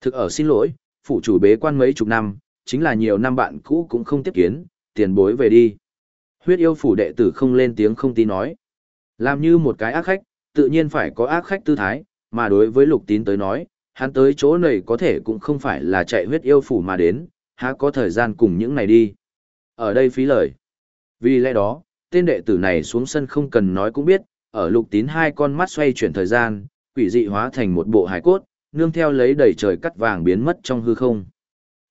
Thực ở xin lỗi, phụ chủ bế quan mấy chục năm, chính là nhiều năm bạn cũ cũng không tiếp kiến, tiền bối về đi. Huyết yêu phủ đệ tử không lên tiếng không tí nói. Làm như một cái ác khách, tự nhiên phải có ác khách tư thái, mà đối với lục tín tới nói, hắn tới chỗ này có thể cũng không phải là chạy huyết yêu phủ mà đến, há có thời gian cùng những này đi. Ở đây phí lời. Vì lẽ đó, tên đệ tử này xuống sân không cần nói cũng biết, ở lục tín hai con mắt xoay chuyển thời gian, quỷ dị hóa thành một bộ hải cốt, nương theo lấy đầy trời cắt vàng biến mất trong hư không.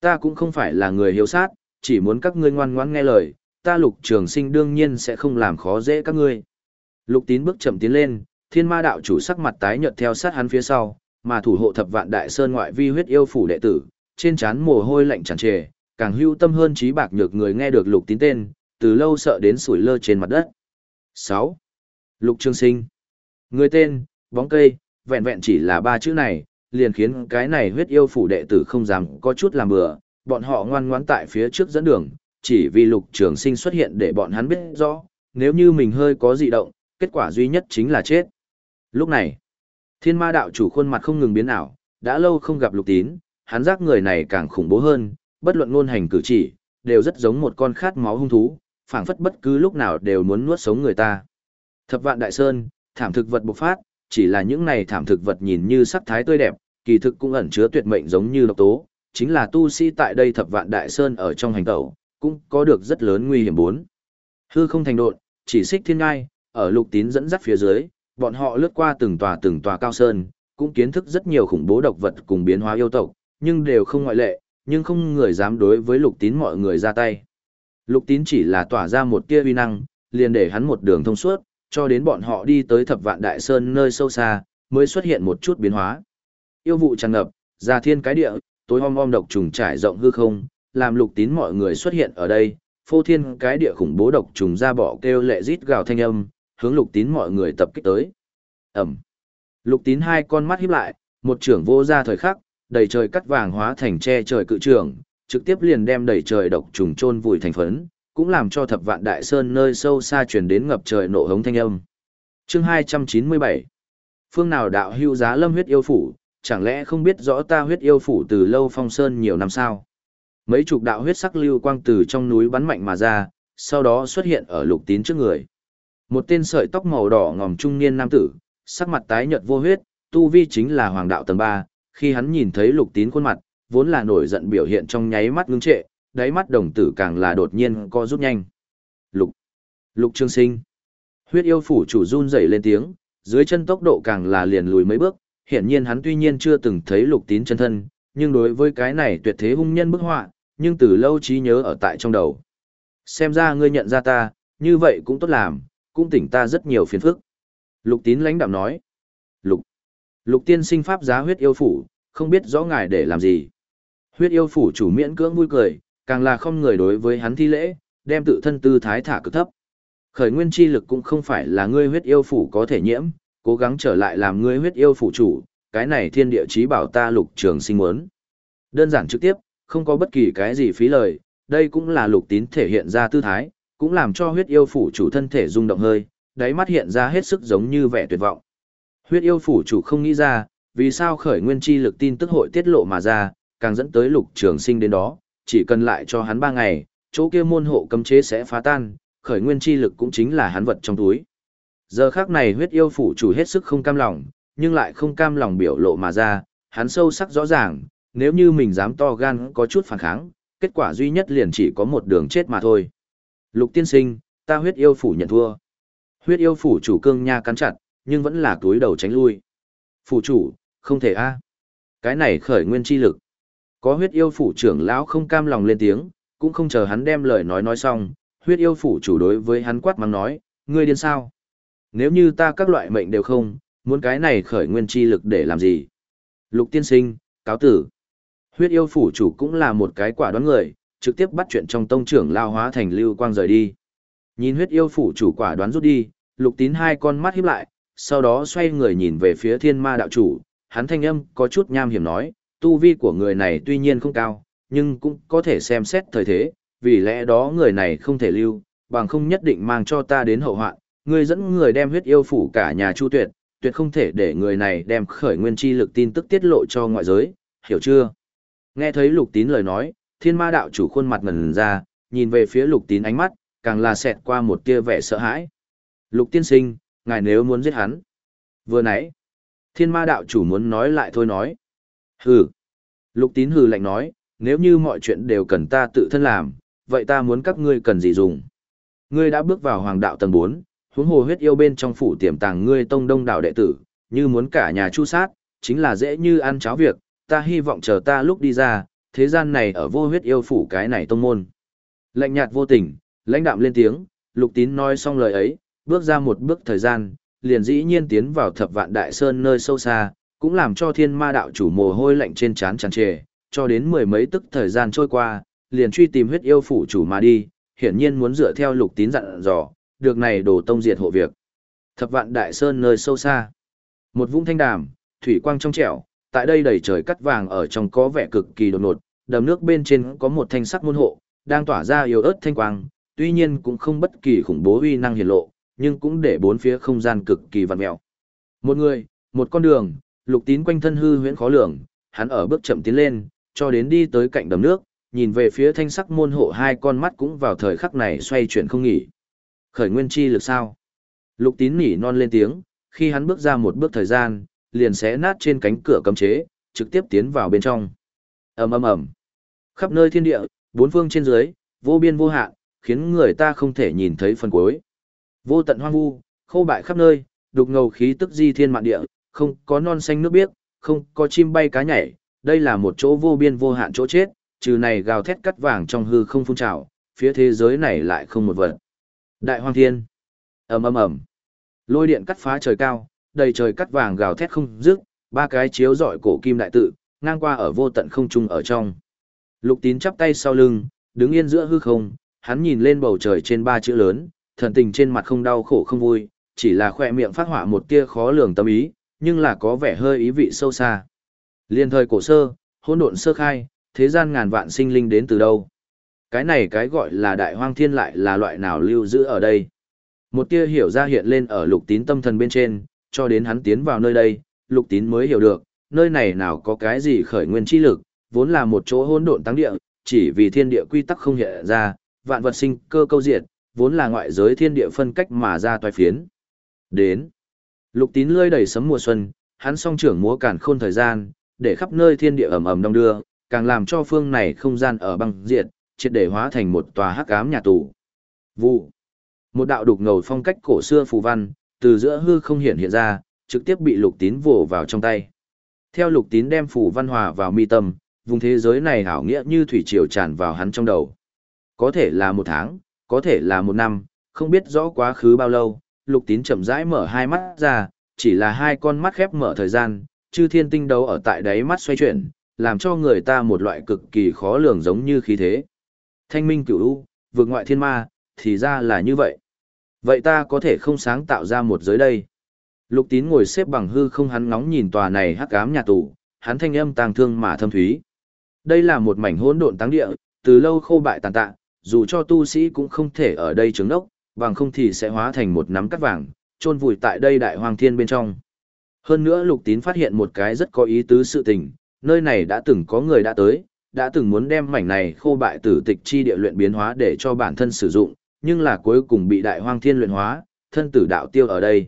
Ta cũng không phải là người hiếu sát, chỉ muốn các ngươi ngoan ngoãn nghe lời, ta lục trường sinh đương nhiên sẽ không làm khó dễ các ngươi. Lục tín bước chậm tiến lên, thiên ma đạo chủ sắc mặt tái nhợt theo sát hắn phía sau, mà thủ hộ thập vạn đại sơn ngoại vi huyết yêu phủ đệ tử, trên trán mồ hôi lạnh tràn trề, càng hưu tâm hơn trí bạc nhược người nghe được lục tín tên, từ lâu sợ đến sủi lơ trên mặt đất. 6. Lục Trường Sinh Người tên, bóng cây, vẹn vẹn chỉ là ba chữ này, liền khiến cái này huyết yêu phủ đệ tử không dám có chút làm bừa, bọn họ ngoan ngoãn tại phía trước dẫn đường, chỉ vì lục trường sinh xuất hiện để bọn hắn biết rõ, nếu như mình hơi có dị động, kết quả duy nhất chính là chết. Lúc này, thiên ma đạo chủ khuôn mặt không ngừng biến ảo, đã lâu không gặp lục tín, hắn giác người này càng khủng bố hơn, bất luận ngôn hành cử chỉ, đều rất giống một con khát máu hung thú, phảng phất bất cứ lúc nào đều muốn nuốt sống người ta. Thập vạn đại sơn, thảm thực vật bộc phát, chỉ là những này thảm thực vật nhìn như sắc thái tươi đẹp, kỳ thực cũng ẩn chứa tuyệt mệnh giống như độc tố, chính là tu sĩ tại đây thập vạn đại sơn ở trong hành tẩu, cũng có được rất lớn nguy hiểm bốn. Hư không thành độn, chỉ xích thiên ngai, ở lục tín dẫn dắt phía dưới, bọn họ lướt qua từng tòa từng tòa cao sơn, cũng kiến thức rất nhiều khủng bố độc vật cùng biến hóa yêu tộc, nhưng đều không ngoại lệ, nhưng không người dám đối với lục tín mọi người ra tay. Lục tín chỉ là tỏa ra một tia uy năng, liền để hắn một đường thông suốt, cho đến bọn họ đi tới thập vạn đại sơn nơi sâu xa, mới xuất hiện một chút biến hóa. Yêu vụ tràn ngập, ra thiên cái địa, tối om om độc trùng trải rộng hư không, làm lục tín mọi người xuất hiện ở đây, phô thiên cái địa khủng bố độc trùng ra bỏ kêu lệ rít gào thanh âm, hướng lục tín mọi người tập kích tới. Ẩm. Lục tín hai con mắt híp lại, một trưởng vô ra thời khắc, đầy trời cắt vàng hóa thành che trời cự trưởng, trực tiếp liền đem đầy trời độc trùng chôn vùi thành phấn, cũng làm cho thập vạn đại sơn nơi sâu xa truyền đến ngập trời nổ hống thanh âm. Chương 297 Phương nào đạo hưu giá lâm huyết yêu phủ, chẳng lẽ không biết rõ ta huyết yêu phủ từ lâu phong sơn nhiều năm sao? Mấy chục đạo huyết sắc lưu quang từ trong núi bắn mạnh mà ra, sau đó xuất hiện ở lục tín trước người. Một tên sợi tóc màu đỏ ngòm trung niên nam tử, sắc mặt tái nhợt vô huyết, tu vi chính là hoàng đạo tầng 3, khi hắn nhìn thấy lục tín khuôn mặt, vốn là nổi giận biểu hiện trong nháy mắt ngưng trệ, đáy mắt đồng tử càng là đột nhiên co rút nhanh. Lục, lục trương sinh. Huyết yêu phủ chủ run rẩy lên tiếng, dưới chân tốc độ càng là liền lùi mấy bước, hiển nhiên hắn tuy nhiên chưa từng thấy lục tín chân thân, nhưng đối với cái này tuyệt thế hung nhân bức họa, nhưng từ lâu trí nhớ ở tại trong đầu. Xem ra ngươi nhận ra ta, như vậy cũng tốt làm, cũng tỉnh ta rất nhiều phiền phức. Lục tín lãnh đạm nói. Lục. Lục tiên sinh pháp giá huyết yêu phủ, không biết rõ ngài để làm gì. Huyết yêu phủ chủ miễn cưỡng vui cười, càng là không người đối với hắn thi lễ, đem tự thân tư thái thả cực thấp. Khởi nguyên chi lực cũng không phải là ngươi huyết yêu phủ có thể nhiễm, cố gắng trở lại làm ngươi huyết yêu phụ chủ, cái này thiên địa chí bảo ta lục trường sinh muốn. Đơn giản trực tiếp, không có bất kỳ cái gì phí lời, đây cũng là lục tín thể hiện ra tư thái, cũng làm cho huyết yêu phủ chủ thân thể rung động hơi, đáy mắt hiện ra hết sức giống như vẻ tuyệt vọng. Huyết yêu phủ chủ không nghĩ ra, vì sao khởi nguyên chi lực tin tức hội tiết lộ mà ra, càng dẫn tới lục trường sinh đến đó, chỉ cần lại cho hắn ba ngày, chỗ kia môn hộ cấm chế sẽ phá tan, khởi nguyên chi lực cũng chính là hắn vật trong túi. Giờ khác này huyết yêu phủ chủ hết sức không cam lòng, nhưng lại không cam lòng biểu lộ mà ra, hắn sâu sắc rõ ràng, nếu như mình dám to gan có chút phản kháng, kết quả duy nhất liền chỉ có một đường chết mà thôi. Lục tiên sinh, ta huyết yêu phủ nhận thua. Huyết yêu phủ chủ cương nha cắn chặt, nhưng vẫn là túi đầu tránh lui. Phủ chủ, không thể a. Cái này khởi nguyên chi lực. Có huyết yêu phủ trưởng lão không cam lòng lên tiếng, cũng không chờ hắn đem lời nói nói xong, huyết yêu phủ chủ đối với hắn quát mắng nói, ngươi điên sao? Nếu như ta các loại mệnh đều không, muốn cái này khởi nguyên chi lực để làm gì? Lục tiên sinh, cáo tử. Huyết yêu phủ chủ cũng là một cái quả đoán người, trực tiếp bắt chuyện trong tông trưởng lao hóa thành lưu quang rời đi. Nhìn huyết yêu phủ chủ quả đoán rút đi, lục tín hai con mắt híp lại, sau đó xoay người nhìn về phía thiên ma đạo chủ, hắn thanh âm có chút nham hiểm nói, tu vi của người này tuy nhiên không cao, nhưng cũng có thể xem xét thời thế, vì lẽ đó người này không thể lưu, bằng không nhất định mang cho ta đến hậu hoạn, Ngươi dẫn người đem huyết yêu phủ cả nhà chu tuyệt, tuyệt không thể để người này đem khởi nguyên chi lực tin tức tiết lộ cho ngoại giới, hiểu chưa? Nghe thấy lục tín lời nói, thiên ma đạo chủ khuôn mặt ngần ra, nhìn về phía lục tín ánh mắt, càng là xẹt qua một tia vẻ sợ hãi. Lục tiên sinh, ngài nếu muốn giết hắn. Vừa nãy, thiên ma đạo chủ muốn nói lại thôi nói. Hừ. Lục tín hừ lạnh nói, nếu như mọi chuyện đều cần ta tự thân làm, vậy ta muốn các ngươi cần gì dùng. Ngươi đã bước vào hoàng đạo tầng 4, huống hồ huyết yêu bên trong phủ tiềm tàng ngươi tông đông đảo đệ tử, như muốn cả nhà chu sát, chính là dễ như ăn cháo việc, ta hy vọng chờ ta lúc đi ra, thế gian này ở vô huyết yêu phủ cái này tông môn. Lạnh nhạt vô tình, lãnh đạm lên tiếng, lục tín nói xong lời ấy, bước ra một bước thời gian, liền dĩ nhiên tiến vào thập vạn đại sơn nơi sâu xa, cũng làm cho thiên ma đạo chủ mồ hôi lạnh trên trán tràn trề, cho đến mười mấy tức thời gian trôi qua, liền truy tìm huyết yêu phủ chủ mà đi, hiển nhiên muốn dựa theo lục tín dặn dò, được này đổ tông diệt hộ việc. Thập vạn đại sơn nơi sâu xa. Một vũng thanh đàm, thủy quang trong trẻo, tại đây đầy trời cắt vàng ở trong có vẻ cực kỳ đột ngột, đầm nước bên trên có một thanh sắc môn hộ, đang tỏa ra yếu ớt thanh quang, tuy nhiên cũng không bất kỳ khủng bố uy năng hiển lộ, nhưng cũng để bốn phía không gian cực kỳ vặn mèo. Một người, một con đường, lục tín quanh thân hư huyễn khó lường, hắn ở bước chậm tiến lên, cho đến đi tới cạnh đầm nước, nhìn về phía thanh sắc môn hộ hai con mắt cũng vào thời khắc này xoay chuyển không nghỉ. Khởi nguyên chi lực sao? Lục tín nỉ non lên tiếng, khi hắn bước ra một bước thời gian, liền xé nát trên cánh cửa cấm chế, trực tiếp tiến vào bên trong. ầm ầm ầm, khắp nơi thiên địa, bốn phương trên dưới, vô biên vô hạn, khiến người ta không thể nhìn thấy phần cuối. Vô tận hoang vu, khô bại khắp nơi, đục ngầu khí tức di thiên mạn địa, không có non xanh nước biếc, không có chim bay cá nhảy, đây là một chỗ vô biên vô hạn chỗ chết, trừ này gào thét cắt vàng trong hư không phun trào, phía thế giới này lại không một vật. Đại hoang thiên, ầm ầm ầm, lôi điện cắt phá trời cao, đầy trời cắt vàng gào thét không dứt, ba cái chiếu rọi cổ kim đại tự, ngang qua ở vô tận không trung ở trong. Lục tín chắp tay sau lưng, đứng yên giữa hư không, hắn nhìn lên bầu trời trên ba chữ lớn, thần tình trên mặt không đau khổ không vui, chỉ là khoe miệng phát họa một tia khó lường tâm ý, nhưng là có vẻ hơi ý vị sâu xa. Liên thời cổ sơ, hỗn độn sơ khai, thế gian ngàn vạn sinh linh đến từ đâu? Cái này cái gọi là đại hoang thiên lại là loại nào lưu giữ ở đây? Một tia hiểu ra hiện lên ở lục tín tâm thần bên trên, cho đến hắn tiến vào nơi đây, lục tín mới hiểu được, nơi này nào có cái gì khởi nguyên chi lực, vốn là một chỗ hỗn độn tăng địa, chỉ vì thiên địa quy tắc không hiện ra, vạn vật sinh cơ câu diệt, vốn là ngoại giới thiên địa phân cách mà ra toái phiến. Đến. Lục tín lơi đầy sấm mùa xuân, hắn song trưởng múa cản khôn thời gian, để khắp nơi thiên địa ẩm ẩm đông đưa, càng làm cho phương này không gian ở băng diệt, triệt để hóa thành một tòa hắc ám nhà tù. Vụ. Một đạo đục ngầu phong cách cổ xưa phù văn, từ giữa hư không hiện hiện ra, trực tiếp bị lục tín vồ vào trong tay. Theo lục tín đem phù văn hòa vào mi tâm, vùng thế giới này hảo nghĩa như thủy triều tràn vào hắn trong đầu. Có thể là một tháng, có thể là một năm, không biết rõ quá khứ bao lâu, lục tín chậm rãi mở hai mắt ra, chỉ là hai con mắt khép mở thời gian, chư thiên tinh đấu ở tại đáy mắt xoay chuyển, làm cho người ta một loại cực kỳ khó lường giống như khí thế. Thanh minh cửu u, vượt ngoại thiên ma, thì ra là như vậy. Vậy ta có thể không sáng tạo ra một giới đây. Lục tín ngồi xếp bằng hư không hắn ngóng nhìn tòa này hắc ám nhà tù, hắn thanh âm tàng thương mà thâm thúy. Đây là một mảnh hỗn độn táng địa, từ lâu khô bại tàn tạ, dù cho tu sĩ cũng không thể ở đây trứng đốc, bằng không thì sẽ hóa thành một nắm cắt vàng, trôn vùi tại đây đại hoàng thiên bên trong. Hơn nữa lục tín phát hiện một cái rất có ý tứ sự tình, nơi này đã từng có người đã tới, đã từng muốn đem mảnh này khô bại tử tịch chi địa luyện biến hóa để cho bản thân sử dụng, nhưng là cuối cùng bị đại hoang thiên luyện hóa, thân tử đạo tiêu ở đây.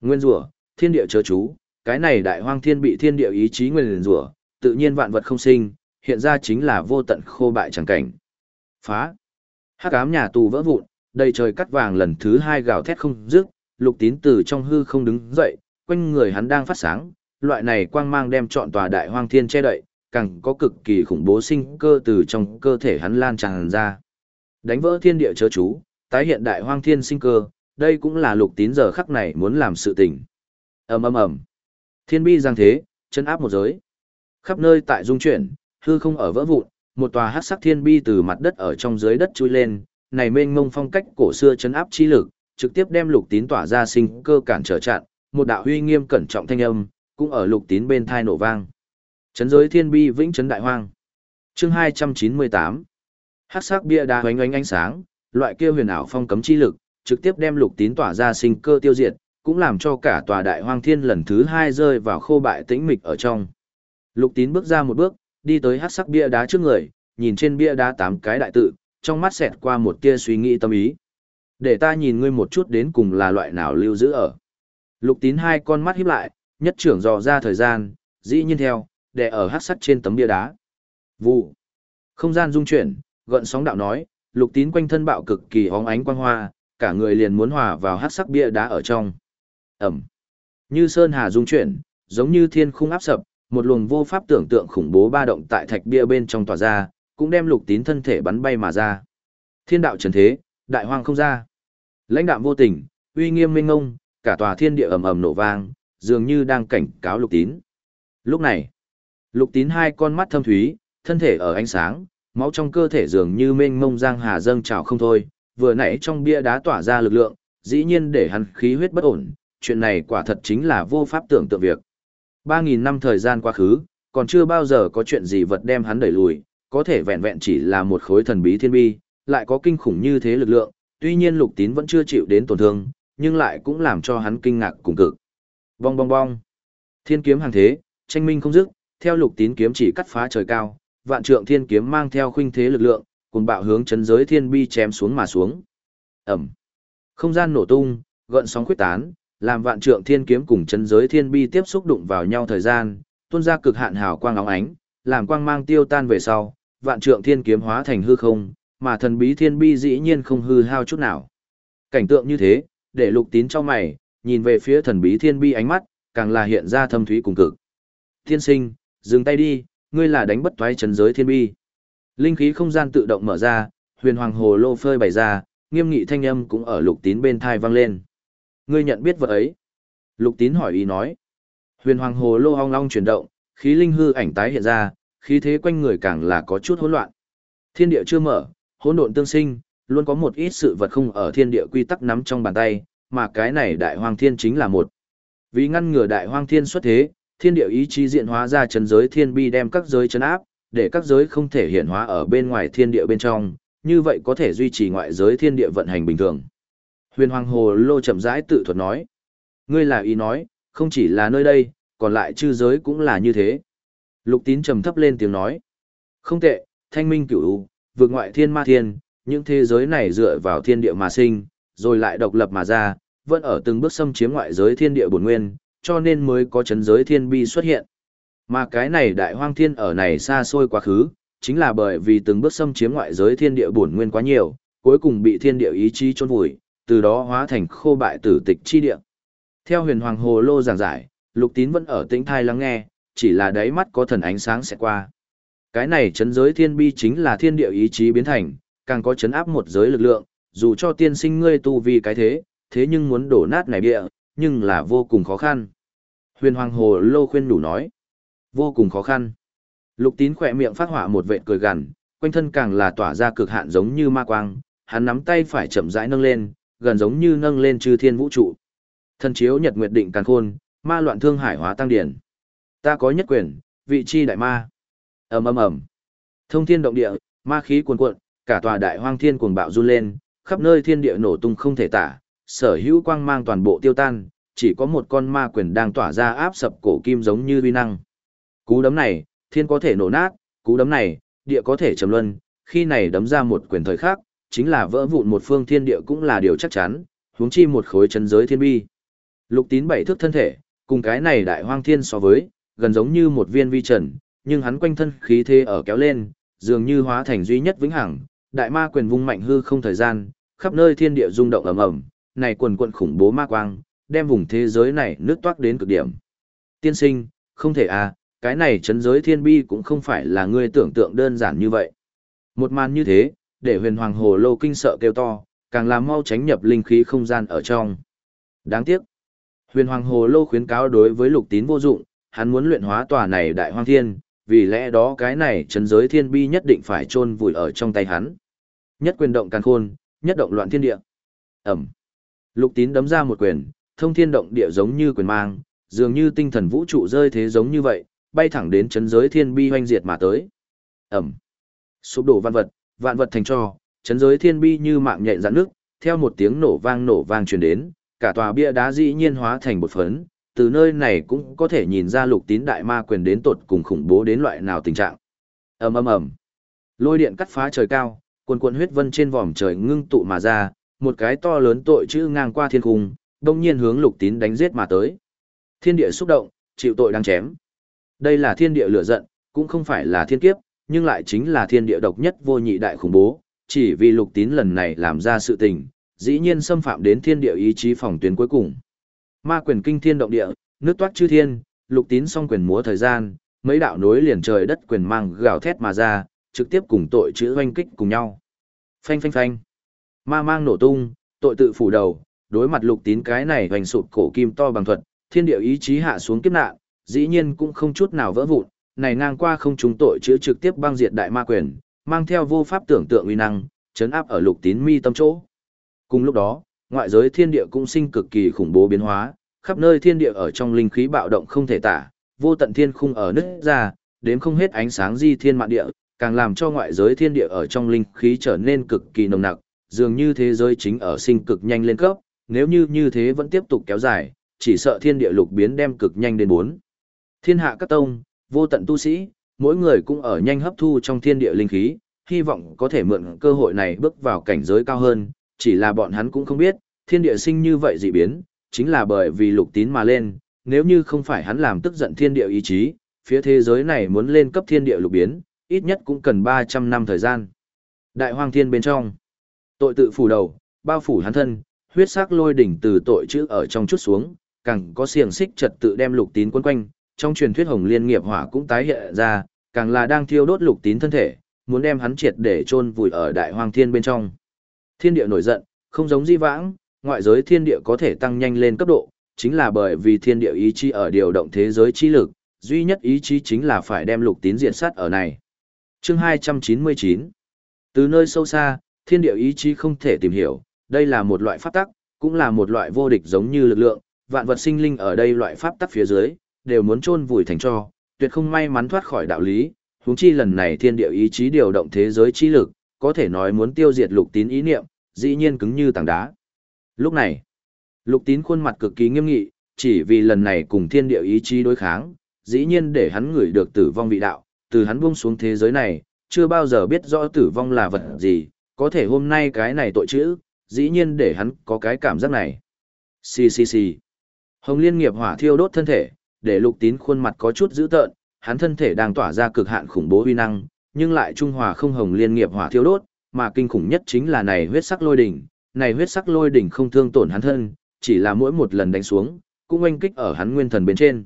Nguyên rủa, thiên địa chớ chú, cái này đại hoang thiên bị thiên địa ý chí nguyên rủa, tự nhiên vạn vật không sinh, hiện ra chính là vô tận khô bại chẳng cảnh. Phá. Hắc ám nhà tù vỡ vụn, đầy trời cắt vàng lần thứ hai gào thét không dứt, lục tín từ trong hư không đứng dậy, quanh người hắn đang phát sáng, loại này quang mang đem trọn tòa đại hoang thiên che đậy, càng có cực kỳ khủng bố sinh cơ từ trong cơ thể hắn lan tràn ra. Đánh vỡ thiên địa chớ chú, tái hiện đại hoang thiên sinh cơ, đây cũng là lục tín giờ khắc này muốn làm sự tình. ầm ầm ầm, thiên bi giang thế, chân áp một giới, khắp nơi tại dung chuyển, hư không ở vỡ vụn, một tòa hắc sắc thiên bi từ mặt đất ở trong dưới đất chui lên, này mênh mông phong cách cổ xưa chấn áp chi lực, trực tiếp đem lục tín tỏa ra sinh cơ cản trở chặn, một đạo huy nghiêm cẩn trọng thanh âm, cũng ở lục tín bên thai nổ vang. Chấn giới thiên bi vĩnh chấn đại hoang. Chương 298. Hắc sắc bia đá hoành ánh ánh sáng, loại kia huyền ảo phong cấm chi lực, trực tiếp đem lục tín tỏa ra sinh cơ tiêu diệt, cũng làm cho cả tòa đại hoang thiên lần thứ hai rơi vào khô bại tĩnh mịch ở trong. Lục tín bước ra một bước, đi tới hắc sắc bia đá trước người, nhìn trên bia đá tám cái đại tự, trong mắt xẹt qua một tia suy nghĩ tâm ý. Để ta nhìn ngươi một chút đến cùng là loại nào lưu giữ ở. Lục tín hai con mắt híp lại, nhất trưởng dò ra thời gian, dĩ nhiên theo, để ở hát sắt trên tấm bia đá. Vụ. Không gian dung chuyển, gợn sóng đạo nói, lục tín quanh thân bạo cực kỳ hóng ánh quang hoa, cả người liền muốn hòa vào hát sắc bia đá ở trong. Ẩm. Như sơn hà dung chuyển, giống như thiên khung áp sập, một luồng vô pháp tưởng tượng khủng bố ba động tại thạch bia bên trong tỏa ra, cũng đem lục tín thân thể bắn bay mà ra. Thiên đạo trần thế, đại hoang không ra. Lãnh đạm vô tình, uy nghiêm minh ngông, cả tòa thiên địa ầm ầm nổ vang, dường như đang cảnh cáo lục tín. Lúc này, lục tín hai con mắt thâm thúy, thân thể ở ánh sáng, máu trong cơ thể dường như mênh mông giang hà dâng trào không thôi, vừa nãy trong bia đá tỏa ra lực lượng, dĩ nhiên để hắn khí huyết bất ổn, chuyện này quả thật chính là vô pháp tưởng tượng việc. 3.000 năm thời gian quá khứ, còn chưa bao giờ có chuyện gì vật đem hắn đẩy lùi, có thể vẹn vẹn chỉ là một khối thần bí thiên bi, lại có kinh khủng như thế lực lượng, tuy nhiên lục tín vẫn chưa chịu đến tổn thương, nhưng lại cũng làm cho hắn kinh ngạc cùng cực. Bong bong bong. Thiên kiếm hàng thế, tranh minh không dứt, theo lục tín kiếm chỉ cắt phá trời cao, vạn trượng thiên kiếm mang theo khuynh thế lực lượng, cùng bạo hướng chấn giới thiên bi chém xuống mà xuống. Ẩm. Không gian nổ tung, gợn sóng khuyết tán, làm vạn trượng thiên kiếm cùng chấn giới thiên bi tiếp xúc đụng vào nhau thời gian, tuôn ra cực hạn hào quang óng ánh, làm quang mang tiêu tan về sau, vạn trượng thiên kiếm hóa thành hư không, mà thần bí thiên bi dĩ nhiên không hư hao chút nào. Cảnh tượng như thế, để lục tín cho mày, nhìn về phía thần bí thiên bi ánh mắt, càng là hiện ra thâm thúy cùng cực. Thiên sinh, dừng tay đi, ngươi là đánh bất thoái trấn giới thiên bi. Linh khí không gian tự động mở ra, huyền hoàng hồ lô phơi bày ra, nghiêm nghị thanh âm cũng ở lục tín bên thai vang lên. Ngươi nhận biết vật ấy. Lục tín hỏi ý nói. Huyền hoàng hồ lô hong long chuyển động, khí linh hư ảnh tái hiện ra, khí thế quanh người càng là có chút hỗn loạn. Thiên địa chưa mở, hỗn độn tương sinh, luôn có một ít sự vật không ở thiên địa quy tắc nắm trong bàn tay, mà cái này đại hoang thiên chính là một. Vì ngăn ngừa đại hoang thiên xuất thế, thiên địa ý chí diện hóa ra chân giới thiên bi đem các giới chấn áp, để các giới không thể hiện hóa ở bên ngoài thiên địa bên trong, như vậy có thể duy trì ngoại giới thiên địa vận hành bình thường. Huyền Hoàng Hồ Lô chậm rãi tự thuật nói. Ngươi là ý nói, không chỉ là nơi đây, còn lại chư giới cũng là như thế. Lục tín trầm thấp lên tiếng nói. Không tệ, thanh minh cửu, vượt ngoại thiên ma thiên, những thế giới này dựa vào thiên địa mà sinh, rồi lại độc lập mà ra, vẫn ở từng bước xâm chiếm ngoại giới thiên địa bổn nguyên, cho nên mới có chấn giới thiên bi xuất hiện. Mà cái này đại hoang thiên ở này xa xôi quá khứ, chính là bởi vì từng bước xâm chiếm ngoại giới thiên địa bổn nguyên quá nhiều, cuối cùng bị thiên địa ý chí chôn vùi, từ đó hóa thành khô bại tử tịch chi địa. Theo huyền hoàng hồ lô giảng giải, lục tín vẫn ở tĩnh thai lắng nghe, chỉ là đáy mắt có thần ánh sáng sẽ qua. Cái này chấn giới thiên bi chính là thiên địa ý chí biến thành, càng có chấn áp một giới lực lượng, dù cho tiên sinh ngươi tu vì cái thế, thế nhưng muốn đổ nát này địa, nhưng là vô cùng khó khăn. Huyền Hoàng Hồ Lô khuyên đủ nói, vô cùng khó khăn. Lục tín khỏe miệng phát hỏa một vệt cười gằn, quanh thân càng là tỏa ra cực hạn giống như ma quang, hắn nắm tay phải chậm rãi nâng lên, gần giống như nâng lên chư thiên vũ trụ. Thần chiếu nhật nguyệt định càn khôn, ma loạn thương hải hóa tăng điển. Ta có nhất quyền, vị chi đại ma. ầm ầm ầm. Thông thiên động địa, ma khí cuồn cuộn, cả tòa đại hoang thiên cuồng bạo run lên, khắp nơi thiên địa nổ tung không thể tả, sở hữu quang mang toàn bộ tiêu tan, chỉ có một con ma quyền đang tỏa ra áp sập cổ kim giống như uy năng. Cú đấm này, thiên có thể nổ nát, cú đấm này, địa có thể trầm luân, khi này đấm ra một quyền thời khác, chính là vỡ vụn một phương thiên địa cũng là điều chắc chắn, huống chi một khối chân giới thiên bi. Lục tín bảy thước thân thể, cùng cái này đại hoang thiên so với, gần giống như một viên vi trần, nhưng hắn quanh thân khí thế ở kéo lên, dường như hóa thành duy nhất vĩnh hằng, đại ma quyền vung mạnh hư không thời gian, khắp nơi thiên địa rung động ầm ầm, này quần quần khủng bố ma quang, đem vùng thế giới này nước toát đến cực điểm. Tiên sinh, không thể à, cái này chấn giới thiên bi cũng không phải là ngươi tưởng tượng đơn giản như vậy. Một màn như thế, để huyền hoàng hồ lô kinh sợ kêu to, càng làm mau tránh nhập linh khí không gian ở trong. Đáng tiếc, huyền hoàng hồ lô khuyến cáo đối với lục tín vô dụng, hắn muốn luyện hóa tòa này đại hoang thiên, vì lẽ đó cái này chấn giới thiên bi nhất định phải chôn vùi ở trong tay hắn. Nhất quyền động càn khôn, nhất động loạn thiên địa. Ẩm. Lục tín đấm ra một quyền, thông thiên động địa giống như quyền mang, dường như tinh thần vũ trụ rơi thế giống như vậy, bay thẳng đến chấn giới thiên bi hoanh diệt mà tới. Ẩm. Sụp đổ vạn vật, vạn vật thành cho, chấn giới thiên bi như mạng nhện dạn nước, theo một tiếng nổ vang nổ vang truyền đến, cả tòa bia đá dĩ nhiên hóa thành bột phấn, từ nơi này cũng có thể nhìn ra lục tín đại ma quyền đến tột cùng khủng bố đến loại nào tình trạng. ầm ầm ầm, lôi điện cắt phá trời cao, cuồn cuộn huyết vân trên vòm trời ngưng tụ mà ra, một cái to lớn tội chữ ngang qua thiên cung, đông nhiên hướng lục tín đánh giết mà tới. Thiên địa xúc động, chịu tội đang chém. Đây là thiên địa lửa giận, cũng không phải là thiên kiếp, nhưng lại chính là thiên địa độc nhất vô nhị đại khủng bố, chỉ vì lục tín lần này làm ra sự tình, dĩ nhiên xâm phạm đến thiên địa ý chí phòng tuyến cuối cùng. Ma quyền kinh thiên động địa, nước toát chư thiên, lục tín song quyền múa thời gian, mấy đạo nối liền trời đất quyền mang gào thét mà ra, trực tiếp cùng tội chữ oanh kích cùng nhau. Phanh phanh phanh. Ma mang nổ tung, tội tự phủ đầu, đối mặt lục tín cái này hoành sụt cổ kim to bằng thuật, thiên địa ý chí hạ xuống kiếp nạn, dĩ nhiên cũng không chút nào vỡ vụn, này ngang qua không chúng tội chữa trực tiếp băng diệt đại ma quyền, mang theo vô pháp tưởng tượng uy năng, chấn áp ở lục tín mi tâm chỗ. Cùng lúc đó, ngoại giới thiên địa cũng sinh cực kỳ khủng bố biến hóa, khắp nơi thiên địa ở trong linh khí bạo động không thể tả, vô tận thiên khung ở nứt ra, đến không hết ánh sáng di thiên mạn địa, càng làm cho ngoại giới thiên địa ở trong linh khí trở nên cực kỳ nồng nặc, dường như thế giới chính ở sinh cực nhanh lên cấp, nếu như như thế vẫn tiếp tục kéo dài, chỉ sợ thiên địa lục biến đem cực nhanh đến bốn. Thiên hạ các tông, vô tận tu sĩ, mỗi người cũng ở nhanh hấp thu trong thiên địa linh khí, hy vọng có thể mượn cơ hội này bước vào cảnh giới cao hơn, chỉ là bọn hắn cũng không biết, thiên địa sinh như vậy dị biến, chính là bởi vì lục tín mà lên, nếu như không phải hắn làm tức giận thiên địa ý chí, phía thế giới này muốn lên cấp thiên địa lục biến, ít nhất cũng cần 300 năm thời gian. Đại hoang thiên bên trong, tội tự phủ đầu, bao phủ hắn thân, huyết sắc lôi đỉnh từ tội chữ ở trong chút xuống, càng có xiềng xích trật tự đem lục tín quấn quanh, trong truyền thuyết hồng liên nghiệp hỏa cũng tái hiện ra, càng là đang thiêu đốt lục tín thân thể, muốn đem hắn triệt để chôn vùi ở đại hoang thiên bên trong. Thiên địa nổi giận, không giống di vãng, ngoại giới thiên địa có thể tăng nhanh lên cấp độ, chính là bởi vì thiên địa ý chí ở điều động thế giới chi lực, duy nhất ý chí chính là phải đem lục tín diện sát ở này. Chương 299 Từ nơi sâu xa, thiên địa ý chí không thể tìm hiểu, đây là một loại pháp tắc, cũng là một loại vô địch giống như lực lượng, vạn vật sinh linh ở đây loại pháp tắc phía dưới, đều muốn chôn vùi thành cho, tuyệt không may mắn thoát khỏi đạo lý, huống chi lần này thiên địa ý chí điều động thế giới chi lực, có thể nói muốn tiêu diệt lục tín ý niệm, dĩ nhiên cứng như tảng đá. Lúc này, lục tín khuôn mặt cực kỳ nghiêm nghị, chỉ vì lần này cùng thiên địa ý chí đối kháng, dĩ nhiên để hắn ngửi được tử vong vị đạo, từ hắn buông xuống thế giới này, chưa bao giờ biết rõ tử vong là vật gì, có thể hôm nay cái này tội chữ, dĩ nhiên để hắn có cái cảm giác này. Xì xì xì. Hồng liên nghiệp hỏa thiêu đốt thân thể, để lục tín khuôn mặt có chút dữ tợn, hắn thân thể đang tỏa ra cực hạn khủng bố uy năng, nhưng lại trung hòa không hồng liên nghiệp hỏa thiêu đốt, mà kinh khủng nhất chính là này huyết sắc lôi đỉnh, này huyết sắc lôi đỉnh không thương tổn hắn thân, chỉ là mỗi một lần đánh xuống, cũng oanh kích ở hắn nguyên thần bên trên.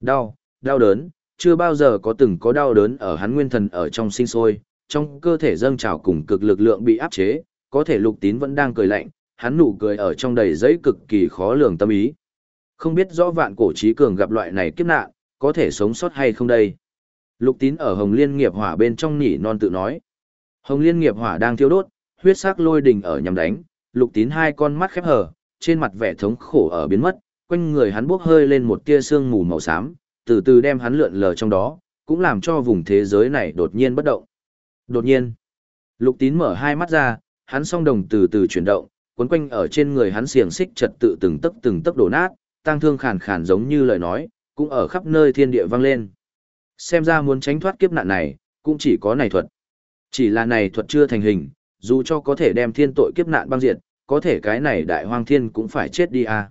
Đau, đau đớn, chưa bao giờ có từng có đau đớn ở hắn nguyên thần ở trong sinh sôi, trong cơ thể dâng trào cùng cực lực lượng bị áp chế, có thể lục tín vẫn đang cười lạnh, hắn nụ cười ở trong đầy giấy cực kỳ khó lường tâm ý. Không biết rõ vạn cổ trí cường gặp loại này kiếp nạn, có thể sống sót hay không đây? Lục tín ở Hồng Liên nghiệp hỏa bên trong nhỉ non tự nói. Hồng Liên nghiệp hỏa đang thiêu đốt, huyết sắc lôi đình ở nhằm đánh, lục tín hai con mắt khép hờ, trên mặt vẻ thống khổ ở biến mất, quanh người hắn bốc hơi lên một tia sương mù màu xám, từ từ đem hắn lượn lờ trong đó, cũng làm cho vùng thế giới này đột nhiên bất động. Đột nhiên, lục tín mở hai mắt ra, hắn song đồng từ từ chuyển động, quấn quanh ở trên người hắn xiềng xích trật tự từng tấc từng tấc đổ nát, tang thương khàn khàn giống như lời nói, cũng ở khắp nơi thiên địa vang lên. Xem ra muốn tránh thoát kiếp nạn này, cũng chỉ có này thuật. Chỉ là này thuật chưa thành hình, dù cho có thể đem thiên tội kiếp nạn băng diệt, có thể cái này đại hoang thiên cũng phải chết đi à.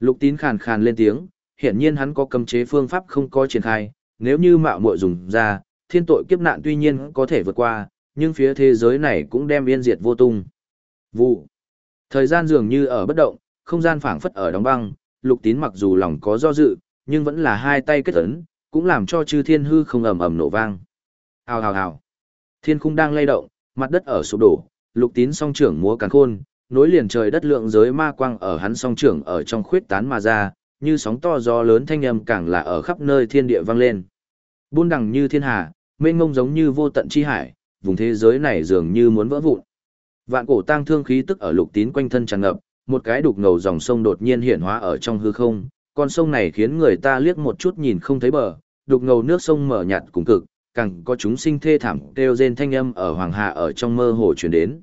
Lục tín khàn khàn lên tiếng, hiển nhiên hắn có cấm chế phương pháp không có triển khai, nếu như mạo muội dùng ra, thiên tội kiếp nạn tuy nhiên có thể vượt qua, nhưng phía thế giới này cũng đem yên diệt vô tung. Vụ. Thời gian dường như ở bất động, không gian phảng phất ở đóng băng, lục tín mặc dù lòng có do dự, nhưng vẫn là hai tay kết ấn, cũng làm cho chư thiên hư không ầm ầm nổ vang. Hào hào hào. Thiên khung đang lay động, mặt đất ở sụp đổ, lục tín song trưởng múa càn khôn, nối liền trời đất lượng giới ma quang ở hắn song trưởng ở trong khuyết tán mà ra, như sóng to gió lớn thanh âm càng là ở khắp nơi thiên địa vang lên. Buôn đằng như thiên hà, mênh ngông giống như vô tận chi hải, vùng thế giới này dường như muốn vỡ vụn. Vạn cổ tang thương khí tức ở lục tín quanh thân tràn ngập, một cái đục ngầu dòng sông đột nhiên hiện hóa ở trong hư không, con sông này khiến người ta liếc một chút nhìn không thấy bờ, đục ngầu nước sông mở nhạt cùng cực, càng có chúng sinh thê thảm kêu rên thanh âm ở hoàng hạ ở trong mơ hồ truyền đến.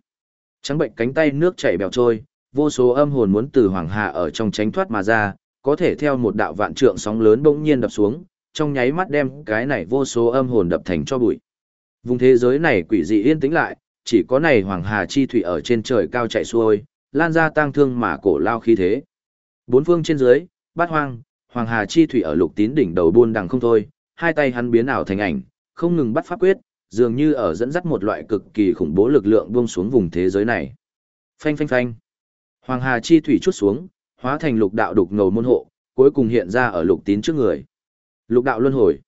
Trắng bệnh cánh tay nước chảy bèo trôi, vô số âm hồn muốn từ hoàng hạ ở trong tránh thoát mà ra, có thể theo một đạo vạn trượng sóng lớn bỗng nhiên đập xuống, trong nháy mắt đem cái này vô số âm hồn đập thành cho bụi. Vùng thế giới này quỷ dị yên tĩnh lại, chỉ có này hoàng hà chi thủy ở trên trời cao chạy xuôi, lan ra tang thương mà cổ lao khí thế. Bốn phương trên dưới, bát hoang, hoàng hà chi thủy ở lục tín đỉnh đầu buôn đằng không thôi, hai tay hắn biến ảo thành ảnh, không ngừng bắt pháp quyết, dường như ở dẫn dắt một loại cực kỳ khủng bố lực lượng buông xuống vùng thế giới này. Phanh phanh phanh. Hoàng hà chi thủy chút xuống, hóa thành lục đạo đục ngầu môn hộ, cuối cùng hiện ra ở lục tín trước người. Lục đạo luân hồi.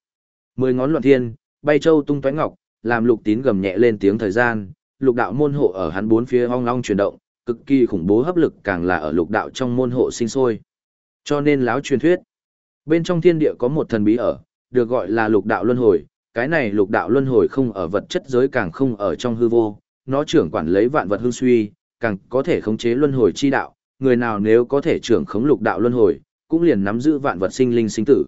Mười ngón luận thiên, bay châu tung toái ngọc, làm lục tín gầm nhẹ lên tiếng thời gian, lục đạo môn hộ ở hắn bốn phía ong long chuyển động, cực kỳ khủng bố hấp lực càng là ở lục đạo trong môn hộ sinh sôi. Cho nên láo truyền thuyết, bên trong thiên địa có một thần bí ở, được gọi là lục đạo luân hồi, cái này lục đạo luân hồi không ở vật chất giới càng không ở trong hư vô, nó trưởng quản lấy vạn vật hương suy, càng có thể khống chế luân hồi chi đạo, người nào nếu có thể trưởng khống lục đạo luân hồi, cũng liền nắm giữ vạn vật sinh linh sinh tử.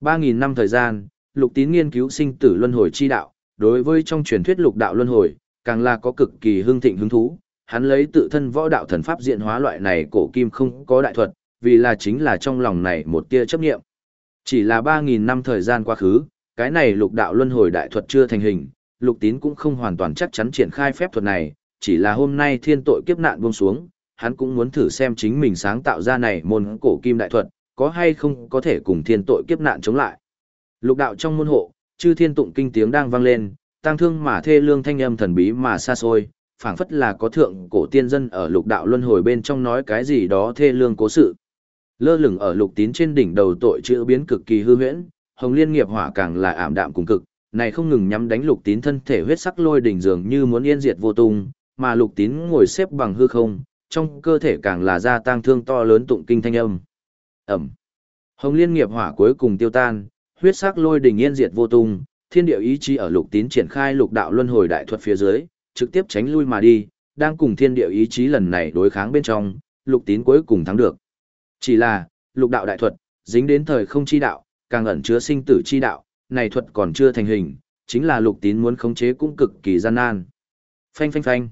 Ba nghìn năm thời gian, lục tín nghiên cứu sinh tử luân hồi chi đạo, đối với trong truyền thuyết lục đạo luân hồi, càng là có cực kỳ hương thịnh hứng thú, hắn lấy tự thân võ đạo thần pháp diện hóa loại này cổ kim không có đại thuật, vì là chính là trong lòng này một tia chấp niệm Chỉ là 3.000 năm thời gian quá khứ, cái này lục đạo luân hồi đại thuật chưa thành hình, lục tín cũng không hoàn toàn chắc chắn triển khai phép thuật này, chỉ là hôm nay thiên tội kiếp nạn buông xuống, hắn cũng muốn thử xem chính mình sáng tạo ra này môn cổ kim đại thuật, có hay không có thể cùng thiên tội kiếp nạn chống lại. Lục đạo trong môn hộ, chư thiên tụng kinh tiếng đang vang lên, tăng thương mà thê lương thanh âm thần bí mà xa xôi, phảng phất là có thượng cổ tiên dân ở lục đạo luân hồi bên trong nói cái gì đó thê lương cố sự. Lơ lửng ở lục tín trên đỉnh đầu tội chữ biến cực kỳ hư huyễn, hồng liên nghiệp hỏa càng là ảm đạm cùng cực, này không ngừng nhắm đánh lục tín thân thể huyết sắc lôi đỉnh dường như muốn yên diệt vô tung, mà lục tín ngồi xếp bằng hư không, trong cơ thể càng là gia tăng thương to lớn tụng kinh thanh âm. Ẩm. Hồng liên nghiệp hỏa cuối cùng tiêu tan, huyết sắc lôi đình yên diệt vô tung, thiên địa ý chí ở lục tín triển khai lục đạo luân hồi đại thuật phía dưới, trực tiếp tránh lui mà đi, đang cùng thiên địa ý chí lần này đối kháng bên trong, lục tín cuối cùng thắng được. Chỉ là, lục đạo đại thuật, dính đến thời không chi đạo, càng ẩn chứa sinh tử chi đạo, này thuật còn chưa thành hình, chính là lục tín muốn khống chế cũng cực kỳ gian nan. Phanh phanh phanh.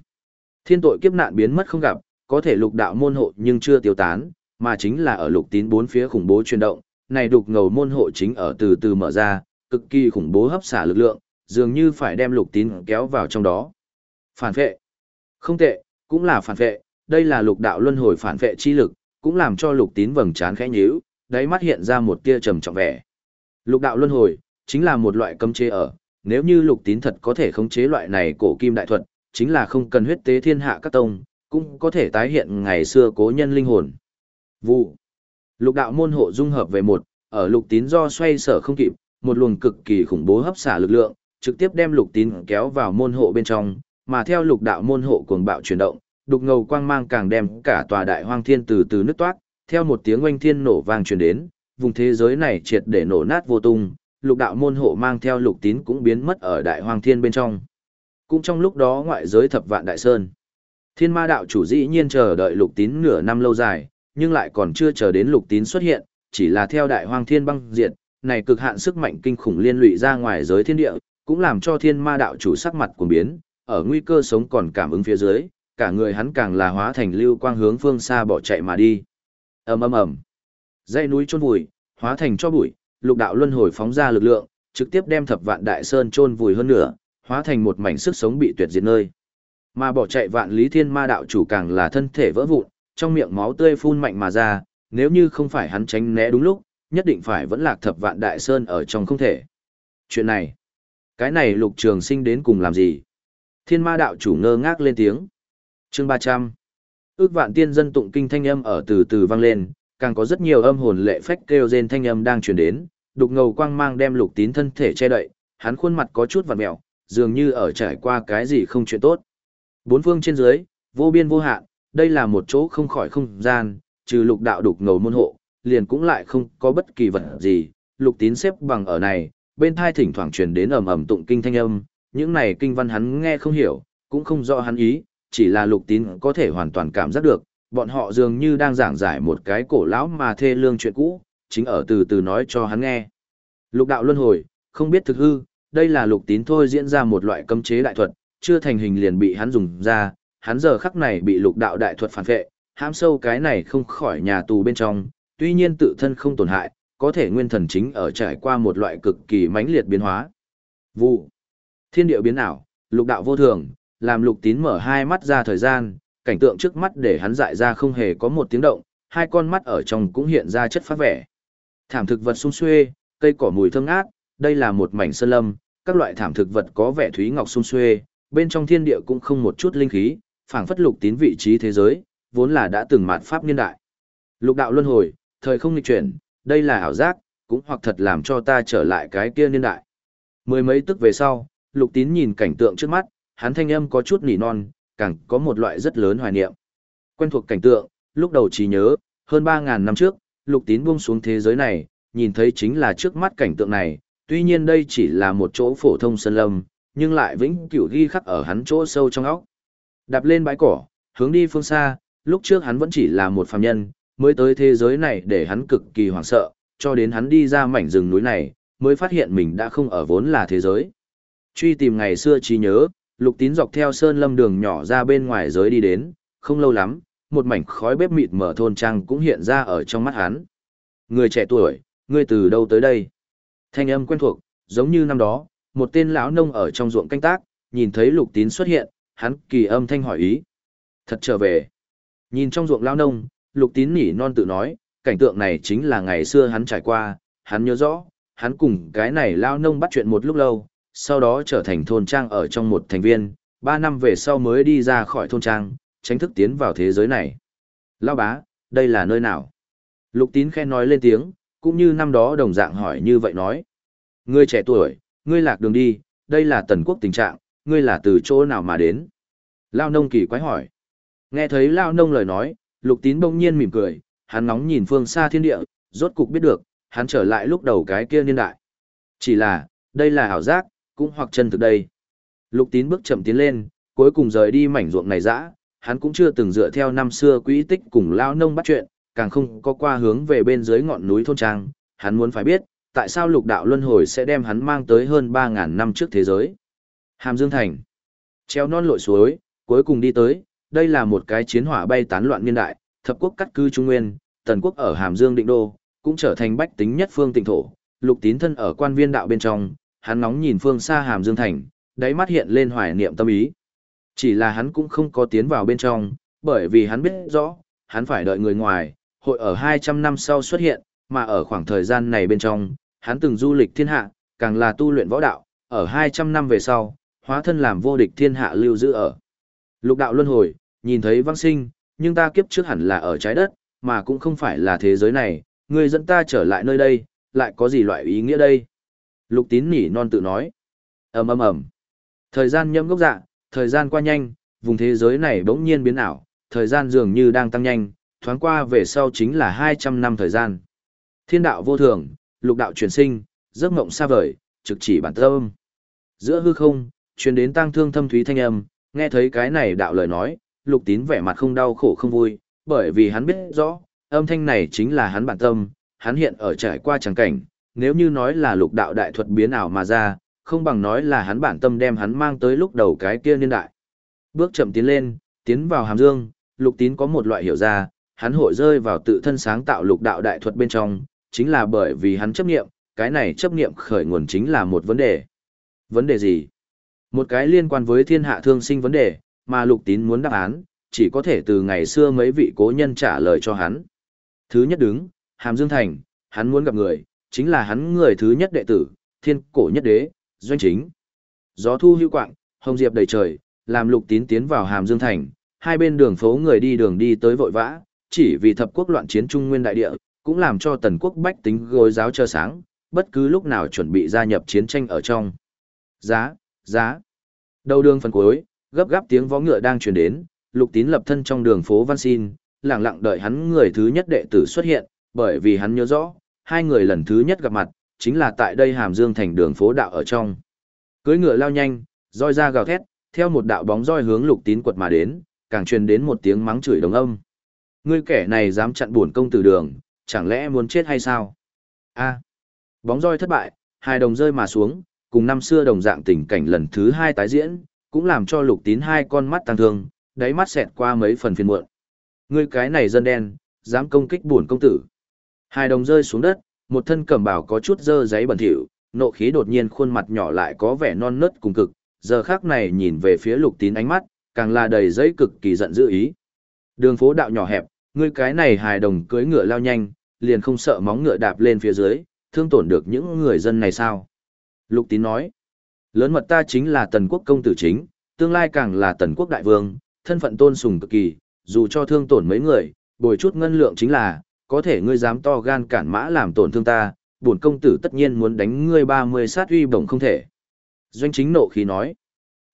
Thiên tội kiếp nạn biến mất không gặp, có thể lục đạo môn hộ nhưng chưa tiêu tán, mà chính là ở lục tín bốn phía khủng bố chuyển động, này đục ngầu môn hộ chính ở từ từ mở ra, cực kỳ khủng bố hấp xả lực lượng, dường như phải đem lục tín kéo vào trong đó. Phản vệ. Không tệ, cũng là phản vệ, đây là lục đạo luân hồi phản vệ chi lực, cũng làm cho lục tín vầng trán khẽ nhíu, đáy mắt hiện ra một tia trầm trọng vẻ. Lục đạo luân hồi, chính là một loại cấm chế ở, nếu như lục tín thật có thể khống chế loại này cổ kim đại thuật, chính là không cần huyết tế thiên hạ các tông, cũng có thể tái hiện ngày xưa cố nhân linh hồn. Vụ. Lục đạo môn hộ dung hợp về một, ở lục tín do xoay sở không kịp, một luồng cực kỳ khủng bố hấp xả lực lượng, trực tiếp đem lục tín kéo vào môn hộ bên trong, mà theo lục đạo môn hộ cuồng bạo chuyển động, đục ngầu quang mang càng đem cả tòa đại hoang thiên từ từ nứt toát, theo một tiếng oanh thiên nổ vang truyền đến, vùng thế giới này triệt để nổ nát vô tung, lục đạo môn hộ mang theo lục tín cũng biến mất ở đại hoang thiên bên trong. Cũng trong lúc đó ngoại giới thập vạn đại sơn. Thiên ma đạo chủ dĩ nhiên chờ đợi lục tín nửa năm lâu dài, nhưng lại còn chưa chờ đến lục tín xuất hiện, chỉ là theo đại hoang thiên băng diệt, này cực hạn sức mạnh kinh khủng liên lụy ra ngoài giới thiên địa, cũng làm cho thiên ma đạo chủ sắc mặt cuồng biến, ở nguy cơ sống còn cảm ứng phía dưới, cả người hắn càng là hóa thành lưu quang hướng phương xa bỏ chạy mà đi. Ầm ầm ầm. Dãy núi chôn vùi, hóa thành cho bụi, lục đạo luân hồi phóng ra lực lượng, trực tiếp đem thập vạn đại sơn chôn vùi hơn nữa, hóa thành một mảnh sức sống bị tuyệt diệt nơi. Mà bỏ chạy vạn lý thiên ma đạo chủ càng là thân thể vỡ vụn, trong miệng máu tươi phun mạnh mà ra, nếu như không phải hắn tránh né đúng lúc, nhất định phải vẫn lạc thập vạn đại sơn ở trong không thể. Chuyện này, cái này lục trường sinh đến cùng làm gì? Thiên ma đạo chủ ngơ ngác lên tiếng. chương 300. Ước vạn tiên dân tụng kinh thanh âm ở từ từ vang lên, càng có rất nhiều âm hồn lệ phách kêu rên thanh âm đang truyền đến, đục ngầu quang mang đem lục tín thân thể che đậy, hắn khuôn mặt có chút vặn mẹo, dường như ở trải qua cái gì không chuyện tốt. Bốn phương trên dưới, vô biên vô hạn, đây là một chỗ không khỏi không gian, trừ lục đạo đục ngầu môn hộ, liền cũng lại không có bất kỳ vật gì, lục tín xếp bằng ở này, bên thai thỉnh thoảng truyền đến ầm ầm tụng kinh thanh âm, những này kinh văn hắn nghe không hiểu, cũng không rõ hắn ý, chỉ là lục tín có thể hoàn toàn cảm giác được, bọn họ dường như đang giảng giải một cái cổ lão mà thê lương chuyện cũ, chính ở từ từ nói cho hắn nghe. Lục đạo luân hồi, không biết thực hư, đây là lục tín thôi diễn ra một loại cấm chế đại thuật, chưa thành hình liền bị hắn dùng ra, hắn giờ khắc này bị lục đạo đại thuật phản vệ, hãm sâu cái này không khỏi nhà tù bên trong, tuy nhiên tự thân không tổn hại, có thể nguyên thần chính ở trải qua một loại cực kỳ mãnh liệt biến hóa. Vụ. Thiên địa biến ảo, lục đạo vô thường, làm lục tín mở hai mắt ra thời gian, cảnh tượng trước mắt để hắn dại ra không hề có một tiếng động, hai con mắt ở trong cũng hiện ra chất phát vẻ. Thảm thực vật sung xuê, cây cỏ mùi thơm ngát, đây là một mảnh sơn lâm, các loại thảm thực vật có vẻ thúy ngọc sung xuê, bên trong thiên địa cũng không một chút linh khí, phảng phất lục tín vị trí thế giới, vốn là đã từng mạt pháp niên đại. Lục đạo luân hồi, thời không nghịch chuyển, đây là ảo giác, cũng hoặc thật làm cho ta trở lại cái kia niên đại. Mười mấy tức về sau, lục tín nhìn cảnh tượng trước mắt, hắn thanh âm có chút nỉ non, càng có một loại rất lớn hoài niệm. Quen thuộc cảnh tượng, lúc đầu trí nhớ, hơn 3.000 năm trước, lục tín buông xuống thế giới này, nhìn thấy chính là trước mắt cảnh tượng này, tuy nhiên đây chỉ là một chỗ phổ thông sân lâm, nhưng lại vĩnh cửu ghi khắc ở hắn chỗ sâu trong óc. Đạp lên bãi cỏ, hướng đi phương xa, lúc trước hắn vẫn chỉ là một phàm nhân, mới tới thế giới này để hắn cực kỳ hoảng sợ, cho đến hắn đi ra mảnh rừng núi này, mới phát hiện mình đã không ở vốn là thế giới. Truy tìm ngày xưa trí nhớ, lục tín dọc theo sơn lâm đường nhỏ ra bên ngoài giới đi đến, không lâu lắm, một mảnh khói bếp mịt mở thôn trang cũng hiện ra ở trong mắt hắn. Người trẻ tuổi, ngươi từ đâu tới đây? Thanh âm quen thuộc, giống như năm đó, một tên lão nông ở trong ruộng canh tác, nhìn thấy lục tín xuất hiện, hắn kỳ âm thanh hỏi ý. Thật trở về. Nhìn trong ruộng lao nông, lục tín nỉ non tự nói, cảnh tượng này chính là ngày xưa hắn trải qua, hắn nhớ rõ, hắn cùng cái này lao nông bắt chuyện một lúc lâu, sau đó trở thành thôn trang ở trong một thành viên, ba năm về sau mới đi ra khỏi thôn trang, tránh thức tiến vào thế giới này. lao bá, đây là nơi nào? Lục tín khen nói lên tiếng, cũng như năm đó đồng dạng hỏi như vậy nói. Ngươi trẻ tuổi, ngươi lạc đường đi, đây là tần quốc tình trạng, ngươi là từ chỗ nào mà đến? Lao nông kỳ quái hỏi. Nghe thấy Lao nông lời nói, lục tín bỗng nhiên mỉm cười, hắn nóng nhìn phương xa thiên địa, rốt cục biết được, hắn trở lại lúc đầu cái kia niên đại. Chỉ là, đây là ảo giác, cũng hoặc chân thực đây. Lục tín bước chậm tiến lên, cuối cùng rời đi mảnh ruộng này dã, hắn cũng chưa từng dựa theo năm xưa quỹ tích cùng Lao nông bắt chuyện, càng không có qua hướng về bên dưới ngọn núi thôn trang, hắn muốn phải biết, tại sao lục đạo luân hồi sẽ đem hắn mang tới hơn 3.000 năm trước thế giới. Hàm Dương Thành. Treo non lội suối, cuối cùng đi tới, đây là một cái chiến hỏa bay tán loạn niên đại, thập quốc cắt cư Trung Nguyên, tần quốc ở Hàm Dương định đô, cũng trở thành bách tính nhất phương tỉnh thổ. Lục tín thân ở quan viên đạo bên trong, hắn nóng nhìn phương xa Hàm Dương Thành, đáy mắt hiện lên hoài niệm tâm ý. Chỉ là hắn cũng không có tiến vào bên trong, bởi vì hắn biết rõ, hắn phải đợi người ngoài, hội ở 200 năm sau xuất hiện, mà ở khoảng thời gian này bên trong, hắn từng du lịch thiên hạ, càng là tu luyện võ đạo, ở 200 năm về sau, hóa thân làm vô địch thiên hạ lưu giữ ở. Lục đạo luân hồi, nhìn thấy vãng sinh, nhưng ta kiếp trước hẳn là ở trái đất, mà cũng không phải là thế giới này, người dẫn ta trở lại nơi đây, lại có gì loại ý nghĩa đây? Lục tín nỉ non tự nói. ầm ầm ầm Thời gian nhâm gốc dạ, thời gian qua nhanh, vùng thế giới này bỗng nhiên biến ảo, thời gian dường như đang tăng nhanh, thoáng qua về sau chính là 200 năm thời gian. Thiên đạo vô thường, lục đạo chuyển sinh, giấc mộng xa vời, trực chỉ bản tâm. Giữa hư không, truyền đến tăng thương thâm thúy thanh âm, nghe thấy cái này đạo lời nói, lục tín vẻ mặt không đau khổ không vui, bởi vì hắn biết rõ, âm thanh này chính là hắn bản tâm, hắn hiện ở trải qua tràng cảnh, nếu như nói là lục đạo đại thuật biến ảo mà ra, không bằng nói là hắn bản tâm đem hắn mang tới lúc đầu cái kia niên đại. Bước chậm tiến lên, tiến vào hàm dương, lục tín có một loại hiểu ra, hắn hội rơi vào tự thân sáng tạo lục đạo đại thuật bên trong, chính là bởi vì hắn chấp nghiệm, cái này chấp nghiệm khởi nguồn chính là một vấn đề. Vấn đề gì? Một cái liên quan với thiên hạ thương sinh vấn đề, mà lục tín muốn đáp án, chỉ có thể từ ngày xưa mấy vị cố nhân trả lời cho hắn. Thứ nhất đứng, Hàm Dương Thành, hắn muốn gặp người, chính là hắn người thứ nhất đệ tử, thiên cổ nhất đế, doanh chính. Gió thu hữu quạng, hồng diệp đầy trời, làm lục tín tiến vào Hàm Dương Thành, hai bên đường phố người đi đường đi tới vội vã, chỉ vì thập quốc loạn chiến trung nguyên đại địa, cũng làm cho tần quốc bách tính gối giáo chờ sáng, bất cứ lúc nào chuẩn bị gia nhập chiến tranh ở trong. Giá, giá. Đầu đường phần cuối, gấp gáp tiếng vó ngựa đang truyền đến, lục tín lập thân trong đường phố Văn Xin, lặng lặng đợi hắn người thứ nhất đệ tử xuất hiện, bởi vì hắn nhớ rõ, hai người lần thứ nhất gặp mặt, chính là tại đây hàm dương thành đường phố đạo ở trong. cưỡi ngựa lao nhanh, roi ra gào thét, theo một đạo bóng roi hướng lục tín quật mà đến, càng truyền đến một tiếng mắng chửi đồng âm. Ngươi kẻ này dám chặn buồn công tử đường, chẳng lẽ muốn chết hay sao? A. Bóng roi thất bại, hai đồng rơi mà xuống, cùng năm xưa đồng dạng tình cảnh lần thứ hai tái diễn, cũng làm cho lục tín hai con mắt tăng thương, đáy mắt xẹt qua mấy phần phiền muộn. Ngươi cái này dân đen, dám công kích buồn công tử. Hai đồng rơi xuống đất, một thân cẩm bào có chút dơ giấy bẩn thỉu, nộ khí đột nhiên khuôn mặt nhỏ lại có vẻ non nớt cùng cực, giờ khác này nhìn về phía lục tín ánh mắt, càng là đầy giấy cực kỳ giận dữ ý. Đường phố đạo nhỏ hẹp, ngươi cái này hài đồng cưỡi ngựa lao nhanh, liền không sợ móng ngựa đạp lên phía dưới, thương tổn được những người dân này sao? Lục tín nói, lớn mật ta chính là tần quốc công tử chính, tương lai càng là tần quốc đại vương, thân phận tôn sùng cực kỳ, dù cho thương tổn mấy người, bồi chút ngân lượng chính là, có thể ngươi dám to gan cản mã làm tổn thương ta, bổn công tử tất nhiên muốn đánh ngươi 30 sát uy bổng không thể. Doanh chính nộ khí nói,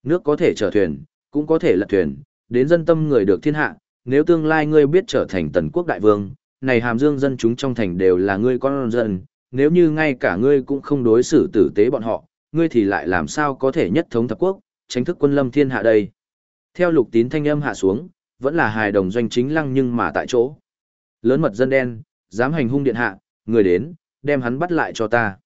nước có thể chở thuyền, cũng có thể lật thuyền, đến dân tâm người được thiên hạ, nếu tương lai ngươi biết trở thành tần quốc đại vương, này hàm dương dân chúng trong thành đều là ngươi con dân, nếu như ngay cả ngươi cũng không đối xử tử tế bọn họ, ngươi thì lại làm sao có thể nhất thống thập quốc, tránh thức quân lâm thiên hạ đây. Theo lục tín thanh âm hạ xuống, vẫn là hài đồng doanh chính lăng nhưng mà tại chỗ. Lớn mật dân đen, dám hành hung điện hạ, người đến, đem hắn bắt lại cho ta.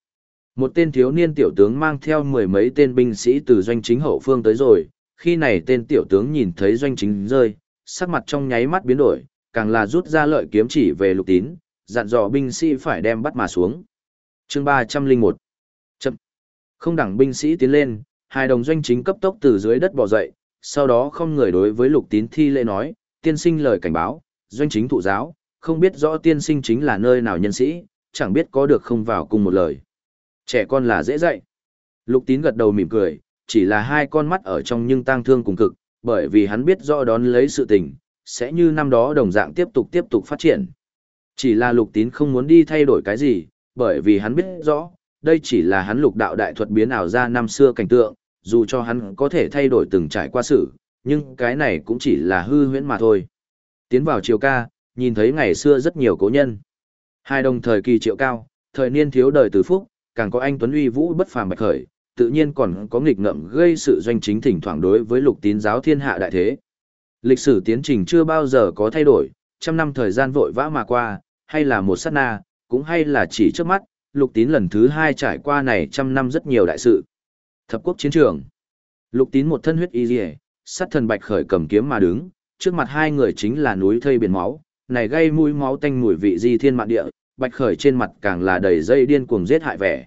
Một tên thiếu niên tiểu tướng mang theo mười mấy tên binh sĩ từ doanh chính hậu phương tới rồi, khi này tên tiểu tướng nhìn thấy doanh chính rơi, sắc mặt trong nháy mắt biến đổi, càng là rút ra lợi kiếm chỉ về lục tín, dặn dò binh sĩ phải đem bắt mà xuống chương 301 Chậm. Không đẳng binh sĩ tiến lên, hai đồng doanh chính cấp tốc từ dưới đất bò dậy, sau đó không người đối với lục tín thi lễ nói, tiên sinh lời cảnh báo, doanh chính thụ giáo, không biết rõ tiên sinh chính là nơi nào nhân sĩ, chẳng biết có được không vào cùng một lời. Trẻ con là dễ dạy. Lục tín gật đầu mỉm cười, chỉ là hai con mắt ở trong nhưng tang thương cùng cực, bởi vì hắn biết rõ đón lấy sự tình, sẽ như năm đó đồng dạng tiếp tục tiếp tục phát triển. Chỉ là lục tín không muốn đi thay đổi cái gì, bởi vì hắn biết rõ, đây chỉ là hắn lục đạo đại thuật biến ảo ra năm xưa cảnh tượng, dù cho hắn có thể thay đổi từng trải qua sự, nhưng cái này cũng chỉ là hư huyễn mà thôi. Tiến vào chiều ca, nhìn thấy ngày xưa rất nhiều cố nhân. Hai đồng thời kỳ triệu cao, thời niên thiếu đời từ phúc, càng có anh Tuấn Uy Vũ bất phàm bạch khởi, tự nhiên còn có nghịch ngợm gây sự doanh chính thỉnh thoảng đối với lục tín giáo thiên hạ đại thế. Lịch sử tiến trình chưa bao giờ có thay đổi, trăm năm thời gian vội vã mà qua, hay là một sát na, cũng hay là chỉ trước mắt, lục tín lần thứ hai trải qua này trăm năm rất nhiều đại sự. Thập quốc chiến trường. Lục tín một thân huyết y dì sát thần bạch khởi cầm kiếm mà đứng, trước mặt hai người chính là núi thây biển máu, này gây mũi máu tanh mùi vị di thiên mạn địa, bạch khởi trên mặt càng là đầy dây điên cuồng giết hại vẻ.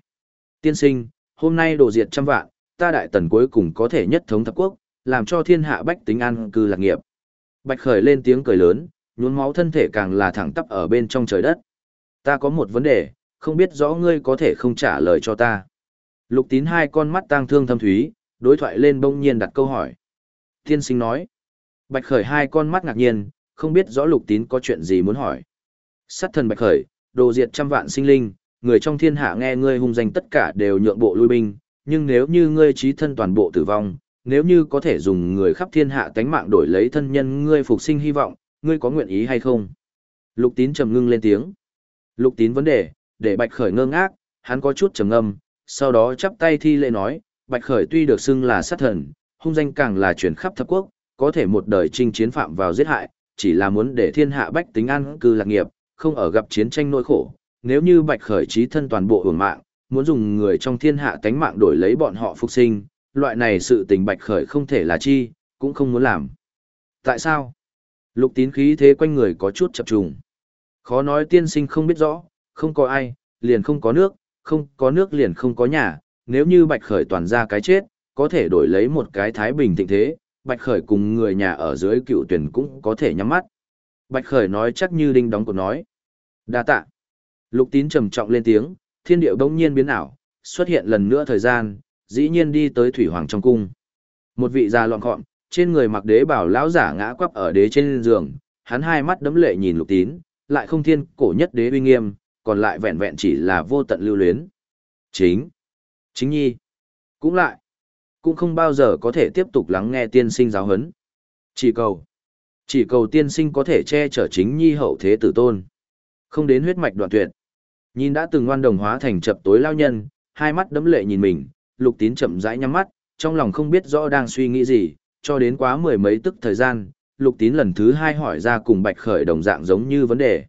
Tiên sinh, hôm nay đổ diệt trăm vạn, ta đại tần cuối cùng có thể nhất thống thập quốc, làm cho thiên hạ bách tính an cư lạc nghiệp. Bạch khởi lên tiếng cười lớn, nhuốm máu thân thể càng là thẳng tắp ở bên trong trời đất. Ta có một vấn đề, không biết rõ ngươi có thể không trả lời cho ta. Lục tín hai con mắt tang thương thâm thúy, đối thoại lên bỗng nhiên đặt câu hỏi. Tiên sinh nói. Bạch khởi hai con mắt ngạc nhiên, không biết rõ lục tín có chuyện gì muốn hỏi. Sát thần bạch khởi, đồ diệt trăm vạn sinh linh, người trong thiên hạ nghe ngươi hung danh tất cả đều nhượng bộ lui binh, nhưng nếu như ngươi trí thân toàn bộ tử vong, nếu như có thể dùng người khắp thiên hạ tánh mạng đổi lấy thân nhân ngươi phục sinh hy vọng, ngươi có nguyện ý hay không? Lục tín trầm ngưng lên tiếng. Lục tín vấn đề, để bạch khởi ngơ ngác, hắn có chút trầm ngâm, sau đó chắp tay thi lễ nói, bạch khởi tuy được xưng là sát thần, hung danh càng là chuyển khắp thập quốc, có thể một đời chinh chiến phạm vào giết hại, chỉ là muốn để thiên hạ bách tính an cư lạc nghiệp, không ở gặp chiến tranh nỗi khổ. Nếu như bạch khởi trí thân toàn bộ hưởng mạng, muốn dùng người trong thiên hạ tánh mạng đổi lấy bọn họ phục sinh, loại này sự tình bạch khởi không thể là chi, cũng không muốn làm. Tại sao? Lục tín khí thế quanh người có chút chập trùng. Khó nói tiên sinh không biết rõ, không có ai, liền không có nước, không có nước liền không có nhà, nếu như bạch khởi toàn ra cái chết, có thể đổi lấy một cái thái bình thịnh thế, bạch khởi cùng người nhà ở dưới cựu tuyển cũng có thể nhắm mắt. Bạch khởi nói chắc như đinh đóng cột nói. đa tạ. Lục tín trầm trọng lên tiếng, thiên điệu bỗng nhiên biến ảo, xuất hiện lần nữa thời gian, dĩ nhiên đi tới thủy hoàng trong cung. Một vị già loạn gọn, trên người mặc đế bảo lão giả ngã quắp ở đế trên giường, hắn hai mắt đấm lệ nhìn lục tín, lại không thiên cổ nhất đế uy nghiêm, còn lại vẹn vẹn chỉ là vô tận lưu luyến. Chính, chính nhi, cũng lại, cũng không bao giờ có thể tiếp tục lắng nghe tiên sinh giáo huấn. Chỉ cầu, chỉ cầu tiên sinh có thể che chở chính nhi hậu thế tử tôn. Không đến huyết mạch đoạn tuyệt. Nhìn đã từng ngoan đồng hóa thành chập tối lao nhân, hai mắt đấm lệ nhìn mình, lục tín chậm rãi nhắm mắt, trong lòng không biết rõ đang suy nghĩ gì, cho đến quá mười mấy tức thời gian, lục tín lần thứ hai hỏi ra cùng bạch khởi đồng dạng giống như vấn đề.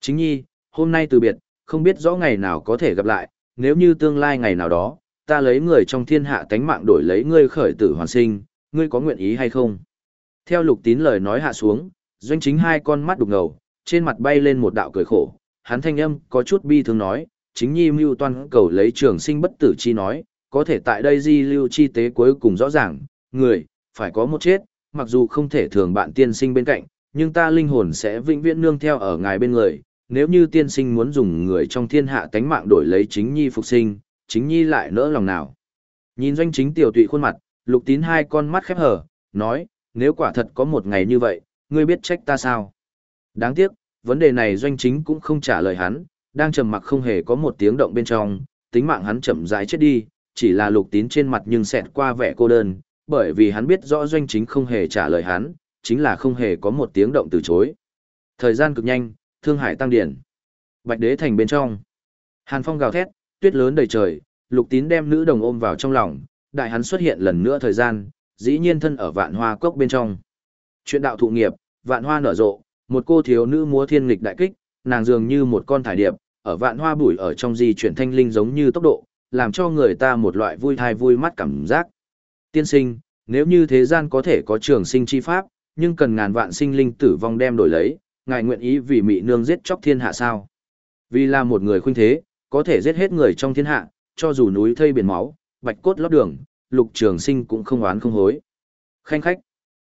Chính nhi, hôm nay từ biệt, không biết rõ ngày nào có thể gặp lại, nếu như tương lai ngày nào đó, ta lấy người trong thiên hạ tánh mạng đổi lấy ngươi khởi tử hoàn sinh, ngươi có nguyện ý hay không? Theo lục tín lời nói hạ xuống, doanh chính hai con mắt đục ngầu, trên mặt bay lên một đạo cười khổ, hắn thanh âm có chút bi thương nói, chính nhi mưu toan cầu lấy trường sinh bất tử chi nói, có thể tại đây di lưu chi tế cuối cùng rõ ràng, người, phải có một chết, mặc dù không thể thường bạn tiên sinh bên cạnh, nhưng ta linh hồn sẽ vĩnh viễn nương theo ở ngài bên người, nếu như tiên sinh muốn dùng người trong thiên hạ tánh mạng đổi lấy chính nhi phục sinh, chính nhi lại nỡ lòng nào. Nhìn doanh chính tiểu tụy khuôn mặt, lục tín hai con mắt khép hở, nói, nếu quả thật có một ngày như vậy, ngươi biết trách ta sao? Đáng tiếc, vấn đề này doanh chính cũng không trả lời hắn, đang trầm mặc không hề có một tiếng động bên trong, tính mạng hắn chậm rãi chết đi, chỉ là lục tín trên mặt nhưng xẹt qua vẻ cô đơn, bởi vì hắn biết rõ doanh chính không hề trả lời hắn, chính là không hề có một tiếng động từ chối. Thời gian cực nhanh, thương hải tăng điển. Bạch đế thành bên trong. Hàn phong gào thét, tuyết lớn đầy trời, lục tín đem nữ đồng ôm vào trong lòng, đại hắn xuất hiện lần nữa thời gian, dĩ nhiên thân ở vạn hoa cốc bên trong. Chuyện đạo thụ nghiệp, vạn hoa nở rộ, một cô thiếu nữ múa thiên nghịch đại kích, nàng dường như một con thải điệp, ở vạn hoa bụi ở trong di chuyển thanh linh giống như tốc độ, làm cho người ta một loại vui thai vui mắt cảm giác. Tiên sinh, nếu như thế gian có thể có trường sinh chi pháp, nhưng cần ngàn vạn sinh linh tử vong đem đổi lấy, ngài nguyện ý vì mị nương giết chóc thiên hạ sao? Vì là một người khuynh thế, có thể giết hết người trong thiên hạ, cho dù núi thây biển máu, bạch cốt lót đường, lục trường sinh cũng không oán không hối. Khanh khách.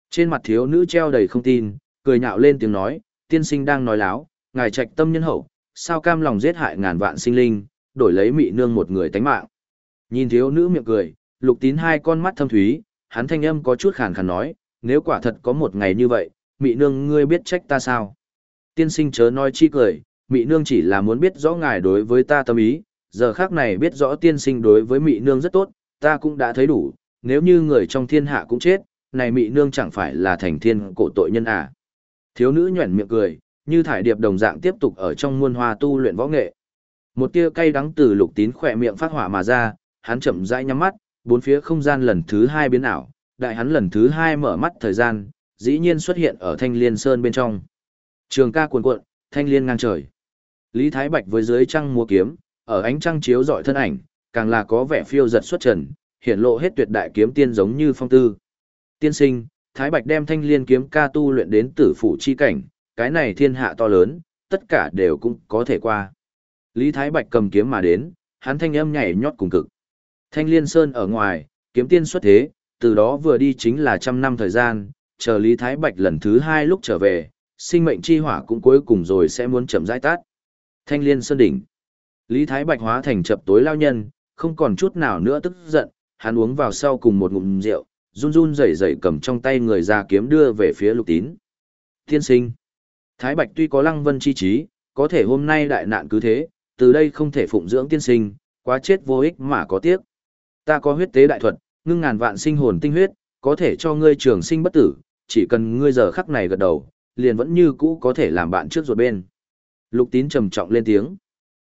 Trên mặt thiếu nữ treo đầy không tin, cười nhạo lên tiếng nói, tiên sinh đang nói láo, ngài trạch tâm nhân hậu, sao cam lòng giết hại ngàn vạn sinh linh, đổi lấy mị nương một người tánh mạng. Nhìn thiếu nữ miệng cười, lục tín hai con mắt thâm thúy, hắn thanh âm có chút khàn khàn nói, nếu quả thật có một ngày như vậy, mị nương ngươi biết trách ta sao? Tiên sinh chớ nói chi cười, mị nương chỉ là muốn biết rõ ngài đối với ta tâm ý, giờ khác này biết rõ tiên sinh đối với mị nương rất tốt, ta cũng đã thấy đủ, nếu như người trong thiên hạ cũng chết, này mị nương chẳng phải là thành thiên cổ tội nhân à. Thiếu nữ nhuẩn miệng cười, như thải điệp đồng dạng tiếp tục ở trong muôn hoa tu luyện võ nghệ. Một tia cay đắng từ lục tín khỏe miệng phát hỏa mà ra, hắn chậm rãi nhắm mắt, bốn phía không gian lần thứ hai biến ảo, đại hắn lần thứ hai mở mắt thời gian, dĩ nhiên xuất hiện ở thanh liên sơn bên trong. Trường ca cuồn cuộn, thanh liên ngang trời. Lý Thái Bạch với dưới trăng múa kiếm, ở ánh trăng chiếu dọi thân ảnh, càng là có vẻ phiêu giật xuất trần, hiện lộ hết tuyệt đại kiếm tiên giống như phong tư. Tiên sinh, Thái Bạch đem thanh liên kiếm ca tu luyện đến tử phủ chi cảnh, cái này thiên hạ to lớn, tất cả đều cũng có thể qua. Lý Thái Bạch cầm kiếm mà đến, hắn thanh âm nhảy nhót cùng cực. Thanh liên sơn ở ngoài, kiếm tiên xuất thế, từ đó vừa đi chính là trăm năm thời gian, chờ Lý Thái Bạch lần thứ hai lúc trở về, sinh mệnh chi hỏa cũng cuối cùng rồi sẽ muốn chậm rãi tát. Thanh liên sơn đỉnh. Lý Thái Bạch hóa thành chập tối lao nhân, không còn chút nào nữa tức giận, hắn uống vào sau cùng một ngụm rượu, run run rẩy rẩy cầm trong tay người ra kiếm đưa về phía lục tín. Tiên sinh. Thái Bạch tuy có lăng vân chi trí, có thể hôm nay đại nạn cứ thế, từ đây không thể phụng dưỡng tiên sinh, quá chết vô ích mà có tiếc. Ta có huyết tế đại thuật, ngưng ngàn vạn sinh hồn tinh huyết, có thể cho ngươi trường sinh bất tử, chỉ cần ngươi giờ khắc này gật đầu, liền vẫn như cũ có thể làm bạn trước ruột bên. Lục tín trầm trọng lên tiếng.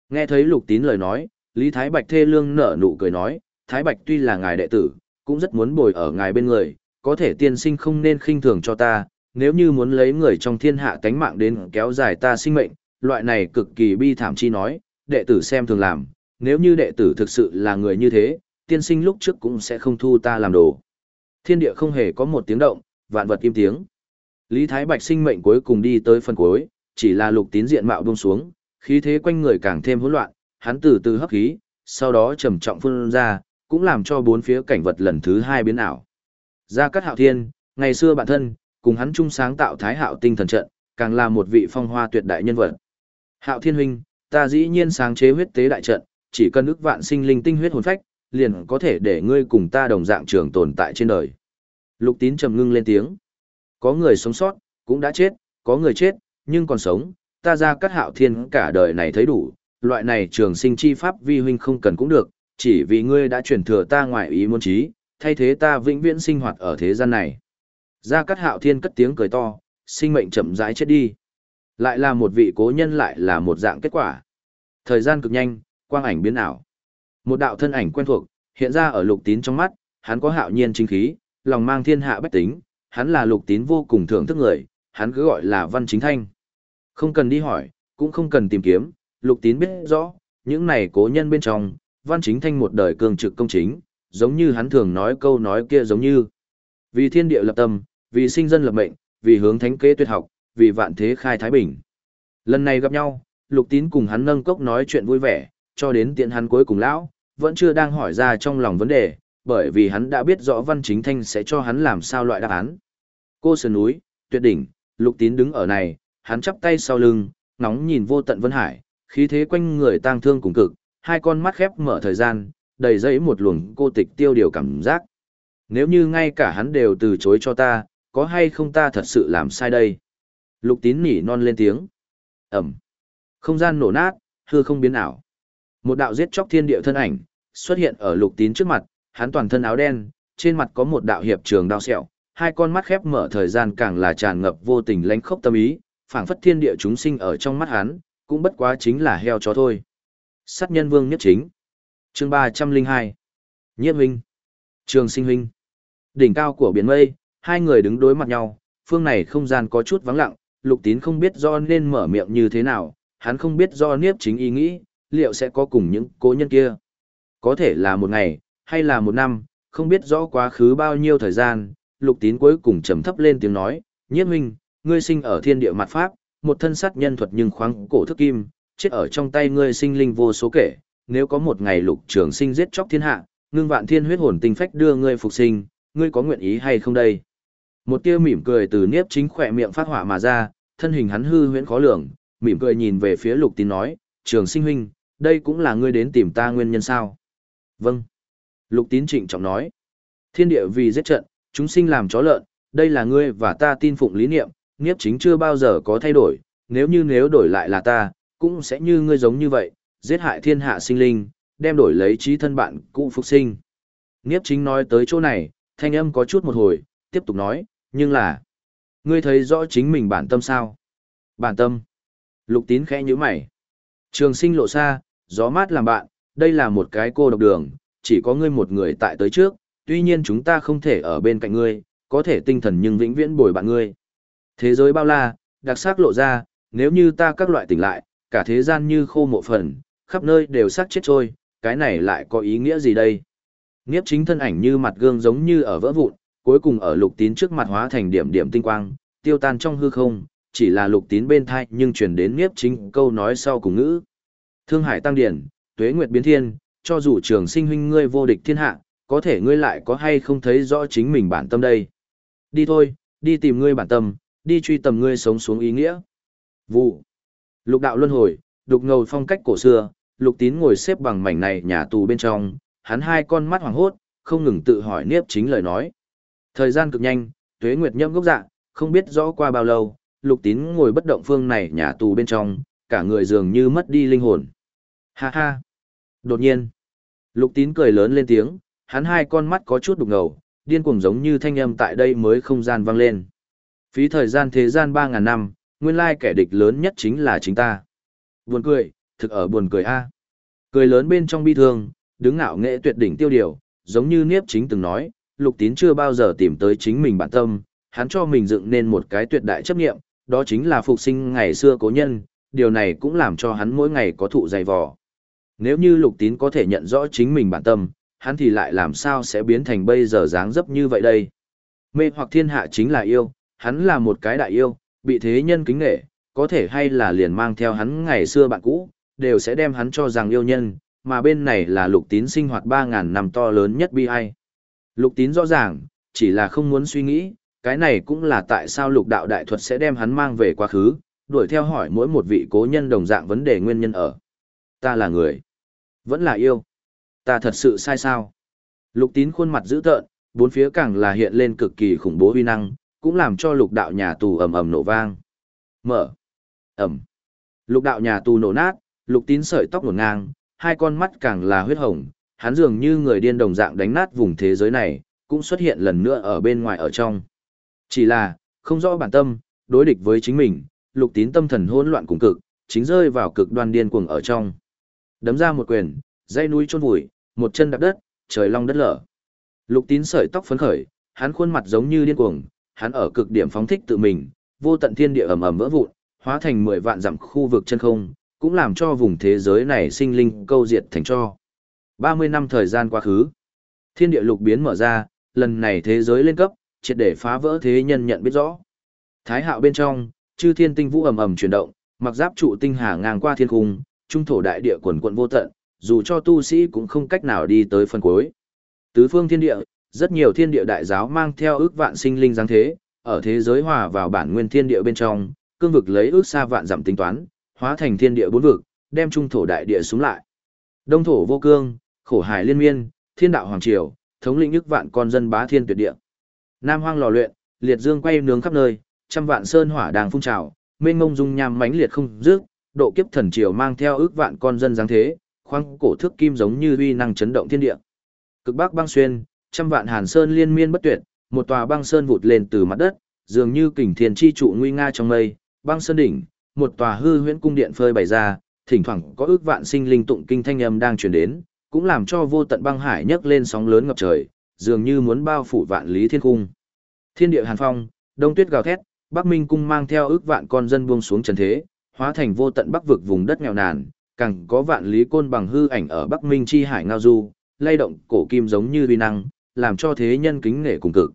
Nghe thấy lục tín lời nói, Lý Thái Bạch thê lương nở nụ cười nói, Thái Bạch tuy là ngài đệ tử, cũng rất muốn bồi ở ngài bên người, có thể tiên sinh không nên khinh thường cho ta, nếu như muốn lấy người trong thiên hạ tánh mạng đến kéo dài ta sinh mệnh, loại này cực kỳ bi thảm chi nói, đệ tử xem thường làm, nếu như đệ tử thực sự là người như thế, tiên sinh lúc trước cũng sẽ không thu ta làm đồ. Thiên địa không hề có một tiếng động, vạn vật im tiếng. Lý Thái Bạch sinh mệnh cuối cùng đi tới phần cuối, chỉ là lục tín diện mạo buông xuống, khí thế quanh người càng thêm hỗn loạn, hắn từ từ hấp khí, sau đó trầm trọng phun ra, cũng làm cho bốn phía cảnh vật lần thứ hai biến ảo. Gia Cát Hạo Thiên, ngày xưa bản thân, cùng hắn chung sáng tạo Thái Hạo Tinh Thần Trận, càng là một vị phong hoa tuyệt đại nhân vật. Hạo Thiên huynh, ta dĩ nhiên sáng chế huyết tế đại trận, chỉ cần ức vạn sinh linh tinh huyết hồn phách, liền có thể để ngươi cùng ta đồng dạng trường tồn tại trên đời. Lục Tín trầm ngưng lên tiếng. Có người sống sót, cũng đã chết, có người chết, nhưng còn sống, ta ra cắt hạo thiên cả đời này thấy đủ, loại này trường sinh chi pháp vi huynh không cần cũng được, chỉ vì ngươi đã truyền thừa ta ngoại ý muốn trí, thay thế ta vĩnh viễn sinh hoạt ở thế gian này. Gia Cát Hạo Thiên cất tiếng cười to, sinh mệnh chậm rãi chết đi. Lại là một vị cố nhân lại là một dạng kết quả. Thời gian cực nhanh, quang ảnh biến ảo. Một đạo thân ảnh quen thuộc, hiện ra ở lục tín trong mắt, hắn có hạo nhiên chính khí, lòng mang thiên hạ bách tính, hắn là lục tín vô cùng thưởng thức người, hắn cứ gọi là văn chính thanh. Không cần đi hỏi, cũng không cần tìm kiếm, lục tín biết rõ, những này cố nhân bên trong, văn chính thanh một đời cường trực công chính, giống như hắn thường nói câu nói kia giống như. Vì thiên địa lập tâm, vì sinh dân lập mệnh, vì hướng thánh kế tuyệt học, vì vạn thế khai thái bình. Lần này gặp nhau, lục tín cùng hắn nâng cốc nói chuyện vui vẻ, cho đến tiện hắn cuối cùng lão, vẫn chưa đang hỏi ra trong lòng vấn đề, bởi vì hắn đã biết rõ văn chính thanh sẽ cho hắn làm sao loại đáp án. Cô sườn núi, tuyệt đỉnh, lục tín đứng ở này, hắn chắp tay sau lưng, nóng nhìn vô tận vân hải, khí thế quanh người tang thương cùng cực, hai con mắt khép mở thời gian, đầy dẫy một luồng cô tịch tiêu điều cảm giác. Nếu như ngay cả hắn đều từ chối cho ta, có hay không ta thật sự làm sai đây? Lục tín nỉ non lên tiếng. Ẩm. Không gian nổ nát, hư không biến ảo. Một đạo giết chóc thiên địa thân ảnh, xuất hiện ở lục tín trước mặt, hắn toàn thân áo đen, trên mặt có một đạo hiệp trường đao sẹo, hai con mắt khép mở thời gian càng là tràn ngập vô tình lánh khốc tâm ý, phảng phất thiên địa chúng sinh ở trong mắt hắn, cũng bất quá chính là heo chó thôi. Sát nhân vương nhất chính. Chương ba trăm linh hai Nhiếp huynh. Trường sinh huynh. Đỉnh cao của biển mây, hai người đứng đối mặt nhau, phương này không gian có chút vắng lặng, lục tín không biết do nên mở miệng như thế nào, hắn không biết do niếp chính ý nghĩ, liệu sẽ có cùng những cố nhân kia. Có thể là một ngày, hay là một năm, không biết rõ quá khứ bao nhiêu thời gian, lục tín cuối cùng trầm thấp lên tiếng nói, nhiếp huynh, ngươi sinh ở thiên địa mặt pháp, một thân sát nhân thuật nhưng khoáng cổ thức kim, chết ở trong tay ngươi sinh linh vô số kể, nếu có một ngày lục trường sinh giết chóc thiên hạ, ngưng vạn thiên huyết hồn tinh phách đưa ngươi phục sinh, ngươi có nguyện ý hay không đây? Một tia mỉm cười từ niếp chính khỏe miệng phát hỏa mà ra, thân hình hắn hư huyễn khó lường, mỉm cười nhìn về phía lục tín nói, trường sinh huynh, đây cũng là ngươi đến tìm ta nguyên nhân sao? Vâng. Lục tín trịnh trọng nói, thiên địa vì giết trận, chúng sinh làm chó lợn, đây là ngươi và ta tin phụng lý niệm, niếp chính chưa bao giờ có thay đổi, nếu như nếu đổi lại là ta, cũng sẽ như ngươi giống như vậy, giết hại thiên hạ sinh linh, đem đổi lấy trí thân bạn cũ phục sinh. Niếp chính nói tới chỗ này, thanh âm có chút một hồi, tiếp tục nói, nhưng là, ngươi thấy rõ chính mình bản tâm sao? Bản tâm. Lục tín khẽ như mày. Trường sinh lộ xa, gió mát làm bạn, đây là một cái cô độc đường, chỉ có ngươi một người tại tới trước, tuy nhiên chúng ta không thể ở bên cạnh ngươi, có thể tinh thần nhưng vĩnh viễn bồi bạn ngươi. Thế giới bao la, đặc sắc lộ ra, nếu như ta các loại tỉnh lại, cả thế gian như khô mộ phần, khắp nơi đều sắc chết trôi, cái này lại có ý nghĩa gì đây? Nghiếp chính thân ảnh như mặt gương giống như ở vỡ vụn, cuối cùng ở lục tín trước mặt hóa thành điểm điểm tinh quang, tiêu tan trong hư không, chỉ là lục tín bên thai nhưng truyền đến nghiếp chính câu nói sau cùng ngữ. Thương hải tăng điển, tuế nguyệt biến thiên, cho dù trường sinh huynh ngươi vô địch thiên hạ, có thể ngươi lại có hay không thấy rõ chính mình bản tâm đây. Đi thôi, đi tìm ngươi bản tâm, đi truy tầm ngươi sống xuống ý nghĩa. Vụ. Lục đạo luân hồi, đục ngầu phong cách cổ xưa, lục tín ngồi xếp bằng mảnh này nhà tù bên trong, hắn hai con mắt hoàng hốt, không ngừng tự hỏi niếp chính lời nói. Thời gian cực nhanh, tuế nguyệt nhâm gốc dạ, không biết rõ qua bao lâu, lục tín ngồi bất động phương này nhà tù bên trong, cả người dường như mất đi linh hồn. Ha ha. Đột nhiên, lục tín cười lớn lên tiếng, hắn hai con mắt có chút đục ngầu, điên cuồng giống như thanh âm tại đây mới không gian vang lên. Phí thời gian thế gian 3.000 năm, nguyên lai kẻ địch lớn nhất chính là chính ta. Buồn cười, thực ở buồn cười a. Cười lớn bên trong bi thương, đứng ngạo nghệ tuyệt đỉnh tiêu điều, giống như Niếp chính từng nói, Lục Tín chưa bao giờ tìm tới chính mình bản tâm, hắn cho mình dựng nên một cái tuyệt đại chấp nghiệm, đó chính là phục sinh ngày xưa cố nhân, điều này cũng làm cho hắn mỗi ngày có thụ dày vò. Nếu như Lục Tín có thể nhận rõ chính mình bản tâm, hắn thì lại làm sao sẽ biến thành bây giờ dáng dấp như vậy đây? Mê hoặc thiên hạ chính là yêu, hắn là một cái đại yêu, bị thế nhân kính nghệ, có thể hay là liền mang theo hắn ngày xưa bạn cũ, đều sẽ đem hắn cho rằng yêu nhân, mà bên này là lục tín sinh hoạt 3.000 năm to lớn nhất bi ai. Lục tín rõ ràng, chỉ là không muốn suy nghĩ, cái này cũng là tại sao lục đạo đại thuật sẽ đem hắn mang về quá khứ, đuổi theo hỏi mỗi một vị cố nhân đồng dạng vấn đề nguyên nhân ở. Ta là người, vẫn là yêu. Ta thật sự sai sao? Lục tín khuôn mặt dữ tợn, bốn phía càng là hiện lên cực kỳ khủng bố uy năng, cũng làm cho lục đạo nhà tù ầm ầm nổ vang. Mở. Ẩm. Lục đạo nhà tù nổ nát, lục tín sợi tóc ngổn ngang, hai con mắt càng là huyết hồng, hắn dường như người điên đồng dạng đánh nát vùng thế giới này, cũng xuất hiện lần nữa ở bên ngoài ở trong. Chỉ là, không rõ bản tâm, đối địch với chính mình, lục tín tâm thần hỗn loạn cùng cực, chính rơi vào cực đoan điên cuồng ở trong. Đấm ra một quyền, dây núi chôn vùi, một chân đạp đất, trời long đất lở. Lục tín sợi tóc phấn khởi, hắn khuôn mặt giống như điên cuồng, hắn ở cực điểm phóng thích tự mình, vô tận thiên địa ầm ầm vỡ vụn, hóa thành 10 vạn dặm khu vực chân không, cũng làm cho vùng thế giới này sinh linh câu diệt thành cho. 30 năm thời gian quá khứ, thiên địa lục biến mở ra, lần này thế giới lên cấp, triệt để phá vỡ thế nhân nhận biết rõ. Thái hạo bên trong, chư thiên tinh vũ ầm ầm chuyển động, mặc giáp trụ tinh hà ngang qua thiên cung, trung thổ đại địa quần quận vô tận, dù cho tu sĩ cũng không cách nào đi tới phần cuối. Tứ phương thiên địa, rất nhiều thiên địa đại giáo mang theo ước vạn sinh linh giáng thế, ở thế giới hòa vào bản nguyên thiên địa bên trong, cương vực lấy ước xa vạn giảm tính toán, hóa thành thiên địa bốn vực, đem trung thổ đại địa xuống lại. Đông thổ vô cương, khổ hải liên miên, thiên đạo hoàng triều, thống lĩnh ước vạn con dân bá thiên tuyệt địa. Nam hoang lò luyện, liệt dương quay nướng khắp nơi, trăm vạn sơn hỏa đang phun trào, mênh mông dung nham mãnh liệt không dứt, độ kiếp thần triều mang theo ước vạn con dân giáng thế, khoang cổ thước kim giống như uy năng chấn động thiên địa. Cực bắc băng xuyên, trăm vạn hàn sơn liên miên bất tuyệt, một tòa băng sơn vụt lên từ mặt đất, dường như kình thiên chi trụ nguy nga trong mây, băng sơn đỉnh, một tòa hư huyễn cung điện phơi bày ra, thỉnh thoảng có ước vạn sinh linh tụng kinh thanh âm đang truyền đến, cũng làm cho vô tận băng hải nhấc lên sóng lớn ngập trời, dường như muốn bao phủ vạn lý thiên cung. Thiên địa hàn phong, đông tuyết gào thét, Bắc Minh cung mang theo ước vạn con dân buông xuống trần thế, hóa thành vô tận bắc vực vùng đất nghèo nàn, càng có vạn lý côn bằng hư ảnh ở Bắc Minh chi hải ngao du, lay động cổ kim giống như uy năng, làm cho thế nhân kính nể cùng cực.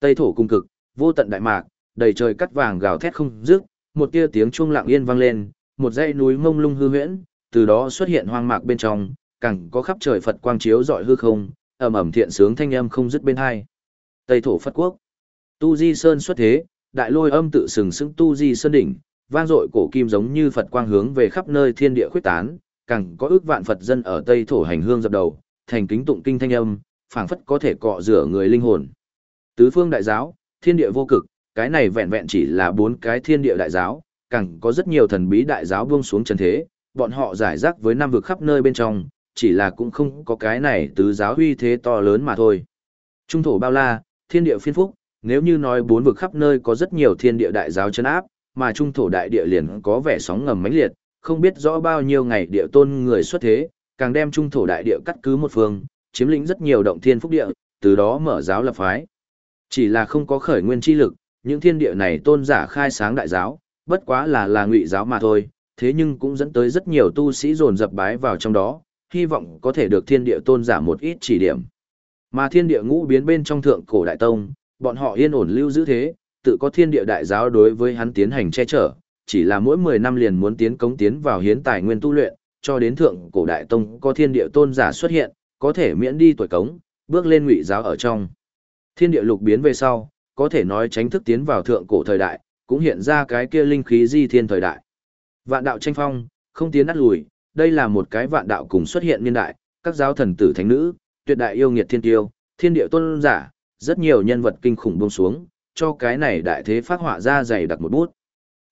Tây thổ cùng cực, vô tận đại mạc, đầy trời cắt vàng gào thét không dứt, một tia tiếng chuông lặng yên vang lên, một dãy núi mông lung hư huyễn, từ đó xuất hiện hoang mạc bên trong, càng có khắp trời Phật quang chiếu rọi hư không, ầm ầm thiện sướng thanh âm không dứt bên hai. Tây thổ Phật quốc. Tu Di Sơn xuất thế, đại lôi âm tự sừng sững Tu Di Sơn đỉnh, vang dội cổ kim giống như Phật quang hướng về khắp nơi thiên địa khuyết tán, càng có ước vạn Phật dân ở Tây thổ hành hương dập đầu, thành kính tụng kinh thanh âm, phảng phất có thể cọ rửa người linh hồn. Tứ phương đại giáo, thiên địa vô cực, cái này vẹn vẹn chỉ là bốn cái thiên địa đại giáo, càng có rất nhiều thần bí đại giáo buông xuống trần thế, bọn họ giải rác với năm vực khắp nơi bên trong, chỉ là cũng không có cái này tứ giáo huy thế to lớn mà thôi. Trung thổ bao la, thiên địa phiên phúc, nếu như nói bốn vực khắp nơi có rất nhiều thiên địa đại giáo chân áp, mà trung thổ đại địa liền có vẻ sóng ngầm mãnh liệt, không biết rõ bao nhiêu ngày địa tôn người xuất thế, càng đem trung thổ đại địa cắt cứ một phương, chiếm lĩnh rất nhiều động thiên phúc địa, từ đó mở giáo lập phái. Chỉ là không có khởi nguyên chi lực, những thiên địa này tôn giả khai sáng đại giáo, bất quá là là ngụy giáo mà thôi, thế nhưng cũng dẫn tới rất nhiều tu sĩ dồn dập bái vào trong đó, hy vọng có thể được thiên địa tôn giả một ít chỉ điểm. Mà thiên địa ngũ biến bên trong thượng cổ đại tông, bọn họ yên ổn lưu giữ thế, tự có thiên địa đại giáo đối với hắn tiến hành che chở, chỉ là mỗi 10 năm liền muốn tiến cống tiến vào hiến tài nguyên tu luyện, cho đến thượng cổ đại tông có thiên địa tôn giả xuất hiện, có thể miễn đi tuổi cống, bước lên ngụy giáo ở trong. Thiên địa lục biến về sau, có thể nói tránh thức tiến vào thượng cổ thời đại, cũng hiện ra cái kia linh khí di thiên thời đại. Vạn đạo tranh phong, không tiến nát lùi, đây là một cái vạn đạo cùng xuất hiện niên đại, các giáo thần tử thánh nữ, tuyệt đại yêu nghiệt thiên tiêu, thiên địa tôn giả, rất nhiều nhân vật kinh khủng buông xuống, cho cái này đại thế phát họa ra dày đặc một bút.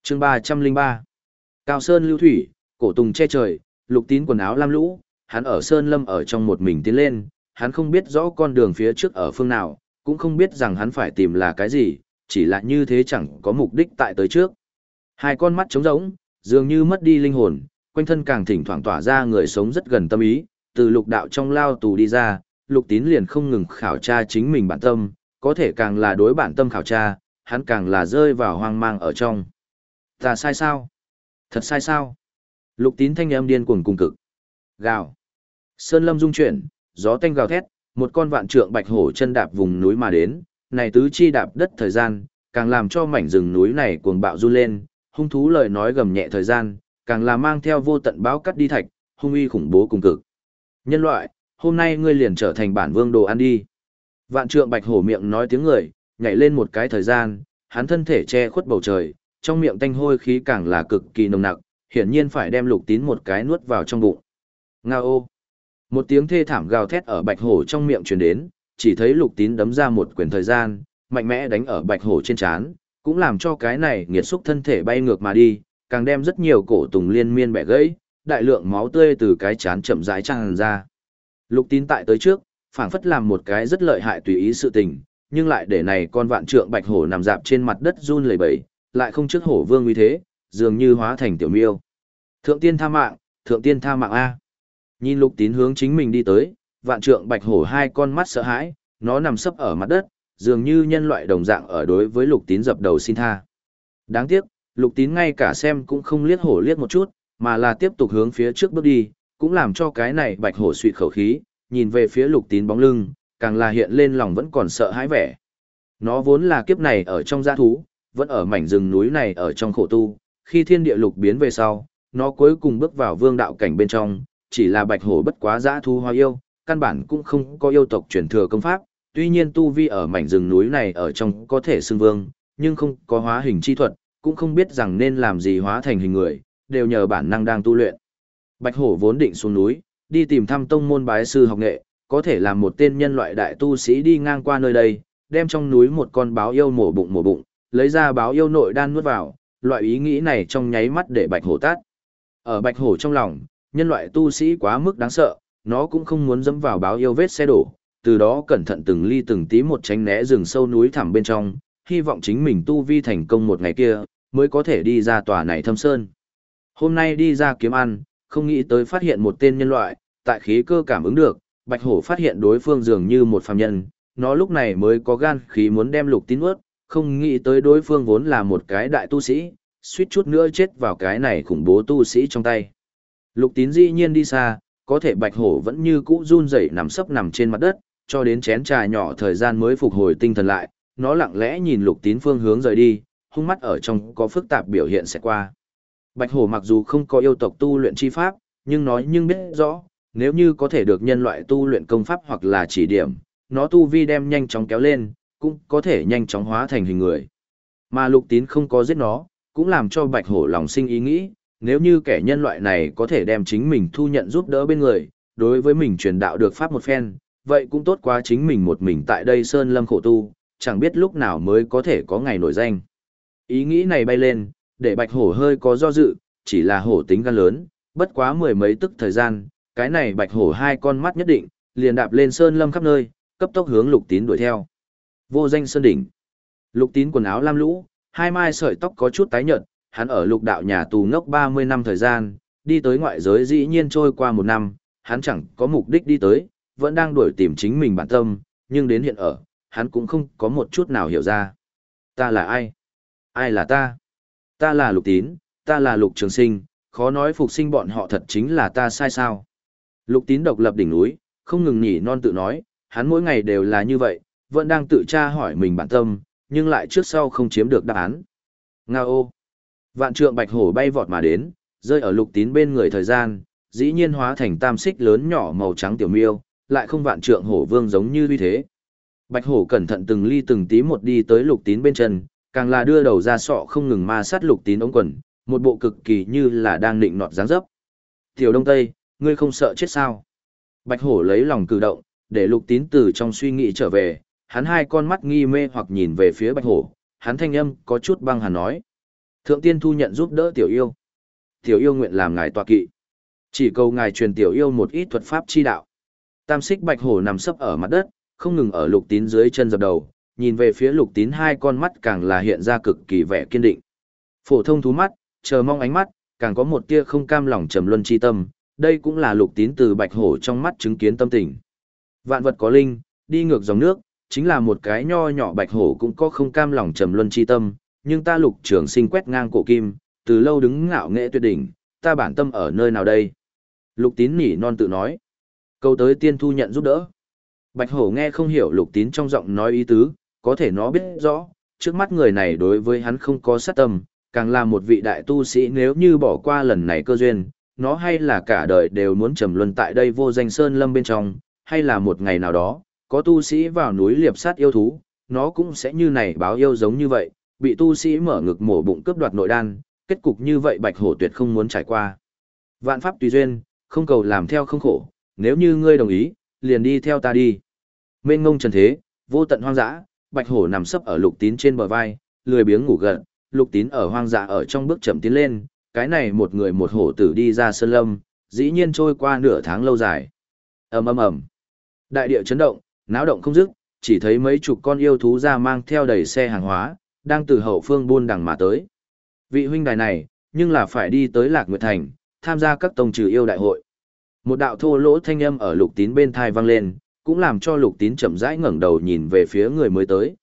Chương 303 Cao Sơn lưu thủy, cổ tùng che trời, lục tín quần áo lam lũ, hắn ở Sơn Lâm ở trong một mình tiến lên, hắn không biết rõ con đường phía trước ở phương nào, cũng không biết rằng hắn phải tìm là cái gì, chỉ là như thế chẳng có mục đích tại tới trước. Hai con mắt trống rỗng, dường như mất đi linh hồn, quanh thân càng thỉnh thoảng tỏa ra người sống rất gần tâm ý, từ lục đạo trong lao tù đi ra, lục tín liền không ngừng khảo tra chính mình bản tâm, có thể càng là đối bản tâm khảo tra, hắn càng là rơi vào hoang mang ở trong. Ta sai sao? Thật sai sao? Lục tín thanh âm điên cuồng cùng cực. Gào. Sơn lâm rung chuyển, gió tanh gào thét, một con vạn trượng bạch hổ chân đạp vùng núi mà đến, này tứ chi đạp đất thời gian, càng làm cho mảnh rừng núi này cuồng bạo run lên, hung thú lời nói gầm nhẹ thời gian, càng là mang theo vô tận báo cắt đi thạch, hung uy khủng bố cùng cực. Nhân loại, hôm nay ngươi liền trở thành bản vương đồ ăn đi. Vạn trượng bạch hổ miệng nói tiếng người, nhảy lên một cái thời gian, hắn thân thể che khuất bầu trời, trong miệng tanh hôi khí càng là cực kỳ nồng nặc, hiển nhiên phải đem lục tín một cái nuốt vào trong bụng. Nga ô! Một tiếng thê thảm gào thét ở bạch hổ trong miệng truyền đến, chỉ thấy lục tín đấm ra một quyền thời gian, mạnh mẽ đánh ở bạch hổ trên trán, cũng làm cho cái này nghiệt xúc thân thể bay ngược mà đi, càng đem rất nhiều cổ tùng liên miên bẻ gãy, đại lượng máu tươi từ cái chán chậm rãi tràn ra. Lục tín tại tới trước, phảng phất làm một cái rất lợi hại tùy ý sự tình, nhưng lại để này con vạn trượng bạch hổ nằm dạp trên mặt đất run lẩy bẩy, lại không trước hổ vương uy thế, dường như hóa thành tiểu miêu. Thượng tiên tha mạng, thượng tiên tha mạng A. Nhìn lục tín hướng chính mình đi tới, vạn trượng bạch hổ hai con mắt sợ hãi, nó nằm sấp ở mặt đất, dường như nhân loại đồng dạng ở đối với lục tín dập đầu xin tha. Đáng tiếc, lục tín ngay cả xem cũng không liếc hổ liếc một chút, mà là tiếp tục hướng phía trước bước đi, cũng làm cho cái này bạch hổ suy khẩu khí, nhìn về phía lục tín bóng lưng, càng là hiện lên lòng vẫn còn sợ hãi vẻ. Nó vốn là kiếp này ở trong giã thú, vẫn ở mảnh rừng núi này ở trong khổ tu, khi thiên địa lục biến về sau, nó cuối cùng bước vào vương đạo cảnh bên trong, chỉ là bạch hổ bất quá dã thú hoa yêu, căn bản cũng không có yêu tộc truyền thừa công pháp, tuy nhiên tu vi ở mảnh rừng núi này ở trong có thể xưng vương, nhưng không có hóa hình chi thuật, cũng không biết rằng nên làm gì hóa thành hình người, đều nhờ bản năng đang tu luyện. Bạch hổ vốn định xuống núi, đi tìm thăm tông môn bái sư học nghệ, có thể làm một tên nhân loại đại tu sĩ đi ngang qua nơi đây, đem trong núi một con báo yêu mổ bụng mổ bụng, lấy ra báo yêu nội đan nuốt vào, loại ý nghĩ này trong nháy mắt để bạch hổ tát. Ở bạch hổ trong lòng, nhân loại tu sĩ quá mức đáng sợ, nó cũng không muốn dẫm vào báo yêu vết xe đổ, từ đó cẩn thận từng ly từng tí một tránh né rừng sâu núi thẳm bên trong, hy vọng chính mình tu vi thành công một ngày kia, mới có thể đi ra tòa này thâm sơn. Hôm nay đi ra kiếm ăn, không nghĩ tới phát hiện một tên nhân loại, tại khí cơ cảm ứng được, Bạch Hổ phát hiện đối phương dường như một phàm nhân, nó lúc này mới có gan khí muốn đem lục tín ướt, không nghĩ tới đối phương vốn là một cái đại tu sĩ, suýt chút nữa chết vào cái này khủng bố tu sĩ trong tay. Lục tín dĩ nhiên đi xa, có thể Bạch Hổ vẫn như cũ run rẩy nằm sấp nằm trên mặt đất, cho đến chén trà nhỏ thời gian mới phục hồi tinh thần lại, nó lặng lẽ nhìn lục tín phương hướng rời đi, hung mắt ở trong có phức tạp biểu hiện sẽ qua. Bạch hổ mặc dù không có yêu tộc tu luyện chi pháp, nhưng nói nhưng biết rõ, nếu như có thể được nhân loại tu luyện công pháp hoặc là chỉ điểm, nó tu vi đem nhanh chóng kéo lên, cũng có thể nhanh chóng hóa thành hình người. Mà lục tín không có giết nó, cũng làm cho bạch hổ lòng sinh ý nghĩ, nếu như kẻ nhân loại này có thể đem chính mình thu nhận giúp đỡ bên người, đối với mình truyền đạo được pháp một phen, vậy cũng tốt quá chính mình một mình tại đây sơn lâm khổ tu, chẳng biết lúc nào mới có thể có ngày nổi danh. Ý nghĩ này bay lên, để bạch hổ hơi có do dự, chỉ là hổ tính gan lớn, bất quá mười mấy tức thời gian, cái này bạch hổ hai con mắt nhất định, liền đạp lên sơn lâm khắp nơi, cấp tốc hướng lục tín đuổi theo. Vô danh sơn đỉnh. Lục tín quần áo lam lũ, hai mai sợi tóc có chút tái nhợt, hắn ở lục đạo nhà tù ngốc 30 năm thời gian, đi tới ngoại giới dĩ nhiên trôi qua một năm, hắn chẳng có mục đích đi tới, vẫn đang đuổi tìm chính mình bản tâm, nhưng đến hiện ở, hắn cũng không có một chút nào hiểu ra. Ta là ai? Ai là ta? Ta là lục tín, ta là lục trường sinh, khó nói phục sinh bọn họ thật chính là ta sai sao. Lục tín độc lập đỉnh núi, không ngừng nhỉ non tự nói, hắn mỗi ngày đều là như vậy, vẫn đang tự tra hỏi mình bản tâm, nhưng lại trước sau không chiếm được đáp án. Nga ô! Vạn trượng bạch hổ bay vọt mà đến, rơi ở lục tín bên người thời gian, dĩ nhiên hóa thành tam xích lớn nhỏ màu trắng tiểu miêu, lại không vạn trượng hổ vương giống như như thế. Bạch hổ cẩn thận từng ly từng tí một đi tới lục tín bên chân, càng là đưa đầu ra sọ không ngừng ma sát lục tín ống quần, một bộ cực kỳ như là đang định nọt dáng dấp. Tiểu Đông Tây, ngươi không sợ chết sao? Bạch hổ lấy lòng cử động, để lục tín từ trong suy nghĩ trở về, hắn hai con mắt nghi mê hoặc nhìn về phía bạch hổ, hắn thanh âm có chút băng hàn nói. Thượng tiên thu nhận giúp đỡ tiểu yêu. Tiểu yêu nguyện làm ngài tọa kỵ. Chỉ cầu ngài truyền tiểu yêu một ít thuật pháp chi đạo. Tam xích bạch hổ nằm sấp ở mặt đất, không ngừng ở lục tín dưới chân dập đầu, nhìn về phía lục tín hai con mắt càng là hiện ra cực kỳ vẻ kiên định. Phổ thông thú mắt, chờ mong ánh mắt, càng có một tia không cam lòng trầm luân chi tâm, đây cũng là lục tín từ bạch hổ trong mắt chứng kiến tâm tình. Vạn vật có linh, đi ngược dòng nước, chính là một cái nho nhỏ bạch hổ cũng có không cam lòng trầm luân chi tâm, nhưng ta lục trường sinh quét ngang cổ kim, từ lâu đứng ngạo nghệ tuyệt đỉnh, ta bản tâm ở nơi nào đây? Lục tín nỉ non tự nói. Câu tới tiên thu nhận giúp đỡ. Bạch hổ nghe không hiểu lục tín trong giọng nói ý tứ, có thể nó biết rõ, trước mắt người này đối với hắn không có sát tâm, càng là một vị đại tu sĩ nếu như bỏ qua lần này cơ duyên, nó hay là cả đời đều muốn trầm luân tại đây vô danh sơn lâm bên trong, hay là một ngày nào đó, có tu sĩ vào núi liệp sát yêu thú, nó cũng sẽ như này báo yêu giống như vậy, bị tu sĩ mở ngực mổ bụng cướp đoạt nội đan, kết cục như vậy bạch hổ tuyệt không muốn trải qua. Vạn pháp tùy duyên, không cầu làm theo không khổ, nếu như ngươi đồng ý, liền đi theo ta đi. Mên ngông trần thế, vô tận hoang dã, bạch hổ nằm sấp ở lục tín trên bờ vai, lười biếng ngủ gật, lục tín ở hoang dã ở trong bước chậm tiến lên, cái này một người một hổ tử đi ra sơn lâm, dĩ nhiên trôi qua nửa tháng lâu dài. ầm ầm ầm, đại địa chấn động, náo động không dứt, chỉ thấy mấy chục con yêu thú ra mang theo đầy xe hàng hóa, đang từ hậu phương buôn đằng mà tới. Vị huynh đài này, nhưng là phải đi tới Lạc Nguyệt Thành, tham gia các tông trừ yêu đại hội. Một đạo thô lỗ thanh âm ở lục tín bên thai vang lên, cũng làm cho lục tín chậm rãi ngẩng đầu nhìn về phía người mới tới.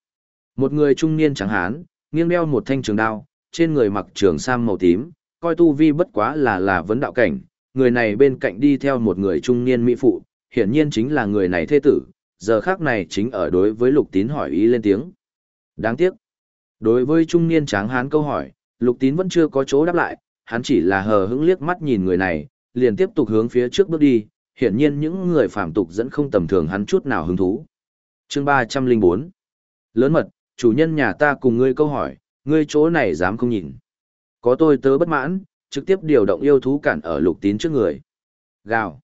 Một người trung niên trắng hán, nghiêng đeo một thanh trường đao, trên người mặc trường sam màu tím, coi tu vi bất quá là là vấn đạo cảnh, người này bên cạnh đi theo một người trung niên mỹ phụ, hiển nhiên chính là người này thế tử, giờ khác này chính ở đối với lục tín hỏi ý lên tiếng. Đáng tiếc. Đối với trung niên tráng hán câu hỏi, Lục tín vẫn chưa có chỗ đáp lại, hắn chỉ là hờ hững liếc mắt nhìn người này, liền tiếp tục hướng phía trước bước đi, hiển nhiên những người phàm tục dẫn không tầm thường hắn chút nào hứng thú. Chương 304 Lớn mật, chủ nhân nhà ta cùng ngươi câu hỏi, ngươi chỗ này dám không nhìn. Có tôi tớ bất mãn, trực tiếp điều động yêu thú cản ở lục tín trước người. Gào.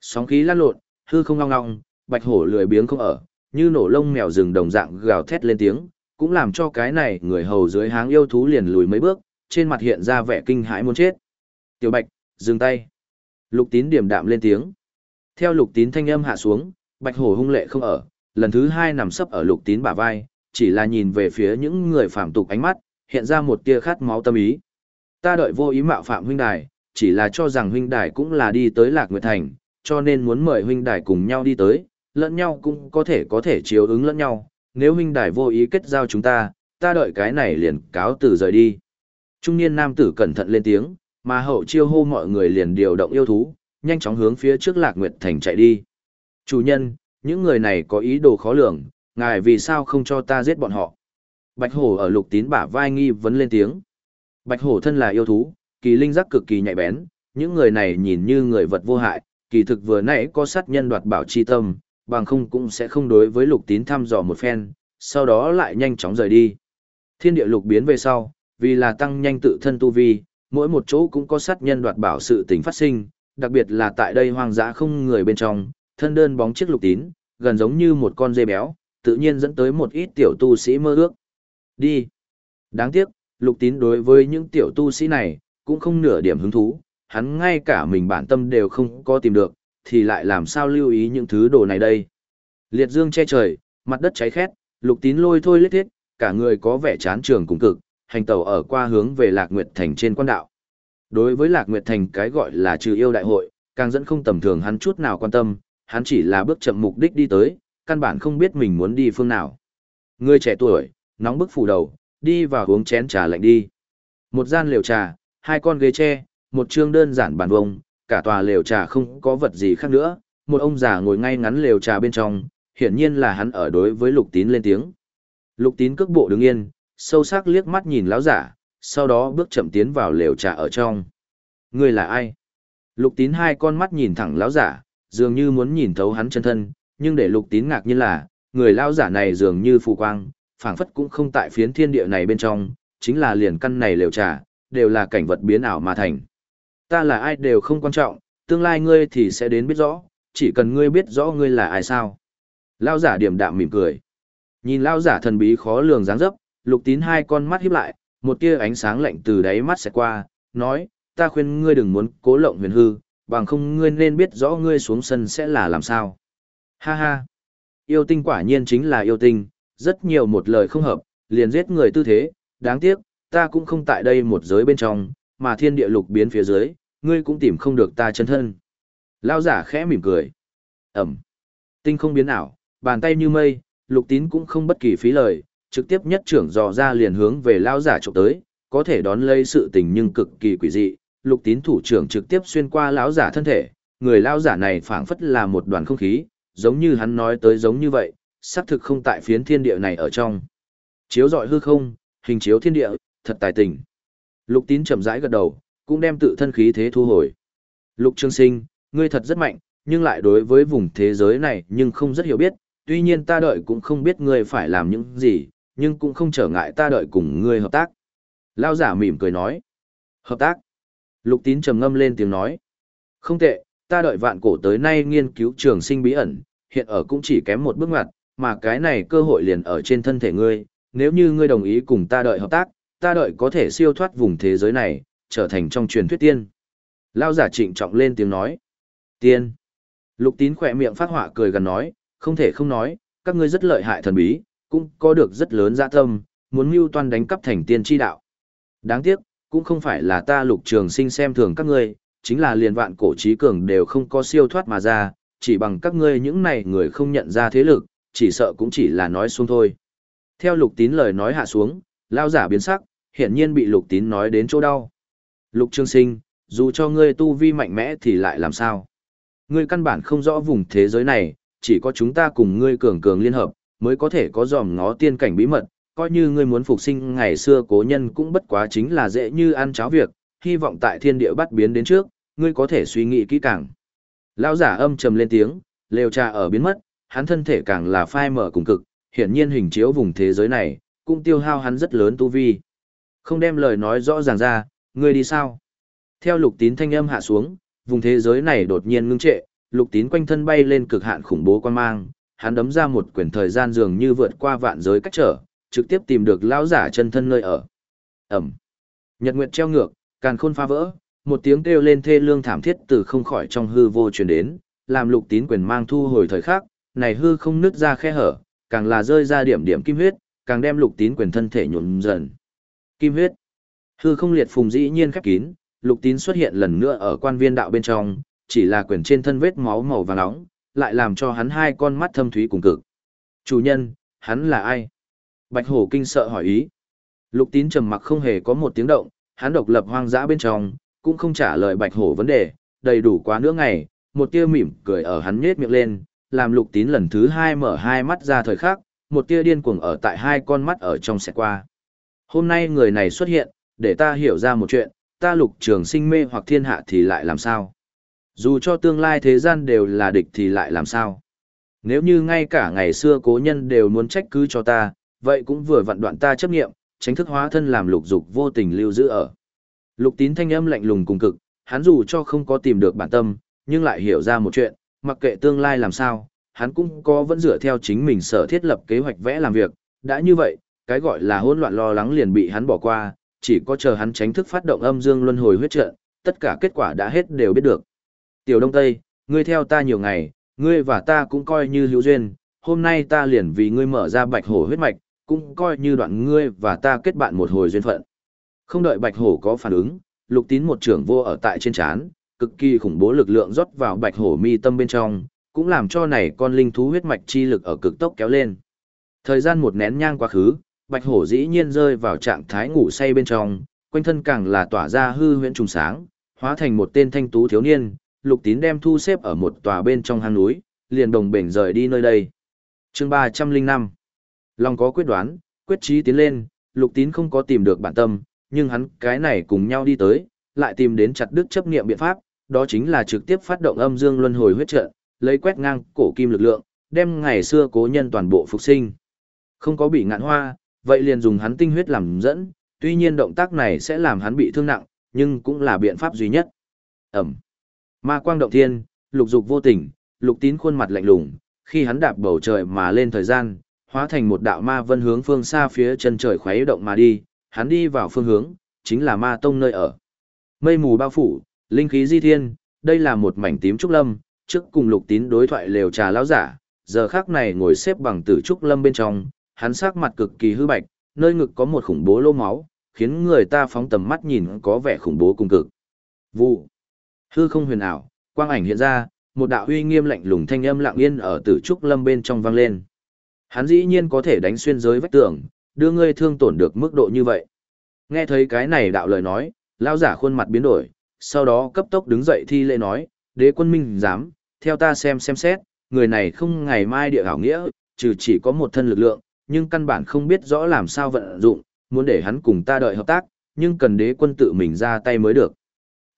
Sóng khí lan lộn, hư không ngong ngong, bạch hổ lười biếng không ở, như nổ lông mèo rừng đồng dạng gào thét lên tiếng, cũng làm cho cái này người hầu dưới háng yêu thú liền lùi mấy bước, trên mặt hiện ra vẻ kinh hãi muốn chết. Tiểu bạch, dừng tay. Lục tín điểm đạm lên tiếng. Theo lục tín thanh âm hạ xuống, bạch hổ hung lệ không ở, lần thứ hai nằm sấp ở lục tín bả vai, chỉ là nhìn về phía những người phạm tục ánh mắt, hiện ra một tia khát máu tâm ý. Ta đợi vô ý mạo phạm huynh đài, chỉ là cho rằng huynh đài cũng là đi tới Lạc Nguyệt Thành, cho nên muốn mời huynh đài cùng nhau đi tới, lẫn nhau cũng có thể có thể chiếu ứng lẫn nhau, nếu huynh đài vô ý kết giao chúng ta, ta đợi cái này liền cáo từ rời đi. Trung niên nam tử cẩn thận lên tiếng, mà hậu chiêu hô mọi người liền điều động yêu thú, nhanh chóng hướng phía trước Lạc Nguyệt Thành chạy đi. Chủ nhân, những người này có ý đồ khó lường, ngài vì sao không cho ta giết bọn họ? Bạch hổ ở lục tín bả vai nghi vấn lên tiếng. Bạch hổ thân là yêu thú, kỳ linh giác cực kỳ nhạy bén, những người này nhìn như người vật vô hại, kỳ thực vừa nãy có sát nhân đoạt bảo chi tâm, bằng không cũng sẽ không đối với lục tín thăm dò một phen, sau đó lại nhanh chóng rời đi. Thiên địa lục biến về sau, vì là tăng nhanh tự thân tu vi, mỗi một chỗ cũng có sát nhân đoạt bảo sự tình phát sinh, đặc biệt là tại đây hoang dã không người bên trong, thân đơn bóng chiếc lục tín, gần giống như một con dê béo, tự nhiên dẫn tới một ít tiểu tu sĩ mơ ước. Đi. Đáng tiếc, lục tín đối với những tiểu tu sĩ này, cũng không nửa điểm hứng thú, hắn ngay cả mình bản tâm đều không có tìm được, thì lại làm sao lưu ý những thứ đồ này đây. Liệt dương che trời, mặt đất cháy khét, lục tín lôi thôi lết thiết, cả người có vẻ chán trường cùng cực, hành tàu ở qua hướng về Lạc Nguyệt Thành trên quan đạo. Đối với Lạc Nguyệt Thành cái gọi là trừ yêu đại hội, càng dẫn không tầm thường hắn chút nào quan tâm, hắn chỉ là bước chậm mục đích đi tới, căn bản không biết mình muốn đi phương nào. Người trẻ tuổi, nóng bức phủ đầu, đi vào uống chén trà lạnh đi. Một gian lều trà, hai con ghế tre, một chương đơn giản bàn vông, cả tòa lều trà không có vật gì khác nữa, một ông già ngồi ngay ngắn lều trà bên trong, hiển nhiên là hắn ở đối với Lục Tín lên tiếng. Lục Tín cước bộ đứng yên, sâu sắc liếc mắt nhìn lão giả, sau đó bước chậm tiến vào lều trà ở trong. Ngươi là ai? Lục Tín hai con mắt nhìn thẳng lão giả, dường như muốn nhìn thấu hắn chân thân, nhưng để Lục Tín ngạc nhiên là, người lão giả này dường như phù quang, phảng phất cũng không tại phiến thiên địa này bên trong, chính là liền căn này lều trà, đều là cảnh vật biến ảo mà thành. Ta là ai đều không quan trọng, tương lai ngươi thì sẽ đến biết rõ, chỉ cần ngươi biết rõ ngươi là ai sao. lão giả điểm đạm mỉm cười. Nhìn lão giả thần bí khó lường dáng dấp, lục tín hai con mắt híp lại, một tia ánh sáng lạnh từ đáy mắt sẽ qua, nói, ta khuyên ngươi đừng muốn cố lộng huyền hư, bằng không ngươi nên biết rõ ngươi xuống sân sẽ là làm sao. Ha ha, yêu tinh quả nhiên chính là yêu tinh, rất nhiều một lời không hợp, liền giết người tư thế, đáng tiếc, ta cũng không tại đây một giới bên trong, mà thiên địa lục biến phía dưới, ngươi cũng tìm không được ta chân thân. Lao giả khẽ mỉm cười. Ẩm. Tinh không biến ảo, bàn tay như mây, lục tín cũng không bất kỳ phí lời, trực tiếp nhất trưởng dò ra liền hướng về lao giả trộm tới, có thể đón lấy sự tình nhưng cực kỳ quỷ dị. Lục tín thủ trưởng trực tiếp xuyên qua lão giả thân thể, người lao giả này phảng phất là một đoàn không khí, giống như hắn nói tới giống như vậy, xác thực không tại phiến thiên địa này ở trong. Chiếu dọi hư không, hình chiếu thiên địa, thật tài tình. Lục tín chậm rãi gật đầu, cũng đem tự thân khí thế thu hồi. Lục Trương Sinh, ngươi thật rất mạnh, nhưng lại đối với vùng thế giới này nhưng không rất hiểu biết, tuy nhiên ta đợi cũng không biết ngươi phải làm những gì, nhưng cũng không trở ngại ta đợi cùng ngươi hợp tác. Lao giả mỉm cười nói. Hợp tác. Lục tín trầm ngâm lên tiếng nói. Không tệ, ta đợi vạn cổ tới nay nghiên cứu trường sinh bí ẩn, hiện ở cũng chỉ kém một bước ngoặt, mà cái này cơ hội liền ở trên thân thể ngươi, nếu như ngươi đồng ý cùng ta đợi hợp tác, ta đợi có thể siêu thoát vùng thế giới này, trở thành trong truyền thuyết tiên. Lao giả trịnh trọng lên tiếng nói. Tiên. Lục tín khỏe miệng phát họa cười gần nói, không thể không nói, các ngươi rất lợi hại thần bí, cũng có được rất lớn dạ tâm, muốn mưu toan đánh cắp thành tiên tri đạo. Đáng tiếc, cũng không phải là ta lục trường sinh xem thường các ngươi, chính là liền vạn cổ trí cường đều không có siêu thoát mà ra, chỉ bằng các ngươi những này người không nhận ra thế lực, chỉ sợ cũng chỉ là nói xuống thôi. Theo lục tín lời nói hạ xuống, lao giả biến sắc, hiển nhiên bị lục tín nói đến chỗ đau. Lục trường Sinh, dù cho ngươi tu vi mạnh mẽ thì lại làm sao? Ngươi căn bản không rõ vùng thế giới này, chỉ có chúng ta cùng ngươi cường cường liên hợp, mới có thể có dòm ngó tiên cảnh bí mật, coi như ngươi muốn phục sinh ngày xưa cố nhân cũng bất quá chính là dễ như ăn cháo việc, hy vọng tại thiên địa bắt biến đến trước, ngươi có thể suy nghĩ kỹ càng. Lão giả âm trầm lên tiếng, lều trà ở biến mất, hắn thân thể càng là phai mở cùng cực, hiển nhiên hình chiếu vùng thế giới này, cũng tiêu hao hắn rất lớn tu vi. Không đem lời nói rõ ràng ra, ngươi đi sao? Theo lục tín thanh âm hạ xuống, vùng thế giới này đột nhiên ngưng trệ, lục tín quanh thân bay lên cực hạn khủng bố quan mang, hắn đấm ra một quyển thời gian dường như vượt qua vạn giới cách trở, trực tiếp tìm được lão giả chân thân nơi ở. Ẩm. Nhật Nguyệt treo ngược, càn khôn phá vỡ, một tiếng kêu lên thê lương thảm thiết từ không khỏi trong hư vô truyền đến, làm lục tín quyền mang thu hồi thời khắc, này hư không nứt ra khe hở, càng là rơi ra điểm điểm kim huyết, càng đem lục tín quyền thân thể nhuộm dần. Kim huyết. Hư không liệt phùng dĩ nhiên khép kín, lục tín xuất hiện lần nữa ở quan viên đạo bên trong, chỉ là quyền trên thân vết máu màu vàng nóng, lại làm cho hắn hai con mắt thâm thúy cùng cực. Chủ nhân, hắn là ai? Bạch hổ kinh sợ hỏi ý. Lục tín trầm mặc không hề có một tiếng động, hắn độc lập hoang dã bên trong, cũng không trả lời bạch hổ vấn đề, đầy đủ quá nữa ngày, một tia mỉm cười ở hắn nhếch miệng lên, làm lục tín lần thứ hai mở hai mắt ra thời khắc, một tia điên cuồng ở tại hai con mắt ở trong sẽ qua. Hôm nay người này xuất hiện, để ta hiểu ra một chuyện, ta lục trường sinh mê hoặc thiên hạ thì lại làm sao? Dù cho tương lai thế gian đều là địch thì lại làm sao? Nếu như ngay cả ngày xưa cố nhân đều muốn trách cứ cho ta, vậy cũng vừa vặn đoạn ta chấp nghiệm, tránh thức hóa thân làm lục dục vô tình lưu giữ ở. Lục tín thanh âm lạnh lùng cùng cực, hắn dù cho không có tìm được bản tâm, nhưng lại hiểu ra một chuyện, mặc kệ tương lai làm sao, hắn cũng có vẫn dựa theo chính mình sở thiết lập kế hoạch vẽ làm việc, đã như vậy, cái gọi là hỗn loạn lo lắng liền bị hắn bỏ qua, chỉ có chờ hắn tránh thức phát động âm dương luân hồi huyết trận, tất cả kết quả đã hết đều biết được. Tiểu Đông Tây, ngươi theo ta nhiều ngày, ngươi và ta cũng coi như hữu duyên, hôm nay ta liền vì ngươi mở ra bạch hổ huyết mạch, cũng coi như đoạn ngươi và ta kết bạn một hồi duyên phận. Không đợi bạch hổ có phản ứng, lục tín một trưởng vô ở tại trên chán, cực kỳ khủng bố lực lượng rót vào bạch hổ mi tâm bên trong, cũng làm cho này con linh thú huyết mạch chi lực ở cực tốc kéo lên. Thời gian một nén nhang quá khứ, bạch hổ dĩ nhiên rơi vào trạng thái ngủ say bên trong, quanh thân càng là tỏa ra hư huyễn trùng sáng, hóa thành một tên thanh tú thiếu niên, lục tín đem thu xếp ở một tòa bên trong hang núi, liền đồng bể rời đi nơi đây. chương ba trăm linh năm Long có quyết đoán, quyết trí tiến lên, lục tín không có tìm được bản tâm, nhưng hắn cái này cùng nhau đi tới, lại tìm đến chặt đứt chấp niệm biện pháp, đó chính là trực tiếp phát động âm dương luân hồi huyết trợ, lấy quét ngang cổ kim lực lượng, đem ngày xưa cố nhân toàn bộ phục sinh. Không có bị ngạn hoa, vậy liền dùng hắn tinh huyết làm dẫn, tuy nhiên động tác này sẽ làm hắn bị thương nặng, nhưng cũng là biện pháp duy nhất. Ẩm. Ma quang động thiên, lục dục vô tình, lục tín khuôn mặt lạnh lùng, khi hắn đạp bầu trời mà lên thời gian, hóa thành một đạo ma vân hướng phương xa phía chân trời khuấy động mà đi, hắn đi vào phương hướng, chính là ma tông nơi ở. Mây mù bao phủ, linh khí di thiên, đây là một mảnh tím trúc lâm, trước cùng lục tín đối thoại lều trà lão giả, giờ khác này ngồi xếp bằng tử trúc lâm bên trong, hắn sắc mặt cực kỳ hư bạch, nơi ngực có một khủng bố lô máu, khiến người ta phóng tầm mắt nhìn có vẻ khủng bố cùng cực. Vụ. Hư không huyền ảo, quang ảnh hiện ra, một đạo uy nghiêm lạnh lùng thanh âm lặng yên ở tử trúc lâm bên trong vang lên. Hắn dĩ nhiên có thể đánh xuyên giới vách tường, đưa ngươi thương tổn được mức độ như vậy. Nghe thấy cái này đạo lời nói, lão giả khuôn mặt biến đổi, sau đó cấp tốc đứng dậy thi lễ nói, đế quân minh dám, theo ta xem xem xét, người này không ngày mai địa hảo nghĩa, trừ chỉ có một thân lực lượng, nhưng căn bản không biết rõ làm sao vận dụng, muốn để hắn cùng ta đợi hợp tác, nhưng cần đế quân tự mình ra tay mới được.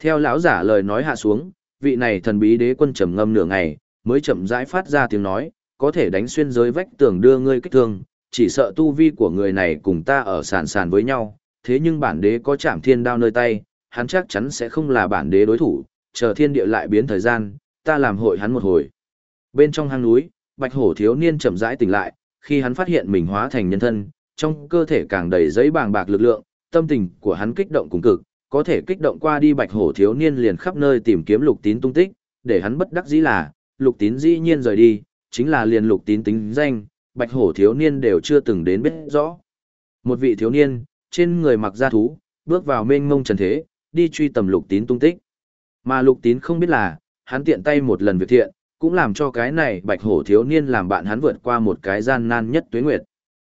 Theo lão giả lời nói hạ xuống, vị này thần bí đế quân trầm ngâm nửa ngày, mới chậm rãi phát ra tiếng nói, có thể đánh xuyên giới vách tường đưa ngươi kích thương, chỉ sợ tu vi của người này cùng ta ở sàn sàn với nhau, thế nhưng bản đế có chạm thiên đao nơi tay, hắn chắc chắn sẽ không là bản đế đối thủ, chờ thiên địa lại biến thời gian, ta làm hội hắn một hồi. Bên trong hang núi, bạch hổ thiếu niên chậm rãi tỉnh lại, khi hắn phát hiện mình hóa thành nhân thân, trong cơ thể càng đầy giấy bàng bạc lực lượng, tâm tình của hắn kích động cùng cực, có thể kích động qua đi bạch hổ thiếu niên liền khắp nơi tìm kiếm lục tín tung tích, để hắn bất đắc dĩ là, lục tín dĩ nhiên rời đi, chính là liền lục tín tính danh, bạch hổ thiếu niên đều chưa từng đến biết rõ. Một vị thiếu niên, trên người mặc da thú, bước vào mênh mông trần thế, đi truy tầm lục tín tung tích. Mà lục tín không biết là, hắn tiện tay một lần việc thiện, cũng làm cho cái này bạch hổ thiếu niên làm bạn hắn vượt qua một cái gian nan nhất tuế nguyệt.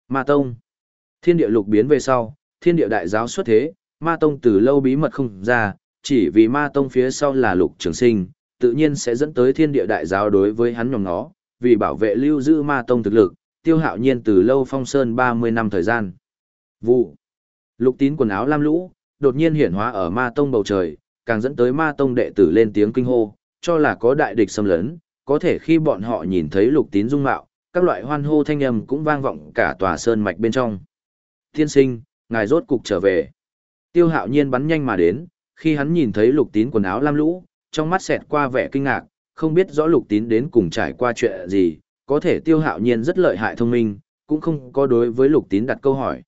Ma Tông Thiên địa lục biến về sau, thiên địa đại giáo xuất thế, Ma Tông từ lâu bí mật không ra, chỉ vì Ma Tông phía sau là lục trường sinh, tự nhiên sẽ dẫn tới thiên địa đại giáo đối với hắn nhóm nó, vì bảo vệ lưu giữ Ma Tông thực lực, tiêu hạo nhiên từ lâu phong sơn 30 năm thời gian. Vụ. Lục tín quần áo lam lũ, đột nhiên hiển hóa ở ma tông bầu trời, càng dẫn tới ma tông đệ tử lên tiếng kinh hô, cho là có đại địch xâm lấn, có thể khi bọn họ nhìn thấy lục tín dung mạo, các loại hoan hô thanh âm cũng vang vọng cả tòa sơn mạch bên trong. Thiên sinh, ngài rốt cục trở về. Tiêu hạo nhiên bắn nhanh mà đến, khi hắn nhìn thấy lục tín quần áo lam lũ, trong mắt xẹt qua vẻ kinh ngạc, không biết rõ lục tín đến cùng trải qua chuyện gì, có thể tiêu hạo nhiên rất lợi hại thông minh, cũng không có đối với lục tín đặt câu hỏi.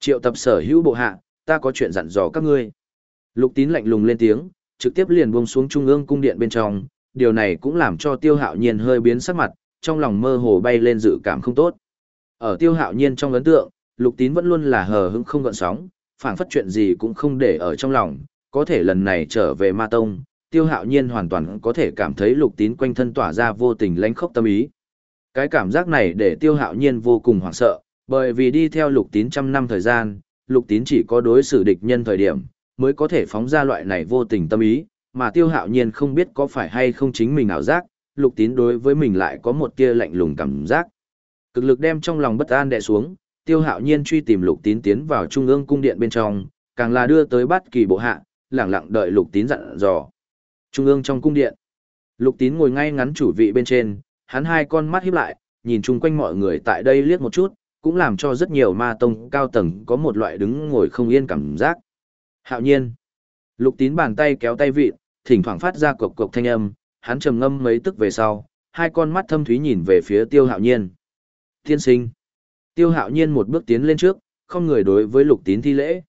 Triệu tập sở hữu bộ hạ, ta có chuyện dặn dò các ngươi. Lục tín lạnh lùng lên tiếng, trực tiếp liền buông xuống trung ương cung điện bên trong, điều này cũng làm cho tiêu hạo nhiên hơi biến sắc mặt, trong lòng mơ hồ bay lên dự cảm không tốt. Ở tiêu hạo nhiên trong ấn tượng, lục tín vẫn luôn là hờ hững không gợn sóng, phảng phất chuyện gì cũng không để ở trong lòng, có thể lần này trở về ma tông, tiêu hạo nhiên hoàn toàn có thể cảm thấy lục tín quanh thân tỏa ra vô tình lánh khốc tâm ý. Cái cảm giác này để tiêu hạo nhiên vô cùng hoảng sợ, bởi vì đi theo lục tín trăm năm thời gian, lục tín chỉ có đối xử địch nhân thời điểm, mới có thể phóng ra loại này vô tình tâm ý, mà tiêu hạo nhiên không biết có phải hay không chính mình ảo giác, lục tín đối với mình lại có một tia lạnh lùng cảm giác. Cực lực đem trong lòng bất an đè xuống, tiêu hạo nhiên truy tìm lục tín tiến vào trung ương cung điện bên trong, càng là đưa tới bắt kỳ bộ hạ, lẳng lặng đợi lục tín dặn dò. Trung ương trong cung điện, lục tín ngồi ngay ngắn chủ vị bên trên, hắn hai con mắt híp lại, nhìn chung quanh mọi người tại đây liếc một chút, cũng làm cho rất nhiều ma tông cao tầng có một loại đứng ngồi không yên cảm giác. Hạo nhiên, lục tín bàn tay kéo tay vị, thỉnh thoảng phát ra cộc cộc thanh âm, hắn trầm ngâm mấy tức về sau, hai con mắt thâm thúy nhìn về phía tiêu hạo nhiên. Tiên sinh. Tiêu hạo nhiên một bước tiến lên trước, không người đối với lục tín thi lễ.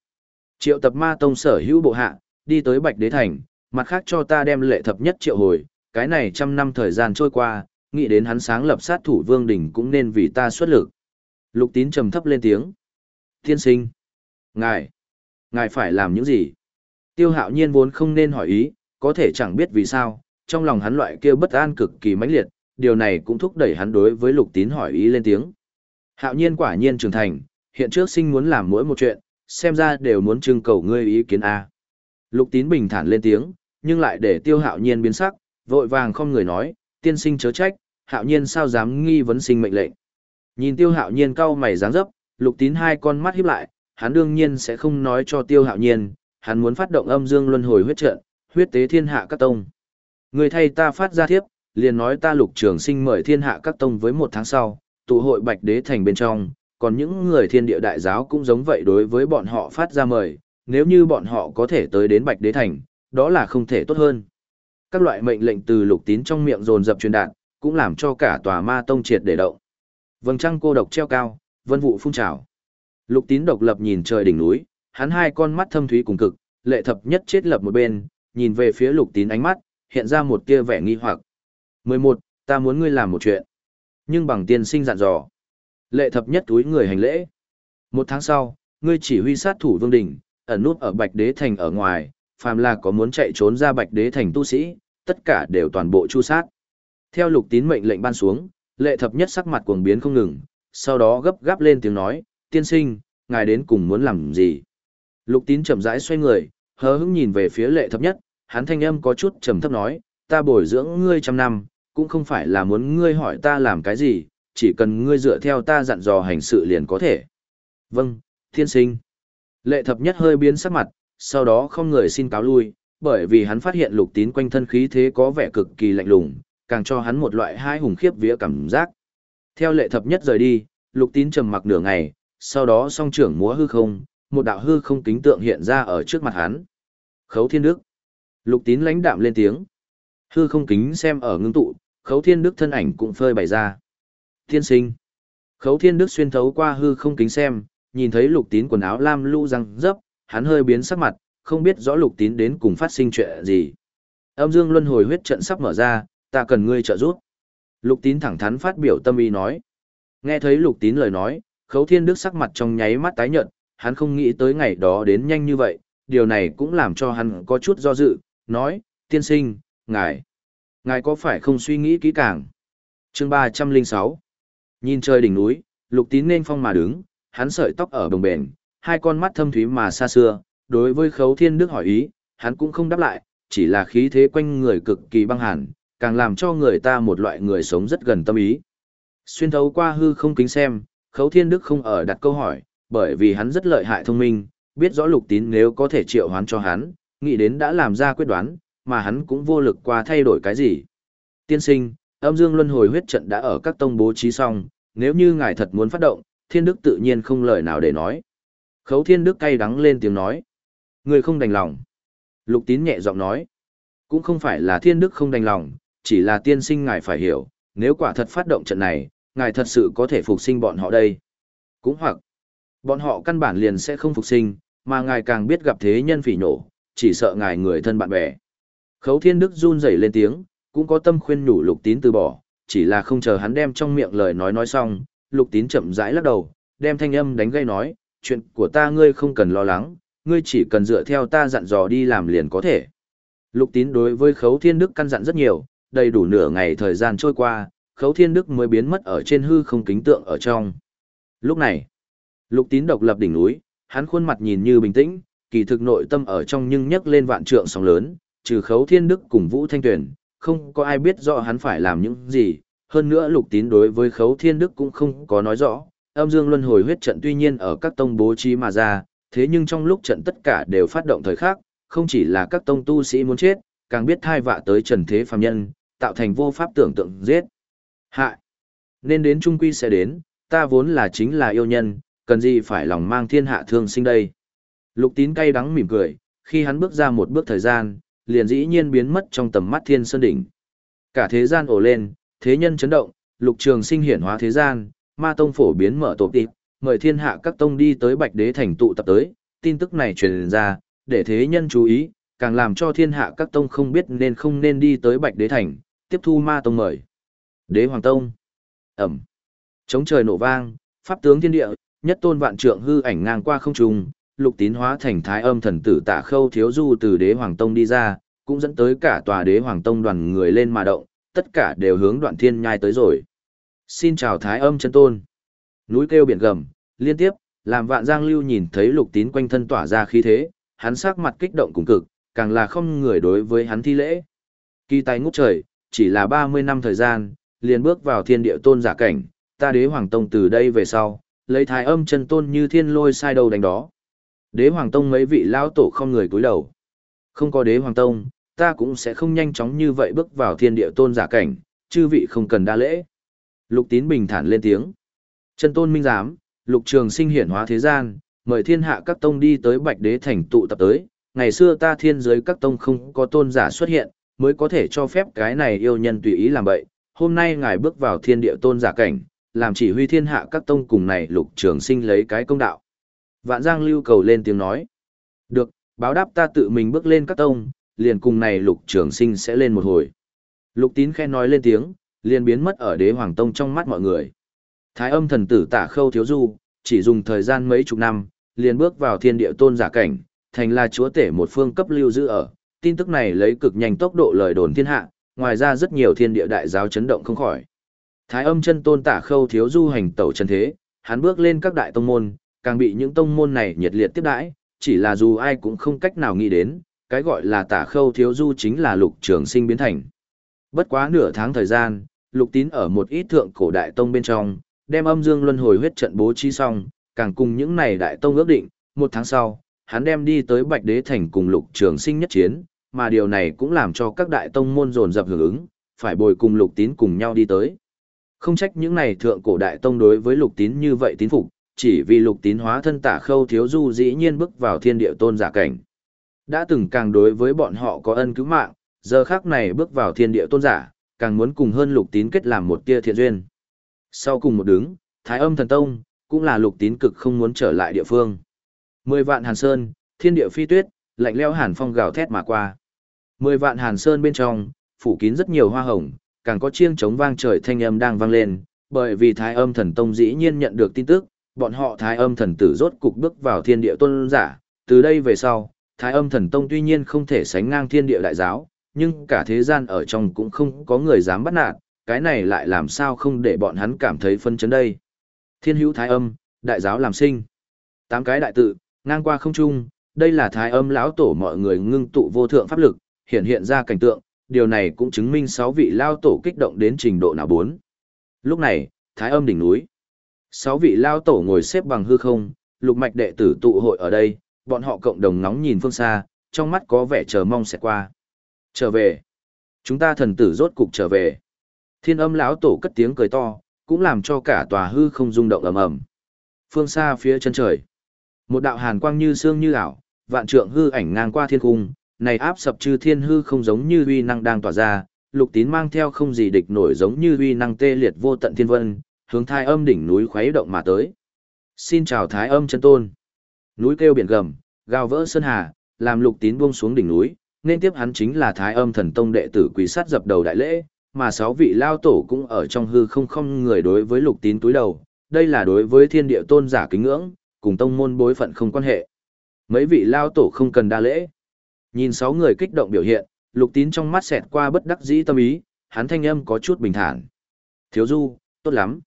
Triệu tập ma tông sở hữu bộ hạ, đi tới Bạch Đế Thành, mặt khác cho ta đem lệ thập nhất triệu hồi, cái này trăm năm thời gian trôi qua, nghĩ đến hắn sáng lập sát thủ vương đỉnh cũng nên vì ta xuất lực. Lục tín trầm thấp lên tiếng. Tiên sinh. Ngài. Ngài phải làm những gì? Tiêu hạo nhiên vốn không nên hỏi ý, có thể chẳng biết vì sao, trong lòng hắn loại kia bất an cực kỳ mãnh liệt, điều này cũng thúc đẩy hắn đối với lục tín hỏi ý lên tiếng. Hạo nhiên quả nhiên trưởng thành, hiện trước sinh muốn làm mỗi một chuyện, xem ra đều muốn trưng cầu ngươi ý kiến A. Lục tín bình thản lên tiếng, nhưng lại để tiêu hạo nhiên biến sắc, vội vàng không người nói, tiên sinh chớ trách, hạo nhiên sao dám nghi vấn sinh mệnh lệnh. Nhìn tiêu hạo nhiên cau mày dáng dấp, lục tín hai con mắt híp lại, hắn đương nhiên sẽ không nói cho tiêu hạo nhiên, hắn muốn phát động âm dương luân hồi huyết trận, huyết tế thiên hạ các tông. Người thay ta phát ra thiếp, liền nói ta lục trường sinh mời thiên hạ các tông với một tháng sau, tụ hội bạch đế thành bên trong, còn những người thiên địa đại giáo cũng giống vậy đối với bọn họ phát ra mời, nếu như bọn họ có thể tới đến bạch đế thành, đó là không thể tốt hơn. Các loại mệnh lệnh từ lục tín trong miệng dồn dập truyền đạt, cũng làm cho cả tòa ma tông triệt để động. Vầng trăng cô độc treo cao, vân vụ phun trào. Lục tín độc lập nhìn trời đỉnh núi, hắn hai con mắt thâm thúy cùng cực, lệ thập nhất chết lập một bên, nhìn về phía lục tín ánh mắt, hiện ra một tia vẻ nghi hoặc. 11. Ta muốn ngươi làm một chuyện. Nhưng bằng tiên sinh dặn dò. Lệ thập nhất túi người hành lễ. Một tháng sau, ngươi chỉ huy sát thủ vương đỉnh, ẩn nút ở Bạch Đế Thành ở ngoài, phàm là có muốn chạy trốn ra Bạch Đế Thành tu sĩ, tất cả đều toàn bộ chu sát. Theo lục tín mệnh lệnh ban xuống, lệ thập nhất sắc mặt cuồng biến không ngừng, sau đó gấp gáp lên tiếng nói, tiên sinh, ngài đến cùng muốn làm gì? Lục tín chậm rãi xoay người, hờ hững nhìn về phía lệ thập nhất, hắn thanh âm có chút trầm thấp nói, ta bồi dưỡng ngươi trăm năm, cũng không phải là muốn ngươi hỏi ta làm cái gì, chỉ cần ngươi dựa theo ta dặn dò hành sự liền có thể. Vâng, thiên sinh. Lệ thập nhất hơi biến sắc mặt, sau đó không người xin cáo lui, bởi vì hắn phát hiện lục tín quanh thân khí thế có vẻ cực kỳ lạnh lùng, càng cho hắn một loại hai hùng khiếp vía cảm giác. Theo lệ thập nhất rời đi, lục tín trầm mặc nửa ngày, sau đó song trưởng múa hư không, một đạo hư không kính tượng hiện ra ở trước mặt hắn. Khấu thiên đức. Lục tín lãnh đạm lên tiếng. Hư không kính xem ở ngưng tụ, khấu thiên đức thân ảnh cũng phơi bày ra. Thiên sinh. Khấu thiên đức xuyên thấu qua hư không kính xem, nhìn thấy lục tín quần áo lam lũ răng dấp, hắn hơi biến sắc mặt, không biết rõ lục tín đến cùng phát sinh chuyện gì. Âm dương luân hồi huyết trận sắp mở ra, ta cần ngươi trợ giúp. Lục tín thẳng thắn phát biểu tâm ý nói. Nghe thấy lục tín lời nói, khấu thiên đức sắc mặt trong nháy mắt tái nhợt, hắn không nghĩ tới ngày đó đến nhanh như vậy, điều này cũng làm cho hắn có chút do dự, nói, tiên sinh, ngài, ngài có phải không suy nghĩ kỹ càng? chương 306 Nhìn trời đỉnh núi, lục tín nên phong mà đứng, hắn sợi tóc ở đồng bền, hai con mắt thâm thúy mà xa xưa, đối với khấu thiên đức hỏi ý, hắn cũng không đáp lại, chỉ là khí thế quanh người cực kỳ băng hẳn, càng làm cho người ta một loại người sống rất gần tâm ý. Xuyên thấu qua hư không kính xem, Khấu Thiên Đức không ở đặt câu hỏi, bởi vì hắn rất lợi hại thông minh, biết rõ lục tín nếu có thể triệu hoán cho hắn, nghĩ đến đã làm ra quyết đoán, mà hắn cũng vô lực qua thay đổi cái gì. Tiên sinh, âm dương luân hồi huyết trận đã ở các tông bố trí xong, nếu như ngài thật muốn phát động, thiên đức tự nhiên không lời nào để nói. Khấu thiên đức cay đắng lên tiếng nói. Người không đành lòng. Lục tín nhẹ giọng nói. Cũng không phải là thiên đức không đành lòng, chỉ là tiên sinh ngài phải hiểu, nếu quả thật phát động trận này, ngài thật sự có thể phục sinh bọn họ đây. Cũng hoặc, bọn họ căn bản liền sẽ không phục sinh, mà ngài càng biết gặp thế nhân phỉ nổ, chỉ sợ ngài người thân bạn bè. Khấu thiên đức run rẩy lên tiếng, cũng có tâm khuyên nhủ lục tín từ bỏ, chỉ là không chờ hắn đem trong miệng lời nói nói xong, lục tín chậm rãi lắc đầu, đem thanh âm đánh gây nói, chuyện của ta ngươi không cần lo lắng, ngươi chỉ cần dựa theo ta dặn dò đi làm liền có thể. Lục tín đối với khấu thiên đức căn dặn rất nhiều, đầy đủ nửa ngày thời gian trôi qua, khấu thiên đức mới biến mất ở trên hư không kính tượng ở trong. Lúc này, lục tín độc lập đỉnh núi, hắn khuôn mặt nhìn như bình tĩnh, kỳ thực nội tâm ở trong nhưng nhấc lên vạn trượng sóng lớn, trừ khấu thiên đức cùng vũ thanh tuyển, không có ai biết rõ hắn phải làm những gì, hơn nữa lục tín đối với khấu thiên đức cũng không có nói rõ, âm dương luân hồi huyết trận tuy nhiên ở các tông bố trí mà ra, thế nhưng trong lúc trận tất cả đều phát động thời khắc, không chỉ là các tông tu sĩ muốn chết, càng biết thai vạ tới trần thế phàm nhân, tạo thành vô pháp tưởng tượng giết. Hại! Nên đến trung quy sẽ đến, ta vốn là chính là yêu nhân, cần gì phải lòng mang thiên hạ thương sinh đây. Lục tín cay đắng mỉm cười, khi hắn bước ra một bước thời gian, liền dĩ nhiên biến mất trong tầm mắt thiên sơn đỉnh. Cả thế gian ổ lên, thế nhân chấn động, lục trường sinh hiển hóa thế gian, ma tông phổ biến mở tổ tịp, mời thiên hạ các tông đi tới bạch đế thành tụ tập tới, tin tức này truyền ra, để thế nhân chú ý, càng làm cho thiên hạ các tông không biết nên không nên đi tới bạch đế thành, tiếp thu ma tông mời. Đế hoàng tông. Ẩm. Chống trời nổ vang, pháp tướng thiên địa, nhất tôn vạn trượng hư ảnh ngang qua không trung, lục tín hóa thành thái âm thần tử tạ khâu thiếu du từ đế hoàng tông đi ra, cũng dẫn tới cả tòa đế hoàng tông đoàn người lên mà động, tất cả đều hướng đoạn thiên nhai tới rồi. Xin chào thái âm chân tôn. Núi kêu biển gầm, liên tiếp, làm vạn giang lưu nhìn thấy lục tín quanh thân tỏa ra khí thế, hắn sắc mặt kích động cùng cực, càng là không người đối với hắn thi lễ. Kỳ tài ngút trời, chỉ là 30 năm thời gian, liền bước vào thiên địa tôn giả cảnh, ta đế hoàng tông từ đây về sau, lấy thái âm chân tôn như thiên lôi sai đầu đánh đó. Đế Hoàng Tông mấy vị lão tổ không người cúi đầu. Không có Đế Hoàng Tông, ta cũng sẽ không nhanh chóng như vậy bước vào thiên địa tôn giả cảnh, chư vị không cần đa lễ. Lục Tín bình thản lên tiếng. Chân tôn minh giám, Lục Trường Sinh hiển hóa thế gian, mời thiên hạ các tông đi tới Bạch Đế thành tụ tập tới. Ngày xưa ta thiên giới các tông không có tôn giả xuất hiện, mới có thể cho phép cái này yêu nhân tùy ý làm vậy. Hôm nay ngài bước vào thiên địa tôn giả cảnh, làm chỉ huy thiên hạ các tông cùng này Lục Trường Sinh lấy cái công đạo. Vạn Giang lưu cầu lên tiếng nói. Được, báo đáp ta tự mình bước lên các tông, liền cùng này lục trường sinh sẽ lên một hồi. Lục tín khen nói lên tiếng, liền biến mất ở đế hoàng tông trong mắt mọi người. Thái âm thần tử tả khâu thiếu du, chỉ dùng thời gian mấy chục năm, liền bước vào thiên địa tôn giả cảnh, thành là chúa tể một phương cấp lưu giữ ở. Tin tức này lấy cực nhanh tốc độ lời đồn thiên hạ, ngoài ra rất nhiều thiên địa đại giáo chấn động không khỏi. Thái âm chân tôn tả khâu thiếu du hành tẩu chân thế, hắn bước lên các đại tông môn, càng bị những tông môn này nhiệt liệt tiếp đãi, chỉ là dù ai cũng không cách nào nghĩ đến, cái gọi là tả khâu thiếu du chính là lục trường sinh biến thành. Bất quá nửa tháng thời gian, lục tín ở một ít thượng cổ đại tông bên trong, đem âm dương luân hồi huyết trận bố trí xong, càng cùng những này đại tông ước định, một tháng sau, hắn đem đi tới Bạch Đế Thành cùng lục trường sinh nhất chiến, mà điều này cũng làm cho các đại tông môn dồn dập hưởng ứng, phải bồi cùng lục tín cùng nhau đi tới. Không trách những này thượng cổ đại tông đối với lục tín như vậy tín phục, chỉ vì lục tín hóa thân tả khâu thiếu du dĩ nhiên bước vào thiên địa tôn giả cảnh. Đã từng càng đối với bọn họ có ân cứu mạng, giờ khác này bước vào thiên địa tôn giả, càng muốn cùng hơn lục tín kết làm một tia thiện duyên. Sau cùng một đứng, Thái âm thần tông, cũng là lục tín cực không muốn trở lại địa phương. Mười vạn hàn sơn, thiên địa phi tuyết, lạnh leo hàn phong gào thét mà qua. Mười vạn hàn sơn bên trong, phủ kín rất nhiều hoa hồng, càng có chiêng trống vang trời thanh âm đang vang lên, bởi vì Thái âm thần tông dĩ nhiên nhận được tin tức, bọn họ thái âm thần tử rốt cục bước vào thiên địa tôn giả, từ đây về sau, thái âm thần tông tuy nhiên không thể sánh ngang thiên địa đại giáo, nhưng cả thế gian ở trong cũng không có người dám bắt nạt, cái này lại làm sao không để bọn hắn cảm thấy phân chấn đây. Thiên hữu thái âm, đại giáo làm sinh. Tám cái đại tự, ngang qua không trung, đây là thái âm lão tổ mọi người ngưng tụ vô thượng pháp lực, hiện hiện ra cảnh tượng, điều này cũng chứng minh sáu vị lao tổ kích động đến trình độ nào bốn. Lúc này, thái âm đỉnh núi. Sáu vị lao tổ ngồi xếp bằng hư không, lục mạch đệ tử tụ hội ở đây, bọn họ cộng đồng nóng nhìn phương xa, trong mắt có vẻ chờ mong sẽ qua. Trở về. Chúng ta thần tử rốt cục trở về. Thiên âm lão tổ cất tiếng cười to, cũng làm cho cả tòa hư không rung động ầm ầm. Phương xa phía chân trời, một đạo hàn quang như xương như ảo, vạn trượng hư ảnh ngang qua thiên cung, này áp sập chư thiên hư không giống như uy năng đang tỏa ra, lục tín mang theo không gì địch nổi giống như uy năng tê liệt vô tận thiên vân, hướng thai âm đỉnh núi khuấy động mà tới. Xin chào thái âm chân tôn. Núi kêu biển gầm, gào vỡ sơn hà, làm lục tín buông xuống đỉnh núi, nên tiếp hắn chính là thái âm thần tông đệ tử quỷ sát dập đầu đại lễ, mà sáu vị lao tổ cũng ở trong hư không không người đối với lục tín túi đầu, đây là đối với thiên địa tôn giả kính ngưỡng, cùng tông môn bối phận không quan hệ. Mấy vị lao tổ không cần đa lễ. Nhìn sáu người kích động biểu hiện, lục tín trong mắt xẹt qua bất đắc dĩ tâm ý, hắn thanh âm có chút bình thản. Thiếu du, tốt lắm.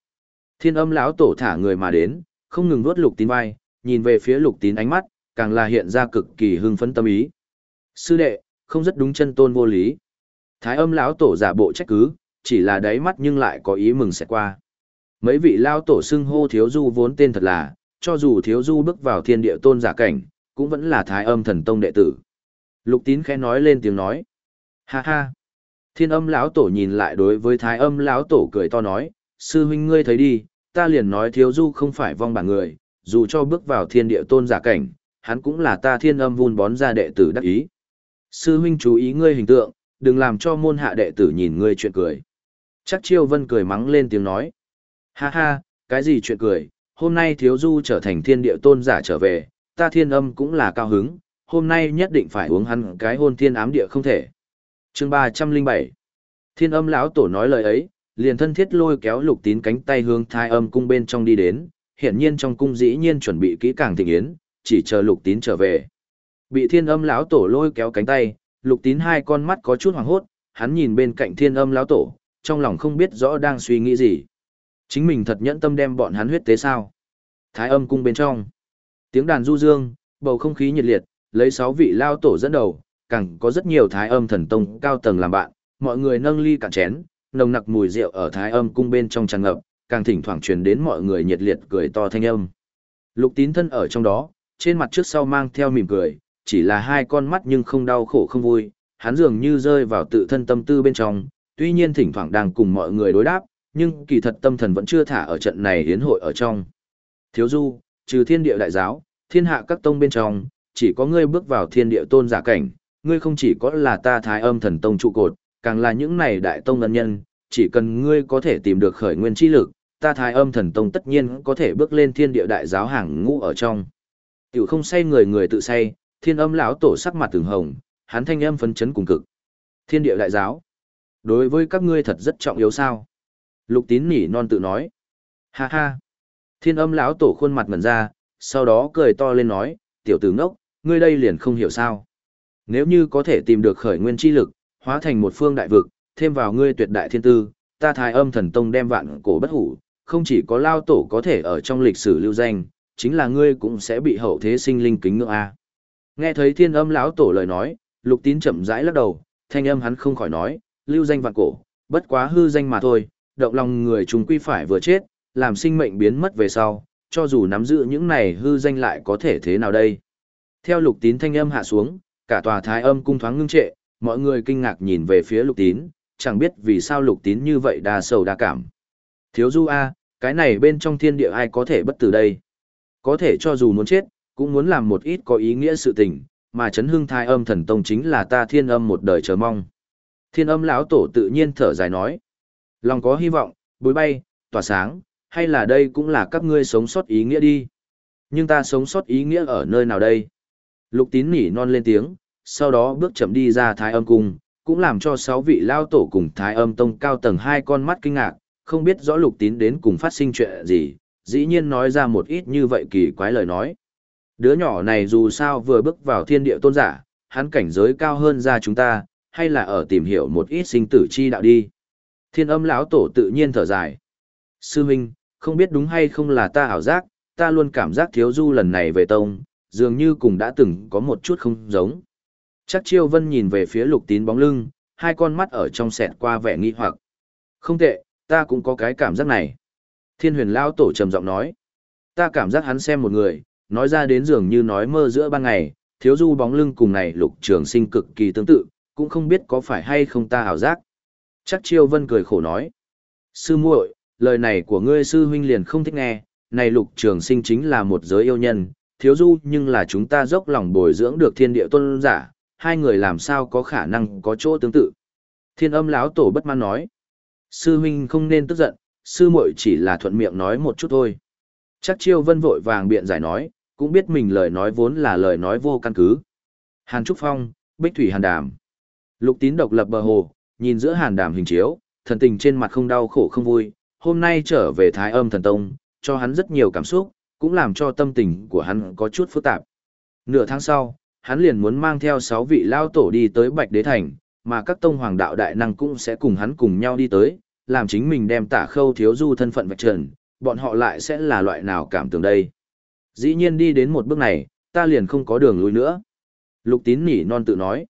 Thiên âm lão tổ thả người mà đến, không ngừng vuốt lục tín vai, nhìn về phía lục tín ánh mắt, càng là hiện ra cực kỳ hưng phấn tâm ý. Sư đệ, không rất đúng chân tôn vô lý. Thái âm lão tổ giả bộ trách cứ, chỉ là đáy mắt nhưng lại có ý mừng sẽ qua. Mấy vị lao tổ xưng hô thiếu du vốn tên thật là, cho dù thiếu du bước vào thiên địa tôn giả cảnh, cũng vẫn là thái âm thần tông đệ tử. Lục tín khẽ nói lên tiếng nói. Ha ha. Thiên âm lão tổ nhìn lại đối với thái âm lão tổ cười to nói, sư huynh ngươi thấy đi, ta liền nói thiếu du không phải vong bản người, dù cho bước vào thiên địa tôn giả cảnh, hắn cũng là ta thiên âm vun bón ra đệ tử đắc ý. Sư huynh chú ý ngươi hình tượng, đừng làm cho môn hạ đệ tử nhìn ngươi chuyện cười. Chắc chiêu vân cười mắng lên tiếng nói. Ha ha, cái gì chuyện cười, hôm nay thiếu du trở thành thiên địa tôn giả trở về, ta thiên âm cũng là cao hứng, hôm nay nhất định phải uống hắn cái hôn thiên ám địa không thể. chương ba trăm linh bảy Thiên âm lão tổ nói lời ấy, liền thân thiết lôi kéo lục tín cánh tay hướng thai âm cung bên trong đi đến, hiển nhiên trong cung dĩ nhiên chuẩn bị kỹ càng thịnh yến, chỉ chờ lục tín trở về. Bị thiên âm lão tổ lôi kéo cánh tay, lục tín hai con mắt có chút hoảng hốt, hắn nhìn bên cạnh thiên âm lão tổ, trong lòng không biết rõ đang suy nghĩ gì. Chính mình thật nhẫn tâm đem bọn hắn huyết tế sao. Thái âm cung bên trong. Tiếng đàn du dương, bầu không khí nhiệt liệt, lấy sáu vị lao tổ dẫn đầu, càng có rất nhiều thái âm thần tông cao tầng làm bạn, mọi người nâng ly cạn chén, nồng nặc mùi rượu ở thái âm cung bên trong tràn ngập, càng thỉnh thoảng truyền đến mọi người nhiệt liệt cười to thanh âm. Lục tín thân ở trong đó, trên mặt trước sau mang theo mỉm cười, chỉ là hai con mắt nhưng không đau khổ không vui, hắn dường như rơi vào tự thân tâm tư bên trong, tuy nhiên thỉnh thoảng đang cùng mọi người đối đáp, nhưng kỳ thật tâm thần vẫn chưa thả ở trận này hiến hội ở trong. Thiếu du, trừ thiên địa đại giáo, thiên hạ các tông bên trong, chỉ có ngươi bước vào thiên địa tôn giả cảnh, ngươi không chỉ có là ta thái âm thần tông trụ cột, càng là những này đại tông ân nhân, chỉ cần ngươi có thể tìm được khởi nguyên chi lực, ta thái âm thần tông tất nhiên có thể bước lên thiên địa đại giáo hàng ngũ ở trong. Tiểu không say người người tự say, thiên âm lão tổ sắc mặt từng hồng, hắn thanh âm phấn chấn cùng cực. Thiên địa đại giáo. Đối với các ngươi thật rất trọng yếu sao? Lục tín nỉ non tự nói. Ha ha. Thiên âm lão tổ khuôn mặt mẩn ra, sau đó cười to lên nói, tiểu tử ngốc, ngươi đây liền không hiểu sao. Nếu như có thể tìm được khởi nguyên chi lực, hóa thành một phương đại vực, thêm vào ngươi tuyệt đại thiên tư, ta thái âm thần tông đem vạn cổ bất hủ, không chỉ có lao tổ có thể ở trong lịch sử lưu danh, chính là ngươi cũng sẽ bị hậu thế sinh linh kính ngưỡng a. Nghe thấy thiên âm lão tổ lời nói, lục tín chậm rãi lắc đầu, thanh âm hắn không khỏi nói, lưu danh vạn cổ, bất quá hư danh mà thôi, động lòng người chúng quy phải vừa chết, làm sinh mệnh biến mất về sau, cho dù nắm giữ những này hư danh lại có thể thế nào đây. Theo lục tín thanh âm hạ xuống, cả tòa thái âm cung thoáng ngưng trệ, mọi người kinh ngạc nhìn về phía lục tín, chẳng biết vì sao lục tín như vậy đa sầu đa cảm. Thiếu du A, cái này bên trong thiên địa ai có thể bất tử đây. Có thể cho dù muốn chết, cũng muốn làm một ít có ý nghĩa sự tình, mà chấn hưng thai âm thần tông chính là ta thiên âm một đời chờ mong. Thiên âm lão tổ tự nhiên thở dài nói. Lòng có hy vọng, bối bay, tỏa sáng, hay là đây cũng là các ngươi sống sót ý nghĩa đi. Nhưng ta sống sót ý nghĩa ở nơi nào đây? Lục tín nỉ non lên tiếng, sau đó bước chậm đi ra thái âm cung, cũng làm cho sáu vị lao tổ cùng thái âm tông cao tầng hai con mắt kinh ngạc, không biết rõ lục tín đến cùng phát sinh chuyện gì, dĩ nhiên nói ra một ít như vậy kỳ quái lời nói. Đứa nhỏ này dù sao vừa bước vào thiên địa tôn giả, hắn cảnh giới cao hơn ra chúng ta, hay là ở tìm hiểu một ít sinh tử chi đạo đi. Thiên âm lão tổ tự nhiên thở dài. Sư Minh, không biết đúng hay không là ta ảo giác, ta luôn cảm giác thiếu du lần này về tông, dường như cùng đã từng có một chút không giống. Chắc chiêu vân nhìn về phía lục tín bóng lưng, hai con mắt ở trong sẹt qua vẻ nghi hoặc. Không tệ, ta cũng có cái cảm giác này. Thiên huyền lao tổ trầm giọng nói. Ta cảm giác hắn xem một người, nói ra đến dường như nói mơ giữa ban ngày, thiếu du bóng lưng cùng này lục trường sinh cực kỳ tương tự, cũng không biết có phải hay không ta hảo giác. Chắc chiêu vân cười khổ nói. Sư muội, lời này của ngươi sư huynh liền không thích nghe, này lục trường sinh chính là một giới yêu nhân, thiếu du nhưng là chúng ta dốc lòng bồi dưỡng được thiên địa tôn giả, hai người làm sao có khả năng có chỗ tương tự. Thiên âm lão tổ bất mãn nói. Sư huynh không nên tức giận, sư muội chỉ là thuận miệng nói một chút thôi. Chắc chiêu vân vội vàng biện giải nói, cũng biết mình lời nói vốn là lời nói vô căn cứ. Hàn Trúc Phong, Bích Thủy Hàn Đàm. Lục tín độc lập bờ hồ, nhìn giữa hàn đàm hình chiếu, thần tình trên mặt không đau khổ không vui, hôm nay trở về Thái âm thần tông, cho hắn rất nhiều cảm xúc, cũng làm cho tâm tình của hắn có chút phức tạp. Nửa tháng sau, hắn liền muốn mang theo 6 vị lao tổ đi tới Bạch Đế Thành, mà các tông hoàng đạo đại năng cũng sẽ cùng hắn cùng nhau đi tới, làm chính mình đem tả khâu thiếu du thân phận vạch trần, bọn họ lại sẽ là loại nào cảm tưởng đây. Dĩ nhiên đi đến một bước này, ta liền không có đường lui nữa. Lục tín nỉ non tự nói.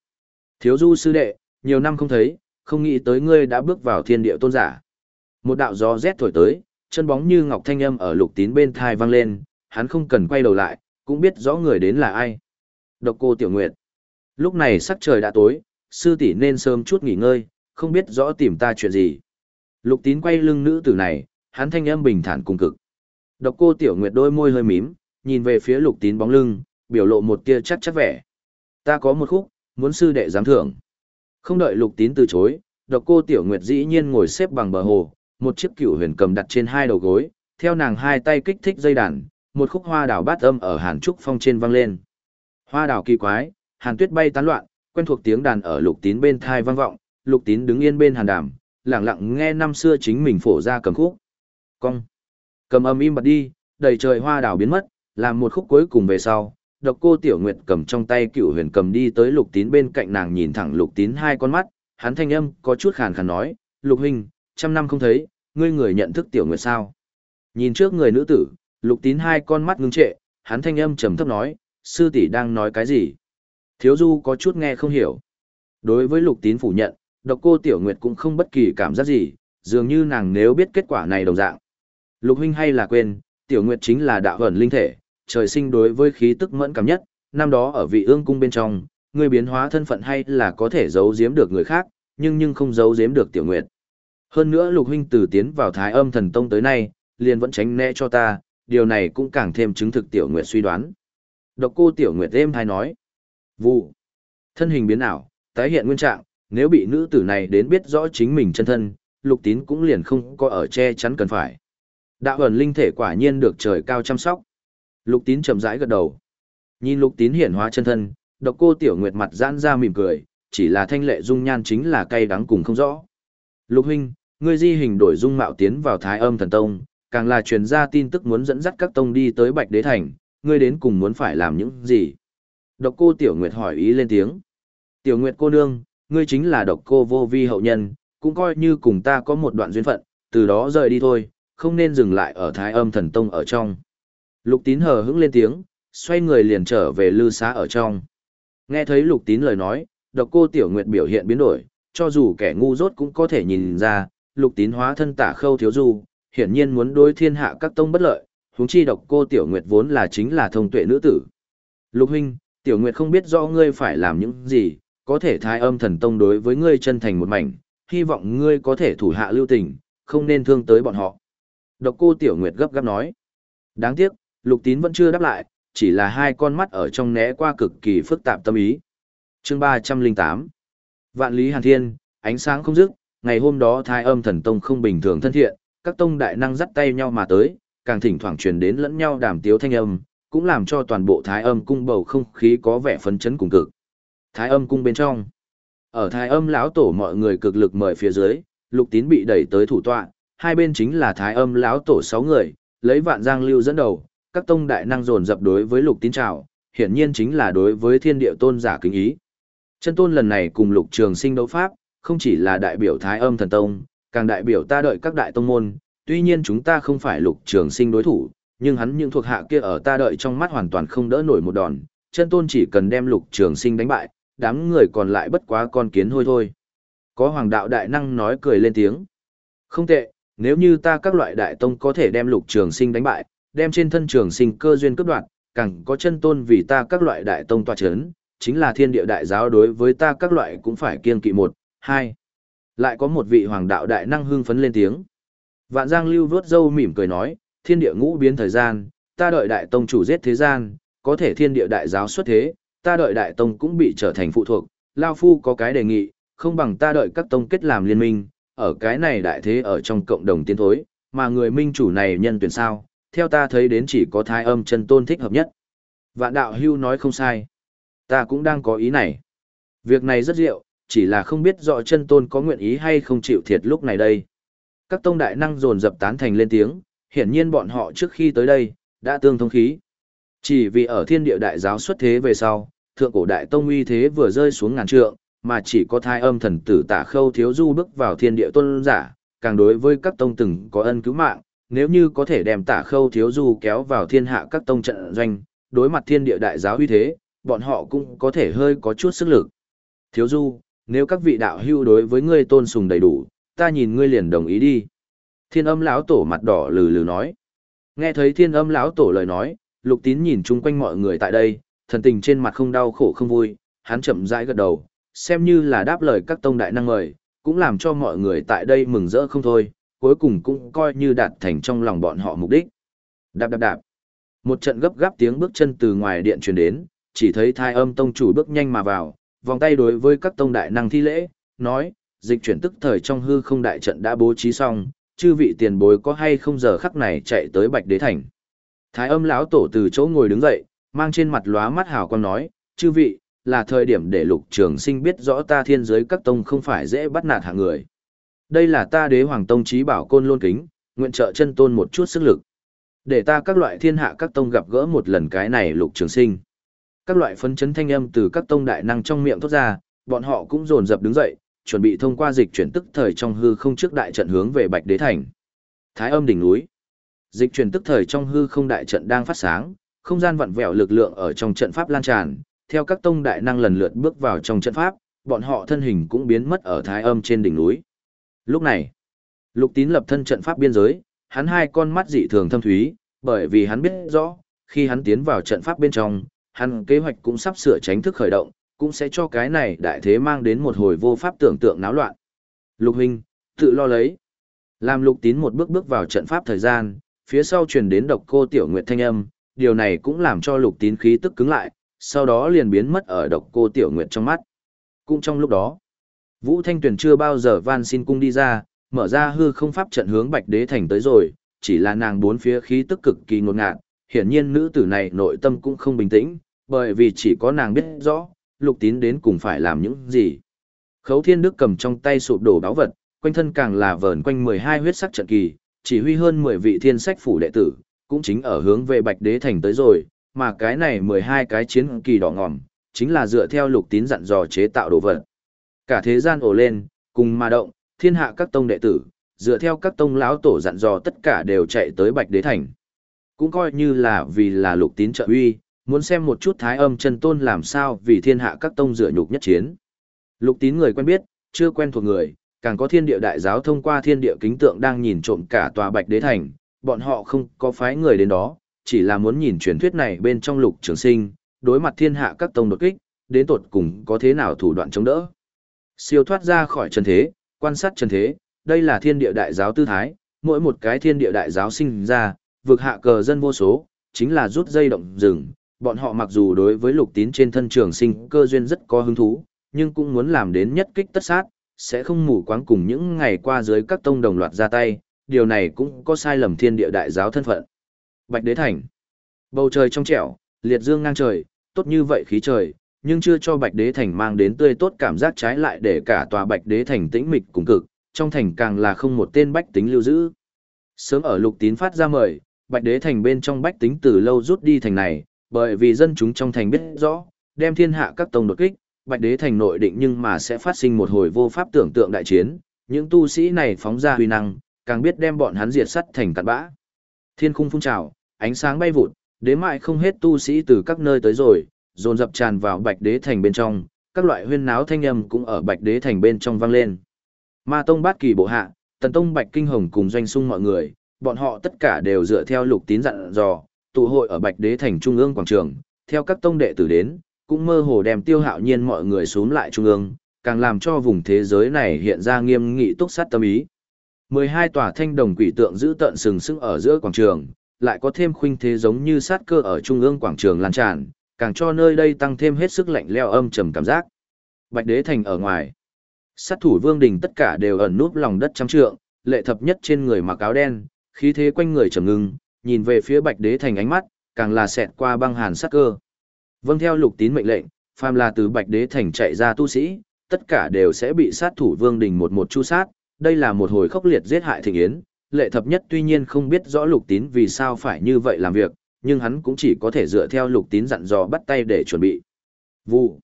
Thiếu du sư đệ, nhiều năm không thấy, không nghĩ tới ngươi đã bước vào thiên địa tôn giả. Một đạo gió rét thổi tới, chân bóng như ngọc thanh âm ở lục tín bên thai vang lên, hắn không cần quay đầu lại, cũng biết rõ người đến là ai. Độc cô Tiểu Nguyệt. Lúc này sắc trời đã tối, sư tỷ nên sớm chút nghỉ ngơi, không biết rõ tìm ta chuyện gì. Lục tín quay lưng nữ tử này, hắn thanh âm bình thản cùng cực. Độc cô Tiểu Nguyệt đôi môi hơi mím, nhìn về phía lục tín bóng lưng, biểu lộ một tia chắc chắc vẻ. Ta có một khúc, muốn sư đệ giám thưởng. Không đợi lục tín từ chối, độc cô Tiểu Nguyệt dĩ nhiên ngồi xếp bằng bờ hồ, một chiếc cửu huyền cầm đặt trên hai đầu gối, theo nàng hai tay kích thích dây đàn, một khúc hoa đào bát âm ở hàn trúc phong trên vang lên. Hoa đào kỳ quái, hàn tuyết bay tán loạn, quen thuộc tiếng đàn ở lục tín bên thai vang vọng, lục tín đứng yên bên hàn đàm, lặng lặng nghe năm xưa chính mình phổ ra cầm khúc. Cong. Cầm âm im bật đi, đầy trời hoa đào biến mất, làm một khúc cuối cùng về sau. Độc cô Tiểu Nguyệt cầm trong tay cựu huyền cầm đi tới lục tín bên cạnh nàng nhìn thẳng lục tín hai con mắt, hắn thanh âm có chút khàn khàn nói, lục huynh, trăm năm không thấy, ngươi người nhận thức Tiểu Nguyệt sao? Nhìn trước người nữ tử, lục tín hai con mắt ngưng trệ, hắn thanh âm trầm thấp nói, sư tỷ đang nói cái gì? Thiếu du có chút nghe không hiểu. Đối với lục tín phủ nhận, độc cô Tiểu Nguyệt cũng không bất kỳ cảm giác gì, dường như nàng nếu biết kết quả này đồng dạng. Lục huynh hay là quên, Tiểu Nguyệt chính là đạo ẩn linh thể, trời sinh đối với khí tức mẫn cảm nhất, năm đó ở vị ương cung bên trong, người biến hóa thân phận hay là có thể giấu giếm được người khác, nhưng nhưng không giấu giếm được Tiểu Nguyệt. Hơn nữa Lục huynh từ tiến vào Thái Âm Thần Tông tới nay, liền vẫn tránh né cho ta, điều này cũng càng thêm chứng thực Tiểu Nguyệt suy đoán. Độc cô Tiểu Nguyệt êm hay nói. Vụ. Thân hình biến ảo, tái hiện nguyên trạng, nếu bị nữ tử này đến biết rõ chính mình chân thân, lục tín cũng liền không có ở che chắn cần phải. Đạo ẩn linh thể quả nhiên được trời cao chăm sóc. Lục tín chậm rãi gật đầu. Nhìn lục tín hiển hóa chân thân, độc cô tiểu nguyệt mặt giãn ra mỉm cười, chỉ là thanh lệ dung nhan chính là cay đắng cùng không rõ. Lục huynh, ngươi di hình đổi dung mạo tiến vào thái âm thần tông, càng là truyền ra tin tức muốn dẫn dắt các tông đi tới bạch đế thành, ngươi đến cùng muốn phải làm những gì? Độc cô tiểu nguyệt hỏi ý lên tiếng. Tiểu nguyệt cô nương, ngươi chính là độc cô vô vi hậu nhân, cũng coi như cùng ta có một đoạn duyên phận, từ đó rời đi thôi, không nên dừng lại ở thái âm thần tông ở trong. Lục tín hờ hững lên tiếng, xoay người liền trở về lư xá ở trong. Nghe thấy lục tín lời nói, độc cô tiểu nguyệt biểu hiện biến đổi, cho dù kẻ ngu dốt cũng có thể nhìn ra, lục tín hóa thân tả khâu thiếu du, hiển nhiên muốn đối thiên hạ các tông bất lợi, huống chi độc cô tiểu nguyệt vốn là chính là thông tuệ nữ tử. Lục huynh, tiểu nguyệt không biết rõ ngươi phải làm những gì, có thể thái âm thần tông đối với ngươi chân thành một mảnh, hy vọng ngươi có thể thủ hạ lưu tình, không nên thương tới bọn họ. Độc cô Tiểu Nguyệt gấp gáp nói. Đáng tiếc, Lục Tín vẫn chưa đáp lại, chỉ là hai con mắt ở trong né qua cực kỳ phức tạp tâm ý. chương 308 Vạn Lý Hàn Thiên, ánh sáng không dứt, ngày hôm đó thái âm thần tông không bình thường thân thiện, các tông đại năng dắt tay nhau mà tới, càng thỉnh thoảng truyền đến lẫn nhau đàm tiếu thanh âm, cũng làm cho toàn bộ thái âm cung bầu không khí có vẻ phấn chấn cùng cực. Thái âm cung bên trong. Ở thái âm lão tổ mọi người cực lực mời phía dưới, lục tín bị đẩy tới thủ tọa, hai bên chính là thái âm lão tổ sáu người, lấy vạn giang lưu dẫn đầu, các tông đại năng dồn dập đối với lục tín trào, hiển nhiên chính là đối với thiên địa tôn giả kính ý. Chân tôn lần này cùng lục trường sinh đấu pháp, không chỉ là đại biểu thái âm thần tông, càng đại biểu ta đợi các đại tông môn, tuy nhiên chúng ta không phải lục trường sinh đối thủ, nhưng hắn những thuộc hạ kia ở ta đợi trong mắt hoàn toàn không đỡ nổi một đòn, chân tôn chỉ cần đem lục trường sinh đánh bại, đám người còn lại bất quá con kiến hôi thôi. Có hoàng đạo đại năng nói cười lên tiếng. Không tệ, nếu như ta các loại đại tông có thể đem lục trường sinh đánh bại, đem trên thân trường sinh cơ duyên cấp đoạt, càng có chân tôn vì ta các loại đại tông tòa chấn, chính là thiên địa đại giáo đối với ta các loại cũng phải kiên kỵ một, hai. Lại có một vị hoàng đạo đại năng hưng phấn lên tiếng. Vạn Giang Lưu vớt dâu mỉm cười nói, thiên địa ngũ biến thời gian, ta đợi đại tông chủ giết thế gian, có thể thiên địa đại giáo xuất thế, ta đợi đại tông cũng bị trở thành phụ thuộc, Lao Phu có cái đề nghị, không bằng ta đợi các tông kết làm liên minh, ở cái này đại thế ở trong cộng đồng tiến thối, mà người minh chủ này nhân tuyển sao, theo ta thấy đến chỉ có thái âm chân tôn thích hợp nhất. Vạn đạo hưu nói không sai. Ta cũng đang có ý này. Việc này rất diệu, chỉ là không biết rõ chân tôn có nguyện ý hay không chịu thiệt lúc này đây. Các tông đại năng dồn dập tán thành lên tiếng, hiển nhiên bọn họ trước khi tới đây, đã tương thông khí. Chỉ vì ở thiên địa đại giáo xuất thế về sau, thượng cổ đại tông uy thế vừa rơi xuống ngàn trượng, mà chỉ có thai âm thần tử tả khâu thiếu du bước vào thiên địa tôn giả, càng đối với các tông từng có ân cứu mạng, nếu như có thể đem tả khâu thiếu du kéo vào thiên hạ các tông trận doanh, đối mặt thiên địa đại giáo uy thế, bọn họ cũng có thể hơi có chút sức lực. Thiếu du, nếu các vị đạo hưu đối với ngươi tôn sùng đầy đủ, ta nhìn ngươi liền đồng ý đi. Thiên âm lão tổ mặt đỏ lừ lừ nói. Nghe thấy thiên âm lão tổ lời nói, lục tín nhìn chung quanh mọi người tại đây, thần tình trên mặt không đau khổ không vui, hắn chậm rãi gật đầu, xem như là đáp lời các tông đại năng mời, cũng làm cho mọi người tại đây mừng rỡ không thôi, cuối cùng cũng coi như đạt thành trong lòng bọn họ mục đích. Đạp đạp đạp. Một trận gấp gáp tiếng bước chân từ ngoài điện truyền đến, chỉ thấy thai âm tông chủ bước nhanh mà vào, vòng tay đối với các tông đại năng thi lễ, nói, dịch chuyển tức thời trong hư không đại trận đã bố trí xong, chư vị tiền bối có hay không giờ khắc này chạy tới Bạch Đế Thành. Thái âm lão tổ từ chỗ ngồi đứng dậy, mang trên mặt lóa mắt hào quang nói, chư vị, là thời điểm để lục trường sinh biết rõ ta thiên giới các tông không phải dễ bắt nạt hạng người. Đây là ta đế hoàng tông trí bảo côn lôn kính, nguyện trợ chân tôn một chút sức lực. Để ta các loại thiên hạ các tông gặp gỡ một lần cái này lục trường sinh. Các loại phấn chấn thanh âm từ các tông đại năng trong miệng thốt ra, bọn họ cũng dồn dập đứng dậy, chuẩn bị thông qua dịch chuyển tức thời trong hư không trước đại trận hướng về Bạch Đế Thành. Thái âm đỉnh núi. Dịch chuyển tức thời trong hư không đại trận đang phát sáng, không gian vặn vẹo lực lượng ở trong trận pháp lan tràn, theo các tông đại năng lần lượt bước vào trong trận pháp, bọn họ thân hình cũng biến mất ở thái âm trên đỉnh núi. Lúc này, Lục Tín lập thân trận pháp biên giới, hắn hai con mắt dị thường thâm thúy, bởi vì hắn biết rõ, khi hắn tiến vào trận pháp bên trong, hắn kế hoạch cũng sắp sửa tránh thức khởi động, cũng sẽ cho cái này đại thế mang đến một hồi vô pháp tưởng tượng náo loạn. Lục huynh, tự lo lấy. Làm Lục Tín một bước bước vào trận pháp thời gian, phía sau truyền đến độc cô tiểu nguyệt thanh âm, điều này cũng làm cho Lục Tín khí tức cứng lại, sau đó liền biến mất ở độc cô tiểu nguyệt trong mắt. Cũng trong lúc đó, Vũ Thanh Tuyền chưa bao giờ van xin cung đi ra, mở ra hư không pháp trận hướng Bạch Đế Thành tới rồi, chỉ là nàng bốn phía khí tức cực kỳ ngột ngạt, hiển nhiên nữ tử này nội tâm cũng không bình tĩnh, bởi vì chỉ có nàng biết rõ, lục tín đến cùng phải làm những gì. Khấu Thiên Đức cầm trong tay sụp đổ báo vật, quanh thân càng là vờn quanh 12 huyết sắc trận kỳ, chỉ huy hơn 10 vị thiên sách phủ đệ tử, cũng chính ở hướng về Bạch Đế Thành tới rồi, mà cái này 12 cái chiến kỳ đỏ ngòm, chính là dựa theo lục tín dặn dò chế tạo đồ vật. Cả thế gian ổ lên, cùng ma động, thiên hạ các tông đệ tử, dựa theo các tông lão tổ dặn dò tất cả đều chạy tới Bạch Đế Thành. Cũng coi như là vì là lục tín trợ uy, muốn xem một chút thái âm chân tôn làm sao vì thiên hạ các tông dựa nhục nhất chiến. Lục tín người quen biết, chưa quen thuộc người, càng có thiên địa đại giáo thông qua thiên địa kính tượng đang nhìn trộm cả tòa Bạch Đế Thành, bọn họ không có phái người đến đó, chỉ là muốn nhìn truyền thuyết này bên trong lục trường sinh, đối mặt thiên hạ các tông đột kích, đến tột cùng có thế nào thủ đoạn chống đỡ. Siêu thoát ra khỏi trần thế, quan sát trần thế, đây là thiên địa đại giáo tư thái, mỗi một cái thiên địa đại giáo sinh ra, vực hạ cờ dân vô số, chính là rút dây động rừng. Bọn họ mặc dù đối với lục tín trên thân trường sinh cơ duyên rất có hứng thú, nhưng cũng muốn làm đến nhất kích tất sát, sẽ không mù quáng cùng những ngày qua dưới các tông đồng loạt ra tay, điều này cũng có sai lầm thiên địa đại giáo thân phận. Bạch Đế Thành Bầu trời trong trẻo, liệt dương ngang trời, tốt như vậy khí trời, nhưng chưa cho Bạch Đế Thành mang đến tươi tốt cảm giác trái lại để cả tòa Bạch Đế Thành tĩnh mịch cùng cực, trong thành càng là không một tên bách tính lưu giữ. Sớm ở lục tín phát ra mời, Bạch Đế Thành bên trong bách tính từ lâu rút đi thành này, bởi vì dân chúng trong thành biết rõ, đem thiên hạ các tông đột kích, Bạch Đế Thành nội định nhưng mà sẽ phát sinh một hồi vô pháp tưởng tượng đại chiến, những tu sĩ này phóng ra huy năng, càng biết đem bọn hắn diệt sắt thành cạn bã. Thiên khung phun trào, ánh sáng bay vụt, đến mại không hết tu sĩ từ các nơi tới rồi, dồn dập tràn vào Bạch Đế Thành bên trong, các loại huyên náo thanh âm cũng ở Bạch Đế Thành bên trong vang lên. Ma Tông Bát Kỳ bộ hạ, Tần Tông Bạch Kinh Hồng cùng doanh sung mọi người, bọn họ tất cả đều dựa theo lục tín dặn dò, tụ hội ở Bạch Đế thành trung ương quảng trường, theo các tông đệ tử đến, cũng mơ hồ đem tiêu hạo nhiên mọi người xuống lại trung ương, càng làm cho vùng thế giới này hiện ra nghiêm nghị túc sát tâm ý. 12 tòa thanh đồng quỷ tượng giữ tận sừng sững ở giữa quảng trường, lại có thêm khuynh thế giống như sát cơ ở trung ương quảng trường lan tràn, càng cho nơi đây tăng thêm hết sức lạnh leo âm trầm cảm giác. Bạch Đế thành ở ngoài, sát thủ Vương Đình tất cả đều ẩn núp lòng đất trăm trượng, lệ thập nhất trên người mặc áo đen, khí thế quanh người trầm ngưng, nhìn về phía Bạch Đế thành ánh mắt, càng là xẹt qua băng hàn sát cơ. Vâng theo lục tín mệnh lệnh, phàm là từ Bạch Đế thành chạy ra tu sĩ, tất cả đều sẽ bị sát thủ Vương Đình một một chu sát, đây là một hồi khốc liệt giết hại thịnh yến. Lệ thập nhất tuy nhiên không biết rõ lục tín vì sao phải như vậy làm việc, nhưng hắn cũng chỉ có thể dựa theo lục tín dặn dò bắt tay để chuẩn bị. Vụ.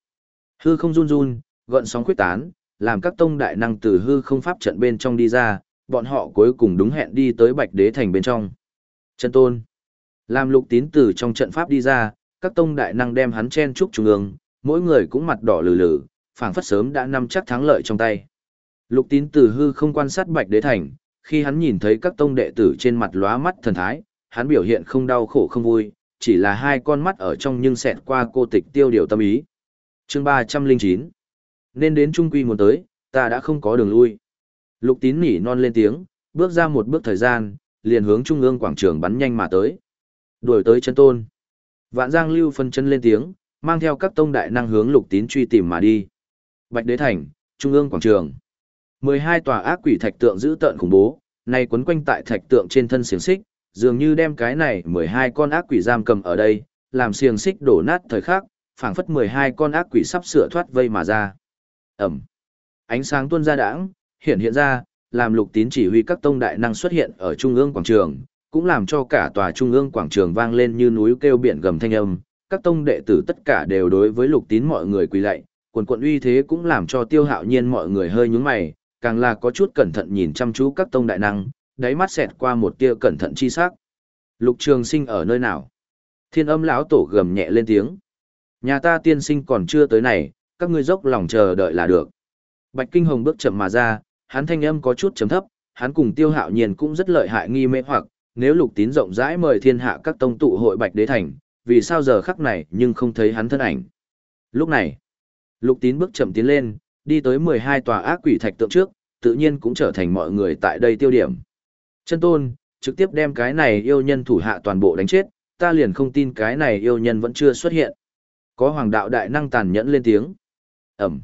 Hư không run run, gợn sóng khuyết tán, làm các tông đại năng từ hư không pháp trận bên trong đi ra, bọn họ cuối cùng đúng hẹn đi tới Bạch Đế thành bên trong. Chân tôn. Làm lục tín từ trong trận pháp đi ra, các tông đại năng đem hắn chen trúc trung ương, mỗi người cũng mặt đỏ lử lử, phảng phất sớm đã nắm chắc thắng lợi trong tay. Lục tín từ hư không quan sát Bạch Đế thành, khi hắn nhìn thấy các tông đệ tử trên mặt lóa mắt thần thái, hắn biểu hiện không đau khổ không vui, chỉ là hai con mắt ở trong nhưng xẹt qua cô tịch tiêu điều tâm ý. chương 309 Nên đến trung quy muốn tới, ta đã không có đường lui. Lục tín nỉ non lên tiếng, bước ra một bước thời gian, liền hướng trung ương quảng trường bắn nhanh mà tới. Đuổi tới chân tôn. Vạn Giang lưu phân chân lên tiếng, mang theo các tông đại năng hướng lục tín truy tìm mà đi. Bạch Đế Thành, trung ương quảng trường. 12 tòa ác quỷ thạch tượng giữ tợn khủng bố, nay quấn quanh tại thạch tượng trên thân xiềng xích, dường như đem cái này 12 con ác quỷ giam cầm ở đây, làm xiềng xích đổ nát thời khắc, phảng phất 12 con ác quỷ sắp sửa thoát vây mà ra. Ẩm. Ánh sáng tuôn ra đãng, hiện hiện ra, làm lục tín chỉ huy các tông đại năng xuất hiện ở trung ương quảng trường, cũng làm cho cả tòa trung ương quảng trường vang lên như núi kêu biển gầm thanh âm. Các tông đệ tử tất cả đều đối với lục tín mọi người quỳ lạy, quần quận uy thế cũng làm cho tiêu hạo nhiên mọi người hơi nhúng mày, càng là có chút cẩn thận nhìn chăm chú các tông đại năng, đáy mắt xẹt qua một tia cẩn thận chi sắc. Lục Trường Sinh ở nơi nào? Thiên Âm lão tổ gầm nhẹ lên tiếng. Nhà ta tiên sinh còn chưa tới này, các ngươi dốc lòng chờ đợi là được. Bạch Kinh Hồng bước chậm mà ra, hắn thanh âm có chút trầm thấp, hắn cùng Tiêu Hạo Nhiên cũng rất lợi hại nghi mê hoặc, nếu Lục Tín rộng rãi mời thiên hạ các tông tụ hội Bạch Đế thành, vì sao giờ khắc này nhưng không thấy hắn thân ảnh. Lúc này, Lục Tín bước chậm tiến lên, đi tới 12 tòa ác quỷ thạch tượng trước, tự nhiên cũng trở thành mọi người tại đây tiêu điểm. Chân tôn, trực tiếp đem cái này yêu nhân thủ hạ toàn bộ đánh chết, ta liền không tin cái này yêu nhân vẫn chưa xuất hiện. Có hoàng đạo đại năng tàn nhẫn lên tiếng. Ẩm.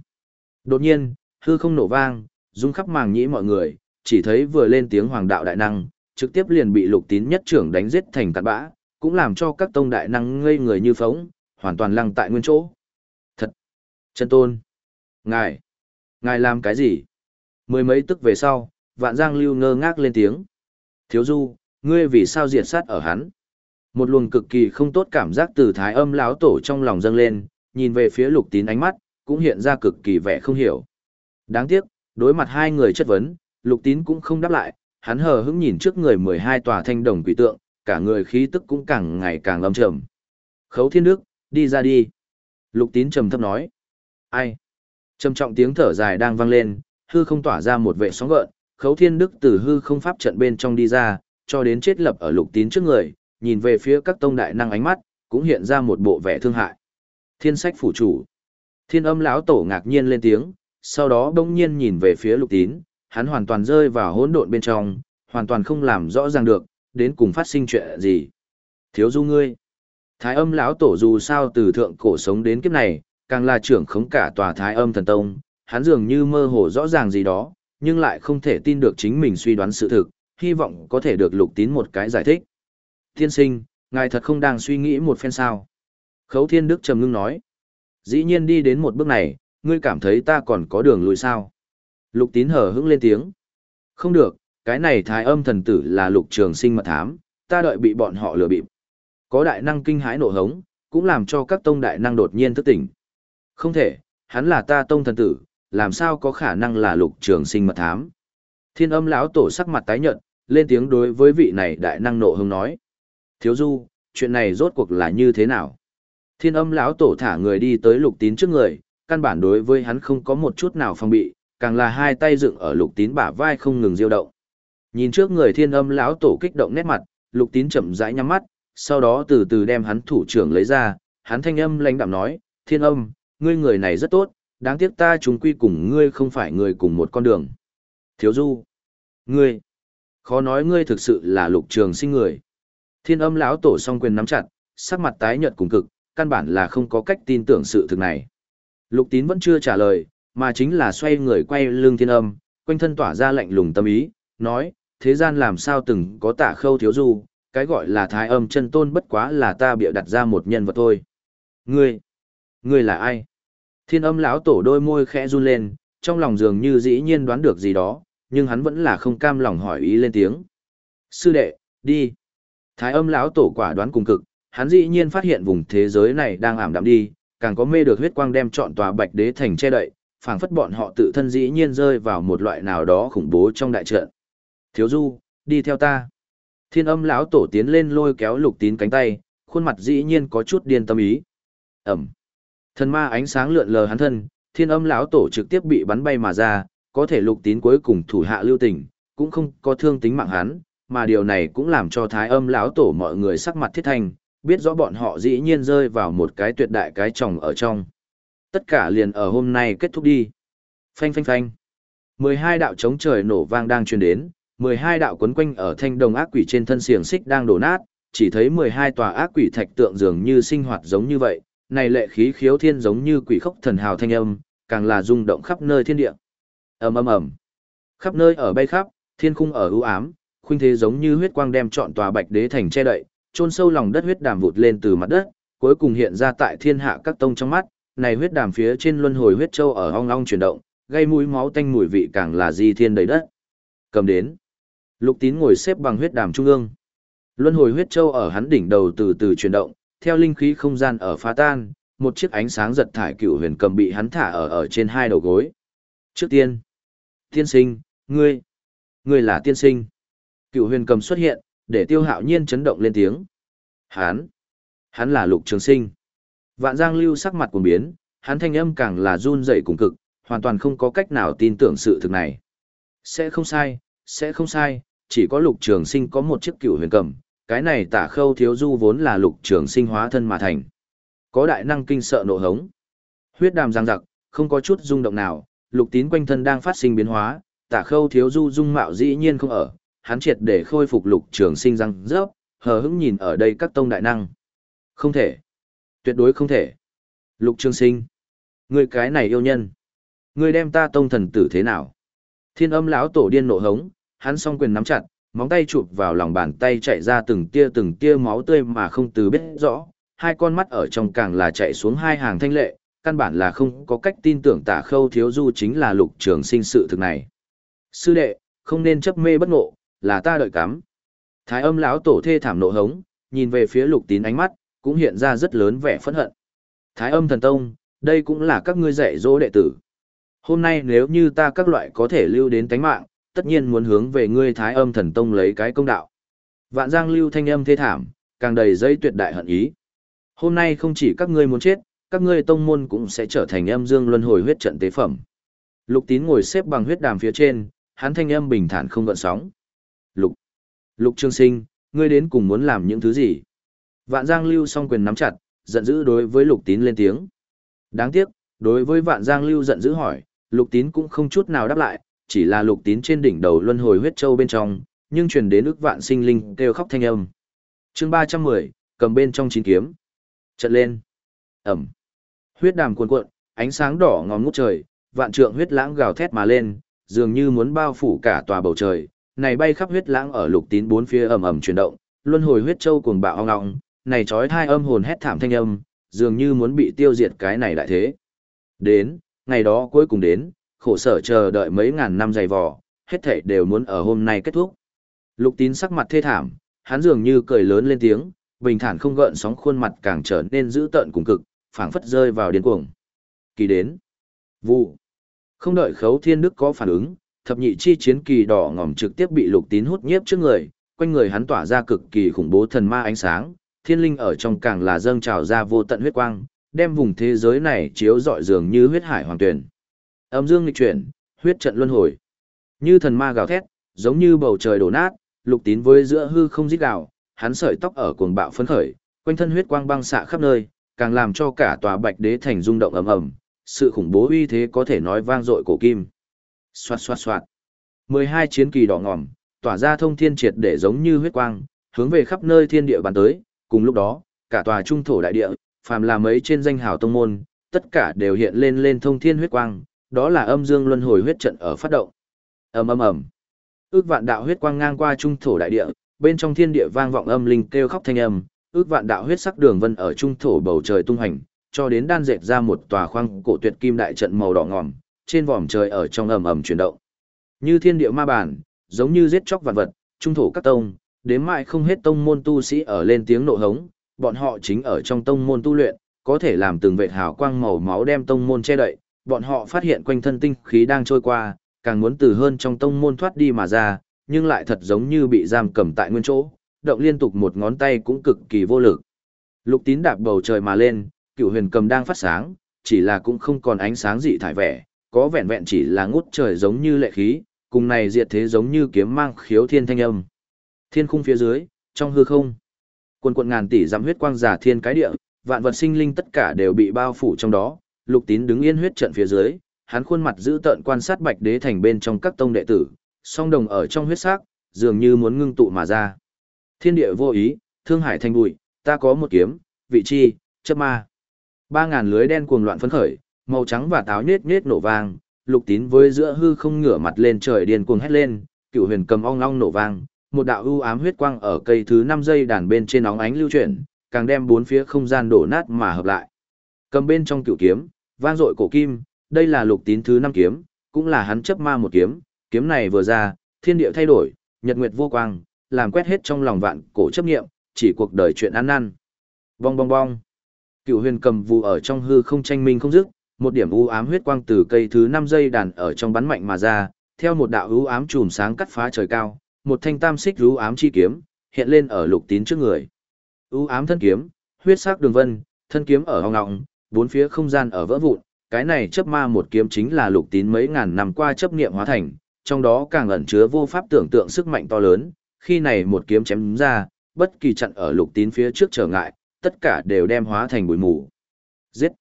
Đột nhiên, hư không nổ vang, rung khắp màng nhĩ mọi người, chỉ thấy vừa lên tiếng hoàng đạo đại năng, trực tiếp liền bị lục tín nhất trưởng đánh giết thành cát bã, cũng làm cho các tông đại năng ngây người như phóng, hoàn toàn lăng tại nguyên chỗ. Thật! Chân tôn! Ngài! Ngài làm cái gì? Mười mấy tức về sau, vạn giang lưu ngơ ngác lên tiếng. Thiếu du, ngươi vì sao diệt sát ở hắn? Một luồng cực kỳ không tốt cảm giác từ thái âm Láo tổ trong lòng dâng lên, nhìn về phía lục tín ánh mắt, cũng hiện ra cực kỳ vẻ không hiểu. Đáng tiếc, đối mặt hai người chất vấn, lục tín cũng không đáp lại, hắn hờ hững nhìn trước người 12 tòa thanh đồng quỷ tượng, cả người khí tức cũng càng ngày càng lâm trầm. Khấu thiên đức, đi ra đi. Lục tín trầm thấp nói. Ai? Trầm trọng tiếng thở dài đang vang lên, hư không tỏa ra một vệ sóng gợn, khấu thiên đức từ hư không pháp trận bên trong đi ra, cho đến chết lập ở lục tín trước người, nhìn về phía các tông đại năng ánh mắt, cũng hiện ra một bộ vẻ thương hại. Thiên sách phủ chủ. Thiên âm lão tổ ngạc nhiên lên tiếng, sau đó đông nhiên nhìn về phía lục tín, hắn hoàn toàn rơi vào hỗn độn bên trong, hoàn toàn không làm rõ ràng được, đến cùng phát sinh chuyện gì. Thiếu du ngươi. Thái âm lão tổ dù sao từ thượng cổ sống đến kiếp này, càng là trưởng khống cả tòa thái âm thần tông, hắn dường như mơ hồ rõ ràng gì đó, nhưng lại không thể tin được chính mình suy đoán sự thực, hy vọng có thể được lục tín một cái giải thích. Thiên sinh, ngài thật không đang suy nghĩ một phen sao. Khấu thiên đức trầm ngưng nói. Dĩ nhiên đi đến một bước này, ngươi cảm thấy ta còn có đường lùi sao. Lục tín hở hững lên tiếng. Không được, cái này thái âm thần tử là lục trường sinh mật thám, ta đợi bị bọn họ lừa bịp. Có đại năng kinh hãi nộ hống, cũng làm cho các tông đại năng đột nhiên thức tỉnh. Không thể, hắn là ta tông thần tử, làm sao có khả năng là lục trường sinh mật thám. Thiên âm lão tổ sắc mặt tái nhợt, lên tiếng đối với vị này đại năng nộ hống nói. Thiếu du, chuyện này rốt cuộc là như thế nào? Thiên âm lão tổ thả người đi tới lục tín trước người, căn bản đối với hắn không có một chút nào phòng bị, càng là hai tay dựng ở lục tín bả vai không ngừng diêu động. Nhìn trước người thiên âm lão tổ kích động nét mặt, lục tín chậm rãi nhắm mắt, sau đó từ từ đem hắn thủ trưởng lấy ra, hắn thanh âm lãnh đạm nói, thiên âm, ngươi người này rất tốt, đáng tiếc ta chúng quy cùng ngươi không phải người cùng một con đường. Thiếu du, ngươi, khó nói ngươi thực sự là lục trường sinh người. Thiên âm lão tổ song quyền nắm chặt, sắc mặt tái nhợt cùng cực, căn bản là không có cách tin tưởng sự thực này. Lục tín vẫn chưa trả lời, mà chính là xoay người quay lưng thiên âm, quanh thân tỏa ra lạnh lùng tâm ý, nói, thế gian làm sao từng có tả khâu thiếu du, cái gọi là thái âm chân tôn bất quá là ta bịa đặt ra một nhân vật thôi. Ngươi, ngươi là ai? Thiên âm lão tổ đôi môi khẽ run lên, trong lòng dường như dĩ nhiên đoán được gì đó, nhưng hắn vẫn là không cam lòng hỏi ý lên tiếng. Sư đệ, đi. Thái âm lão tổ quả đoán cùng cực, hắn dĩ nhiên phát hiện vùng thế giới này đang ảm đạm đi, càng có mê được huyết quang đem chọn tòa bạch đế thành che đậy, phảng phất bọn họ tự thân dĩ nhiên rơi vào một loại nào đó khủng bố trong đại trận. Thiếu du, đi theo ta. Thiên âm lão tổ tiến lên lôi kéo lục tín cánh tay, khuôn mặt dĩ nhiên có chút điên tâm ý. Ẩm. Thần ma ánh sáng lượn lờ hắn thân, thiên âm lão tổ trực tiếp bị bắn bay mà ra, có thể lục tín cuối cùng thủ hạ lưu tình, cũng không có thương tính mạng hắn, mà điều này cũng làm cho thái âm lão tổ mọi người sắc mặt thiết thành, biết rõ bọn họ dĩ nhiên rơi vào một cái tuyệt đại cái chồng ở trong. Tất cả liền ở hôm nay kết thúc đi. Phanh phanh phanh. 12 đạo chống trời nổ vang đang truyền đến, 12 đạo quấn quanh ở thanh đồng ác quỷ trên thân xiềng xích đang đổ nát, chỉ thấy 12 tòa ác quỷ thạch tượng dường như sinh hoạt giống như vậy, này lệ khí khiếu thiên giống như quỷ khốc thần hào thanh âm, càng là rung động khắp nơi thiên địa. Ầm ầm ầm. Khắp nơi ở bay khắp, thiên khung ở u ám, khuynh thế giống như huyết quang đem trọn tòa Bạch Đế thành che đậy, chôn sâu lòng đất huyết đàm vụt lên từ mặt đất, cuối cùng hiện ra tại thiên hạ các tông trong mắt, này huyết đàm phía trên luân hồi huyết châu ở ong ong chuyển động, gây mũi máu tanh mùi vị càng là di thiên đầy đất. Cầm đến. Lục Tín ngồi xếp bằng huyết đàm trung ương. Luân hồi huyết châu ở hắn đỉnh đầu từ từ chuyển động, theo linh khí không gian ở phá tan, một chiếc ánh sáng giật thải cựu huyền cầm bị hắn thả ở ở trên hai đầu gối. Trước tiên, tiên sinh, ngươi, ngươi là tiên sinh. Cựu huyền cầm xuất hiện, để tiêu hạo nhiên chấn động lên tiếng. Hắn, hắn là lục trường sinh. Vạn giang lưu sắc mặt cuồng biến, hắn thanh âm càng là run rẩy cùng cực, hoàn toàn không có cách nào tin tưởng sự thực này. Sẽ không sai, sẽ không sai, chỉ có lục trường sinh có một chiếc cựu huyền cầm, cái này tả khâu thiếu du vốn là lục trường sinh hóa thân mà thành. Có đại năng kinh sợ nộ hống. Huyết đàm giang giặc, không có chút rung động nào, lục tín quanh thân đang phát sinh biến hóa, tả khâu thiếu du dung mạo dĩ nhiên không ở, hắn triệt để khôi phục lục trường sinh răng rớp, hờ hững nhìn ở đây các tông đại năng. Không thể. Tuyệt đối không thể. Lục trường sinh. Người cái này yêu nhân. Người đem ta tông thần tử thế nào? Thiên âm lão tổ điên nộ hống, hắn song quyền nắm chặt, móng tay chụp vào lòng bàn tay chạy ra từng tia từng tia máu tươi mà không từ biết rõ, hai con mắt ở trong càng là chạy xuống hai hàng thanh lệ, căn bản là không có cách tin tưởng tả khâu thiếu du chính là lục trường sinh sự thực này. Sư đệ, không nên chấp mê bất ngộ, là ta đợi cắm. Thái âm lão tổ thê thảm nộ hống, nhìn về phía lục tín ánh mắt, cũng hiện ra rất lớn vẻ phẫn hận. Thái âm thần tông, đây cũng là các ngươi dạy dỗ đệ tử. Hôm nay nếu như ta các loại có thể lưu đến tánh mạng, tất nhiên muốn hướng về ngươi thái âm thần tông lấy cái công đạo. Vạn giang lưu thanh âm thê thảm, càng đầy dây tuyệt đại hận ý. Hôm nay không chỉ các ngươi muốn chết, các ngươi tông môn cũng sẽ trở thành âm dương luân hồi huyết trận tế phẩm. Lục tín ngồi xếp bằng huyết đàm phía trên, hắn thanh âm bình thản không gợn sóng. Lục, lục trương sinh, ngươi đến cùng muốn làm những thứ gì? Vạn giang lưu song quyền nắm chặt, giận dữ đối với lục tín lên tiếng. Đáng tiếc, đối với vạn giang lưu giận dữ hỏi, lục tín cũng không chút nào đáp lại, chỉ là lục tín trên đỉnh đầu luân hồi huyết châu bên trong, nhưng truyền đến ức vạn sinh linh kêu khóc thanh âm. chương ba trăm mười cầm bên trong chín kiếm. Trận lên. Ẩm. Huyết đàm cuồn cuộn, ánh sáng đỏ ngòm ngút trời, vạn trượng huyết lãng gào thét mà lên, dường như muốn bao phủ cả tòa bầu trời. Này bay khắp huyết lãng ở lục tín bốn phía ầm ầm chuyển động, luân hồi huyết châu cuồng bạo ong ong, này chói thai âm hồn hét thảm thanh âm, dường như muốn bị tiêu diệt cái này lại thế. Đến, ngày đó cuối cùng đến, khổ sở chờ đợi mấy ngàn năm dày vò, hết thảy đều muốn ở hôm nay kết thúc. Lục tín sắc mặt thê thảm, hắn dường như cười lớn lên tiếng, bình thản không gợn sóng khuôn mặt càng trở nên dữ tợn cùng cực, phảng phất rơi vào điên cuồng. Kỳ đến. Vụ. Không đợi khấu thiên đức có phản ứng, thập nhị chi chiến kỳ đỏ ngòm trực tiếp bị lục tín hút nhiếp trước người, quanh người hắn tỏa ra cực kỳ khủng bố thần ma ánh sáng, thiên linh ở trong càng là dâng trào ra vô tận huyết quang, đem vùng thế giới này chiếu rọi dường như huyết hải hoàng tuyển. Âm dương lịch chuyển, huyết trận luân hồi. Như thần ma gào thét, giống như bầu trời đổ nát, lục tín với giữa hư không rít gào, hắn sợi tóc ở cuồng bạo phấn khởi, quanh thân huyết quang băng xạ khắp nơi, càng làm cho cả tòa bạch đế thành rung động ầm ầm, sự khủng bố uy thế có thể nói vang dội cổ kim. Xoạt xoạt xoạt. 12 chiến kỳ đỏ ngòm, tỏa ra thông thiên triệt để giống như huyết quang, hướng về khắp nơi thiên địa bàn tới, cùng lúc đó, cả tòa trung thổ đại địa, phàm là mấy trên danh hào tông môn, tất cả đều hiện lên lên thông thiên huyết quang, đó là âm dương luân hồi huyết trận ở phát động. Ầm ầm ầm. Ước vạn đạo huyết quang ngang qua trung thổ đại địa, bên trong thiên địa vang vọng âm linh kêu khóc thanh âm, ước vạn đạo huyết sắc đường vân ở trung thổ bầu trời tung hành, cho đến đan dệt ra một tòa khoang cổ tuyệt kim đại trận màu đỏ ngòm, trên vòm trời ở trong ầm ầm chuyển động. Như thiên địa ma bản, giống như giết chóc vạn vật, trung thổ các tông, đến mãi không hết tông môn tu sĩ ở lên tiếng nộ hống, bọn họ chính ở trong tông môn tu luyện, có thể làm từng vệt hào quang màu máu đem tông môn che đậy, bọn họ phát hiện quanh thân tinh khí đang trôi qua, càng muốn từ hơn trong tông môn thoát đi mà ra, nhưng lại thật giống như bị giam cầm tại nguyên chỗ, động liên tục một ngón tay cũng cực kỳ vô lực. Lục tín đạp bầu trời mà lên, cựu huyền cầm đang phát sáng, chỉ là cũng không còn ánh sáng dị thải vẻ, có vẹn vẹn chỉ là ngút trời giống như lệ khí, cùng này diệt thế giống như kiếm mang khiếu thiên thanh âm. Thiên khung phía dưới, trong hư không, quần quần ngàn tỷ giám huyết quang giả thiên cái địa, vạn vật sinh linh tất cả đều bị bao phủ trong đó, Lục Tín đứng yên huyết trận phía dưới, hắn khuôn mặt giữ tợn quan sát Bạch Đế thành bên trong các tông đệ tử, song đồng ở trong huyết sắc, dường như muốn ngưng tụ mà ra. Thiên địa vô ý, thương hải thành bụi, ta có một kiếm, vị chi, chấp ma. Ba ngàn lưới đen cuồng loạn phấn khởi, màu trắng và táo nết nết nổ vang, lục tín với giữa hư không ngửa mặt lên trời điên cuồng hét lên, cựu huyền cầm ong long nổ vang, một đạo ưu ám huyết quang ở cây thứ năm giây đàn bên trên óng ánh lưu chuyển, càng đem bốn phía không gian đổ nát mà hợp lại. Cầm bên trong cựu kiếm, vang dội cổ kim, đây là lục tín thứ năm kiếm, cũng là hắn chấp ma một kiếm, kiếm này vừa ra, thiên địa thay đổi, nhật nguyệt vô quang, làm quét hết trong lòng vạn cổ chấp nghiệm, chỉ cuộc đời chuyện ăn năn. Bong bong bong. Cựu huyền cầm vù ở trong hư không tranh minh không dứt, một điểm u ám huyết quang từ cây thứ năm giây đàn ở trong bắn mạnh mà ra, theo một đạo u ám chùm sáng cắt phá trời cao, một thanh tam xích u ám chi kiếm hiện lên ở lục tín trước người. U ám thân kiếm, huyết sắc đường vân, thân kiếm ở hong ngọng, bốn phía không gian ở vỡ vụn, cái này chấp ma một kiếm chính là lục tín mấy ngàn năm qua chấp niệm hóa thành, trong đó càng ẩn chứa vô pháp tưởng tượng sức mạnh to lớn, khi này một kiếm chém ra, bất kỳ chặn ở lục tín phía trước trở ngại, tất cả đều đem hóa thành bụi mù. Giết!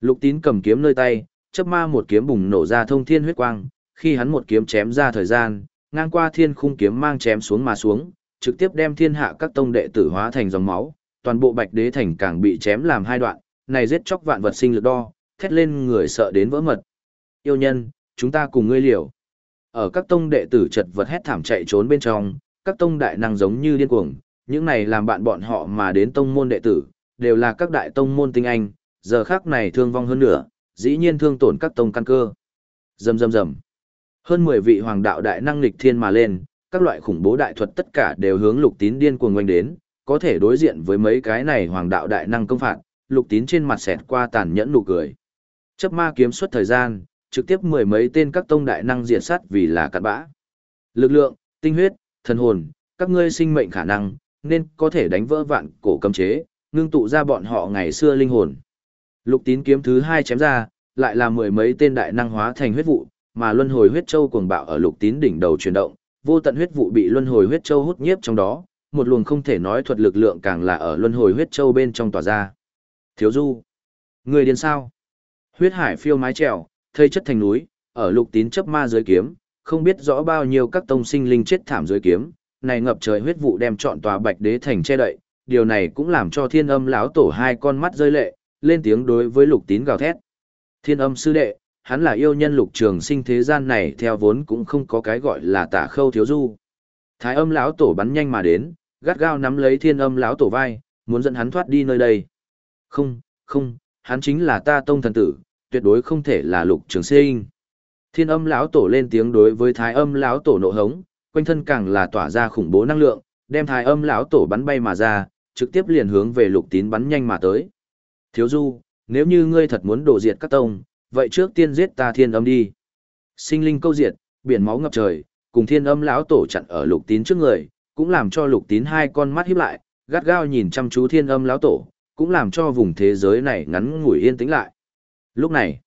Lục tín cầm kiếm nơi tay, chớp ma một kiếm bùng nổ ra thông thiên huyết quang, khi hắn một kiếm chém ra thời gian, ngang qua thiên khung kiếm mang chém xuống mà xuống, trực tiếp đem thiên hạ các tông đệ tử hóa thành dòng máu, toàn bộ bạch đế thành càng bị chém làm hai đoạn, này giết chóc vạn vật sinh lực đo, thét lên người sợ đến vỡ mật. Yêu nhân, chúng ta cùng ngươi liều. Ở các tông đệ tử chật vật hét thảm chạy trốn bên trong, các tông đại năng giống như điên cuồng, những này làm bạn bọn họ mà đến tông môn đệ tử, đều là các đại tông môn tinh anh, giờ khác này thương vong hơn nữa, dĩ nhiên thương tổn các tông căn cơ. Rầm rầm rầm. Hơn 10 vị hoàng đạo đại năng lịch thiên mà lên, các loại khủng bố đại thuật tất cả đều hướng lục tín điên cuồng quanh đến, có thể đối diện với mấy cái này hoàng đạo đại năng công phạt, lục tín trên mặt xẹt qua tàn nhẫn nụ cười. Chấp ma kiếm suốt thời gian, trực tiếp mười mấy tên các tông đại năng diệt sát vì là cặn bã. Lực lượng, tinh huyết, thần hồn, các ngươi sinh mệnh khả năng, nên có thể đánh vỡ vạn cổ cấm chế, ngưng tụ ra bọn họ ngày xưa linh hồn. Lục tín kiếm thứ hai chém ra, lại là mười mấy tên đại năng hóa thành huyết vụ, mà luân hồi huyết châu cuồng bạo ở lục tín đỉnh đầu chuyển động, vô tận huyết vụ bị luân hồi huyết châu hút nhiếp trong đó, một luồng không thể nói thuật lực lượng càng là ở luân hồi huyết châu bên trong tỏa ra. Thiếu du, người điên sao? Huyết hải phiêu mái trèo, thây chất thành núi, ở lục tín chấp ma dưới kiếm, không biết rõ bao nhiêu các tông sinh linh chết thảm dưới kiếm, này ngập trời huyết vụ đem trọn tòa bạch đế thành che đậy, điều này cũng làm cho thiên âm lão tổ hai con mắt rơi lệ, lên tiếng đối với lục tín gào thét. Thiên âm sư đệ, hắn là yêu nhân lục trường sinh thế gian này theo vốn cũng không có cái gọi là tả khâu thiếu du. Thái âm lão tổ bắn nhanh mà đến, gắt gao nắm lấy thiên âm lão tổ vai, muốn dẫn hắn thoát đi nơi đây. Không, không, hắn chính là ta tông thần tử, tuyệt đối không thể là lục trường sinh. Thiên âm lão tổ lên tiếng đối với thái âm lão tổ nộ hống, quanh thân càng là tỏa ra khủng bố năng lượng, đem thái âm lão tổ bắn bay mà ra, trực tiếp liền hướng về lục tín bắn nhanh mà tới. Thiếu du, nếu như ngươi thật muốn đổ diệt các tông, vậy trước tiên giết ta thiên âm đi. Sinh linh câu diệt, biển máu ngập trời, cùng thiên âm lão tổ chặn ở lục tín trước người, cũng làm cho lục tín hai con mắt híp lại, gắt gao nhìn chăm chú thiên âm lão tổ, cũng làm cho vùng thế giới này ngắn ngủi yên tĩnh lại. Lúc này,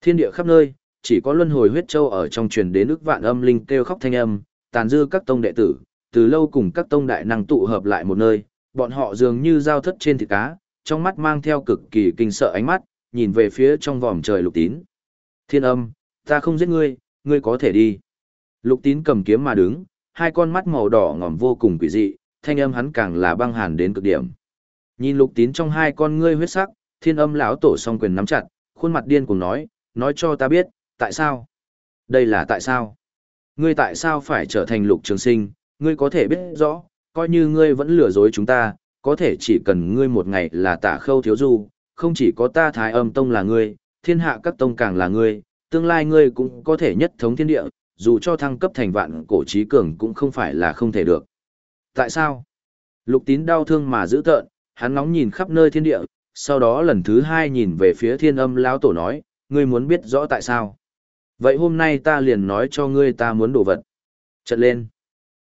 thiên địa khắp nơi, chỉ có luân hồi huyết châu ở trong truyền đến ức vạn âm linh kêu khóc thanh âm, tàn dư các tông đệ tử, từ lâu cùng các tông đại năng tụ hợp lại một nơi, bọn họ dường như giao thất trên thịt cá, trong mắt mang theo cực kỳ kinh sợ ánh mắt, nhìn về phía trong vòm trời lục tín. Thiên âm, ta không giết ngươi, ngươi có thể đi. Lục tín cầm kiếm mà đứng, hai con mắt màu đỏ ngòm vô cùng quỷ dị, thanh âm hắn càng là băng hàn đến cực điểm. Nhìn lục tín trong hai con ngươi huyết sắc, thiên âm lão tổ song quyền nắm chặt, khuôn mặt điên cùng nói, nói cho ta biết, tại sao? Đây là tại sao? Ngươi tại sao phải trở thành lục trường sinh, ngươi có thể biết rõ, coi như ngươi vẫn lừa dối chúng ta, có thể chỉ cần ngươi một ngày là tả khâu thiếu du, không chỉ có ta thái âm tông là ngươi, thiên hạ các tông càng là ngươi, tương lai ngươi cũng có thể nhất thống thiên địa, dù cho thăng cấp thành vạn cổ trí cường cũng không phải là không thể được. Tại sao? Lục tín đau thương mà giữ tợn, hắn ngóng nhìn khắp nơi thiên địa, sau đó lần thứ hai nhìn về phía thiên âm lão tổ nói, ngươi muốn biết rõ tại sao. Vậy hôm nay ta liền nói cho ngươi ta muốn đổ vật. Trận lên.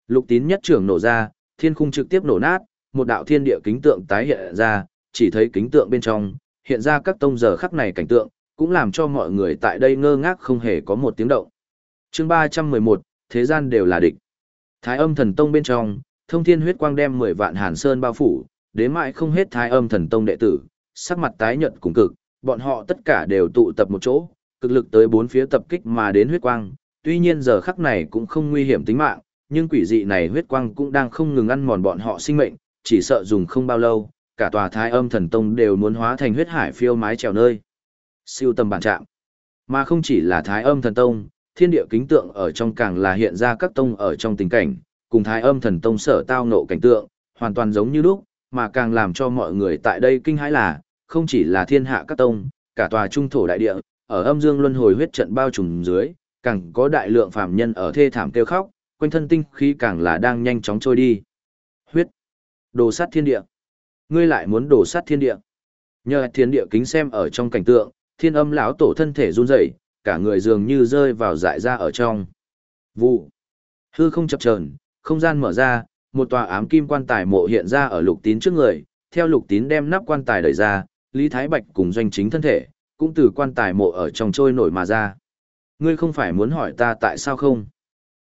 Lục tín nhất trưởng nổ ra, thiên khung trực tiếp nổ nát, một đạo thiên địa kính tượng tái hiện ra, chỉ thấy kính tượng bên trong, hiện ra các tông giờ khắc này cảnh tượng, cũng làm cho mọi người tại đây ngơ ngác không hề có một tiếng động. chương 311, thế gian đều là địch. Thái âm thần tông bên trong, thông thiên huyết quang đem 10 vạn hàn sơn bao phủ, đến mãi không hết thái âm thần tông đệ tử, sắc mặt tái nhợt cùng cực, bọn họ tất cả đều tụ tập một chỗ, cực lực tới bốn phía tập kích mà đến huyết quang, tuy nhiên giờ khắc này cũng không nguy hiểm tính mạng, nhưng quỷ dị này huyết quang cũng đang không ngừng ăn mòn bọn họ sinh mệnh, chỉ sợ dùng không bao lâu, cả tòa thái âm thần tông đều muốn hóa thành huyết hải phiêu mái trèo nơi. Siêu tầm bản trạng. Mà không chỉ là thái âm thần tông, thiên địa kính tượng ở trong càng là hiện ra các tông ở trong tình cảnh, cùng thái âm thần tông sở tao nộ cảnh tượng, hoàn toàn giống như lúc, mà càng làm cho mọi người tại đây kinh hãi là, không chỉ là thiên hạ các tông, cả tòa trung thổ đại địa, ở âm dương luân hồi huyết trận bao trùm dưới, càng có đại lượng phàm nhân ở thê thảm kêu khóc, quanh thân tinh khí càng là đang nhanh chóng trôi đi. Huyết, đồ sát thiên địa. Ngươi lại muốn đồ sát thiên địa. Nhờ thiên địa kính xem ở trong cảnh tượng, thiên âm lão tổ thân thể run rẩy, cả người dường như rơi vào dại ra ở trong. Vụ. Hư không chập chờn, không gian mở ra, một tòa ám kim quan tài mộ hiện ra ở lục tín trước người, theo lục tín đem nắp quan tài đẩy ra, Lý Thái Bạch cùng doanh chính thân thể, cũng từ quan tài mộ ở trong trôi nổi mà ra. Ngươi không phải muốn hỏi ta tại sao không?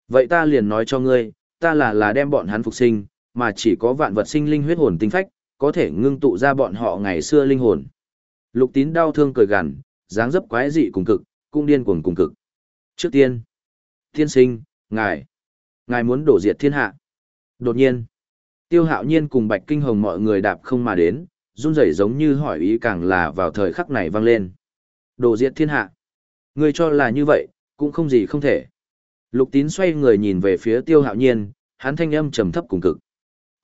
Vậy ta liền nói cho ngươi, ta là là đem bọn hắn phục sinh, mà chỉ có vạn vật sinh linh huyết hồn tinh phách, có thể ngưng tụ ra bọn họ ngày xưa linh hồn. Lục tín đau thương cười gằn, dáng dấp quái dị cùng cực, cung điên cuồng cùng cực. Trước tiên, tiên sinh, ngài, ngài muốn đổ diệt thiên hạ. Đột nhiên, tiêu hạo nhiên cùng bạch kinh hồng mọi người đạp không mà đến, run rẩy giống như hỏi ý càng là vào thời khắc này vang lên. Đổ diệt thiên hạ. Người cho là như vậy, cũng không gì không thể. Lục tín xoay người nhìn về phía tiêu hạo nhiên, hắn thanh âm trầm thấp cùng cực.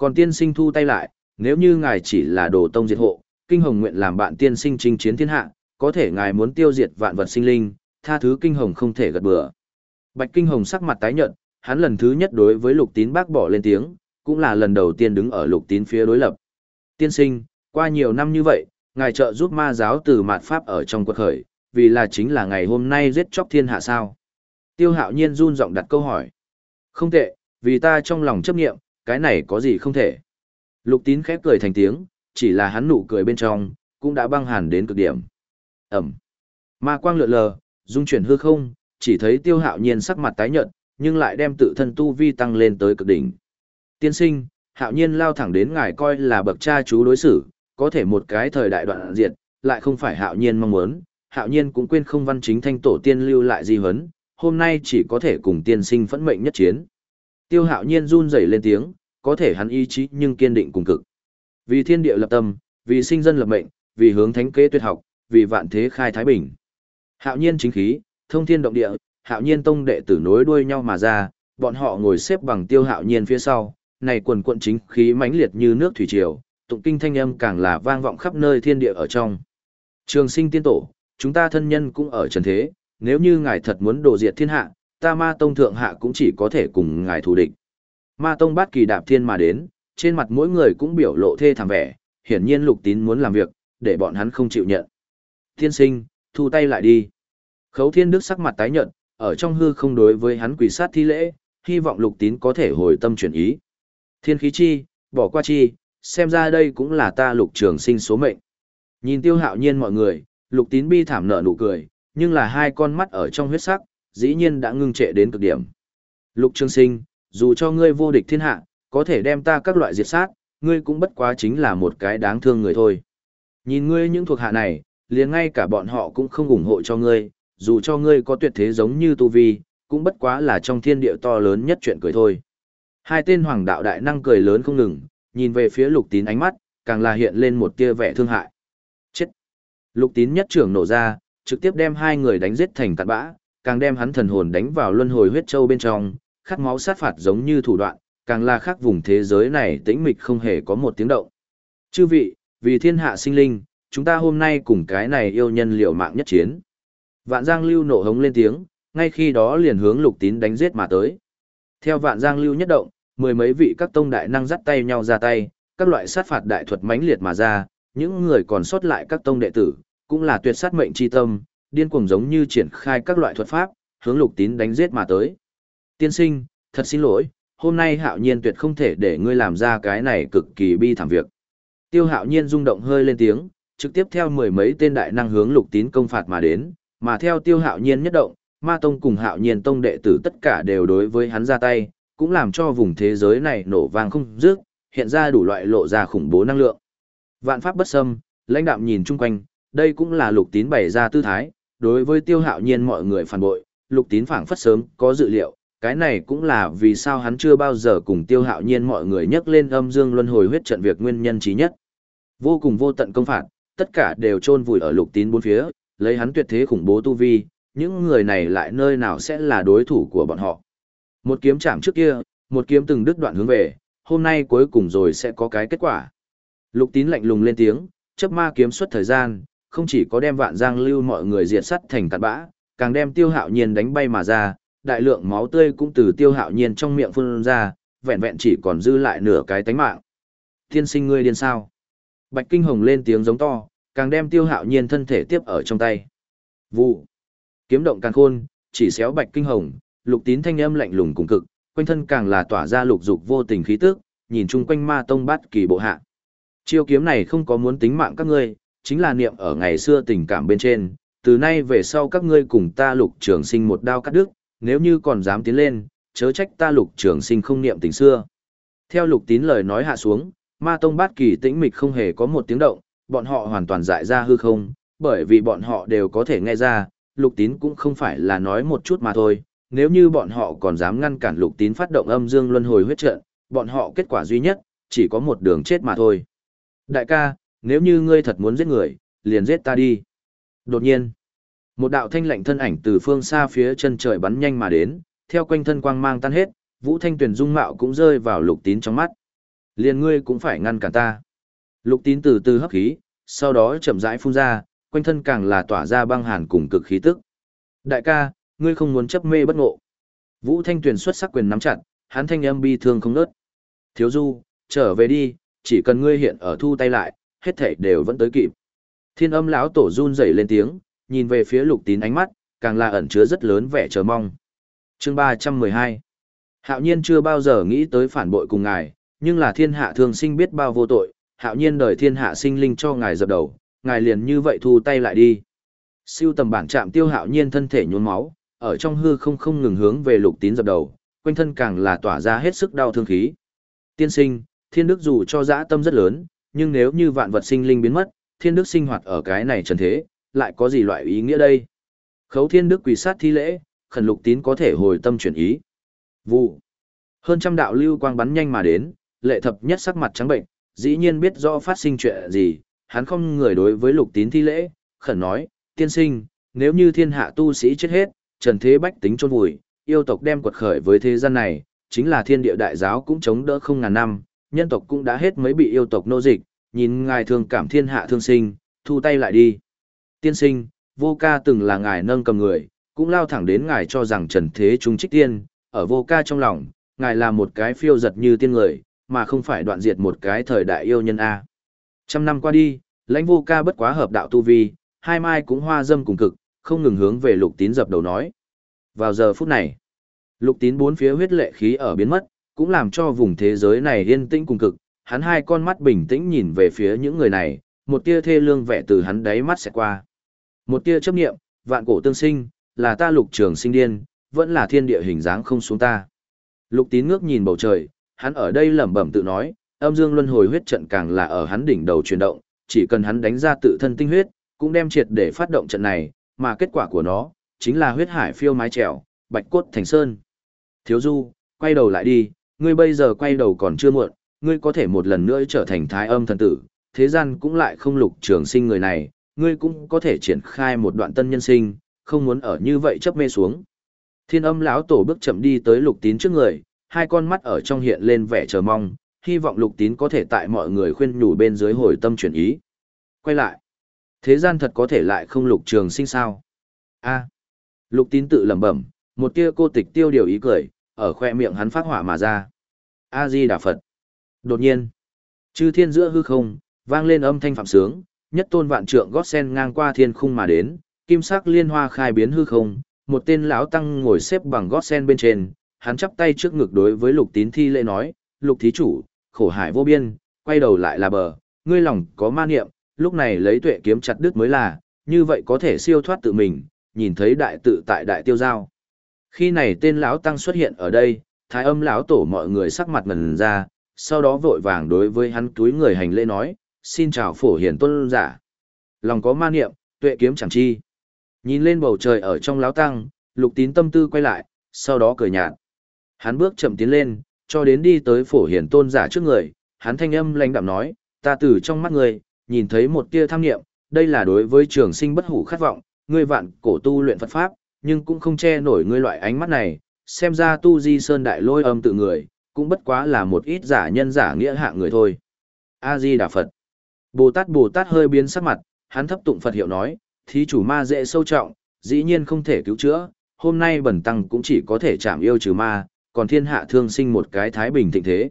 Còn tiên sinh thu tay lại, nếu như ngài chỉ là đồ tông diệt hộ, kinh hồng nguyện làm bạn tiên sinh chinh chiến thiên hạ, có thể ngài muốn tiêu diệt vạn vật sinh linh, tha thứ kinh hồng không thể gật bừa. Bạch kinh hồng sắc mặt tái nhợt, hắn lần thứ nhất đối với lục tín bác bỏ lên tiếng, cũng là lần đầu tiên đứng ở lục tín phía đối lập. Tiên sinh, qua nhiều năm như vậy, ngài trợ giúp ma giáo từ mạt pháp ở trong quật khởi, vì là chính là ngày hôm nay giết chóc thiên hạ sao. Tiêu hạo nhiên run giọng đặt câu hỏi. Không tệ, vì ta trong lòng chấp nghiệm, cái này có gì không thể. Lục tín khép cười thành tiếng, chỉ là hắn nụ cười bên trong, cũng đã băng hàn đến cực điểm. Ẩm. Ma quang lượn lờ, dung chuyển hư không, chỉ thấy tiêu hạo nhiên sắc mặt tái nhợt, nhưng lại đem tự thân tu vi tăng lên tới cực đỉnh. Tiên sinh, hạo nhiên lao thẳng đến ngài coi là bậc cha chú đối xử, có thể một cái thời đại đoạn diệt, lại không phải hạo nhiên mong muốn, hạo nhiên cũng quên không văn chính thanh tổ tiên lưu lại di huấn, hôm nay chỉ có thể cùng tiên sinh phẫn mệnh nhất chiến. Tiêu hạo nhiên run rẩy lên tiếng, có thể hắn ý chí nhưng kiên định cùng cực. Vì thiên địa lập tâm, vì sinh dân lập mệnh, vì hướng thánh kế tuyệt học, vì vạn thế khai thái bình. Hạo nhiên chính khí, thông thiên động địa, hạo nhiên tông đệ tử nối đuôi nhau mà ra, bọn họ ngồi xếp bằng tiêu hạo nhiên phía sau, này quần quận chính khí mãnh liệt như nước thủy triều, tụng kinh thanh âm càng là vang vọng khắp nơi thiên địa ở trong. Trường sinh tiên tổ, chúng ta thân nhân cũng ở trần thế, nếu như ngài thật muốn đổ diệt thiên hạ, ta ma tông thượng hạ cũng chỉ có thể cùng ngài thù địch. Ma tông bát kỳ đạp thiên mà đến, trên mặt mỗi người cũng biểu lộ thê thảm vẻ, hiển nhiên lục tín muốn làm việc, để bọn hắn không chịu nhận. Thiên sinh, thu tay lại đi. Khấu thiên đức sắc mặt tái nhận, ở trong hư không đối với hắn quỷ sát thi lễ, hy vọng lục tín có thể hồi tâm chuyển ý. Thiên khí chi, bỏ qua chi, xem ra đây cũng là ta lục trường sinh số mệnh. Nhìn tiêu hạo nhiên mọi người, lục tín bi thảm nở nụ cười, nhưng là hai con mắt ở trong huyết sắc, dĩ nhiên đã ngưng trệ đến cực điểm. Lục trường sinh, dù cho ngươi vô địch thiên hạ, có thể đem ta các loại diệt sát, ngươi cũng bất quá chính là một cái đáng thương người thôi. Nhìn ngươi những thuộc hạ này, liền ngay cả bọn họ cũng không ủng hộ cho ngươi, dù cho ngươi có tuyệt thế giống như tu vi, cũng bất quá là trong thiên địa to lớn nhất chuyện cười thôi. Hai tên hoàng đạo đại năng cười lớn không ngừng, nhìn về phía lục tín ánh mắt, càng là hiện lên một tia vẻ thương hại. Chết! Lục tín nhất trưởng nổ ra, trực tiếp đem hai người đánh giết thành tạt bã, càng đem hắn thần hồn đánh vào luân hồi huyết châu bên trong, khát máu sát phạt giống như thủ đoạn, càng là khác vùng thế giới này tĩnh mịch không hề có một tiếng động. Chư vị, vì thiên hạ sinh linh, chúng ta hôm nay cùng cái này yêu nhân liều mạng nhất chiến. Vạn Giang Lưu nổ hống lên tiếng, ngay khi đó liền hướng lục tín đánh giết mà tới. Theo Vạn Giang Lưu nhất động, mười mấy vị các tông đại năng dắt tay nhau ra tay, các loại sát phạt đại thuật mãnh liệt mà ra, những người còn sót lại các tông đệ tử, cũng là tuyệt sát mệnh chi tâm, điên cuồng giống như triển khai các loại thuật pháp, hướng lục tín đánh giết mà tới. Tiên sinh, thật xin lỗi, hôm nay hạo nhiên tuyệt không thể để ngươi làm ra cái này cực kỳ bi thảm việc. Tiêu hạo nhiên rung động hơi lên tiếng, trực tiếp theo mười mấy tên đại năng hướng lục tín công phạt mà đến, mà theo tiêu hạo nhiên nhất động, ma tông cùng hạo nhiên tông đệ tử tất cả đều đối với hắn ra tay, cũng làm cho vùng thế giới này nổ vang không dứt, hiện ra đủ loại lộ ra khủng bố năng lượng. Vạn pháp bất xâm, lãnh đạm nhìn chung quanh, đây cũng là lục tín bày ra tư thái, đối với tiêu hạo nhiên mọi người phản bội, lục tín phảng phất sớm có dự liệu, cái này cũng là vì sao hắn chưa bao giờ cùng tiêu hạo nhiên mọi người nhắc lên âm dương luân hồi huyết trận việc nguyên nhân trí nhất. Vô cùng vô tận công phạt, tất cả đều chôn vùi ở lục tín bốn phía, lấy hắn tuyệt thế khủng bố tu vi, những người này lại nơi nào sẽ là đối thủ của bọn họ. Một kiếm chạm trước kia, một kiếm từng đứt đoạn hướng về, hôm nay cuối cùng rồi sẽ có cái kết quả. Lục tín lạnh lùng lên tiếng, chấp ma kiếm suốt thời gian, không chỉ có đem vạn giang lưu mọi người diệt sắt thành cặn bã, càng đem tiêu hạo nhiên đánh bay mà ra, đại lượng máu tươi cũng từ tiêu hạo nhiên trong miệng phun ra, vẹn vẹn chỉ còn dư lại nửa cái tánh mạng. Tiên sinh ngươi điên sao? Bạch Kinh Hồng lên tiếng giống to, càng đem tiêu hạo nhiên thân thể tiếp ở trong tay. Vụ. Kiếm động càng khôn, chỉ xéo Bạch Kinh Hồng, lục tín thanh âm lạnh lùng cùng cực, quanh thân càng là tỏa ra lục dục vô tình khí tức, nhìn chung quanh ma tông bát kỳ bộ hạ. Chiêu kiếm này không có muốn tính mạng các ngươi, chính là niệm ở ngày xưa tình cảm bên trên, từ nay về sau các ngươi cùng ta lục trường sinh một đao cắt đứt, nếu như còn dám tiến lên, chớ trách ta lục trường sinh không niệm tình xưa. Theo lục tín lời nói hạ xuống, ma tông bát kỳ tĩnh mịch không hề có một tiếng động, bọn họ hoàn toàn dại ra hư không, bởi vì bọn họ đều có thể nghe ra, lục tín cũng không phải là nói một chút mà thôi, nếu như bọn họ còn dám ngăn cản lục tín phát động âm dương luân hồi huyết trận, bọn họ kết quả duy nhất, chỉ có một đường chết mà thôi. Đại ca, nếu như ngươi thật muốn giết người, liền giết ta đi. Đột nhiên, một đạo thanh lạnh thân ảnh từ phương xa phía chân trời bắn nhanh mà đến, theo quanh thân quang mang tan hết, Vũ Thanh Tuyền dung mạo cũng rơi vào Lục Tín trong mắt. Liền ngươi cũng phải ngăn cản ta. Lục Tín từ từ hấp khí, sau đó chậm rãi phun ra, quanh thân càng là tỏa ra băng hàn cùng cực khí tức. Đại ca, ngươi không muốn chấp mê bất ngộ. Vũ Thanh Tuyền xuất sắc quyền nắm chặt, hắn thanh âm bi thương không nớt. Thiếu Du, trở về đi, chỉ cần ngươi hiện ở thu tay lại, hết thảy đều vẫn tới kịp. Thiên âm lão tổ run rẩy lên tiếng, nhìn về phía lục tín ánh mắt, càng là ẩn chứa rất lớn vẻ chờ mong. Chương 312 Hạo nhiên chưa bao giờ nghĩ tới phản bội cùng ngài, nhưng là thiên hạ thường sinh biết bao vô tội, hạo nhiên đời thiên hạ sinh linh cho ngài dập đầu, ngài liền như vậy thu tay lại đi. Siêu tầm bản chạm tiêu hạo nhiên thân thể nhuốm máu, ở trong hư không không ngừng hướng về lục tín dập đầu, quanh thân càng là tỏa ra hết sức đau thương khí. Tiên sinh, thiên đức dù cho dã tâm rất lớn, nhưng nếu như vạn vật sinh linh biến mất, thiên đức sinh hoạt ở cái này trần thế, lại có gì loại ý nghĩa đây? Khấu thiên đức quỳ sát thi lễ, khẩn lục tín có thể hồi tâm chuyển ý. Vụ. Hơn trăm đạo lưu quang bắn nhanh mà đến, lệ thập nhất sắc mặt trắng bệnh, dĩ nhiên biết rõ phát sinh chuyện gì, hắn không người đối với lục tín thi lễ, khẩn nói, tiên sinh, nếu như thiên hạ tu sĩ chết hết, trần thế bách tính chôn vùi, yêu tộc đem quật khởi với thế gian này, chính là thiên địa đại giáo cũng chống đỡ không ngàn năm, nhân tộc cũng đã hết mấy bị yêu tộc nô dịch, nhìn ngài thường cảm thiên hạ thương sinh, thu tay lại đi. Tiên sinh, vô ca từng là ngài nâng cầm người, cũng lao thẳng đến ngài cho rằng trần thế chúng trích tiên, ở vô ca trong lòng, ngài là một cái phiêu giật như tiên người, mà không phải đoạn diệt một cái thời đại yêu nhân A. Trăm năm qua đi, lãnh vô ca bất quá hợp đạo tu vi, hai mai cũng hoa dâm cùng cực, không ngừng hướng về lục tín dập đầu nói. Vào giờ phút này, lục tín bốn phía huyết lệ khí ở biến mất, cũng làm cho vùng thế giới này yên tĩnh cùng cực, hắn hai con mắt bình tĩnh nhìn về phía những người này, một tia thê lương vẻ từ hắn đáy mắt sẽ qua. Một tia chấp niệm, vạn cổ tương sinh, là ta lục trường sinh điên, vẫn là thiên địa hình dáng không xuống ta. Lục tín ngước nhìn bầu trời, hắn ở đây lẩm bẩm tự nói, âm dương luân hồi huyết trận càng là ở hắn đỉnh đầu chuyển động, chỉ cần hắn đánh ra tự thân tinh huyết, cũng đem triệt để phát động trận này, mà kết quả của nó, chính là huyết hải phiêu mái trèo, bạch cốt thành sơn. Thiếu du, quay đầu lại đi, ngươi bây giờ quay đầu còn chưa muộn, ngươi có thể một lần nữa trở thành thái âm thần tử, thế gian cũng lại không lục trường sinh người này, ngươi cũng có thể triển khai một đoạn tân nhân sinh, không muốn ở như vậy chấp mê xuống. Thiên âm lão tổ bước chậm đi tới lục tín trước người, hai con mắt ở trong hiện lên vẻ chờ mong, hy vọng lục tín có thể tại mọi người khuyên nhủ bên dưới hồi tâm chuyển ý. Quay lại. Thế gian thật có thể lại không lục trường sinh sao? a Lục tín tự lẩm bẩm, một tia cô tịch tiêu điều ý cười, ở khoe miệng hắn phát hỏa mà ra. A-di Đà Phật. Đột nhiên, chư thiên giữa hư không, vang lên âm thanh phạm sướng, nhất tôn vạn trượng gót sen ngang qua thiên khung mà đến, kim sắc liên hoa khai biến hư không, một tên lão tăng ngồi xếp bằng gót sen bên trên, hắn chắp tay trước ngực đối với lục tín thi lễ nói, lục thí chủ, khổ hải vô biên, quay đầu lại là bờ, ngươi lòng có ma niệm, lúc này lấy tuệ kiếm chặt đứt mới là, như vậy có thể siêu thoát tự mình, nhìn thấy đại tự tại đại tiêu giao. Khi này tên lão tăng xuất hiện ở đây, thái âm lão tổ mọi người sắc mặt ngần ra, sau đó vội vàng đối với hắn túi người hành lễ nói, xin chào phổ hiền tôn giả. Lòng có ma niệm, tuệ kiếm chẳng chi. Nhìn lên bầu trời ở trong lão tăng, lục tín tâm tư quay lại, sau đó cười nhạt. Hắn bước chậm tiến lên, cho đến đi tới phổ hiền tôn giả trước người, hắn thanh âm lãnh đạm nói, ta từ trong mắt người, nhìn thấy một tia tham niệm, đây là đối với trường sinh bất hủ khát vọng, ngươi vạn cổ tu luyện Phật Pháp, nhưng cũng không che nổi ngươi loại ánh mắt này, xem ra tu di sơn đại lôi âm tự người, cũng bất quá là một ít giả nhân giả nghĩa hạ người thôi. A-di Đà Phật Bồ Tát Bồ Tát hơi biến sắc mặt, hắn thấp tụng Phật hiệu nói, thí chủ ma dễ sâu trọng, dĩ nhiên không thể cứu chữa, hôm nay bẩn tăng cũng chỉ có thể chạm yêu trừ ma, còn thiên hạ thương sinh một cái thái bình thịnh thế.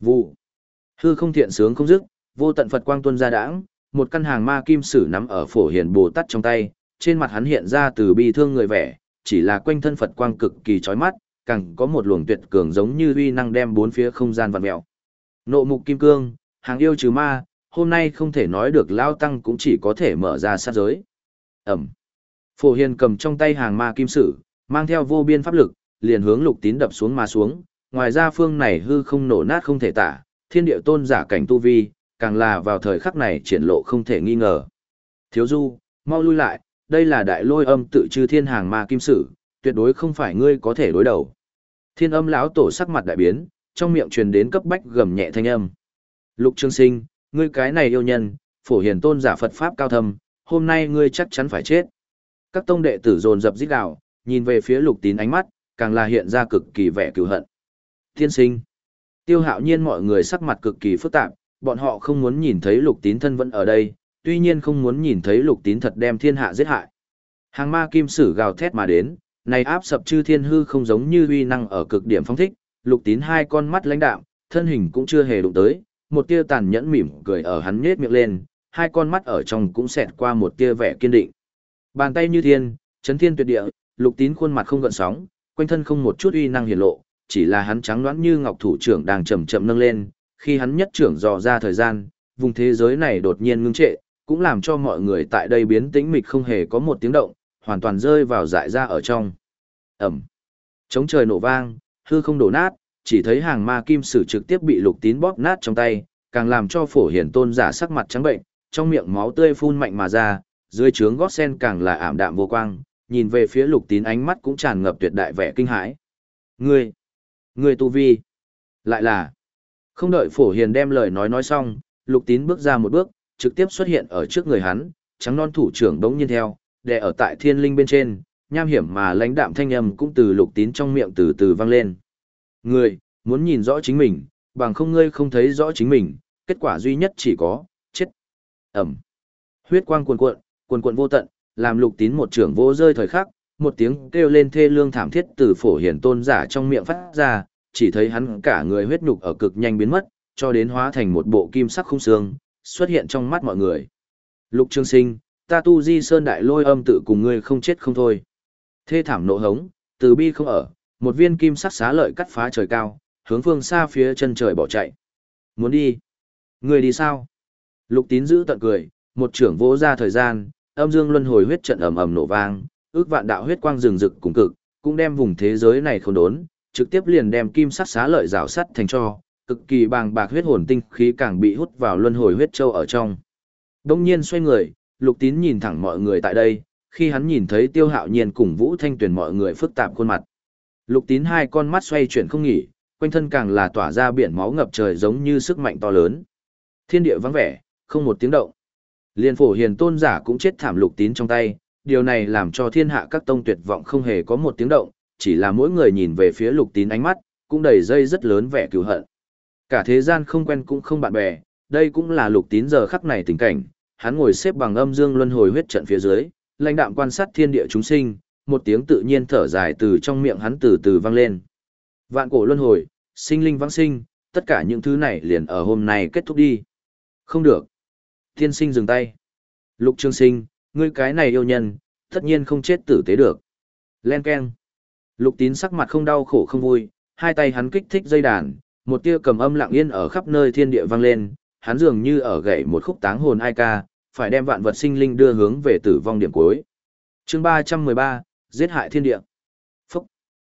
Vụ. Hư không thiện sướng không dứt, vô tận Phật quang tuân ra đãng, một căn hàng ma kim sử nắm ở phổ hiền Bồ Tát trong tay, trên mặt hắn hiện ra từ bi thương người vẻ, chỉ là quanh thân Phật quang cực kỳ chói mắt, càng có một luồng tuyệt cường giống như uy năng đem bốn phía không gian vặn mèo. Nộ mục kim cương, hàng yêu trừ ma, hôm nay không thể nói được lao tăng cũng chỉ có thể mở ra sát giới. Ẩm. Phổ Hiền cầm trong tay hàng ma kim sử, mang theo vô biên pháp lực, liền hướng lục tín đập xuống mà xuống, ngoài ra phương này hư không nổ nát không thể tả, thiên địa tôn giả cảnh tu vi, càng là vào thời khắc này triển lộ không thể nghi ngờ. Thiếu du, mau lui lại, đây là đại lôi âm tự chư thiên hàng ma kim sử, tuyệt đối không phải ngươi có thể đối đầu. Thiên âm lão tổ sắc mặt đại biến, trong miệng truyền đến cấp bách gầm nhẹ thanh âm. Lục Trương Sinh, ngươi cái này yêu nhân, phổ hiền tôn giả Phật pháp cao thâm, hôm nay ngươi chắc chắn phải chết. Các tông đệ tử dồn dập rít gào, nhìn về phía Lục Tín ánh mắt, càng là hiện ra cực kỳ vẻ cừu hận. Thiên sinh. Tiêu Hạo Nhiên mọi người sắc mặt cực kỳ phức tạp, bọn họ không muốn nhìn thấy Lục Tín thân vẫn ở đây, tuy nhiên không muốn nhìn thấy Lục Tín thật đem thiên hạ giết hại. Hàng ma kim sử gào thét mà đến, này áp sập chư thiên hư không giống như uy năng ở cực điểm phong thích, lục tín hai con mắt lãnh đạm, thân hình cũng chưa hề đụng tới, một tia tàn nhẫn mỉm cười ở hắn nhếch miệng lên, hai con mắt ở trong cũng xẹt qua một tia vẻ kiên định. Bàn tay như thiên, chấn thiên tuyệt địa, lục tín khuôn mặt không gợn sóng, quanh thân không một chút uy năng hiển lộ, chỉ là hắn trắng đoán như ngọc thủ trưởng đang chậm chậm nâng lên, khi hắn nhất trưởng dò ra thời gian, vùng thế giới này đột nhiên ngưng trệ, cũng làm cho mọi người tại đây biến tĩnh mịch không hề có một tiếng động, hoàn toàn rơi vào dại ra ở trong. Ẩm. Chống trời nổ vang, hư không đổ nát, chỉ thấy hàng ma kim sử trực tiếp bị lục tín bóp nát trong tay, càng làm cho phổ hiển tôn giả sắc mặt trắng bệnh, trong miệng máu tươi phun mạnh mà ra, dưới trướng gót sen càng là ảm đạm vô quang, nhìn về phía lục tín ánh mắt cũng tràn ngập tuyệt đại vẻ kinh hãi. Ngươi, ngươi tu vi, lại là, không đợi phổ hiền đem lời nói nói xong, lục tín bước ra một bước, trực tiếp xuất hiện ở trước người hắn, trắng non thủ trưởng đống nhiên theo, đè ở tại thiên linh bên trên, nham hiểm mà lãnh đạm thanh âm cũng từ lục tín trong miệng từ từ vang lên. Ngươi, muốn nhìn rõ chính mình, bằng không ngươi không thấy rõ chính mình, kết quả duy nhất chỉ có, chết. Ẩm. Huyết quang cuồn cuộn, cuồn cuộn vô tận, làm lục tín một trưởng vô rơi thời khắc, một tiếng kêu lên thê lương thảm thiết từ phổ hiển tôn giả trong miệng phát ra, chỉ thấy hắn cả người huyết nhục ở cực nhanh biến mất, cho đến hóa thành một bộ kim sắc không xương, xuất hiện trong mắt mọi người. Lục Trương Sinh, ta tu di sơn đại lôi âm tự cùng ngươi không chết không thôi. Thê thảm nộ hống, từ bi không ở, một viên kim sắc xá lợi cắt phá trời cao, hướng phương xa phía chân trời bỏ chạy. Muốn đi? Ngươi đi sao? Lục tín giữ tận cười, một trưởng vỗ ra thời gian, âm dương luân hồi huyết trận ầm ầm nổ vang, ước vạn đạo huyết quang rừng rực cùng cực, cũng đem vùng thế giới này khôn đốn, trực tiếp liền đem kim sắc xá lợi rào sắt thành cho, cực kỳ bàng bạc huyết hồn tinh khí càng bị hút vào luân hồi huyết châu ở trong. Đông nhiên xoay người, lục tín nhìn thẳng mọi người tại đây, khi hắn nhìn thấy tiêu hạo nhiên cùng vũ thanh Tuyền mọi người phức tạp khuôn mặt. Lục tín hai con mắt xoay chuyển không nghỉ, quanh thân càng là tỏa ra biển máu ngập trời giống như sức mạnh to lớn. Thiên địa vắng vẻ, không một tiếng động. Liên phổ hiền tôn giả cũng chết thảm lục tín trong tay, điều này làm cho thiên hạ các tông tuyệt vọng không hề có một tiếng động, chỉ là mỗi người nhìn về phía lục tín ánh mắt, cũng đầy dây rất lớn vẻ cừu hận. Cả thế gian không quen cũng không bạn bè, đây cũng là lục tín giờ khắc này tình cảnh, hắn ngồi xếp bằng âm dương luân hồi huyết trận phía dưới, lãnh đạm quan sát thiên địa chúng sinh, một tiếng tự nhiên thở dài từ trong miệng hắn từ từ vang lên. Vạn cổ luân hồi, sinh linh vãng sinh, tất cả những thứ này liền ở hôm nay kết thúc đi. Không được. Tiên sinh dừng tay. Lục Trương Sinh, ngươi cái này yêu nhân, tất nhiên không chết tử tế được. Len keng. Lục tín sắc mặt không đau khổ không vui, hai tay hắn kích thích dây đàn, một tia cầm âm lặng yên ở khắp nơi thiên địa vang lên, hắn dường như ở gậy một khúc táng hồn ai ca, phải đem vạn vật sinh linh đưa hướng về tử vong điểm cuối. Chương 313, giết hại thiên địa. Phúc.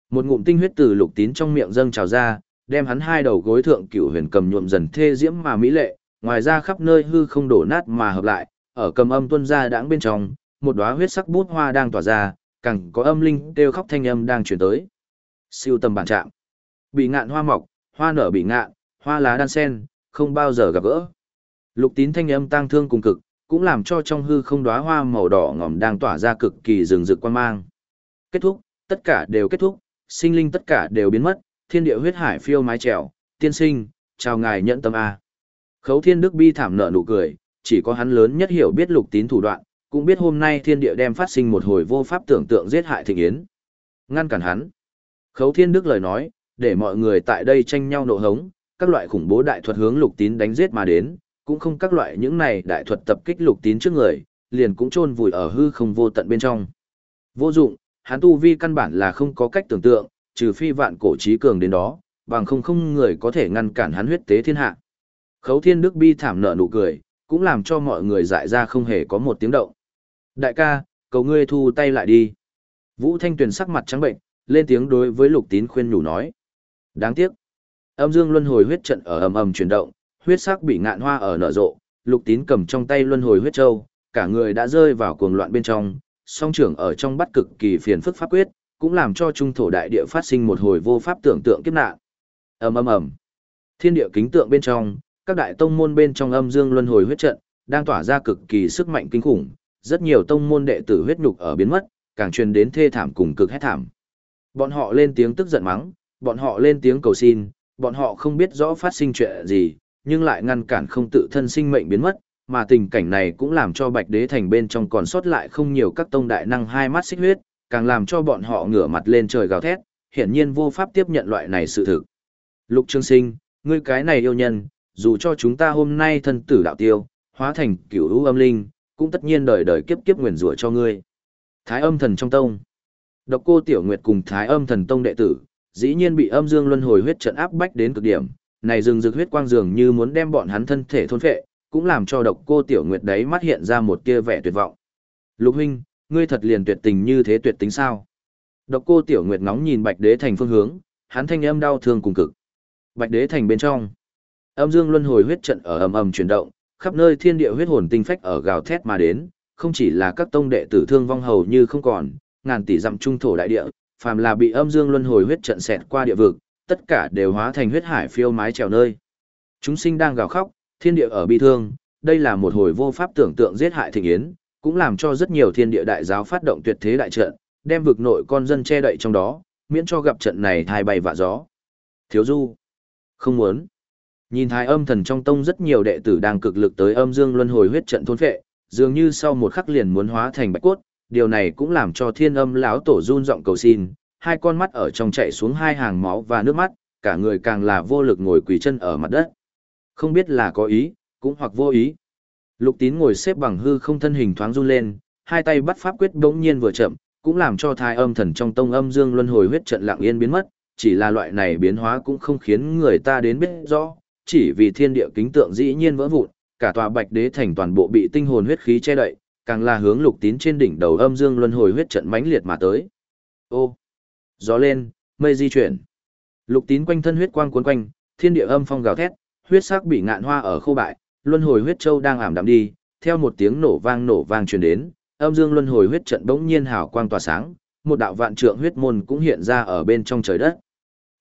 Một ngụm tinh huyết từ lục tín trong miệng dâng trào ra, đem hắn hai đầu gối thượng cửu huyền cầm nhuộm dần thê diễm mà mỹ lệ, ngoài ra khắp nơi hư không đổ nát mà hợp lại, ở cầm âm tuân ra đãng bên trong, một đóa huyết sắc bút hoa đang tỏa ra, càng có âm linh kêu khóc thanh âm đang truyền tới. Siêu tầm bản trạng. Bị ngạn hoa mọc, hoa nở bị ngạn, hoa lá đan sen, không bao giờ gặp gỡ. Lục tín thanh âm tang thương cùng cực, cũng làm cho trong hư không đóa hoa màu đỏ ngòm đang tỏa ra cực kỳ rừng rực quan mang. Kết thúc, tất cả đều kết thúc, sinh linh tất cả đều biến mất, thiên địa huyết hải phiêu mái trèo, tiên sinh, chào ngài nhận tâm A. Khấu thiên đức bi thảm nợ nụ cười, chỉ có hắn lớn nhất hiểu biết lục tín thủ đoạn, cũng biết hôm nay thiên địa đem phát sinh một hồi vô pháp tưởng tượng giết hại thịnh yến. Ngăn cản hắn. Khấu thiên đức lời nói, để mọi người tại đây tranh nhau nộ hống, các loại khủng bố đại thuật hướng lục tín đánh giết mà đến, cũng không các loại những này đại thuật tập kích lục tín trước người, liền cũng chôn vùi ở hư không vô tận bên trong. Vô dụng, hắn tu vi căn bản là không có cách tưởng tượng, trừ phi vạn cổ trí cường đến đó, bằng không không người có thể ngăn cản hắn huyết tế thiên hạ. Khấu thiên đức bi thảm nợ nụ cười, cũng làm cho mọi người dại ra không hề có một tiếng động. Đại ca, cầu ngươi thu tay lại đi. Vũ Thanh Tuyền sắc mặt trắng bệnh, lên tiếng đối với lục tín khuyên nhủ nói. Đáng tiếc. Âm dương luân hồi huyết trận ở ầm ầm chuyển động, huyết sắc bị ngạn hoa ở nở rộ, lục tín cầm trong tay luân hồi huyết châu, cả người đã rơi vào cuồng loạn bên trong, song trưởng ở trong bắt cực kỳ phiền phức pháp quyết, cũng làm cho trung thổ đại địa phát sinh một hồi vô pháp tưởng tượng kiếp nạn. Ầm ầm ầm. Thiên địa kính tượng bên trong, các đại tông môn bên trong âm dương luân hồi huyết trận đang tỏa ra cực kỳ sức mạnh kinh khủng, rất nhiều tông môn đệ tử huyết nhục ở biến mất, càng truyền đến thê thảm cùng cực hét thảm. Bọn họ lên tiếng tức giận mắng, bọn họ lên tiếng cầu xin, bọn họ không biết rõ phát sinh chuyện gì, nhưng lại ngăn cản không tự thân sinh mệnh biến mất, mà tình cảnh này cũng làm cho Bạch Đế thành bên trong còn sót lại không nhiều các tông đại năng hai mắt xích huyết, càng làm cho bọn họ ngửa mặt lên trời gào thét, hiển nhiên vô pháp tiếp nhận loại này sự thực. Lục Trương Sinh, ngươi cái này yêu nhân, dù cho chúng ta hôm nay thân tử đạo tiêu, hóa thành cửu u âm linh, cũng tất nhiên đời đời kiếp kiếp nguyền rủa cho ngươi. Thái âm thần trong tông. Độc cô Tiểu Nguyệt cùng Thái âm thần tông đệ tử, dĩ nhiên bị âm dương luân hồi huyết trận áp bách đến cực điểm, này rừng rực huyết quang dường như muốn đem bọn hắn thân thể thôn phệ, cũng làm cho độc cô Tiểu Nguyệt đấy mắt hiện ra một tia vẻ tuyệt vọng. Lục huynh, ngươi thật liền tuyệt tình như thế tuyệt tính sao? Độc cô Tiểu Nguyệt ngóng nhìn Bạch Đế thành phương hướng, hắn thanh âm đau thương cùng cực. Bạch Đế thành bên trong, âm dương luân hồi huyết trận ở ầm ầm chuyển động, khắp nơi thiên địa huyết hồn tinh phách ở gào thét mà đến, không chỉ là các tông đệ tử thương vong hầu như không còn, ngàn tỷ dặm trung thổ đại địa, phàm là bị âm dương luân hồi huyết trận xẹt qua địa vực, tất cả đều hóa thành huyết hải phiêu mái trèo nơi. Chúng sinh đang gào khóc, thiên địa ở bi thương, đây là một hồi vô pháp tưởng tượng giết hại thịnh yến, cũng làm cho rất nhiều thiên địa đại giáo phát động tuyệt thế đại trận, đem vực nội con dân che đậy trong đó, miễn cho gặp trận này thai bay vạ gió. Thiếu du, không muốn. Nhìn thái âm thần trong tông rất nhiều đệ tử đang cực lực tới âm dương luân hồi huyết trận thôn phệ, dường như sau một khắc liền muốn hóa thành bạch cốt, điều này cũng làm cho thiên âm lão tổ run giọng cầu xin, hai con mắt ở trong chạy xuống hai hàng máu và nước mắt, cả người càng là vô lực ngồi quỳ chân ở mặt đất. Không biết là có ý, cũng hoặc vô ý. Lục tín ngồi xếp bằng hư không thân hình thoáng run lên, hai tay bắt pháp quyết bỗng nhiên vừa chậm, cũng làm cho thai âm thần trong tông âm dương luân hồi huyết trận lặng yên biến mất, chỉ là loại này biến hóa cũng không khiến người ta đến biết rõ, chỉ vì thiên địa kính tượng dĩ nhiên vỡ vụn, cả tòa bạch đế thành toàn bộ bị tinh hồn huyết khí che đậy, càng là hướng lục tín trên đỉnh đầu âm dương luân hồi huyết trận mãnh liệt mà tới. Ô! Gió lên, mây di chuyển. Lục tín quanh thân huyết quang cuốn quanh, thiên địa âm phong gào thét, huyết sắc bị ngạn hoa ở khô bại, luân hồi huyết châu đang ảm đạm đi, theo một tiếng nổ vang nổ vang truyền đến, âm dương luân hồi huyết trận bỗng nhiên hào quang tỏa sáng, một đạo vạn trượng huyết môn cũng hiện ra ở bên trong trời đất.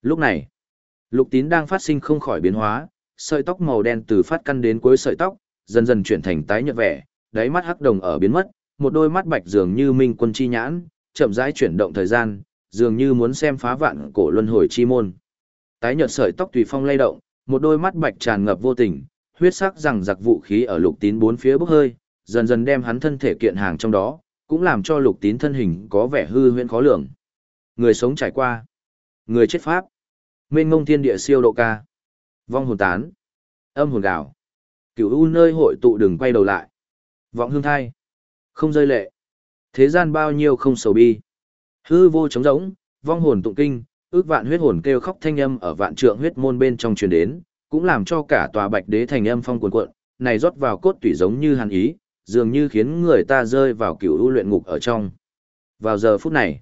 Lúc này, lục tín đang phát sinh không khỏi biến hóa, sợi tóc màu đen từ phát căn đến cuối sợi tóc, dần dần chuyển thành tái nhợt vẻ, đáy mắt hắc đồng ở biến mất, một đôi mắt bạch dường như minh quân chi nhãn, chậm rãi chuyển động thời gian, dường như muốn xem phá vạn cổ luân hồi chi môn. Tái nhợt sợi tóc tùy phong lay động, một đôi mắt bạch tràn ngập vô tình, huyết sắc rằng giặc vũ khí ở lục tín bốn phía bốc hơi, dần dần đem hắn thân thể kiện hàng trong đó, cũng làm cho lục tín thân hình có vẻ hư huyễn khó lường. Người sống trải qua, người chết pháp, mênh mông thiên địa siêu độ ca, vong hồn tán, âm hồn gạo, cửu u nơi hội tụ đừng quay đầu lại, vọng hương thai, không rơi lệ, thế gian bao nhiêu không sầu bi, hư vô trống rỗng, vong hồn tụng kinh, ước vạn huyết hồn kêu khóc thanh âm ở vạn trượng huyết môn bên trong truyền đến, cũng làm cho cả tòa bạch đế thành âm phong cuồn cuộn, này rót vào cốt tủy giống như hàn ý, dường như khiến người ta rơi vào cựu u luyện ngục ở trong. Vào giờ phút này,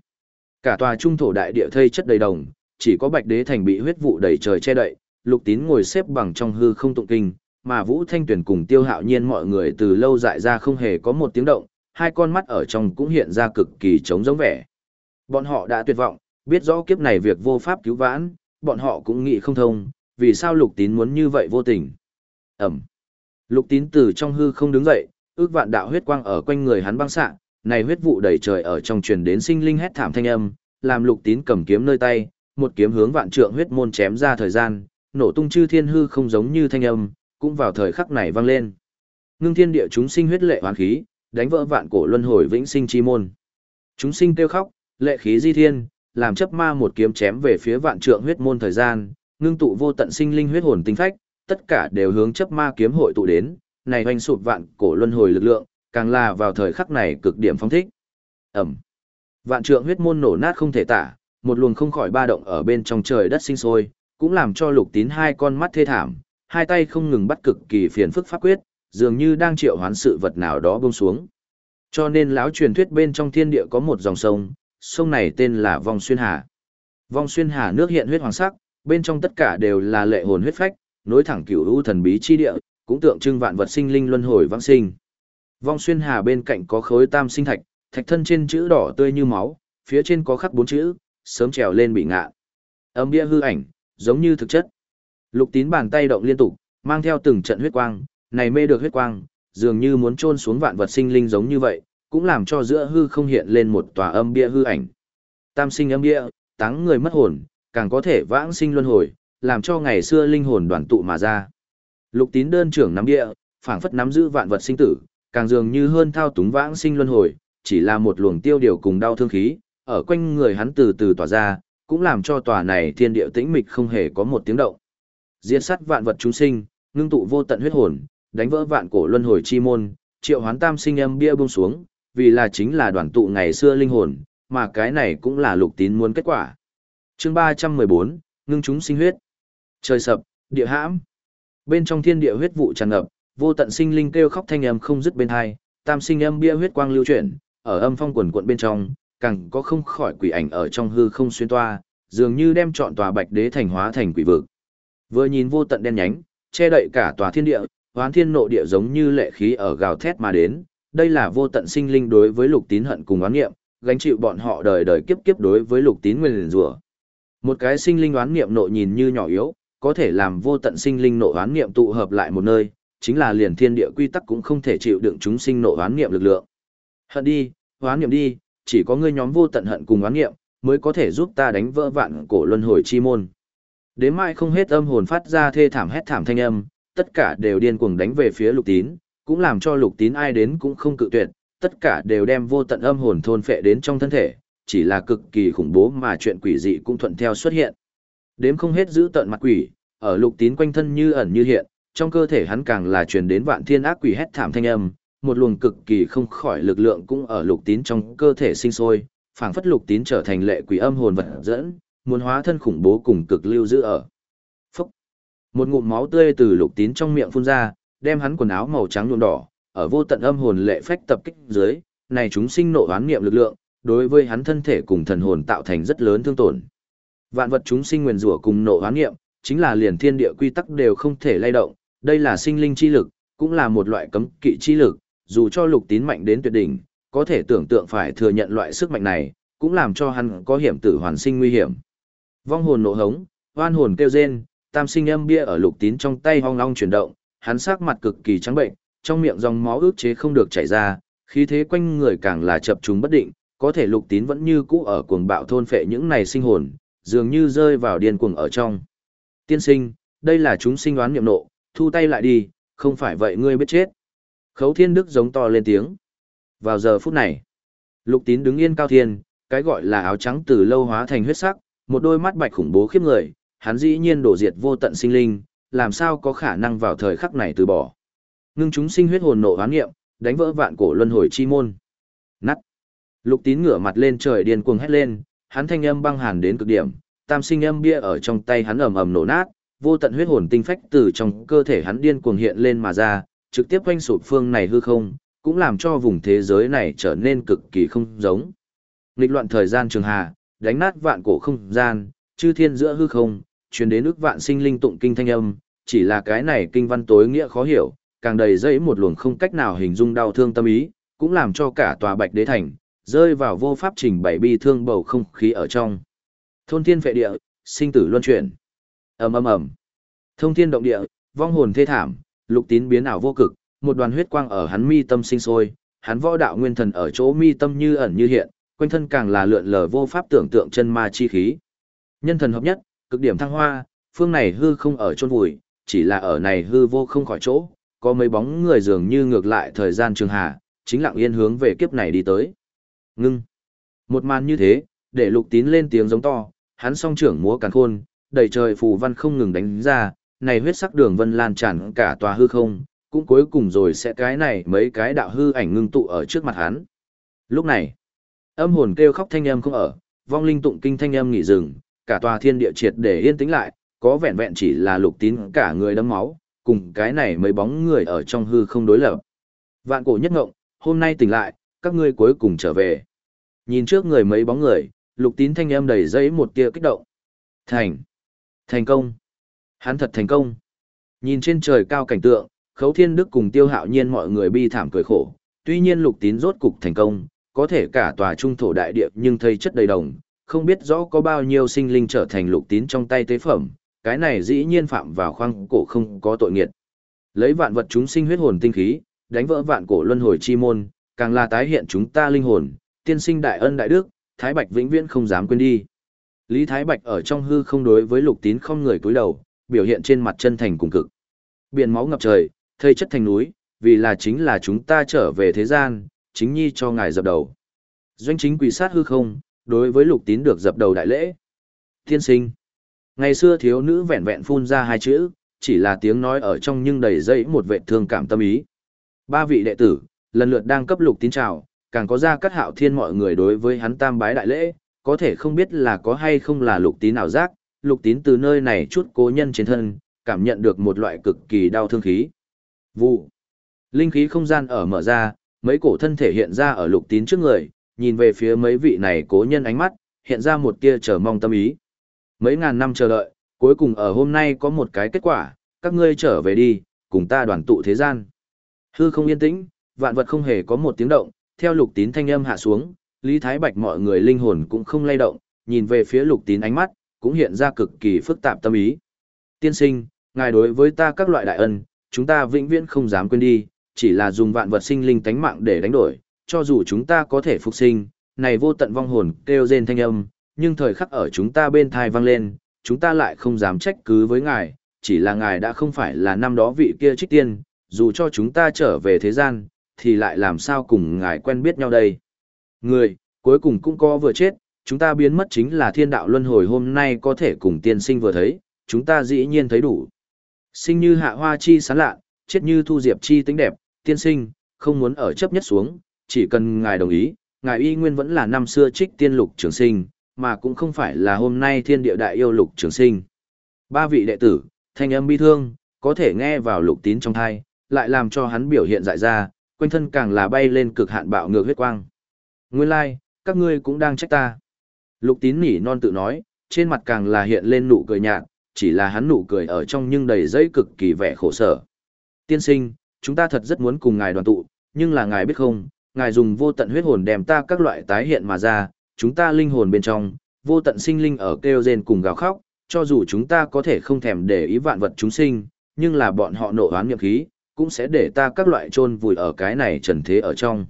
cả tòa trung thổ đại địa thây chất đầy đồng, chỉ có bạch đế thành bị huyết vụ đầy trời che đậy, lục tín ngồi xếp bằng trong hư không tụng kinh, mà vũ thanh tuyển cùng tiêu hạo nhiên mọi người từ lâu dại ra không hề có một tiếng động, hai con mắt ở trong cũng hiện ra cực kỳ trống giống vẻ. Bọn họ đã tuyệt vọng, biết rõ kiếp này việc vô pháp cứu vãn, bọn họ cũng nghĩ không thông, vì sao lục tín muốn như vậy vô tình. Ẩm. Lục tín từ trong hư không đứng dậy, ước vạn đạo huyết quang ở quanh người hắn băng xạ, này huyết vụ đầy trời ở trong truyền đến sinh linh hét thảm thanh âm, làm lục tín cầm kiếm nơi tay, một kiếm hướng vạn trượng huyết môn chém ra thời gian, nổ tung chư thiên hư không giống như thanh âm, cũng vào thời khắc này vang lên. Ngưng thiên địa chúng sinh huyết lệ hoán khí, đánh vỡ vạn cổ luân hồi vĩnh sinh chi môn. Chúng sinh kêu khóc, lệ khí di thiên, làm chấp ma một kiếm chém về phía vạn trượng huyết môn thời gian, ngưng tụ vô tận sinh linh huyết hồn tinh phách, tất cả đều hướng chấp ma kiếm hội tụ đến, này hoành sụp vạn cổ luân hồi lực lượng, càng là vào thời khắc này cực điểm phong thích. Ẩm. Vạn trượng huyết môn nổ nát không thể tả, một luồng không khỏi ba động ở bên trong trời đất sinh sôi, cũng làm cho lục tín hai con mắt thê thảm, hai tay không ngừng bắt cực kỳ phiền phức pháp quyết, dường như đang triệu hoán sự vật nào đó buông xuống. Cho nên lão truyền thuyết bên trong thiên địa có một dòng sông, sông này tên là Vong Xuyên Hà. Vong Xuyên Hà nước hiện huyết hoàng sắc, bên trong tất cả đều là lệ hồn huyết phách, nối thẳng cửu u thần bí chi địa, cũng tượng trưng vạn vật sinh linh luân hồi vãng sinh. Vong xuyên hà bên cạnh có khối tam sinh thạch, thạch thân trên chữ đỏ tươi như máu, phía trên có khắc bốn chữ, sớm trèo lên bị ngạ. Âm bia hư ảnh, giống như thực chất. Lục tín bàn tay động liên tục, mang theo từng trận huyết quang, này mê được huyết quang, dường như muốn trôn xuống vạn vật sinh linh giống như vậy, cũng làm cho giữa hư không hiện lên một tòa âm bia hư ảnh. Tam sinh âm bia, táng người mất hồn, càng có thể vãng sinh luân hồi, làm cho ngày xưa linh hồn đoàn tụ mà ra. Lục tín đơn trưởng nắm địa, phảng phất nắm giữ vạn vật sinh tử, càng dường như hơn thao túng vãng sinh luân hồi, chỉ là một luồng tiêu điều cùng đau thương khí, ở quanh người hắn từ từ tỏa ra, cũng làm cho tòa này thiên địa tĩnh mịch không hề có một tiếng động. Diệt sát vạn vật chúng sinh, ngưng tụ vô tận huyết hồn, đánh vỡ vạn cổ luân hồi chi môn, triệu hoán tam sinh âm bia buông xuống, vì là chính là đoàn tụ ngày xưa linh hồn, mà cái này cũng là lục tín muốn kết quả. Chương 314, ngưng chúng sinh huyết. Trời sập, địa hãm. Bên trong thiên địa huyết vụ tràn ngập, vô tận sinh linh kêu khóc thanh âm không dứt bên hai, tam sinh âm bia huyết quang lưu chuyển, ở âm phong quần quận bên trong, càng có không khỏi quỷ ảnh ở trong hư không xuyên toa, dường như đem trọn tòa bạch đế thành hóa thành quỷ vực. Vừa nhìn vô tận đen nhánh, che đậy cả tòa thiên địa, hoán thiên nộ địa giống như lệ khí ở gào thét mà đến, đây là vô tận sinh linh đối với lục tín hận cùng oán nghiệm, gánh chịu bọn họ đời đời kiếp kiếp đối với lục tín nguyên rủa. Một cái sinh linh oán nghiệm nộ nhìn như nhỏ yếu, có thể làm vô tận sinh linh nộ oán niệm tụ hợp lại một nơi, chính là liền thiên địa quy tắc cũng không thể chịu đựng chúng sinh nộ oán niệm lực lượng. Hận đi, oán niệm đi, chỉ có ngươi nhóm vô tận hận cùng oán niệm mới có thể giúp ta đánh vỡ vạn cổ luân hồi chi môn. Đến mai không hết âm hồn phát ra thê thảm hét thảm thanh âm, tất cả đều điên cuồng đánh về phía Lục Tín, cũng làm cho Lục Tín ai đến cũng không cự tuyệt, tất cả đều đem vô tận âm hồn thôn phệ đến trong thân thể, chỉ là cực kỳ khủng bố mà chuyện quỷ dị cũng thuận theo xuất hiện. Đếm không hết giữ tận mặt quỷ, ở lục tín quanh thân như ẩn như hiện, trong cơ thể hắn càng là truyền đến vạn thiên ác quỷ hét thảm thanh âm, một luồng cực kỳ không khỏi lực lượng cũng ở lục tín trong cơ thể sinh sôi, phảng phất lục tín trở thành lệ quỷ âm hồn vật dẫn, muốn hóa thân khủng bố cùng cực lưu giữ ở. Phúc! Một ngụm máu tươi từ lục tín trong miệng phun ra, đem hắn quần áo màu trắng nhuộm đỏ, ở vô tận âm hồn lệ phách tập kích dưới, này chúng sinh nộ oán niệm lực lượng, đối với hắn thân thể cùng thần hồn tạo thành rất lớn thương tổn. Vạn vật chúng sinh nguyền rủa cùng nộ hoán niệm chính là liền thiên địa quy tắc đều không thể lay động, đây là sinh linh chi lực, cũng là một loại cấm kỵ chi lực, dù cho lục tín mạnh đến tuyệt đỉnh, có thể tưởng tượng phải thừa nhận loại sức mạnh này, cũng làm cho hắn có hiểm tử hoàn sinh nguy hiểm. Vong hồn nộ hống, oan hồn kêu rên, tam sinh âm bia ở lục tín trong tay hoang long chuyển động, hắn sắc mặt cực kỳ trắng bệnh, trong miệng dòng máu ước chế không được chảy ra, khí thế quanh người càng là chập trùng bất định, có thể lục tín vẫn như cũ ở cuồng bạo thôn phệ những này sinh hồn, dường như rơi vào điên cuồng ở trong. Tiên sinh, đây là chúng sinh đoán niệm nộ, thu tay lại đi, không phải vậy ngươi biết chết. Khấu thiên đức giống to lên tiếng. Vào giờ phút này, lục tín đứng yên cao thiên, cái gọi là áo trắng từ lâu hóa thành huyết sắc, một đôi mắt bạch khủng bố khiếp người, hắn dĩ nhiên đổ diệt vô tận sinh linh, làm sao có khả năng vào thời khắc này từ bỏ. Ngưng chúng sinh huyết hồn nộ hoán nghiệm, đánh vỡ vạn cổ luân hồi chi môn. Nắt. Lục tín ngửa mặt lên trời điên cuồng hét lên, hắn thanh âm băng hàn đến cực điểm, tam sinh âm bia ở trong tay hắn ầm ầm nổ nát, vô tận huyết hồn tinh phách từ trong cơ thể hắn điên cuồng hiện lên mà ra, trực tiếp quanh sụp phương này hư không, cũng làm cho vùng thế giới này trở nên cực kỳ không giống. Nghịch loạn thời gian trường hà, đánh nát vạn cổ không gian, chư thiên giữa hư không, truyền đến ức vạn sinh linh tụng kinh thanh âm, chỉ là cái này kinh văn tối nghĩa khó hiểu, càng đầy dẫy một luồng không cách nào hình dung đau thương tâm ý, cũng làm cho cả tòa Bạch Đế thành rơi vào vô pháp trình bày bi thương bầu không khí ở trong. Thôn thiên phệ địa, sinh tử luân chuyển. Ầm ầm ầm. Thông thiên động địa, vong hồn thê thảm, lục tín biến ảo vô cực, một đoàn huyết quang ở hắn mi tâm sinh sôi, hắn võ đạo nguyên thần ở chỗ mi tâm như ẩn như hiện, quanh thân càng là lượn lờ vô pháp tưởng tượng chân ma chi khí. Nhân thần hợp nhất, cực điểm thăng hoa, phương này hư không ở chôn vùi, chỉ là ở này hư vô không khỏi chỗ, có mấy bóng người dường như ngược lại thời gian trường hạ, chính lặng yên hướng về kiếp này đi tới. Ngưng. Một màn như thế, để lục tín lên tiếng giống to, hắn song trưởng múa càn khôn, đầy trời phù văn không ngừng đánh ra, này huyết sắc đường vân lan tràn cả tòa hư không, cũng cuối cùng rồi sẽ cái này mấy cái đạo hư ảnh ngưng tụ ở trước mặt hắn. Lúc này, âm hồn kêu khóc thanh âm không ở, vong linh tụng kinh thanh âm nghỉ dừng, cả tòa thiên địa triệt để yên tĩnh lại, có vẹn vẹn chỉ là lục tín cả người đấm máu, cùng cái này mấy bóng người ở trong hư không đối lập. Vạn cổ nhất ngộng, hôm nay tỉnh lại, các ngươi cuối cùng trở về. Nhìn trước người mấy bóng người, lục tín thanh âm đầy giấy một tia kích động. Thành! Thành công! Hắn thật thành công! Nhìn trên trời cao cảnh tượng, khấu thiên đức cùng tiêu hạo nhiên mọi người bi thảm cười khổ. Tuy nhiên lục tín rốt cục thành công, có thể cả tòa trung thổ đại địa nhưng thây chất đầy đồng, không biết rõ có bao nhiêu sinh linh trở thành lục tín trong tay tế phẩm, cái này dĩ nhiên phạm vào khoang cổ không có tội nghiệt. Lấy vạn vật chúng sinh huyết hồn tinh khí, đánh vỡ vạn cổ luân hồi chi môn, càng là tái hiện chúng ta linh hồn, tiên sinh đại ân đại đức, Thái Bạch vĩnh viễn không dám quên đi. Lý Thái Bạch ở trong hư không đối với lục tín không người cúi đầu, biểu hiện trên mặt chân thành cùng cực. Biển máu ngập trời, thây chất thành núi, vì là chính là chúng ta trở về thế gian, chính nhi cho ngài dập đầu. Doanh chính quỳ sát hư không, đối với lục tín được dập đầu đại lễ. Tiên sinh. Ngày xưa thiếu nữ vẹn vẹn phun ra hai chữ, chỉ là tiếng nói ở trong nhưng đầy dây một vệ thương cảm tâm ý. Ba vị đệ tử, lần lượt đang cấp lục tín chào, càng có ra cắt hạo thiên mọi người đối với hắn tam bái đại lễ, có thể không biết là có hay không là lục tín nào giác, lục tín từ nơi này chút cố nhân trên thân, cảm nhận được một loại cực kỳ đau thương khí. Vụ. Linh khí không gian ở mở ra, mấy cổ thân thể hiện ra ở lục tín trước người, nhìn về phía mấy vị này cố nhân ánh mắt, hiện ra một tia chờ mong tâm ý. Mấy ngàn năm chờ đợi, cuối cùng ở hôm nay có một cái kết quả, các ngươi trở về đi, cùng ta đoàn tụ thế gian. Hư không yên tĩnh, vạn vật không hề có một tiếng động, theo lục tín thanh âm hạ xuống, Lý Thái Bạch mọi người linh hồn cũng không lay động, nhìn về phía lục tín ánh mắt, cũng hiện ra cực kỳ phức tạp tâm ý. Tiên sinh, ngài đối với ta các loại đại ân, chúng ta vĩnh viễn không dám quên đi, chỉ là dùng vạn vật sinh linh tánh mạng để đánh đổi, cho dù chúng ta có thể phục sinh, này vô tận vong hồn kêu rên thanh âm, nhưng thời khắc ở chúng ta bên thai vang lên, chúng ta lại không dám trách cứ với ngài, chỉ là ngài đã không phải là năm đó vị kia trích tiên, dù cho chúng ta trở về thế gian, thì lại làm sao cùng ngài quen biết nhau đây. Người, cuối cùng cũng có vừa chết, chúng ta biến mất chính là thiên đạo luân hồi hôm nay có thể cùng tiên sinh vừa thấy, chúng ta dĩ nhiên thấy đủ. Sinh như hạ hoa chi sán lạ, chết như thu diệp chi tính đẹp, tiên sinh, không muốn ở chấp nhất xuống, chỉ cần ngài đồng ý, ngài y nguyên vẫn là năm xưa trích tiên lục trường sinh, mà cũng không phải là hôm nay thiên địa đại yêu lục trường sinh. Ba vị đệ tử, thanh âm bi thương, có thể nghe vào lục tín trong thai, lại làm cho hắn biểu hiện dại ra, quanh thân càng là bay lên cực hạn bạo ngược huyết quang. Nguyên lai, like, các ngươi cũng đang trách ta. Lục tín nỉ non tự nói, trên mặt càng là hiện lên nụ cười nhạt, chỉ là hắn nụ cười ở trong nhưng đầy dây cực kỳ vẻ khổ sở. Tiên sinh, chúng ta thật rất muốn cùng ngài đoàn tụ, nhưng là ngài biết không, ngài dùng vô tận huyết hồn đem ta các loại tái hiện mà ra, chúng ta linh hồn bên trong, vô tận sinh linh ở kêu rên cùng gào khóc, cho dù chúng ta có thể không thèm để ý vạn vật chúng sinh, nhưng là bọn họ nổ hoán nghiệp khí, cũng sẽ để ta các loại chôn vùi ở cái này trần thế ở trong.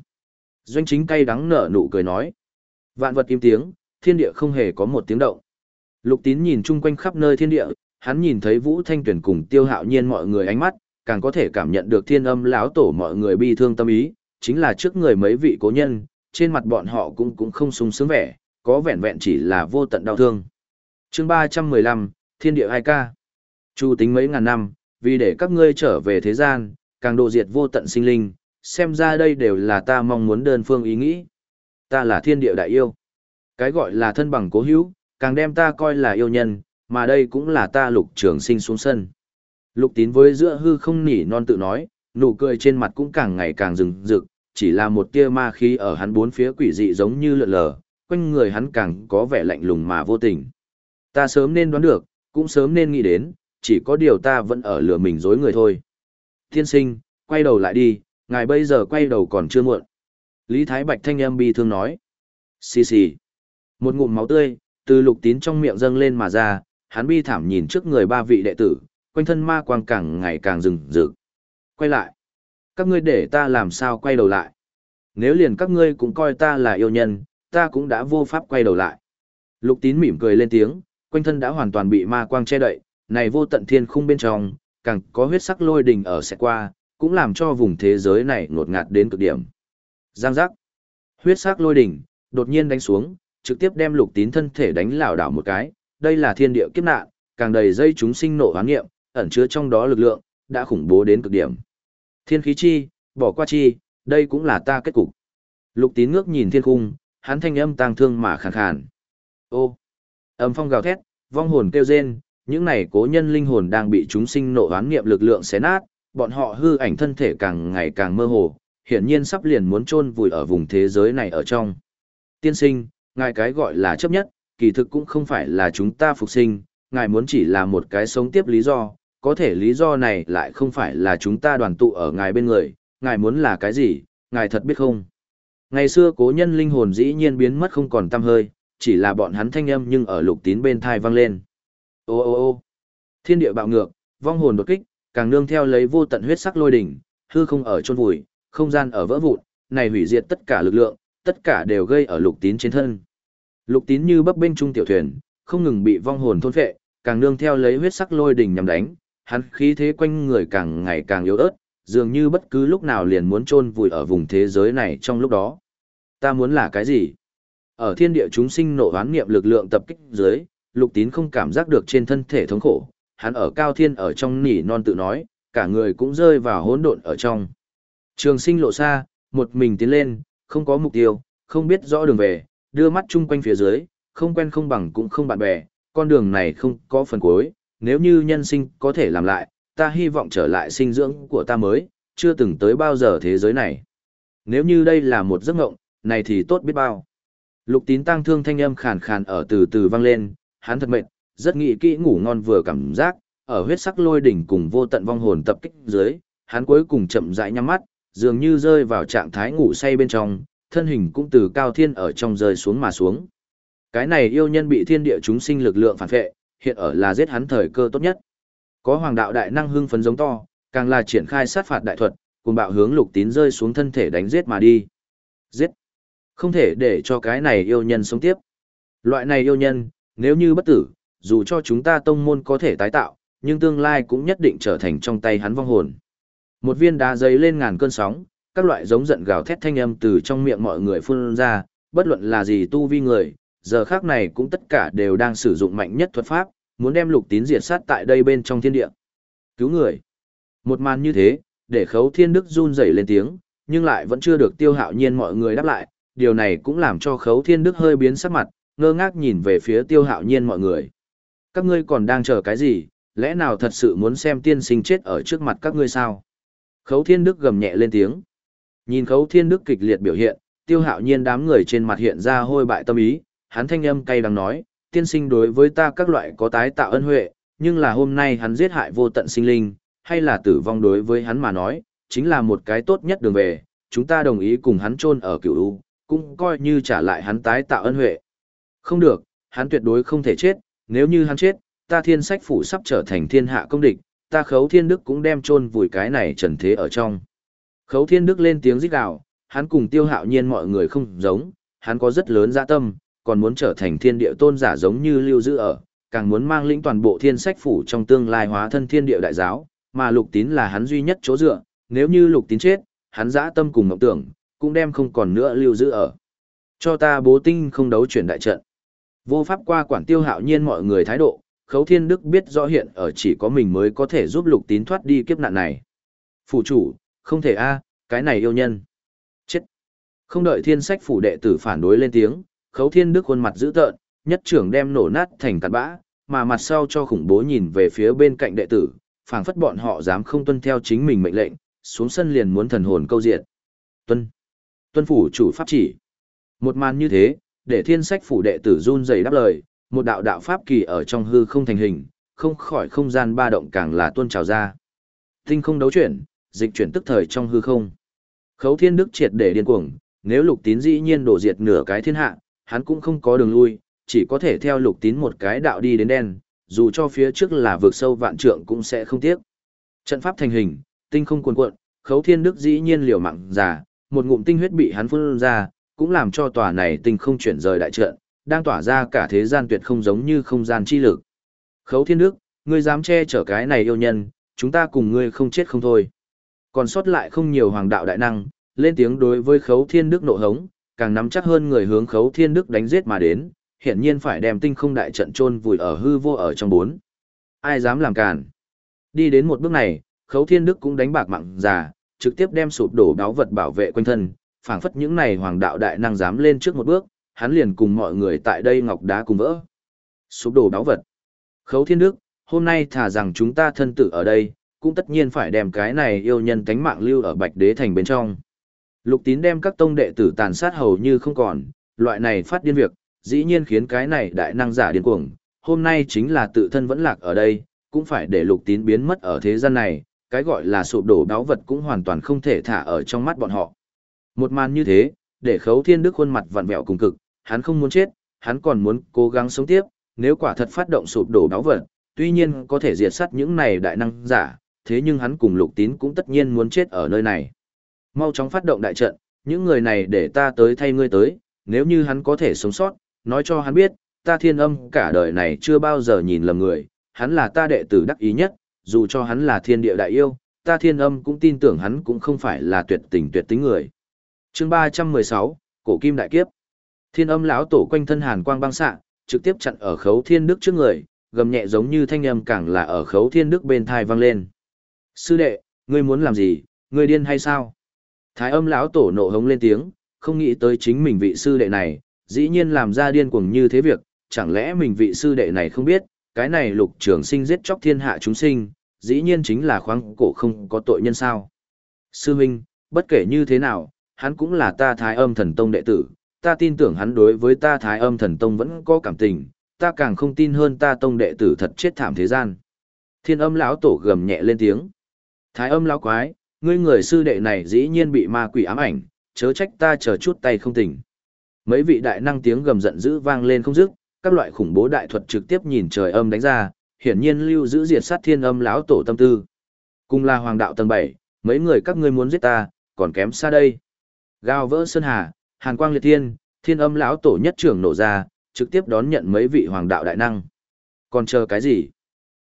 Doanh chính cay đắng nở nụ cười nói. Vạn vật im tiếng, thiên địa không hề có một tiếng động. Lục tín nhìn chung quanh khắp nơi thiên địa, hắn nhìn thấy Vũ Thanh Tuyển cùng tiêu hạo nhiên mọi người ánh mắt, càng có thể cảm nhận được thiên âm lão tổ mọi người bi thương tâm ý, chính là trước người mấy vị cố nhân, trên mặt bọn họ cũng cũng không sung sướng vẻ, có vẹn vẹn chỉ là vô tận đau thương. chương 315, Thiên địa 2K. Chu tính mấy ngàn năm, vì để các ngươi trở về thế gian, càng độ diệt vô tận sinh linh, xem ra đây đều là ta mong muốn đơn phương ý nghĩ. Ta là thiên địa đại yêu. Cái gọi là thân bằng cố hữu, càng đem ta coi là yêu nhân, mà đây cũng là ta lục trường sinh xuống sân. Lục tín với giữa hư không nỉ non tự nói, nụ cười trên mặt cũng càng ngày càng rừng rực, chỉ là một tia ma khí ở hắn bốn phía quỷ dị giống như lượn lờ, quanh người hắn càng có vẻ lạnh lùng mà vô tình. Ta sớm nên đoán được, cũng sớm nên nghĩ đến, chỉ có điều ta vẫn ở lừa mình dối người thôi. Tiên sinh, quay đầu lại đi, ngài bây giờ quay đầu còn chưa muộn. Lý Thái Bạch thanh âm bi thương nói. Xì xì. Một ngụm máu tươi, từ lục tín trong miệng dâng lên mà ra, hắn bi thảm nhìn trước người ba vị đệ tử, quanh thân ma quang càng ngày càng rừng rực. Quay lại. Các ngươi để ta làm sao quay đầu lại. Nếu liền các ngươi cũng coi ta là yêu nhân, ta cũng đã vô pháp quay đầu lại. Lục tín mỉm cười lên tiếng, quanh thân đã hoàn toàn bị ma quang che đậy, này vô tận thiên khung bên trong, càng có huyết sắc lôi đình ở sẽ qua, cũng làm cho vùng thế giới này ngột ngạt đến cực điểm. Giang giác. Huyết sắc lôi đỉnh, đột nhiên đánh xuống, trực tiếp đem lục tín thân thể đánh lảo đảo một cái. Đây là thiên địa kiếp nạn, càng đầy dây chúng sinh nộ hoán nghiệm, ẩn chứa trong đó lực lượng, đã khủng bố đến cực điểm. Thiên khí chi, bỏ qua chi, đây cũng là ta kết cục. Lục tín ngước nhìn thiên khung, hắn thanh âm tang thương mà khàn khàn. Ô, âm phong gào thét, vong hồn kêu rên, những này cố nhân linh hồn đang bị chúng sinh nộ hoán nghiệm lực lượng xé nát, bọn họ hư ảnh thân thể càng ngày càng mơ hồ, hiển nhiên sắp liền muốn chôn vùi ở vùng thế giới này ở trong. Tiên sinh, ngài cái gọi là chấp nhất, kỳ thực cũng không phải là chúng ta phục sinh, ngài muốn chỉ là một cái sống tiếp lý do, có thể lý do này lại không phải là chúng ta đoàn tụ ở ngài bên người, ngài muốn là cái gì, ngài thật biết không? Ngày xưa cố nhân linh hồn dĩ nhiên biến mất không còn tăm hơi, chỉ là bọn hắn thanh âm nhưng ở lục tín bên thai vang lên. Ô ô ô thiên địa bạo ngược, vong hồn đột kích, càng nương theo lấy vô tận huyết sắc lôi đỉnh, hư không ở chôn vùi, không gian ở vỡ vụn, này hủy diệt tất cả lực lượng, tất cả đều gây ở lục tín trên thân. Lục tín như bấp bên trung tiểu thuyền, không ngừng bị vong hồn thôn phệ, càng nương theo lấy huyết sắc lôi đỉnh nhằm đánh, hắn khí thế quanh người càng ngày càng yếu ớt, dường như bất cứ lúc nào liền muốn chôn vùi ở vùng thế giới này trong lúc đó. Ta muốn là cái gì? Ở thiên địa chúng sinh nộ hoán niệm lực lượng tập kích dưới, lục tín không cảm giác được trên thân thể thống khổ, hắn ở cao thiên ở trong nỉ non tự nói, cả người cũng rơi vào hỗn độn ở trong. Trường sinh lộ xa, một mình tiến lên, không có mục tiêu, không biết rõ đường về, đưa mắt chung quanh phía dưới, không quen không bằng cũng không bạn bè, con đường này không có phần cuối, nếu như nhân sinh có thể làm lại, ta hy vọng trở lại sinh dưỡng của ta mới, chưa từng tới bao giờ thế giới này. Nếu như đây là một giấc mộng, này thì tốt biết bao. Lục tín tăng thương thanh âm khàn khàn ở từ từ vang lên, hắn thật mệt, rất nghĩ kỹ ngủ ngon vừa cảm giác, ở huyết sắc lôi đỉnh cùng vô tận vong hồn tập kích dưới, hắn cuối cùng chậm rãi nhắm mắt, dường như rơi vào trạng thái ngủ say bên trong, thân hình cũng từ cao thiên ở trong rơi xuống mà xuống. Cái này yêu nhân bị thiên địa chúng sinh lực lượng phản vệ, hiện ở là giết hắn thời cơ tốt nhất. Có hoàng đạo đại năng hưng phấn giống to, càng là triển khai sát phạt đại thuật, cùng bạo hướng lục tín rơi xuống thân thể đánh giết mà đi. Giết! Không thể để cho cái này yêu nhân sống tiếp. Loại này yêu nhân, nếu như bất tử, dù cho chúng ta tông môn có thể tái tạo, nhưng tương lai cũng nhất định trở thành trong tay hắn vong hồn. Một viên đá giấy lên ngàn cơn sóng, các loại giống giận gào thét thanh âm từ trong miệng mọi người phun ra, bất luận là gì tu vi người, giờ khác này cũng tất cả đều đang sử dụng mạnh nhất thuật pháp, muốn đem lục tín diệt sát tại đây bên trong thiên địa. Cứu người. Một màn như thế, để khấu thiên đức run rẩy lên tiếng, nhưng lại vẫn chưa được tiêu hạo nhiên mọi người đáp lại, điều này cũng làm cho khấu thiên đức hơi biến sắc mặt, ngơ ngác nhìn về phía tiêu hạo nhiên mọi người. Các ngươi còn đang chờ cái gì, lẽ nào thật sự muốn xem tiên sinh chết ở trước mặt các ngươi sao? Khấu thiên đức gầm nhẹ lên tiếng. Nhìn khấu thiên đức kịch liệt biểu hiện, tiêu hạo nhiên đám người trên mặt hiện ra hôi bại tâm ý, hắn thanh âm cay đắng nói, tiên sinh đối với ta các loại có tái tạo ân huệ, nhưng là hôm nay hắn giết hại vô tận sinh linh, hay là tử vong đối với hắn mà nói, chính là một cái tốt nhất đường về, chúng ta đồng ý cùng hắn chôn ở cửu u, cũng coi như trả lại hắn tái tạo ân huệ. Không được, hắn tuyệt đối không thể chết, nếu như hắn chết, ta thiên sách phủ sắp trở thành thiên hạ công địch, ta khấu thiên đức cũng đem chôn vùi cái này trần thế ở trong. Khấu thiên đức lên tiếng rít gào, hắn cùng tiêu hạo nhiên mọi người không giống, hắn có rất lớn dạ tâm, còn muốn trở thành thiên địa tôn giả giống như lưu giữ ở, càng muốn mang lĩnh toàn bộ thiên sách phủ trong tương lai hóa thân thiên địa đại giáo, mà lục tín là hắn duy nhất chỗ dựa, nếu như lục tín chết, hắn dã tâm cùng mộng tưởng, cũng đem không còn nữa lưu giữ ở. Cho ta bố tinh không đấu chuyển đại trận. Vô pháp qua quản tiêu hạo nhiên mọi người thái độ, khấu thiên đức biết rõ hiện ở chỉ có mình mới có thể giúp lục tín thoát đi kiếp nạn này. Phủ chủ, không thể a cái này yêu nhân. Chết. Không đợi thiên sách phủ đệ tử phản đối lên tiếng, khấu thiên đức khuôn mặt dữ tợn, nhất trưởng đem nổ nát thành cát bã, mà mặt sau cho khủng bố nhìn về phía bên cạnh đệ tử, phảng phất bọn họ dám không tuân theo chính mình mệnh lệnh, xuống sân liền muốn thần hồn câu diệt. Tuân. Tuân phủ chủ pháp chỉ. Một màn như thế, để thiên sách phủ đệ tử run rẩy đáp lời, một đạo đạo pháp kỳ ở trong hư không thành hình, không khỏi không gian ba động càng là tuôn trào ra. Tinh không đấu chuyển, dịch chuyển tức thời trong hư không. Khấu thiên đức triệt để điên cuồng, nếu lục tín dĩ nhiên đổ diệt nửa cái thiên hạ, hắn cũng không có đường lui, chỉ có thể theo lục tín một cái đạo đi đến đen, dù cho phía trước là vượt sâu vạn trượng cũng sẽ không tiếc. Trận pháp thành hình, tinh không cuồn cuộn, khấu thiên đức dĩ nhiên liều mạng giả, một ngụm tinh huyết bị hắn phun ra, cũng làm cho tòa này tinh không chuyển rời đại trận, đang tỏa ra cả thế gian tuyệt không giống như không gian chi lực. Khấu thiên đức, ngươi dám che chở cái này yêu nhân, chúng ta cùng ngươi không chết không thôi. Còn sót lại không nhiều hoàng đạo đại năng, lên tiếng đối với khấu thiên đức nộ hống, càng nắm chắc hơn người hướng khấu thiên đức đánh giết mà đến, hiện nhiên phải đem tinh không đại trận chôn vùi ở hư vô ở trong bốn. Ai dám làm cản? Đi đến một bước này, khấu thiên đức cũng đánh bạc mạng già, trực tiếp đem sụp đổ đáo vật bảo vệ quanh thân, phảng phất những này hoàng đạo đại năng dám lên trước một bước, hắn liền cùng mọi người tại đây ngọc đá cùng vỡ. Sụp đổ đáo vật. Khấu thiên đức, hôm nay thả rằng chúng ta thân tử ở đây, cũng tất nhiên phải đem cái này yêu nhân tánh mạng lưu ở bạch đế thành bên trong. Lục tín đem các tông đệ tử tàn sát hầu như không còn, loại này phát điên việc, dĩ nhiên khiến cái này đại năng giả điên cuồng, hôm nay chính là tự thân vẫn lạc ở đây, cũng phải để lục tín biến mất ở thế gian này, cái gọi là sụp đổ đáo vật cũng hoàn toàn không thể thả ở trong mắt bọn họ. Một màn như thế, để khấu thiên đức khuôn mặt vặn vẹo cùng cực, hắn không muốn chết, hắn còn muốn cố gắng sống tiếp, nếu quả thật phát động sụp đổ đáo vật, tuy nhiên có thể diệt sát những này đại năng giả, thế nhưng hắn cùng lục tín cũng tất nhiên muốn chết ở nơi này. Mau chóng phát động đại trận, những người này để ta tới thay ngươi tới, nếu như hắn có thể sống sót, nói cho hắn biết, ta thiên âm cả đời này chưa bao giờ nhìn lầm người, hắn là ta đệ tử đắc ý nhất, dù cho hắn là thiên địa đại yêu, ta thiên âm cũng tin tưởng hắn cũng không phải là tuyệt tình tuyệt tính người. chương 316, Cổ Kim Đại Kiếp Thiên âm lão tổ quanh thân hàn quang băng xạ, trực tiếp chặn ở khấu thiên đức trước người, gầm nhẹ giống như thanh âm càng là ở khấu thiên đức bên thai vang lên. Sư đệ, ngươi muốn làm gì, ngươi điên hay sao? Thái âm lão tổ nộ hống lên tiếng, không nghĩ tới chính mình vị sư đệ này, dĩ nhiên làm ra điên cuồng như thế việc, chẳng lẽ mình vị sư đệ này không biết, cái này lục trường sinh giết chóc thiên hạ chúng sinh, dĩ nhiên chính là khoáng cổ không có tội nhân sao. Sư huynh, bất kể như thế nào, hắn cũng là ta thái âm thần tông đệ tử, ta tin tưởng hắn đối với ta thái âm thần tông vẫn có cảm tình, ta càng không tin hơn ta tông đệ tử thật chết thảm thế gian. Thiên âm lão tổ gầm nhẹ lên tiếng. Thái âm lão quái, ngươi người sư đệ này dĩ nhiên bị ma quỷ ám ảnh, chớ trách ta chờ chút tay không tỉnh. Mấy vị đại năng tiếng gầm giận dữ vang lên không dứt, các loại khủng bố đại thuật trực tiếp nhìn trời âm đánh ra, hiển nhiên lưu giữ diệt sát thiên âm lão tổ tâm tư. Cùng là hoàng đạo tầng 7, mấy người các ngươi muốn giết ta, còn kém xa đây. Gào vỡ sơn hà, hàn quang liệt thiên, thiên âm lão tổ nhất trưởng nổ ra, trực tiếp đón nhận mấy vị hoàng đạo đại năng. Còn chờ cái gì?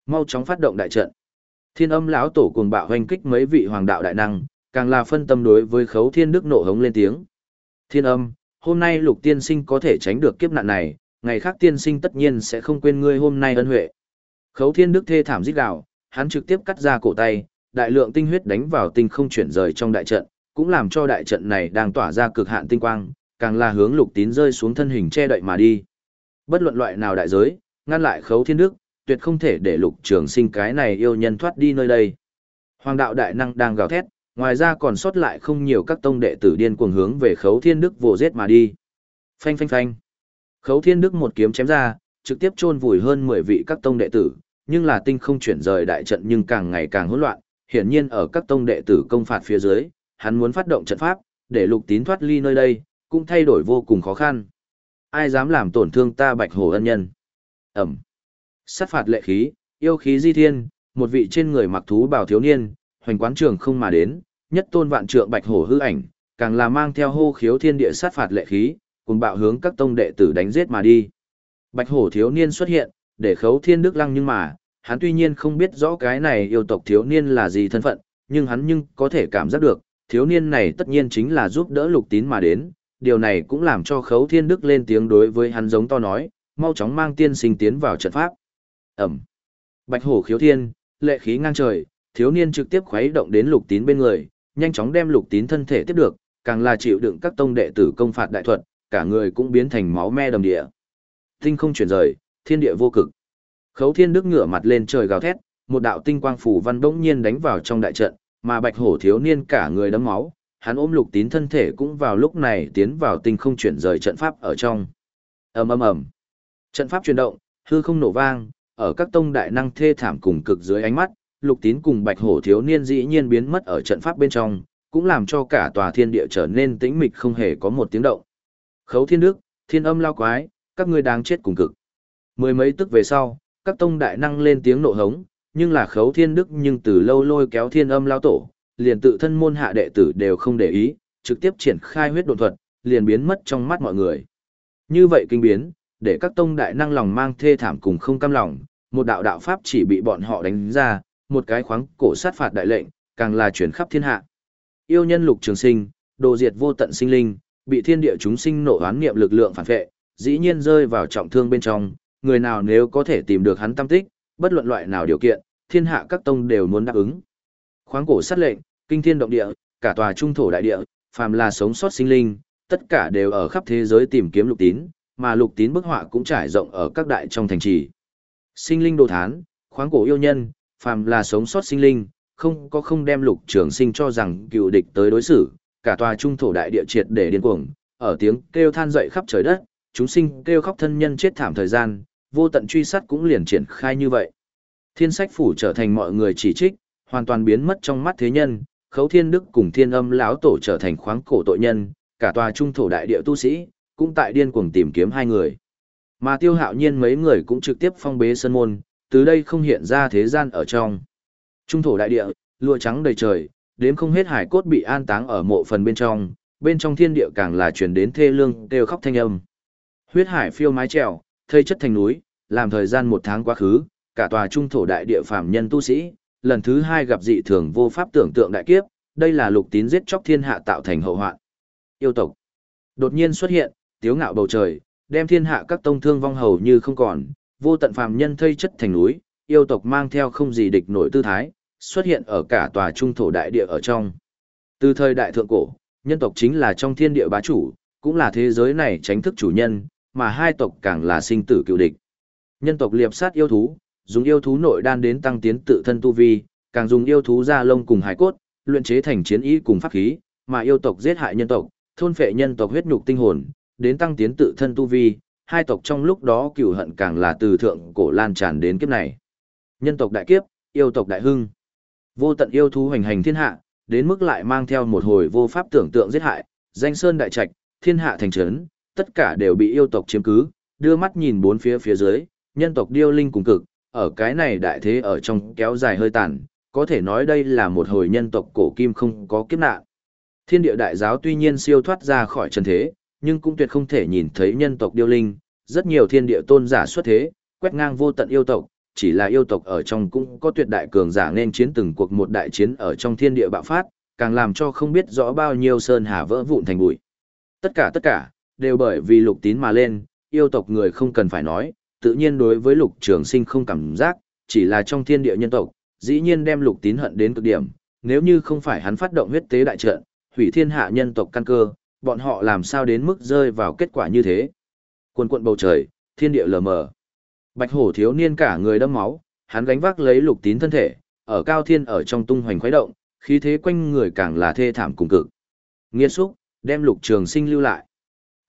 Mau chóng phát động đại trận. Thiên âm lão tổ cuồng bạo hoành kích mấy vị hoàng đạo đại năng, càng là phân tâm đối với khấu thiên đức nộ hống lên tiếng. Thiên âm, hôm nay lục tiên sinh có thể tránh được kiếp nạn này, ngày khác tiên sinh tất nhiên sẽ không quên ngươi hôm nay ân huệ. Khấu thiên đức thê thảm giết gào, hắn trực tiếp cắt ra cổ tay, đại lượng tinh huyết đánh vào tinh không chuyển rời trong đại trận, cũng làm cho đại trận này đang tỏa ra cực hạn tinh quang, càng là hướng lục tín rơi xuống thân hình che đậy mà đi. Bất luận loại nào đại giới, ngăn lại khấu thiên đức, tuyệt không thể để lục trường sinh cái này yêu nhân thoát đi nơi đây. Hoàng đạo đại năng đang gào thét, ngoài ra còn sót lại không nhiều các tông đệ tử điên cuồng hướng về khấu thiên đức vồ giết mà đi. Phanh phanh phanh. Khấu thiên đức một kiếm chém ra, trực tiếp chôn vùi hơn 10 vị các tông đệ tử, nhưng là tinh không chuyển rời đại trận nhưng càng ngày càng hỗn loạn, hiển nhiên ở các tông đệ tử công phạt phía dưới, hắn muốn phát động trận pháp, để lục tín thoát ly nơi đây, cũng thay đổi vô cùng khó khăn. Ai dám làm tổn thương ta bạch hồ ân nhân? Ẩm. Sát phạt lệ khí, yêu khí di thiên, một vị trên người mặc thú bào thiếu niên, hoành quán trường không mà đến, nhất tôn vạn trượng bạch hổ hư ảnh, càng là mang theo hô khiếu thiên địa sát phạt lệ khí, cùng bạo hướng các tông đệ tử đánh giết mà đi. Bạch hổ thiếu niên xuất hiện, để khấu thiên đức lăng nhưng mà, hắn tuy nhiên không biết rõ cái này yêu tộc thiếu niên là gì thân phận, nhưng hắn nhưng có thể cảm giác được, thiếu niên này tất nhiên chính là giúp đỡ lục tín mà đến, điều này cũng làm cho khấu thiên đức lên tiếng đối với hắn giống to nói, mau chóng mang tiên sinh tiến vào trận pháp. Ẩm. Bạch hổ khiếu thiên, lệ khí ngang trời, thiếu niên trực tiếp khuấy động đến lục tín bên người, nhanh chóng đem lục tín thân thể tiếp được, càng là chịu đựng các tông đệ tử công phạt đại thuật, cả người cũng biến thành máu me đầm địa. Tinh không chuyển rời, thiên địa vô cực. Khấu Thiên Đức ngửa mặt lên trời gào thét, một đạo tinh quang phủ văn bỗng nhiên đánh vào trong đại trận, mà Bạch Hổ thiếu niên cả người đấm máu, hắn ôm Lục Tín thân thể cũng vào lúc này tiến vào tinh không chuyển rời trận pháp ở trong. Ầm ầm ầm. Trận pháp chuyển động, hư không nổ vang, ở các tông đại năng thê thảm cùng cực dưới ánh mắt, Lục Tín cùng Bạch Hổ thiếu niên dĩ nhiên biến mất ở trận pháp bên trong, cũng làm cho cả tòa thiên địa trở nên tĩnh mịch không hề có một tiếng động. Khấu Thiên Đức, Thiên Âm lao quái, các ngươi đáng chết cùng cực. Mười mấy tức về sau, các tông đại năng lên tiếng nộ hống, nhưng là khấu thiên đức nhưng từ lâu lôi kéo thiên âm lao tổ, liền tự thân môn hạ đệ tử đều không để ý, trực tiếp triển khai huyết độ thuật, liền biến mất trong mắt mọi người. Như vậy kinh biến, để các tông đại năng lòng mang thê thảm cùng không cam lòng, một đạo đạo pháp chỉ bị bọn họ đánh ra, một cái khoáng cổ sát phạt đại lệnh, càng là chuyển khắp thiên hạ. Yêu nhân lục trường sinh, đồ diệt vô tận sinh linh, bị thiên địa chúng sinh nộ hoán niệm lực lượng phản vệ, dĩ nhiên rơi vào trọng thương bên trong, người nào nếu có thể tìm được hắn tâm tích, bất luận loại nào điều kiện, thiên hạ các tông đều muốn đáp ứng. Khoáng cổ sát lệnh, kinh thiên động địa, cả tòa trung thổ đại địa, phàm là sống sót sinh linh, tất cả đều ở khắp thế giới tìm kiếm lục tín, mà lục tín bức họa cũng trải rộng ở các đại trong thành trì. Sinh linh đồ thán, khoáng cổ yêu nhân, phàm là sống sót sinh linh, không có không đem lục trường sinh cho rằng cựu địch tới đối xử, cả tòa trung thổ đại địa triệt để điên cuồng, ở tiếng kêu than dậy khắp trời đất, chúng sinh kêu khóc thân nhân chết thảm thời gian, vô tận truy sát cũng liền triển khai như vậy. Thiên sách phủ trở thành mọi người chỉ trích, hoàn toàn biến mất trong mắt thế nhân, khấu thiên đức cùng thiên âm lão tổ trở thành khoáng cổ tội nhân, cả tòa trung thổ đại địa tu sĩ, cũng tại điên cuồng tìm kiếm hai người. Mà tiêu hạo nhiên mấy người cũng trực tiếp phong bế sân môn, từ đây không hiện ra thế gian ở trong. Trung thổ đại địa, lụa trắng đầy trời, đếm không hết hải cốt bị an táng ở mộ phần bên trong, bên trong thiên địa càng là truyền đến thê lương kêu khóc thanh âm. Huyết hải phiêu mái trèo, thây chất thành núi, làm thời gian một tháng quá khứ, cả tòa trung thổ đại địa phạm nhân tu sĩ, lần thứ hai gặp dị thường vô pháp tưởng tượng đại kiếp, đây là lục tín giết chóc thiên hạ tạo thành hậu hoạn. Yêu tộc đột nhiên xuất hiện, tiếu ngạo bầu trời, đem thiên hạ các tông thương vong hầu như không còn, vô tận phàm nhân thây chất thành núi, yêu tộc mang theo không gì địch nổi tư thái, xuất hiện ở cả tòa trung thổ đại địa ở trong. Từ thời đại thượng cổ, nhân tộc chính là trong thiên địa bá chủ, cũng là thế giới này tránh thức chủ nhân, mà hai tộc càng là sinh tử cựu địch. Nhân tộc liệp sát yêu thú, dùng yêu thú nội đan đến tăng tiến tự thân tu vi, càng dùng yêu thú da lông cùng hải cốt, luyện chế thành chiến ý cùng pháp khí, mà yêu tộc giết hại nhân tộc, thôn phệ nhân tộc huyết nhục tinh hồn, đến tăng tiến tự thân tu vi, hai tộc trong lúc đó cửu hận càng là từ thượng cổ lan tràn đến kiếp này. Nhân tộc đại kiếp, yêu tộc đại hưng. Vô tận yêu thú hoành hành thiên hạ, đến mức lại mang theo một hồi vô pháp tưởng tượng giết hại, danh sơn đại trạch, thiên hạ thành trấn, tất cả đều bị yêu tộc chiếm cứ, đưa mắt nhìn bốn phía phía dưới, nhân tộc điêu linh cùng cực, ở cái này đại thế ở trong kéo dài hơi tàn, có thể nói đây là một hồi nhân tộc cổ kim không có kiếp nạn. Thiên địa đại giáo tuy nhiên siêu thoát ra khỏi trần thế, nhưng cũng tuyệt không thể nhìn thấy nhân tộc điêu linh, rất nhiều thiên địa tôn giả xuất thế, quét ngang vô tận yêu tộc, chỉ là yêu tộc ở trong cũng có tuyệt đại cường giả nên chiến từng cuộc một đại chiến ở trong thiên địa bạo phát, càng làm cho không biết rõ bao nhiêu sơn hà vỡ vụn thành bụi. Tất cả tất cả, đều bởi vì lục tín mà lên, yêu tộc người không cần phải nói, tự nhiên đối với lục trường sinh không cảm giác, chỉ là trong thiên địa nhân tộc, dĩ nhiên đem lục tín hận đến cực điểm, nếu như không phải hắn phát động huyết tế đại trận, hủy thiên hạ nhân tộc căn cơ, bọn họ làm sao đến mức rơi vào kết quả như thế. Quần quận bầu trời, thiên địa lờ mờ. Bạch hổ thiếu niên cả người đâm máu, hắn gánh vác lấy lục tín thân thể, ở cao thiên ở trong tung hoành khuấy động, khí thế quanh người càng là thê thảm cùng cực. Nghiên xúc, đem lục trường sinh lưu lại.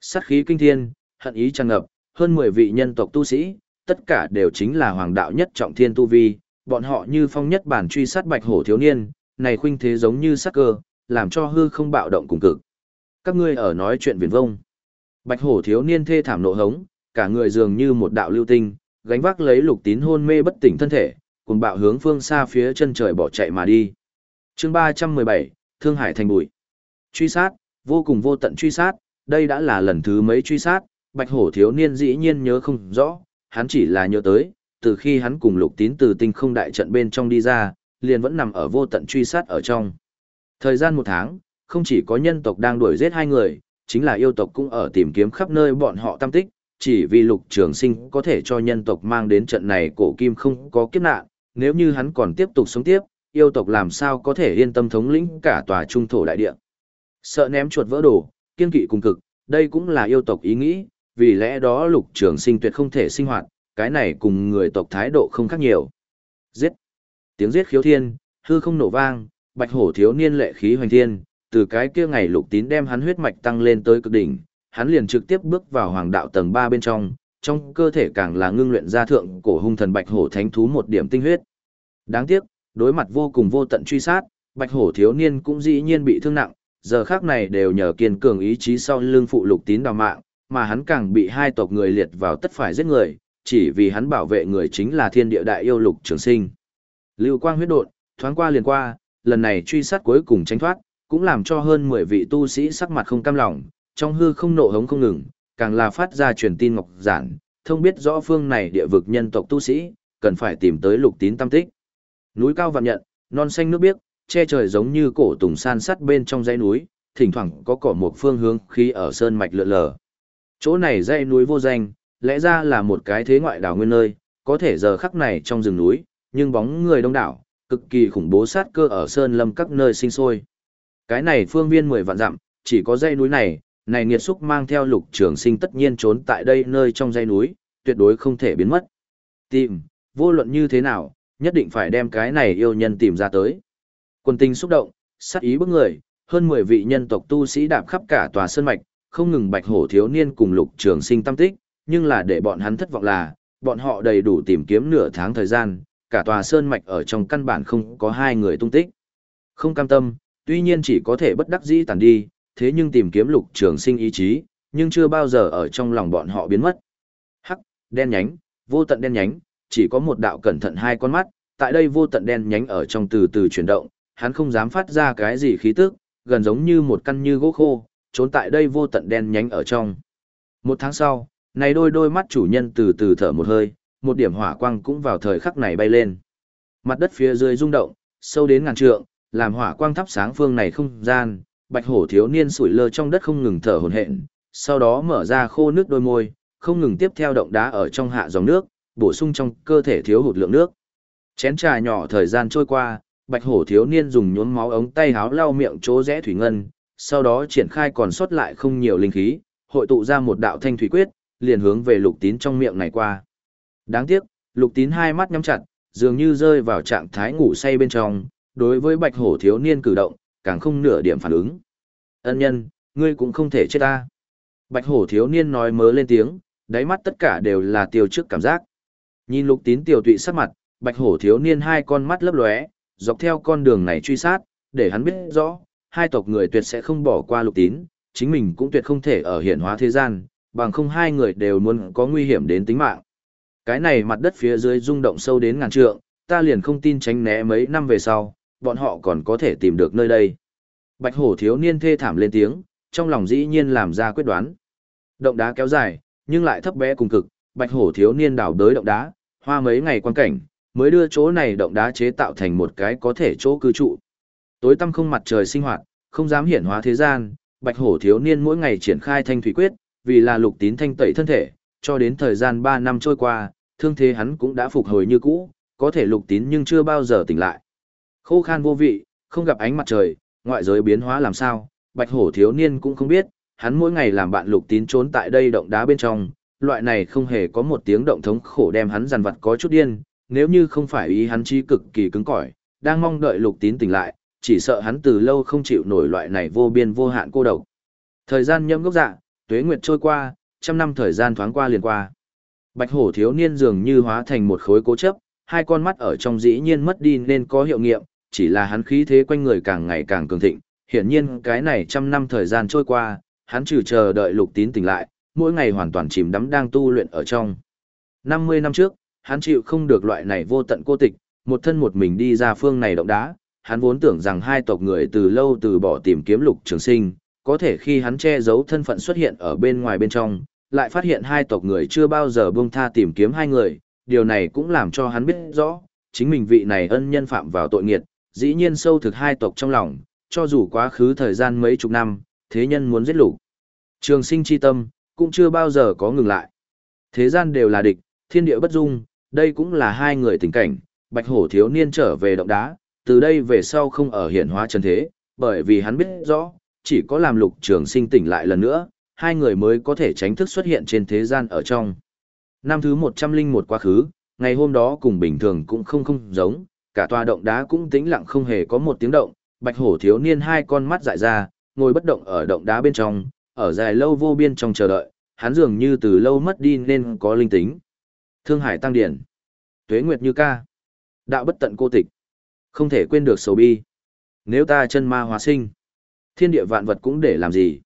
Sát khí kinh thiên, hận ý tràn ngập, hơn 10 vị nhân tộc tu sĩ, tất cả đều chính là hoàng đạo nhất trọng thiên tu vi, bọn họ như phong nhất bản truy sát bạch hổ thiếu niên, này khuynh thế giống như sắc cơ, làm cho hư không bạo động cùng cực. Các ngươi ở nói chuyện viển vông. Bạch hổ thiếu niên thê thảm nộ hống, cả người dường như một đạo lưu tinh, gánh vác lấy lục tín hôn mê bất tỉnh thân thể, cùng bạo hướng phương xa phía chân trời bỏ chạy mà đi. chương 317, Thương Hải thành bụi. Truy sát, vô cùng vô tận truy sát, đây đã là lần thứ mấy truy sát, bạch hổ thiếu niên dĩ nhiên nhớ không rõ, hắn chỉ là nhớ tới, từ khi hắn cùng lục tín từ tinh không đại trận bên trong đi ra, liền vẫn nằm ở vô tận truy sát ở trong. Thời gian một tháng, không chỉ có nhân tộc đang đuổi giết hai người, chính là yêu tộc cũng ở tìm kiếm khắp nơi bọn họ tam tích, chỉ vì lục trường sinh có thể cho nhân tộc mang đến trận này cổ kim không có kiếp nạn, nếu như hắn còn tiếp tục sống tiếp, yêu tộc làm sao có thể yên tâm thống lĩnh cả tòa trung thổ đại địa. Sợ ném chuột vỡ đồ, kiên kỵ cùng cực, đây cũng là yêu tộc ý nghĩ, vì lẽ đó lục trường sinh tuyệt không thể sinh hoạt, cái này cùng người tộc thái độ không khác nhiều. Giết! Tiếng giết khiếu thiên, hư không nổ vang, bạch hổ thiếu niên lệ khí hoành thiên, từ cái kia ngày lục tín đem hắn huyết mạch tăng lên tới cực đỉnh, hắn liền trực tiếp bước vào hoàng đạo tầng 3 bên trong, trong cơ thể càng là ngưng luyện ra thượng cổ hung thần bạch hổ thánh thú một điểm tinh huyết. Đáng tiếc, đối mặt vô cùng vô tận truy sát, bạch hổ thiếu niên cũng dĩ nhiên bị thương nặng, giờ khác này đều nhờ kiên cường ý chí sau lưng phụ lục tín đào mạng, mà hắn càng bị hai tộc người liệt vào tất phải giết người, chỉ vì hắn bảo vệ người chính là thiên địa đại yêu lục trường sinh. Lưu quang huyết đột, thoáng qua liền qua, lần này truy sát cuối cùng tránh thoát, cũng làm cho hơn 10 vị tu sĩ sắc mặt không cam lòng, trong hư không nộ hống không ngừng, càng là phát ra truyền tin ngọc giản, thông biết rõ phương này địa vực nhân tộc tu sĩ, cần phải tìm tới lục tín tam tích. Núi cao vạn nhận, non xanh nước biếc, che trời giống như cổ tùng san sắt bên trong dãy núi, thỉnh thoảng có cỏ một phương hướng khí ở sơn mạch lượn lờ. Chỗ này dãy núi vô danh, lẽ ra là một cái thế ngoại đảo nguyên nơi, có thể giờ khắc này trong rừng núi, nhưng bóng người đông đảo, cực kỳ khủng bố sát cơ ở sơn lâm các nơi sinh sôi. Cái này phương viên mười vạn dặm, chỉ có dãy núi này, này nghiệt xúc mang theo lục trường sinh tất nhiên trốn tại đây nơi trong dãy núi, tuyệt đối không thể biến mất. Tìm, vô luận như thế nào, nhất định phải đem cái này yêu nhân tìm ra tới. Quân tinh xúc động, sát ý bức người, hơn 10 vị nhân tộc tu sĩ đạp khắp cả tòa sơn mạch, không ngừng bạch hổ thiếu niên cùng lục trường sinh tâm tích, nhưng là để bọn hắn thất vọng là, bọn họ đầy đủ tìm kiếm nửa tháng thời gian, cả tòa sơn mạch ở trong căn bản không có hai người tung tích. Không cam tâm, tuy nhiên chỉ có thể bất đắc dĩ tàn đi, thế nhưng tìm kiếm lục trường sinh ý chí, nhưng chưa bao giờ ở trong lòng bọn họ biến mất. Hắc, đen nhánh, vô tận đen nhánh, chỉ có một đạo cẩn thận hai con mắt, tại đây vô tận đen nhánh ở trong từ từ chuyển động, hắn không dám phát ra cái gì khí tức, gần giống như một căn như gỗ khô, trốn tại đây vô tận đen nhánh ở trong. Một tháng sau, này đôi đôi mắt chủ nhân từ từ thở một hơi, một điểm hỏa quang cũng vào thời khắc này bay lên. Mặt đất phía dưới rung động, sâu đến ngàn trượng, làm hỏa quang thắp sáng phương này không gian, bạch hổ thiếu niên sủi lơ trong đất không ngừng thở hổn hển, sau đó mở ra khô nước đôi môi, không ngừng tiếp theo động đá ở trong hạ dòng nước, bổ sung trong cơ thể thiếu hụt lượng nước. Chén trà nhỏ thời gian trôi qua, bạch hổ thiếu niên dùng nhuốm máu ống tay háo lau miệng chỗ rẽ thủy ngân, sau đó triển khai còn sót lại không nhiều linh khí, hội tụ ra một đạo thanh thủy quyết, liền hướng về lục tín trong miệng này qua. Đáng tiếc, lục tín hai mắt nhắm chặt, dường như rơi vào trạng thái ngủ say bên trong, đối với bạch hổ thiếu niên cử động, càng không nửa điểm phản ứng. Ân nhân, ngươi cũng không thể chết ta. Bạch hổ thiếu niên nói mớ lên tiếng, đáy mắt tất cả đều là tiêu trước cảm giác. Nhìn lục tín tiểu tụy sắc mặt, bạch hổ thiếu niên hai con mắt lấp lóe, dọc theo con đường này truy sát, để hắn biết rõ, hai tộc người tuyệt sẽ không bỏ qua lục tín, chính mình cũng tuyệt không thể ở hiện hóa thế gian, bằng không hai người đều muốn có nguy hiểm đến tính mạng. Cái này mặt đất phía dưới rung động sâu đến ngàn trượng, ta liền không tin tránh né mấy năm về sau, bọn họ còn có thể tìm được nơi đây. Bạch hổ thiếu niên thê thảm lên tiếng, trong lòng dĩ nhiên làm ra quyết đoán. Động đá kéo dài, nhưng lại thấp bé cùng cực, bạch hổ thiếu niên đào đới động đá, hoa mấy ngày quan cảnh, mới đưa chỗ này động đá chế tạo thành một cái có thể chỗ cư trụ. Tối tăm không mặt trời sinh hoạt, không dám hiển hóa thế gian, bạch hổ thiếu niên mỗi ngày triển khai thanh thủy quyết, vì là lục tín thanh tẩy thân thể, cho đến thời gian 3 năm trôi qua, thương thế hắn cũng đã phục hồi như cũ, có thể lục tín nhưng chưa bao giờ tỉnh lại. Khô khan vô vị, không gặp ánh mặt trời, ngoại giới biến hóa làm sao, bạch hổ thiếu niên cũng không biết, hắn mỗi ngày làm bạn lục tín trốn tại đây động đá bên trong, loại này không hề có một tiếng động thống khổ đem hắn dằn vặt có chút điên, nếu như không phải ý hắn trí cực kỳ cứng cỏi, đang mong đợi lục tín tỉnh lại, chỉ sợ hắn từ lâu không chịu nổi loại này vô biên vô hạn cô độc. Thời gian nhâm gốc dạ, tuế nguyệt trôi qua, trăm năm thời gian thoáng qua liền qua. Bạch hổ thiếu niên dường như hóa thành một khối cố chấp, hai con mắt ở trong dĩ nhiên mất đi nên có hiệu nghiệm, chỉ là hắn khí thế quanh người càng ngày càng cường thịnh. Hiển nhiên cái này trăm năm thời gian trôi qua, hắn trừ chờ đợi lục tín tỉnh lại, mỗi ngày hoàn toàn chìm đắm đang tu luyện ở trong. 50 năm trước, hắn chịu không được loại này vô tận cô tịch, một thân một mình đi ra phương này động đá, hắn vốn tưởng rằng hai tộc người từ lâu từ bỏ tìm kiếm lục trường sinh, có thể khi hắn che giấu thân phận xuất hiện ở bên ngoài bên trong, lại phát hiện hai tộc người chưa bao giờ buông tha tìm kiếm hai người, điều này cũng làm cho hắn biết rõ, chính mình vị này ân nhân phạm vào tội nghiệt, dĩ nhiên sâu thực hai tộc trong lòng, cho dù quá khứ thời gian mấy chục năm, thế nhân muốn giết lục. Trường sinh chi tâm, cũng chưa bao giờ có ngừng lại. Thế gian đều là địch, thiên địa bất dung, đây cũng là hai người tình cảnh, bạch hổ thiếu niên trở về động đá, từ đây về sau không ở hiển hóa chân thế, bởi vì hắn biết rõ, chỉ có làm lục trường sinh tỉnh lại lần nữa, hai người mới có thể tránh thức xuất hiện trên thế gian ở trong. Năm thứ 101 quá khứ, ngày hôm đó cùng bình thường cũng không không giống, cả tòa động đá cũng tĩnh lặng không hề có một tiếng động, bạch hổ thiếu niên hai con mắt dại ra, ngồi bất động ở động đá bên trong, ở dài lâu vô biên trong chờ đợi, hắn dường như từ lâu mất đi nên có linh tính. Thương hải tăng điển, tuế nguyệt như ca, đạo bất tận cô tịch, không thể quên được sầu bi. Nếu ta chân ma hóa sinh, thiên địa vạn vật cũng để làm gì?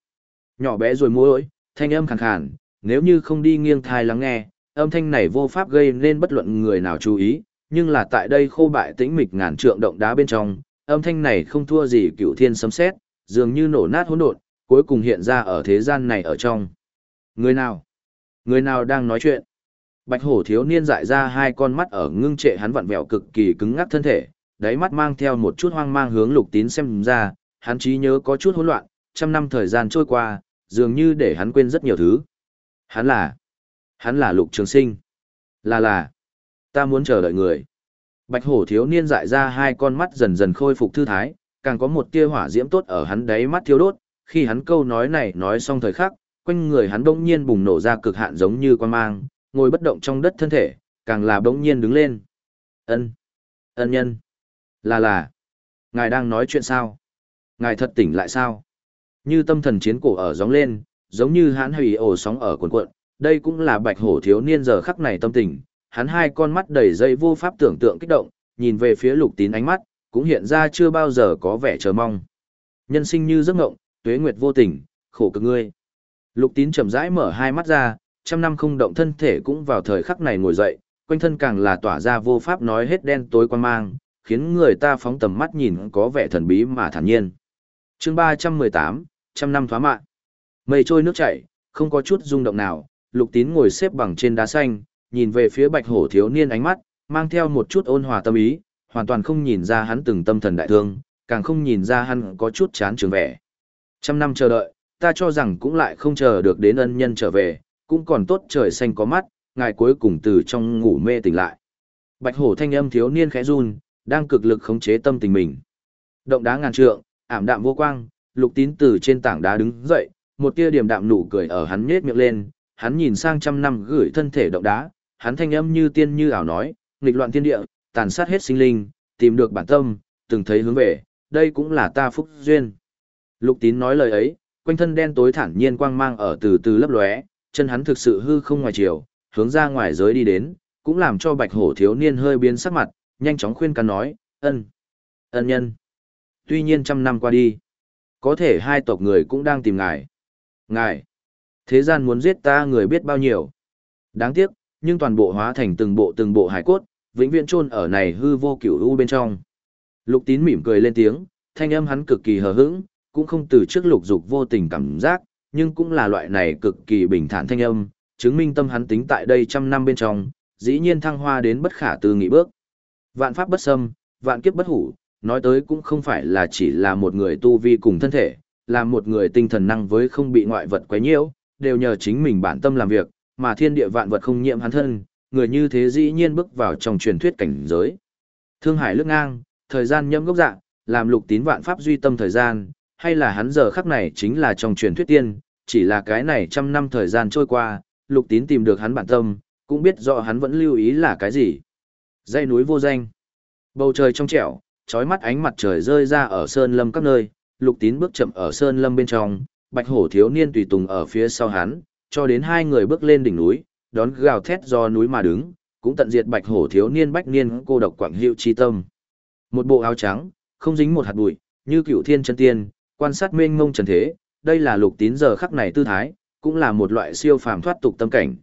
Nhỏ bé rồi môi thanh âm khàn khàn, nếu như không đi nghiêng thai lắng nghe, âm thanh này vô pháp gây nên bất luận người nào chú ý, nhưng là tại đây khô bại tĩnh mịch ngàn trượng động đá bên trong, âm thanh này không thua gì cựu thiên sấm sét, dường như nổ nát hỗn độn, cuối cùng hiện ra ở thế gian này ở trong. Người nào? Người nào đang nói chuyện? Bạch hổ thiếu niên dại ra hai con mắt ở ngưng trệ hắn vặn vẹo cực kỳ cứng ngắc thân thể, đáy mắt mang theo một chút hoang mang hướng lục tín xem ra, hắn trí nhớ có chút hỗn loạn, trăm năm thời gian trôi qua, dường như để hắn quên rất nhiều thứ. Hắn là, hắn là lục trường sinh. Là là, ta muốn chờ đợi người. Bạch hổ thiếu niên dại ra hai con mắt dần dần khôi phục thư thái, càng có một tia hỏa diễm tốt ở hắn đáy mắt thiêu đốt, khi hắn câu nói này nói xong thời khắc, quanh người hắn bỗng nhiên bùng nổ ra cực hạn giống như quan mang, ngồi bất động trong đất thân thể, càng là bỗng nhiên đứng lên. Ân, ân nhân, là là, ngài đang nói chuyện sao? Ngài thật tỉnh lại sao? Như tâm thần chiến cổ ở gióng lên, giống như hắn hủy ổ sóng ở cuộn cuộn, đây cũng là bạch hổ thiếu niên giờ khắc này tâm tình, hắn hai con mắt đầy dây vô pháp tưởng tượng kích động, nhìn về phía lục tín ánh mắt, cũng hiện ra chưa bao giờ có vẻ chờ mong. Nhân sinh như giấc ngộng, tuế nguyệt vô tình, khổ cực ngươi. Lục tín chậm rãi mở hai mắt ra, trăm năm không động thân thể cũng vào thời khắc này ngồi dậy, quanh thân càng là tỏa ra vô pháp nói hết đen tối quan mang, khiến người ta phóng tầm mắt nhìn có vẻ thần bí mà thản nhiên. chương 318, trăm năm thoá mạng. Mây trôi nước chảy, không có chút rung động nào, lục tín ngồi xếp bằng trên đá xanh, nhìn về phía bạch hổ thiếu niên ánh mắt, mang theo một chút ôn hòa tâm ý, hoàn toàn không nhìn ra hắn từng tâm thần đại thương, càng không nhìn ra hắn có chút chán trường vẻ. Trăm năm chờ đợi, ta cho rằng cũng lại không chờ được đến ân nhân trở về, cũng còn tốt trời xanh có mắt, ngài cuối cùng từ trong ngủ mê tỉnh lại. Bạch hổ thanh âm thiếu niên khẽ run, đang cực lực khống chế tâm tình mình. Động đá ngàn trượng, ảm đạm vô quang, lục tín từ trên tảng đá đứng dậy, một tia điềm đạm nụ cười ở hắn nhếch miệng lên, hắn nhìn sang trăm năm gửi thân thể động đá, hắn thanh âm như tiên như ảo nói, nghịch loạn thiên địa, tàn sát hết sinh linh, tìm được bản tâm, từng thấy hướng về, đây cũng là ta phúc duyên. Lục tín nói lời ấy, quanh thân đen tối thản nhiên quang mang ở từ từ lấp lóe, chân hắn thực sự hư không ngoài chiều, hướng ra ngoài giới đi đến, cũng làm cho bạch hổ thiếu niên hơi biến sắc mặt, nhanh chóng khuyên can nói, ân, ân nhân. Tuy nhiên trăm năm qua đi, có thể hai tộc người cũng đang tìm ngài. Ngài, thế gian muốn giết ta người biết bao nhiêu. Đáng tiếc, nhưng toàn bộ hóa thành từng bộ từng bộ hải cốt, vĩnh viễn chôn ở này hư vô cửu u bên trong. Lục tín mỉm cười lên tiếng, thanh âm hắn cực kỳ hờ hững, cũng không từ trước lục dục vô tình cảm giác, nhưng cũng là loại này cực kỳ bình thản thanh âm, chứng minh tâm hắn tính tại đây trăm năm bên trong, dĩ nhiên thăng hoa đến bất khả tư nghị bước. Vạn pháp bất xâm, vạn kiếp bất hủ, nói tới cũng không phải là chỉ là một người tu vi cùng thân thể, là một người tinh thần năng với không bị ngoại vật quấy nhiễu, đều nhờ chính mình bản tâm làm việc, mà thiên địa vạn vật không nhiễm hắn thân, người như thế dĩ nhiên bước vào trong truyền thuyết cảnh giới. Thương hải lướt ngang, thời gian nhâm gốc dạng, làm lục tín vạn pháp duy tâm thời gian, hay là hắn giờ khắc này chính là trong truyền thuyết tiên, chỉ là cái này trăm năm thời gian trôi qua, lục tín tìm được hắn bản tâm, cũng biết rõ hắn vẫn lưu ý là cái gì. Dãy núi vô danh, bầu trời trong trẻo, trói mắt ánh mặt trời rơi ra ở sơn lâm các nơi, lục tín bước chậm ở sơn lâm bên trong, bạch hổ thiếu niên tùy tùng ở phía sau hắn, cho đến hai người bước lên đỉnh núi, đón gào thét do núi mà đứng, cũng tận diệt bạch hổ thiếu niên bách niên cô độc quảng hiệu chi tâm. Một bộ áo trắng, không dính một hạt bụi, như cựu thiên chân tiên, quan sát mênh mông trần thế, đây là lục tín giờ khắc này tư thái, cũng là một loại siêu phàm thoát tục tâm cảnh.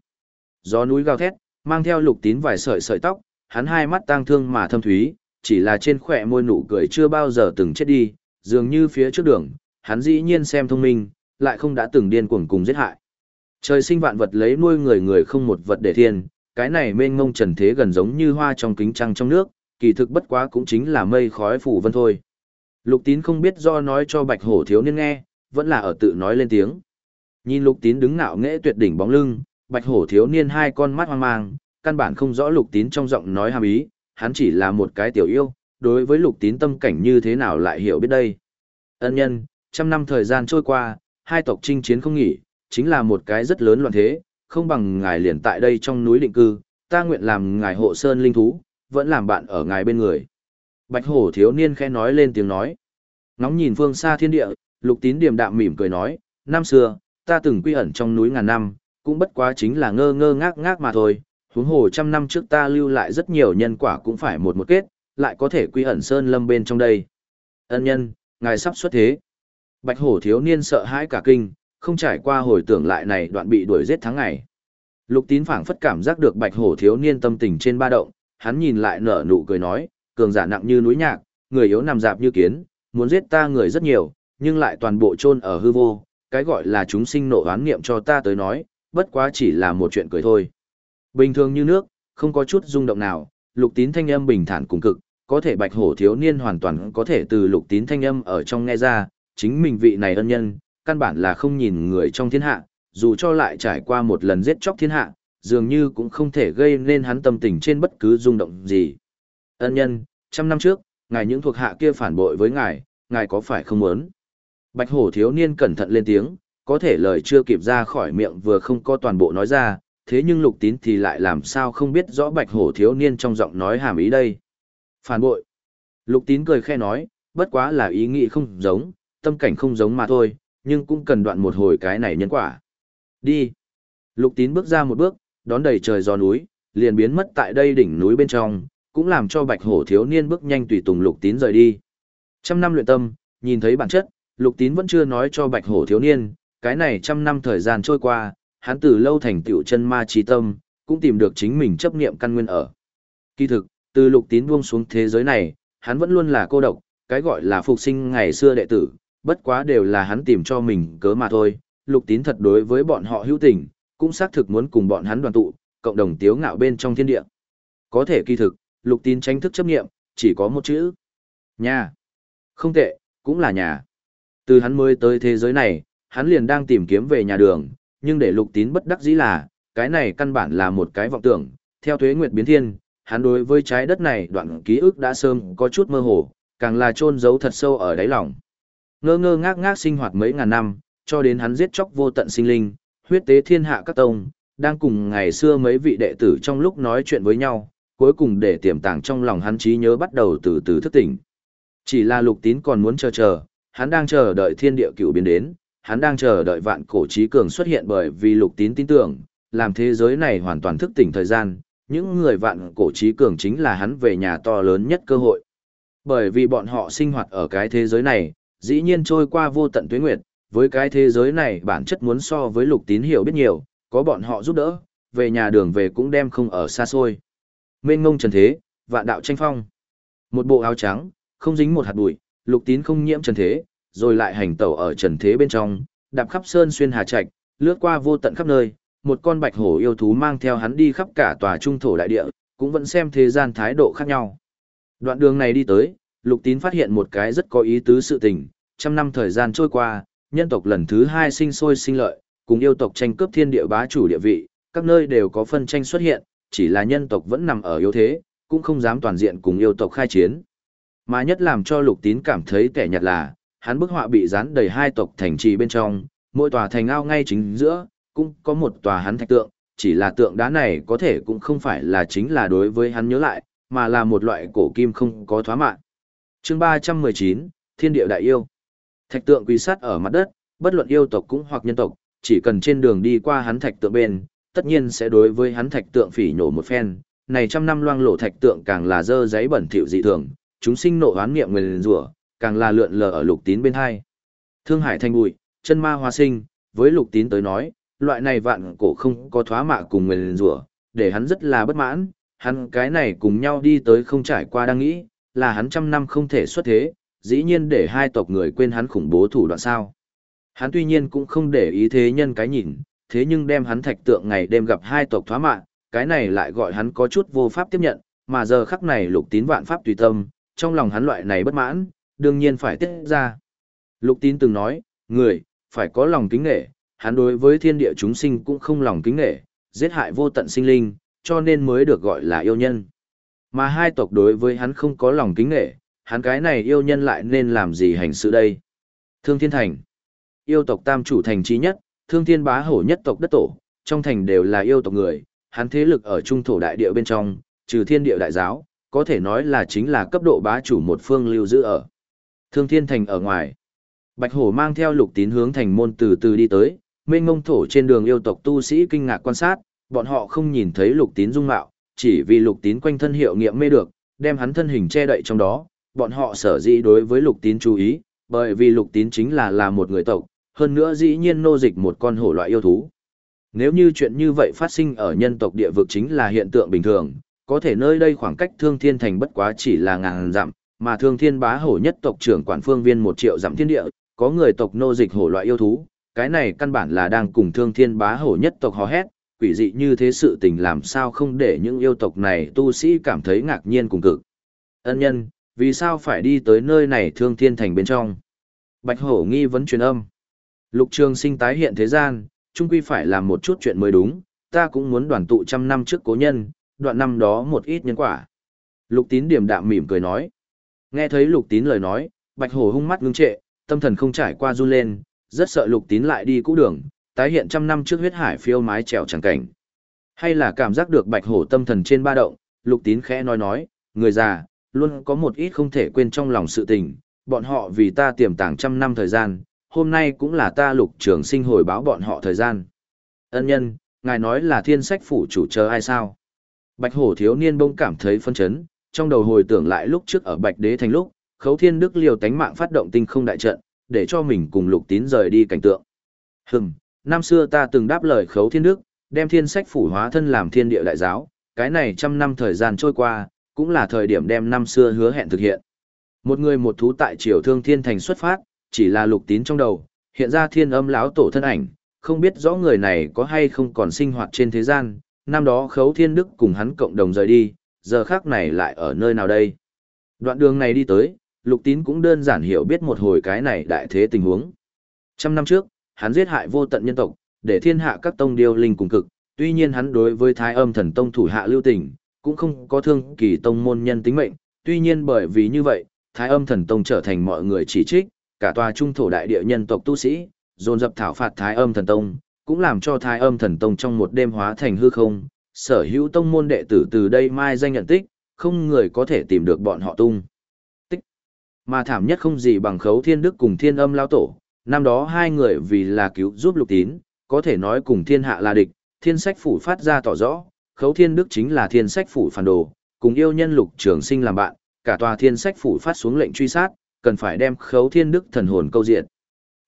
Gió núi gào thét, mang theo lục tín vài sợi sợi tóc, hắn hai mắt tang thương mà thâm thúy, chỉ là trên khỏe môi nụ cười chưa bao giờ từng chết đi, dường như phía trước đường, hắn dĩ nhiên xem thông minh, lại không đã từng điên cuồng cùng giết hại. Trời sinh vạn vật lấy nuôi người người không một vật để thiên, cái này mênh mông trần thế gần giống như hoa trong kính trăng trong nước, kỳ thực bất quá cũng chính là mây khói phủ vân thôi. Lục tín không biết do nói cho bạch hổ thiếu niên nghe, vẫn là ở tự nói lên tiếng. Nhìn lục tín đứng nạo nghễ tuyệt đỉnh bóng lưng, bạch hổ thiếu niên hai con mắt hoang mang, căn bản không rõ lục tín trong giọng nói hàm ý, hắn chỉ là một cái tiểu yêu, đối với lục tín tâm cảnh như thế nào lại hiểu biết đây. Ân nhân, trăm năm thời gian trôi qua, hai tộc chinh chiến không nghỉ, chính là một cái rất lớn loạn thế, không bằng ngài liền tại đây trong núi định cư, ta nguyện làm ngài hộ sơn linh thú, vẫn làm bạn ở ngài bên người. Bạch hổ thiếu niên khẽ nói lên tiếng nói. Ngóng nhìn phương xa thiên địa, lục tín điềm đạm mỉm cười nói, năm xưa, ta từng quy ẩn trong núi ngàn năm, cũng bất quá chính là ngơ ngơ ngác ngác mà thôi, huống hồ trăm năm trước ta lưu lại rất nhiều nhân quả cũng phải một một kết, lại có thể quy ẩn sơn lâm bên trong đây. Ân nhân, ngài sắp xuất thế. Bạch hổ thiếu niên sợ hãi cả kinh, không trải qua hồi tưởng lại này đoạn bị đuổi giết tháng ngày. Lục tín phảng phất cảm giác được bạch hổ thiếu niên tâm tình trên ba động, hắn nhìn lại nở nụ cười nói, cường giả nặng như núi nhạc, người yếu nằm dạp như kiến, muốn giết ta người rất nhiều, nhưng lại toàn bộ chôn ở hư vô, cái gọi là chúng sinh nộ oán niệm cho ta tới nói, bất quá chỉ là một chuyện cười thôi. Bình thường như nước, không có chút rung động nào, lục tín thanh âm bình thản cùng cực, có thể bạch hổ thiếu niên hoàn toàn có thể từ lục tín thanh âm ở trong nghe ra, chính mình vị này ân nhân, căn bản là không nhìn người trong thiên hạ, dù cho lại trải qua một lần giết chóc thiên hạ, dường như cũng không thể gây nên hắn tâm tình trên bất cứ rung động gì. Ân nhân, trăm năm trước, ngài những thuộc hạ kia phản bội với ngài, ngài có phải không muốn? Bạch hổ thiếu niên cẩn thận lên tiếng, có thể lời chưa kịp ra khỏi miệng vừa không có toàn bộ nói ra, thế nhưng lục tín thì lại làm sao không biết rõ bạch hổ thiếu niên trong giọng nói hàm ý đây. Phản bội. Lục tín cười khe nói, bất quá là ý nghĩ không giống, tâm cảnh không giống mà thôi, nhưng cũng cần đoạn một hồi cái này nhân quả. Đi. Lục tín bước ra một bước, đón đầy trời gió núi, liền biến mất tại đây đỉnh núi bên trong, cũng làm cho bạch hổ thiếu niên bước nhanh tùy tùng lục tín rời đi. Trăm năm luyện tâm, nhìn thấy bản chất, lục tín vẫn chưa nói cho bạch hổ thiếu niên, cái này trăm năm thời gian trôi qua, hắn từ lâu thành tựu chân ma trí tâm, cũng tìm được chính mình chấp niệm căn nguyên ở. Kỳ thực, từ lục tín buông xuống thế giới này, hắn vẫn luôn là cô độc, cái gọi là phục sinh ngày xưa đệ tử, bất quá đều là hắn tìm cho mình cớ mà thôi. Lục tín thật đối với bọn họ hữu tình, cũng xác thực muốn cùng bọn hắn đoàn tụ, cộng đồng tiếu ngạo bên trong thiên địa. Có thể kỳ thực, lục tín tranh thức chấp nghiệm, chỉ có một chữ. Nhà. Không tệ, cũng là nhà. Từ hắn mới tới thế giới này, hắn liền đang tìm kiếm về nhà đường, nhưng để lục tín bất đắc dĩ là, cái này căn bản là một cái vọng tưởng, theo thuế nguyệt biến thiên, hắn đối với trái đất này đoạn ký ức đã sớm có chút mơ hồ, càng là chôn giấu thật sâu ở đáy lòng. Ngơ ngơ ngác ngác sinh hoạt mấy ngàn năm, cho đến hắn giết chóc vô tận sinh linh, huyết tế thiên hạ các tông, đang cùng ngày xưa mấy vị đệ tử trong lúc nói chuyện với nhau, cuối cùng để tiềm tàng trong lòng hắn trí nhớ bắt đầu từ từ thức tỉnh. Chỉ là lục tín còn muốn chờ chờ, hắn đang chờ đợi thiên địa cửu biến đến, hắn đang chờ đợi vạn cổ trí cường xuất hiện bởi vì lục tín tin tưởng, làm thế giới này hoàn toàn thức tỉnh thời gian, những người vạn cổ trí cường chính là hắn về nhà to lớn nhất cơ hội. Bởi vì bọn họ sinh hoạt ở cái thế giới này, dĩ nhiên trôi qua vô tận tuế nguyệt, với cái thế giới này bản chất muốn so với lục tín hiểu biết nhiều, có bọn họ giúp đỡ, về nhà đường về cũng đem không ở xa xôi. Mênh ngông trần thế, vạn đạo tranh phong. Một bộ áo trắng, không dính một hạt bụi, lục tín không nhiễm trần thế, rồi lại hành tẩu ở trần thế bên trong, đạp khắp sơn xuyên hà trạch, lướt qua vô tận khắp nơi, một con bạch hổ yêu thú mang theo hắn đi khắp cả tòa trung thổ đại địa, cũng vẫn xem thế gian thái độ khác nhau. Đoạn đường này đi tới, lục tín phát hiện một cái rất có ý tứ sự tình, trăm năm thời gian trôi qua, nhân tộc lần thứ hai sinh sôi sinh lợi, cùng yêu tộc tranh cướp thiên địa bá chủ địa vị, các nơi đều có phân tranh xuất hiện, chỉ là nhân tộc vẫn nằm ở yếu thế, cũng không dám toàn diện cùng yêu tộc khai chiến. Mà nhất làm cho lục tín cảm thấy tẻ nhạt là, hắn bức họa bị dán đầy hai tộc thành trì bên trong, mỗi tòa thành ao ngay chính giữa, cũng có một tòa hắn thạch tượng, chỉ là tượng đá này có thể cũng không phải là chính là đối với hắn nhớ lại, mà là một loại cổ kim không có thoá mạng chương 319, Thiên địa đại yêu. Thạch tượng quỳ sát ở mặt đất, bất luận yêu tộc cũng hoặc nhân tộc, chỉ cần trên đường đi qua hắn thạch tượng bên, tất nhiên sẽ đối với hắn thạch tượng phỉ nhổ một phen, này trăm năm loang lộ thạch tượng càng là dơ giấy bẩn thỉu dị thường, chúng sinh nộ oán niệm nguyền rủa, càng là lượn lờ ở lục tín bên hai. Thương hải thanh bụi, chân ma hoa sinh, với lục tín tới nói, loại này vạn cổ không có thoá mạ cùng nguyền rủa, để hắn rất là bất mãn, hắn cái này cùng nhau đi tới không trải qua đang nghĩ, là hắn trăm năm không thể xuất thế, dĩ nhiên để hai tộc người quên hắn khủng bố thủ đoạn sao. Hắn tuy nhiên cũng không để ý thế nhân cái nhìn, thế nhưng đem hắn thạch tượng ngày đêm gặp hai tộc thoá mạng, cái này lại gọi hắn có chút vô pháp tiếp nhận, mà giờ khắc này lục tín vạn pháp tùy tâm, trong lòng hắn loại này bất mãn, đương nhiên phải tiết ra. Lục tín từng nói, người, phải có lòng kính nghệ, hắn đối với thiên địa chúng sinh cũng không lòng kính nghệ, giết hại vô tận sinh linh, cho nên mới được gọi là yêu nhân. Mà hai tộc đối với hắn không có lòng kính nghệ, hắn cái này yêu nhân lại nên làm gì hành sự đây? Thương Thiên Thành Yêu tộc tam chủ thành trí nhất, Thương Thiên bá hổ nhất tộc đất tổ, trong thành đều là yêu tộc người, hắn thế lực ở trung thổ đại địa bên trong, trừ thiên địa đại giáo, có thể nói là chính là cấp độ bá chủ một phương lưu giữ ở. Thương Thiên Thành ở ngoài. Bạch Hổ mang theo lục tín hướng thành môn từ từ đi tới, mênh ngông thổ trên đường yêu tộc tu sĩ kinh ngạc quan sát, bọn họ không nhìn thấy lục tín dung mạo, chỉ vì lục tín quanh thân hiệu nghiệm mê được, đem hắn thân hình che đậy trong đó, bọn họ sở dĩ đối với lục tín chú ý, bởi vì lục tín chính là là một người tộc, hơn nữa dĩ nhiên nô dịch một con hổ loại yêu thú. Nếu như chuyện như vậy phát sinh ở nhân tộc địa vực chính là hiện tượng bình thường, có thể nơi đây khoảng cách thương thiên thành bất quá chỉ là ngàn dặm, mà thương thiên bá hổ nhất tộc trưởng quản phương viên một triệu dặm thiên địa, có người tộc nô dịch hổ loại yêu thú, cái này căn bản là đang cùng thương thiên bá hổ nhất tộc hò hét, quỷ dị như thế sự tình làm sao không để những yêu tộc này tu sĩ cảm thấy ngạc nhiên cùng cực. Ân nhân, vì sao phải đi tới nơi này thương thiên thành bên trong? Bạch hổ nghi vấn truyền âm. Lục trường sinh tái hiện thế gian, chung quy phải làm một chút chuyện mới đúng, ta cũng muốn đoàn tụ trăm năm trước cố nhân, đoạn năm đó một ít nhân quả. Lục tín điểm đạm mỉm cười nói. Nghe thấy lục tín lời nói, bạch hổ hung mắt ngưng trệ, tâm thần không trải qua run lên, rất sợ lục tín lại đi cũ đường, tái hiện trăm năm trước huyết hải phiêu mái trèo chẳng cảnh. Hay là cảm giác được bạch hổ tâm thần trên ba động, lục tín khẽ nói nói, người già, luôn có một ít không thể quên trong lòng sự tình, bọn họ vì ta tiềm tàng trăm năm thời gian, hôm nay cũng là ta lục trường sinh hồi báo bọn họ thời gian. Ân nhân, ngài nói là thiên sách phủ chủ chờ ai sao? Bạch hổ thiếu niên bông cảm thấy phân chấn, trong đầu hồi tưởng lại lúc trước ở Bạch Đế Thành lúc, Khấu Thiên Đức liều tánh mạng phát động tinh không đại trận, để cho mình cùng Lục Tín rời đi cảnh tượng. Hừm, năm xưa ta từng đáp lời Khấu Thiên Đức, đem thiên sách phủ hóa thân làm thiên địa đại giáo, cái này trăm năm thời gian trôi qua, cũng là thời điểm đem năm xưa hứa hẹn thực hiện. Một người một thú tại triều thương thiên thành xuất phát, chỉ là Lục Tín trong đầu, hiện ra thiên âm lão tổ thân ảnh, không biết rõ người này có hay không còn sinh hoạt trên thế gian, năm đó Khấu Thiên Đức cùng hắn cộng đồng rời đi, giờ khác này lại ở nơi nào đây? Đoạn đường này đi tới, Lục Tín cũng đơn giản hiểu biết một hồi cái này đại thế tình huống. Trăm năm trước, hắn giết hại vô tận nhân tộc, để thiên hạ các tông điêu linh cùng cực, tuy nhiên hắn đối với thái âm thần tông thủ hạ lưu tình, cũng không có thương kỳ tông môn nhân tính mệnh, tuy nhiên bởi vì như vậy, thái âm thần tông trở thành mọi người chỉ trích, cả tòa trung thổ đại địa nhân tộc tu sĩ, dồn dập thảo phạt thái âm thần tông, cũng làm cho thái âm thần tông trong một đêm hóa thành hư không, sở hữu tông môn đệ tử từ đây mai danh nhận tích, không người có thể tìm được bọn họ tung. Tích. Mà thảm nhất không gì bằng khấu thiên đức cùng thiên âm lao tổ, năm đó hai người vì là cứu giúp lục tín, có thể nói cùng thiên hạ là địch, thiên sách phủ phát ra tỏ rõ, khấu thiên đức chính là thiên sách phủ phản đồ, cùng yêu nhân lục trường sinh làm bạn, cả tòa thiên sách phủ phát xuống lệnh truy sát, cần phải đem khấu thiên đức thần hồn câu diện.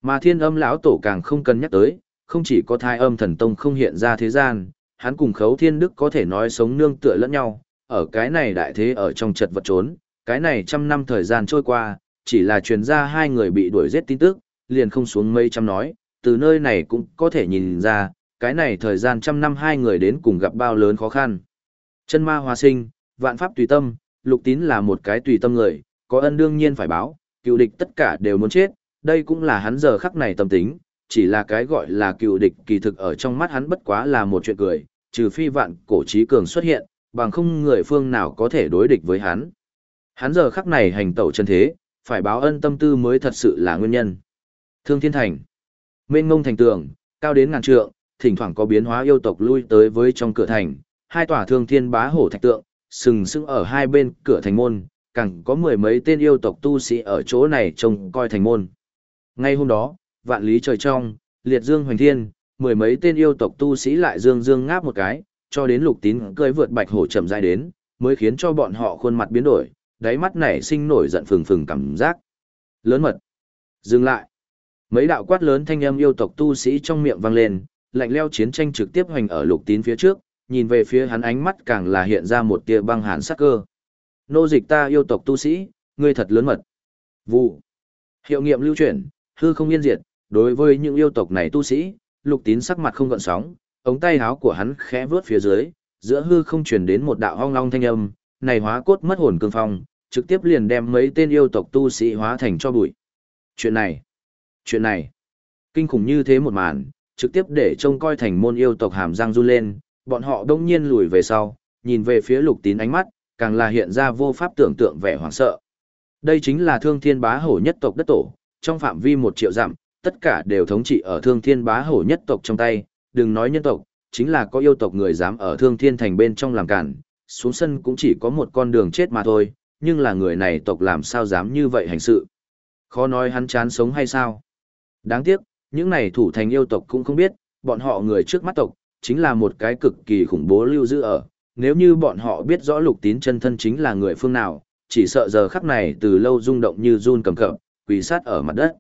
Mà thiên âm lão tổ càng không cần nhắc tới, không chỉ có thai âm thần tông không hiện ra thế gian, hắn cùng khấu thiên đức có thể nói sống nương tựa lẫn nhau, ở cái này đại thế ở trong chật vật trốn, cái này trăm năm thời gian trôi qua, chỉ là truyền ra hai người bị đuổi giết tin tức, liền không xuống mây trăm nói, từ nơi này cũng có thể nhìn ra, cái này thời gian trăm năm hai người đến cùng gặp bao lớn khó khăn. Chân ma hòa sinh, vạn pháp tùy tâm, lục tín là một cái tùy tâm người, có ân đương nhiên phải báo, cựu địch tất cả đều muốn chết, đây cũng là hắn giờ khắc này tâm tính, chỉ là cái gọi là cựu địch kỳ thực ở trong mắt hắn bất quá là một chuyện cười, trừ phi vạn cổ trí cường xuất hiện, bằng không người phương nào có thể đối địch với hắn. Hắn giờ khắc này hành tẩu chân thế, phải báo ân tâm tư mới thật sự là nguyên nhân. Thương Thiên Thành Mênh ngông thành tường, cao đến ngàn trượng, thỉnh thoảng có biến hóa yêu tộc lui tới với trong cửa thành, hai tòa thương thiên bá hổ thạch tượng, sừng sững ở hai bên cửa thành môn, càng có mười mấy tên yêu tộc tu sĩ ở chỗ này trông coi thành môn. Ngay hôm đó, vạn lý trời trong, liệt dương hoành thiên, mười mấy tên yêu tộc tu sĩ lại dương dương ngáp một cái, cho đến lục tín cơi vượt bạch hổ chậm dài đến, mới khiến cho bọn họ khuôn mặt biến đổi, đáy mắt nảy sinh nổi giận phừng phừng cảm giác. Lớn mật. Dừng lại. Mấy đạo quát lớn thanh âm yêu tộc tu sĩ trong miệng vang lên, lạnh leo chiến tranh trực tiếp hoành ở lục tín phía trước, nhìn về phía hắn ánh mắt càng là hiện ra một tia băng hàn sắc cơ. Nô dịch ta yêu tộc tu sĩ, ngươi thật lớn mật. Vụ. Hiệu nghiệm lưu chuyển, hư không yên diệt, đối với những yêu tộc này tu sĩ, lục tín sắc mặt không gợn sóng, ống tay háo của hắn khẽ vướt phía dưới, giữa hư không truyền đến một đạo hong long thanh âm, này hóa cốt mất hồn cương phong, trực tiếp liền đem mấy tên yêu tộc tu sĩ hóa thành cho bụi. Chuyện này, chuyện này, kinh khủng như thế một màn, trực tiếp để trông coi thành môn yêu tộc hàm răng run lên, bọn họ đông nhiên lùi về sau, nhìn về phía lục tín ánh mắt, càng là hiện ra vô pháp tưởng tượng vẻ hoảng sợ. Đây chính là thương thiên bá hổ nhất tộc đất tổ, trong phạm vi một triệu dặm, tất cả đều thống trị ở thương thiên bá hổ nhất tộc trong tay, đừng nói nhân tộc, chính là có yêu tộc người dám ở thương thiên thành bên trong làm cản, xuống sân cũng chỉ có một con đường chết mà thôi, nhưng là người này tộc làm sao dám như vậy hành sự. Khó nói hắn chán sống hay sao. Đáng tiếc, những này thủ thành yêu tộc cũng không biết, bọn họ người trước mắt tộc, chính là một cái cực kỳ khủng bố lưu giữ ở. Nếu như bọn họ biết rõ lục tín chân thân chính là người phương nào, chỉ sợ giờ khắc này từ lâu rung động như run cầm cập, quỳ sát ở mặt đất.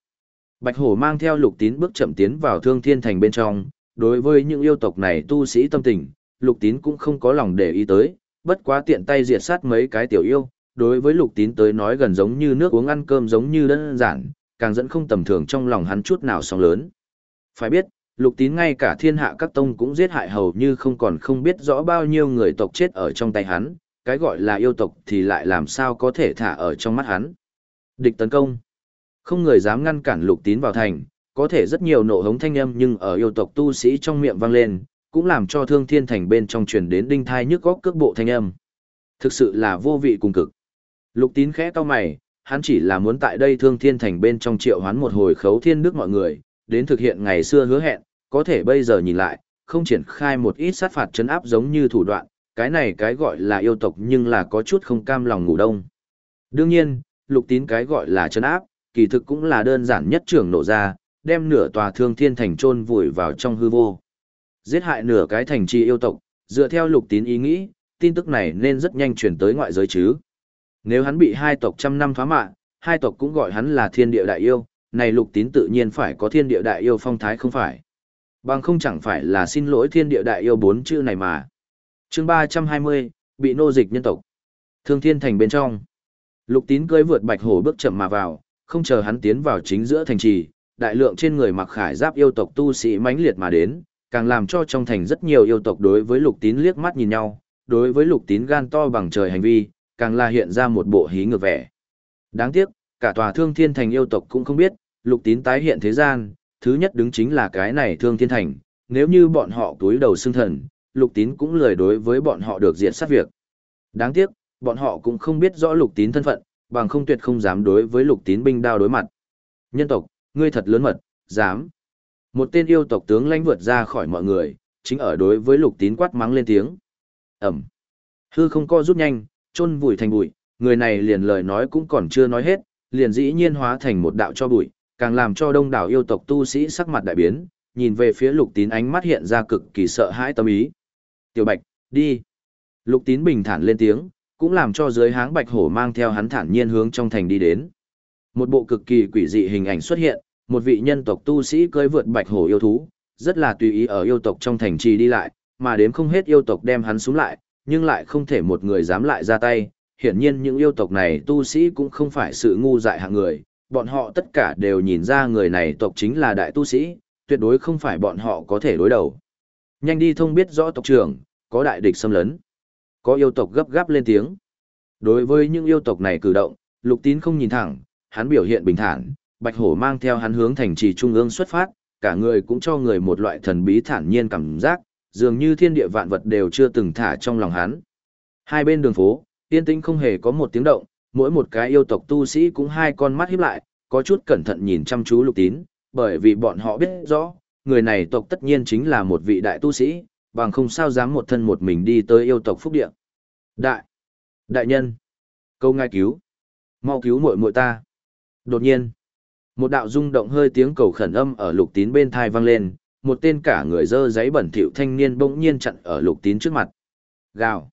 Bạch hổ mang theo lục tín bước chậm tiến vào thương thiên thành bên trong, đối với những yêu tộc này tu sĩ tâm tình, lục tín cũng không có lòng để ý tới, bất quá tiện tay diệt sát mấy cái tiểu yêu, đối với lục tín tới nói gần giống như nước uống ăn cơm giống như đơn giản, càng dẫn không tầm thường trong lòng hắn chút nào sóng lớn. Phải biết, lục tín ngay cả thiên hạ các tông cũng giết hại hầu như không còn không biết rõ bao nhiêu người tộc chết ở trong tay hắn, cái gọi là yêu tộc thì lại làm sao có thể thả ở trong mắt hắn. Địch tấn công. Không người dám ngăn cản lục tín vào thành, có thể rất nhiều nộ hống thanh âm nhưng ở yêu tộc tu sĩ trong miệng vang lên, cũng làm cho thương thiên thành bên trong truyền đến đinh thai nhức góc cước bộ thanh âm. Thực sự là vô vị cùng cực. Lục tín khẽ to mày, hắn chỉ là muốn tại đây thương thiên thành bên trong triệu hoán một hồi khấu thiên đức mọi người, đến thực hiện ngày xưa hứa hẹn, có thể bây giờ nhìn lại, không triển khai một ít sát phạt chấn áp giống như thủ đoạn, cái này cái gọi là yêu tộc nhưng là có chút không cam lòng ngủ đông. Đương nhiên, lục tín cái gọi là chấn áp, kỳ thực cũng là đơn giản nhất trưởng nổ ra, đem nửa tòa thương thiên thành trôn vùi vào trong hư vô. Giết hại nửa cái thành trì yêu tộc, dựa theo lục tín ý nghĩ, tin tức này nên rất nhanh chuyển tới ngoại giới chứ. Nếu hắn bị hai tộc trăm năm phá mạng, hai tộc cũng gọi hắn là thiên địa đại yêu, này lục tín tự nhiên phải có thiên địa đại yêu phong thái không phải. Bằng không chẳng phải là xin lỗi thiên địa đại yêu bốn chữ này mà. chương 320, bị nô dịch nhân tộc. Thương thiên thành bên trong. Lục tín cưỡi vượt bạch hổ bước chậm mà vào, không chờ hắn tiến vào chính giữa thành trì, đại lượng trên người mặc khải giáp yêu tộc tu sĩ mãnh liệt mà đến, càng làm cho trong thành rất nhiều yêu tộc đối với lục tín liếc mắt nhìn nhau, đối với lục tín gan to bằng trời hành vi, càng là hiện ra một bộ hí ngược vẻ. Đáng tiếc, cả tòa thương thiên thành yêu tộc cũng không biết, lục tín tái hiện thế gian, thứ nhất đứng chính là cái này thương thiên thành, nếu như bọn họ túi đầu xưng thần, lục tín cũng lời đối với bọn họ được diện sát việc. Đáng tiếc, bọn họ cũng không biết rõ lục tín thân phận, bằng không tuyệt không dám đối với lục tín binh đao đối mặt. Nhân tộc, ngươi thật lớn mật, dám. Một tên yêu tộc tướng lãnh vượt ra khỏi mọi người, chính ở đối với lục tín quát mắng lên tiếng. Ẩm. Hư không co rút nhanh, chôn vùi thành bụi, người này liền lời nói cũng còn chưa nói hết, liền dĩ nhiên hóa thành một đạo cho bụi, càng làm cho đông đảo yêu tộc tu sĩ sắc mặt đại biến, nhìn về phía lục tín ánh mắt hiện ra cực kỳ sợ hãi tâm ý. Tiểu Bạch, đi. Lục tín bình thản lên tiếng, cũng làm cho dưới háng bạch hổ mang theo hắn thản nhiên hướng trong thành đi đến. Một bộ cực kỳ quỷ dị hình ảnh xuất hiện, một vị nhân tộc tu sĩ cưỡi vượt bạch hổ yêu thú, rất là tùy ý ở yêu tộc trong thành trì đi lại, mà đếm không hết yêu tộc đem hắn xuống lại, nhưng lại không thể một người dám lại ra tay. Hiển nhiên những yêu tộc này tu sĩ cũng không phải sự ngu dại hạng người, bọn họ tất cả đều nhìn ra người này tộc chính là đại tu sĩ, tuyệt đối không phải bọn họ có thể đối đầu. Nhanh đi thông biết rõ tộc trưởng, có đại địch xâm lấn. Có yêu tộc gấp gáp lên tiếng. Đối với những yêu tộc này cử động, lục tín không nhìn thẳng, hắn biểu hiện bình thản, bạch hổ mang theo hắn hướng thành trì trung ương xuất phát, cả người cũng cho người một loại thần bí thản nhiên cảm giác, dường như thiên địa vạn vật đều chưa từng thả trong lòng hắn. Hai bên đường phố, yên tĩnh không hề có một tiếng động, mỗi một cái yêu tộc tu sĩ cũng hai con mắt híp lại, có chút cẩn thận nhìn chăm chú lục tín, bởi vì bọn họ biết rõ, người này tộc tất nhiên chính là một vị đại tu sĩ, bằng không sao dám một thân một mình đi tới yêu tộc phúc địa. Đại! Đại nhân! Câu ngài cứu! Mau cứu muội muội ta! Đột nhiên! Một đạo rung động hơi tiếng cầu khẩn âm ở lục tín bên thai vang lên, một tên cả người dơ giấy bẩn thỉu thanh niên bỗng nhiên chặn ở lục tín trước mặt. Gào.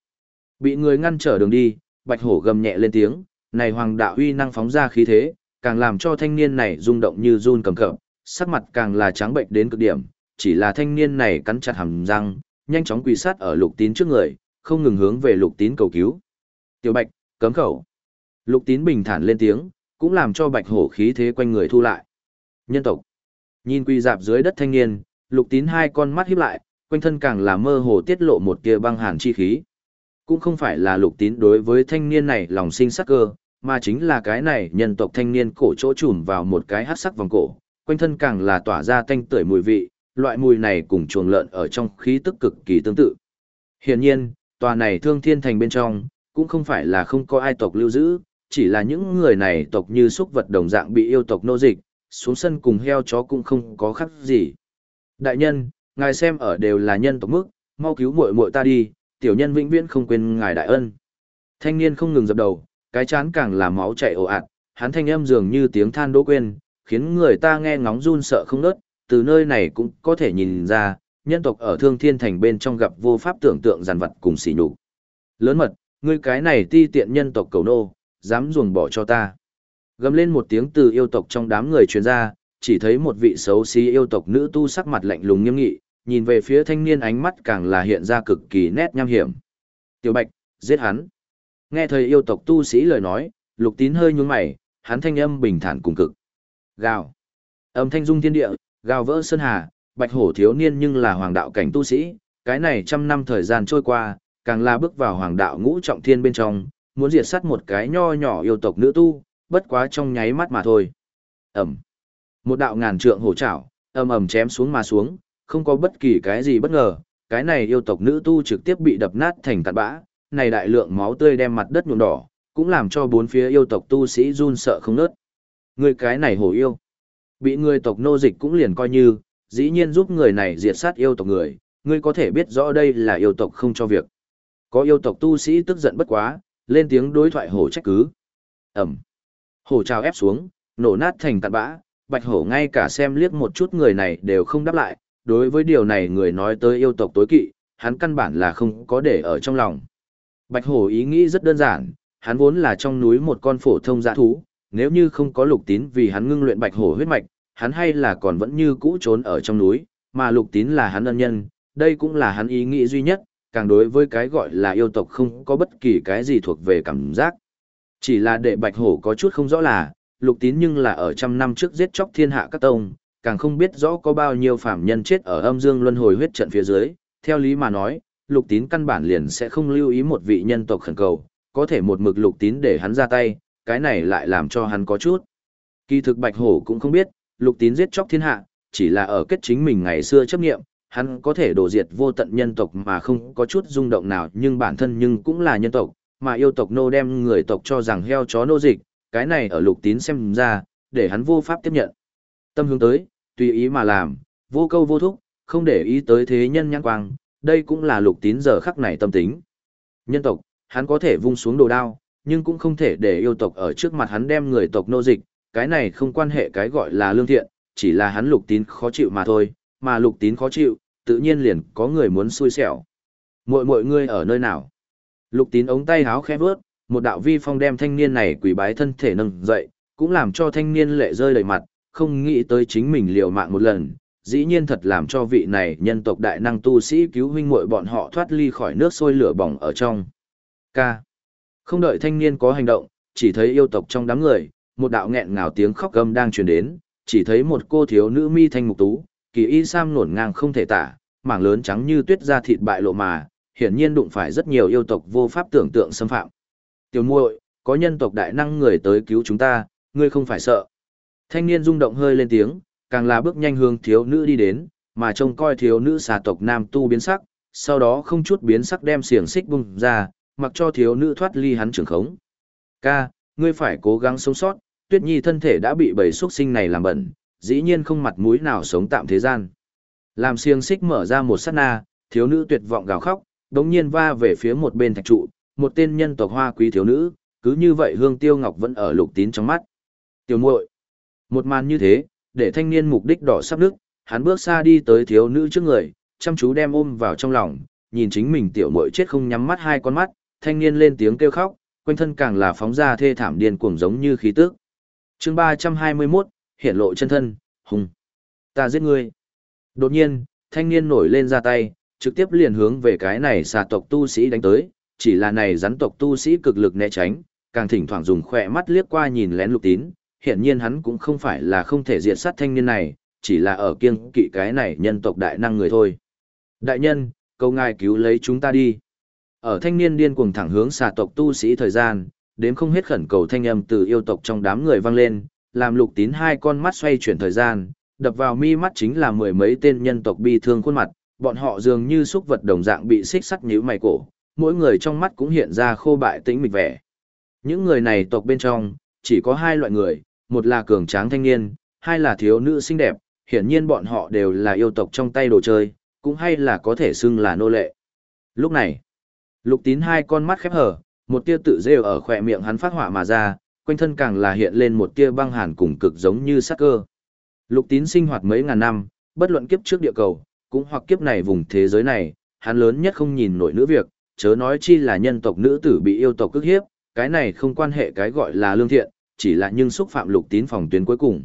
Bị người ngăn trở đường đi, bạch hổ gầm nhẹ lên tiếng, này hoàng đạo uy năng phóng ra khí thế, càng làm cho thanh niên này rung động như run cầm cập, sắc mặt càng là trắng bệnh đến cực điểm, chỉ là thanh niên này cắn chặt hàm răng, nhanh chóng quỳ sát ở lục tín trước người, không ngừng hướng về lục tín cầu cứu. Tiểu bạch, cấm khẩu. Lục tín bình thản lên tiếng, cũng làm cho bạch hổ khí thế quanh người thu lại. Nhân tộc. Nhìn quỳ dạp dưới đất thanh niên, lục tín hai con mắt hiếp lại, quanh thân càng là mơ hồ tiết lộ một tia băng hàn chi khí. Cũng không phải là lục tín đối với thanh niên này lòng sinh sắc cơ, mà chính là cái này nhân tộc thanh niên cổ chỗ trùm vào một cái hát sắc vòng cổ, quanh thân càng là tỏa ra tanh tưởi mùi vị, loại mùi này cùng chuồng lợn ở trong khí tức cực kỳ tương tự. Hiển nhiên, tòa này thương thiên thành bên trong, cũng không phải là không có ai tộc lưu giữ, chỉ là những người này tộc như súc vật đồng dạng bị yêu tộc nô dịch, xuống sân cùng heo chó cũng không có khác gì. Đại nhân, ngài xem ở đều là nhân tộc mức, mau cứu muội muội ta đi, tiểu nhân vĩnh viễn không quên ngài đại ân. Thanh niên không ngừng dập đầu, cái chán càng là máu chảy ồ ạt, hắn thanh âm dường như tiếng than đỗ quên, khiến người ta nghe ngóng run sợ không nớt, từ nơi này cũng có thể nhìn ra, nhân tộc ở Thương Thiên Thành bên trong gặp vô pháp tưởng tượng giàn vật cùng xỉ nhục. Lớn mật, ngươi cái này ti tiện nhân tộc cầu nô, dám ruồng bỏ cho ta. Gầm lên một tiếng từ yêu tộc trong đám người truyền ra, chỉ thấy một vị xấu xí yêu tộc nữ tu sắc mặt lạnh lùng nghiêm nghị, nhìn về phía thanh niên ánh mắt càng là hiện ra cực kỳ nét nham hiểm. Tiểu Bạch, giết hắn. Nghe thời yêu tộc tu sĩ lời nói, lục tín hơi nhún mày, hắn thanh âm bình thản cùng cực. Gào. Âm thanh dung thiên địa, gào vỡ sơn hà, bạch hổ thiếu niên nhưng là hoàng đạo cảnh tu sĩ, cái này trăm năm thời gian trôi qua, càng là bước vào hoàng đạo ngũ trọng thiên bên trong, muốn diệt sát một cái nho nhỏ yêu tộc nữ tu, bất quá trong nháy mắt mà thôi. Ẩm. Một đạo ngàn trượng hổ trảo, ầm ầm chém xuống mà xuống, không có bất kỳ cái gì bất ngờ, cái này yêu tộc nữ tu trực tiếp bị đập nát thành tạt bã, này đại lượng máu tươi đem mặt đất nhuộm đỏ, cũng làm cho bốn phía yêu tộc tu sĩ run sợ không nớt. Người cái này hổ yêu. Bị người tộc nô dịch cũng liền coi như, dĩ nhiên giúp người này diệt sát yêu tộc người, ngươi có thể biết rõ đây là yêu tộc không cho việc. Có yêu tộc tu sĩ tức giận bất quá, lên tiếng đối thoại hổ trách cứ. Ẩm. Hổ trào ép xuống, nổ nát thành tạt bã, bạch hổ ngay cả xem liếc một chút người này đều không đáp lại, đối với điều này người nói tới yêu tộc tối kỵ, hắn căn bản là không có để ở trong lòng. Bạch hổ ý nghĩ rất đơn giản, hắn vốn là trong núi một con phổ thông dã thú, nếu như không có lục tín vì hắn ngưng luyện bạch hổ huyết mạch, hắn hay là còn vẫn như cũ trốn ở trong núi, mà lục tín là hắn ân nhân, đây cũng là hắn ý nghĩ duy nhất, càng đối với cái gọi là yêu tộc không có bất kỳ cái gì thuộc về cảm giác. Chỉ là để bạch hổ có chút không rõ là, lục tín nhưng là ở trăm năm trước giết chóc thiên hạ các tông, càng không biết rõ có bao nhiêu phạm nhân chết ở âm dương luân hồi huyết trận phía dưới, theo lý mà nói, lục tín căn bản liền sẽ không lưu ý một vị nhân tộc khẩn cầu, có thể một mực lục tín để hắn ra tay, cái này lại làm cho hắn có chút. Kỳ thực bạch hổ cũng không biết, lục tín giết chóc thiên hạ, chỉ là ở kết chính mình ngày xưa chấp nghiệm, hắn có thể đổ diệt vô tận nhân tộc mà không có chút rung động nào nhưng bản thân nhưng cũng là nhân tộc, mà yêu tộc nô đem người tộc cho rằng heo chó nô dịch, cái này ở lục tín xem ra, để hắn vô pháp tiếp nhận. Tâm hướng tới, tùy ý mà làm, vô câu vô thúc, không để ý tới thế nhân nhãn quang, đây cũng là lục tín giờ khắc này tâm tính. Nhân tộc, hắn có thể vung xuống đồ đao, nhưng cũng không thể để yêu tộc ở trước mặt hắn đem người tộc nô dịch, cái này không quan hệ cái gọi là lương thiện, chỉ là hắn lục tín khó chịu mà thôi, mà lục tín khó chịu, tự nhiên liền có người muốn xui xẻo. Mọi mọi ngươi ở nơi nào? Lục tín ống tay háo khẽ vớt, một đạo vi phong đem thanh niên này quỳ bái thân thể nâng dậy, cũng làm cho thanh niên lệ rơi đầy mặt, không nghĩ tới chính mình liều mạng một lần, dĩ nhiên thật làm cho vị này nhân tộc đại năng tu sĩ cứu huynh muội bọn họ thoát ly khỏi nước sôi lửa bỏng ở trong. K. Không đợi thanh niên có hành động, chỉ thấy yêu tộc trong đám người, một đạo nghẹn ngào tiếng khóc gầm đang truyền đến, chỉ thấy một cô thiếu nữ mi thanh mục tú, kỳ y sam nổn ngang không thể tả, mảng lớn trắng như tuyết da thịt bại lộ mà, hiển nhiên đụng phải rất nhiều yêu tộc vô pháp tưởng tượng xâm phạm. Tiểu muội, có nhân tộc đại năng người tới cứu chúng ta, ngươi không phải sợ. Thanh niên rung động hơi lên tiếng, càng là bước nhanh hướng thiếu nữ đi đến, mà trông coi thiếu nữ xà tộc nam tu biến sắc, sau đó không chút biến sắc đem xiềng xích bung ra, mặc cho thiếu nữ thoát ly hắn trưởng khống. Ca, ngươi phải cố gắng sống sót, tuyết nhi thân thể đã bị bầy xuất sinh này làm bẩn, dĩ nhiên không mặt mũi nào sống tạm thế gian. Làm xiềng xích mở ra một sát na, thiếu nữ tuyệt vọng gào khóc, đống nhiên va về phía một bên thạch trụ, một tên nhân tộc hoa quý thiếu nữ, cứ như vậy hương tiêu ngọc vẫn ở lục tín trong mắt. Tiểu muội, một màn như thế, để thanh niên mục đích đỏ sắp nước, hắn bước xa đi tới thiếu nữ trước người, chăm chú đem ôm vào trong lòng, nhìn chính mình tiểu muội chết không nhắm mắt hai con mắt, thanh niên lên tiếng kêu khóc, quanh thân càng là phóng ra thê thảm điên cuồng giống như khí tức. Chương 321, hiện lộ chân thân, hùng. Ta giết ngươi. Đột nhiên, thanh niên nổi lên ra tay, trực tiếp liền hướng về cái này xà tộc tu sĩ đánh tới, chỉ là này rắn tộc tu sĩ cực lực né tránh, càng thỉnh thoảng dùng khỏe mắt liếc qua nhìn lén lục tín, hiện nhiên hắn cũng không phải là không thể diệt sát thanh niên này, chỉ là ở kiêng kỵ cái này nhân tộc đại năng người thôi. Đại nhân, cầu ngài cứu lấy chúng ta đi. Ở thanh niên điên cuồng thẳng hướng xà tộc tu sĩ thời gian, đến không hết khẩn cầu thanh âm từ yêu tộc trong đám người vang lên, làm lục tín hai con mắt xoay chuyển thời gian, đập vào mi mắt chính là mười mấy tên nhân tộc bi thương khuôn mặt, bọn họ dường như xúc vật đồng dạng bị xích sắt nhíu mày cổ, mỗi người trong mắt cũng hiện ra khô bại tĩnh mịch vẻ. Những người này tộc bên trong, chỉ có hai loại người, một là cường tráng thanh niên, hai là thiếu nữ xinh đẹp, hiển nhiên bọn họ đều là yêu tộc trong tay đồ chơi, cũng hay là có thể xưng là nô lệ. Lúc này, lục tín hai con mắt khép hở, một tia tự rêu ở khỏe miệng hắn phát hỏa mà ra, quanh thân càng là hiện lên một tia băng hàn cùng cực giống như sắc cơ. Lục tín sinh hoạt mấy ngàn năm, bất luận kiếp trước địa cầu, cũng hoặc kiếp này vùng thế giới này, hắn lớn nhất không nhìn nổi nữ việc, chớ nói chi là nhân tộc nữ tử bị yêu tộc cức hiếp, cái này không quan hệ cái gọi là lương thiện, chỉ là nhưng xúc phạm lục tín phòng tuyến cuối cùng.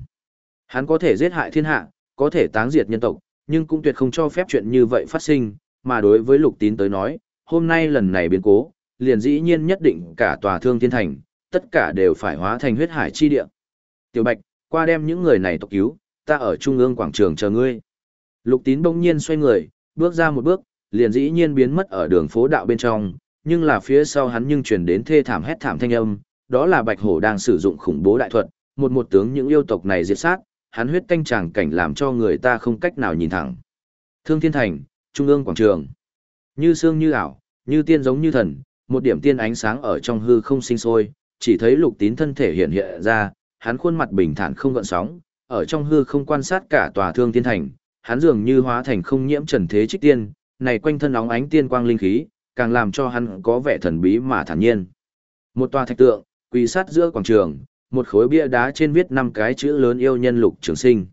Hắn có thể giết hại thiên hạ, có thể táng diệt nhân tộc, nhưng cũng tuyệt không cho phép chuyện như vậy phát sinh, mà đối với lục tín tới nói, hôm nay lần này biến cố, liền dĩ nhiên nhất định cả tòa thương thiên thành, tất cả đều phải hóa thành huyết hải chi địa. Tiểu Bạch, qua đem những người này tộc cứu, ta ở trung ương quảng trường chờ ngươi. Lục tín bỗng nhiên xoay người, bước ra một bước, liền dĩ nhiên biến mất ở đường phố đạo bên trong, nhưng là phía sau hắn nhưng truyền đến thê thảm hét thảm thanh âm, đó là Bạch Hổ đang sử dụng khủng bố đại thuật, một một tướng những yêu tộc này diệt sát, hắn huyết tanh tràng cảnh làm cho người ta không cách nào nhìn thẳng. Thương Thiên Thành, Trung ương quảng trường. Như xương như ảo, như tiên giống như thần, một điểm tiên ánh sáng ở trong hư không sinh sôi, chỉ thấy lục tín thân thể hiện hiện ra, hắn khuôn mặt bình thản không gợn sóng, ở trong hư không quan sát cả tòa thương Thiên thành, hắn dường như hóa thành không nhiễm trần thế trích tiên, này quanh thân óng ánh tiên quang linh khí, càng làm cho hắn có vẻ thần bí mà thản nhiên. Một tòa thạch tượng, quỳ sát giữa quảng trường, một khối bia đá trên viết năm cái chữ lớn yêu nhân lục trường sinh.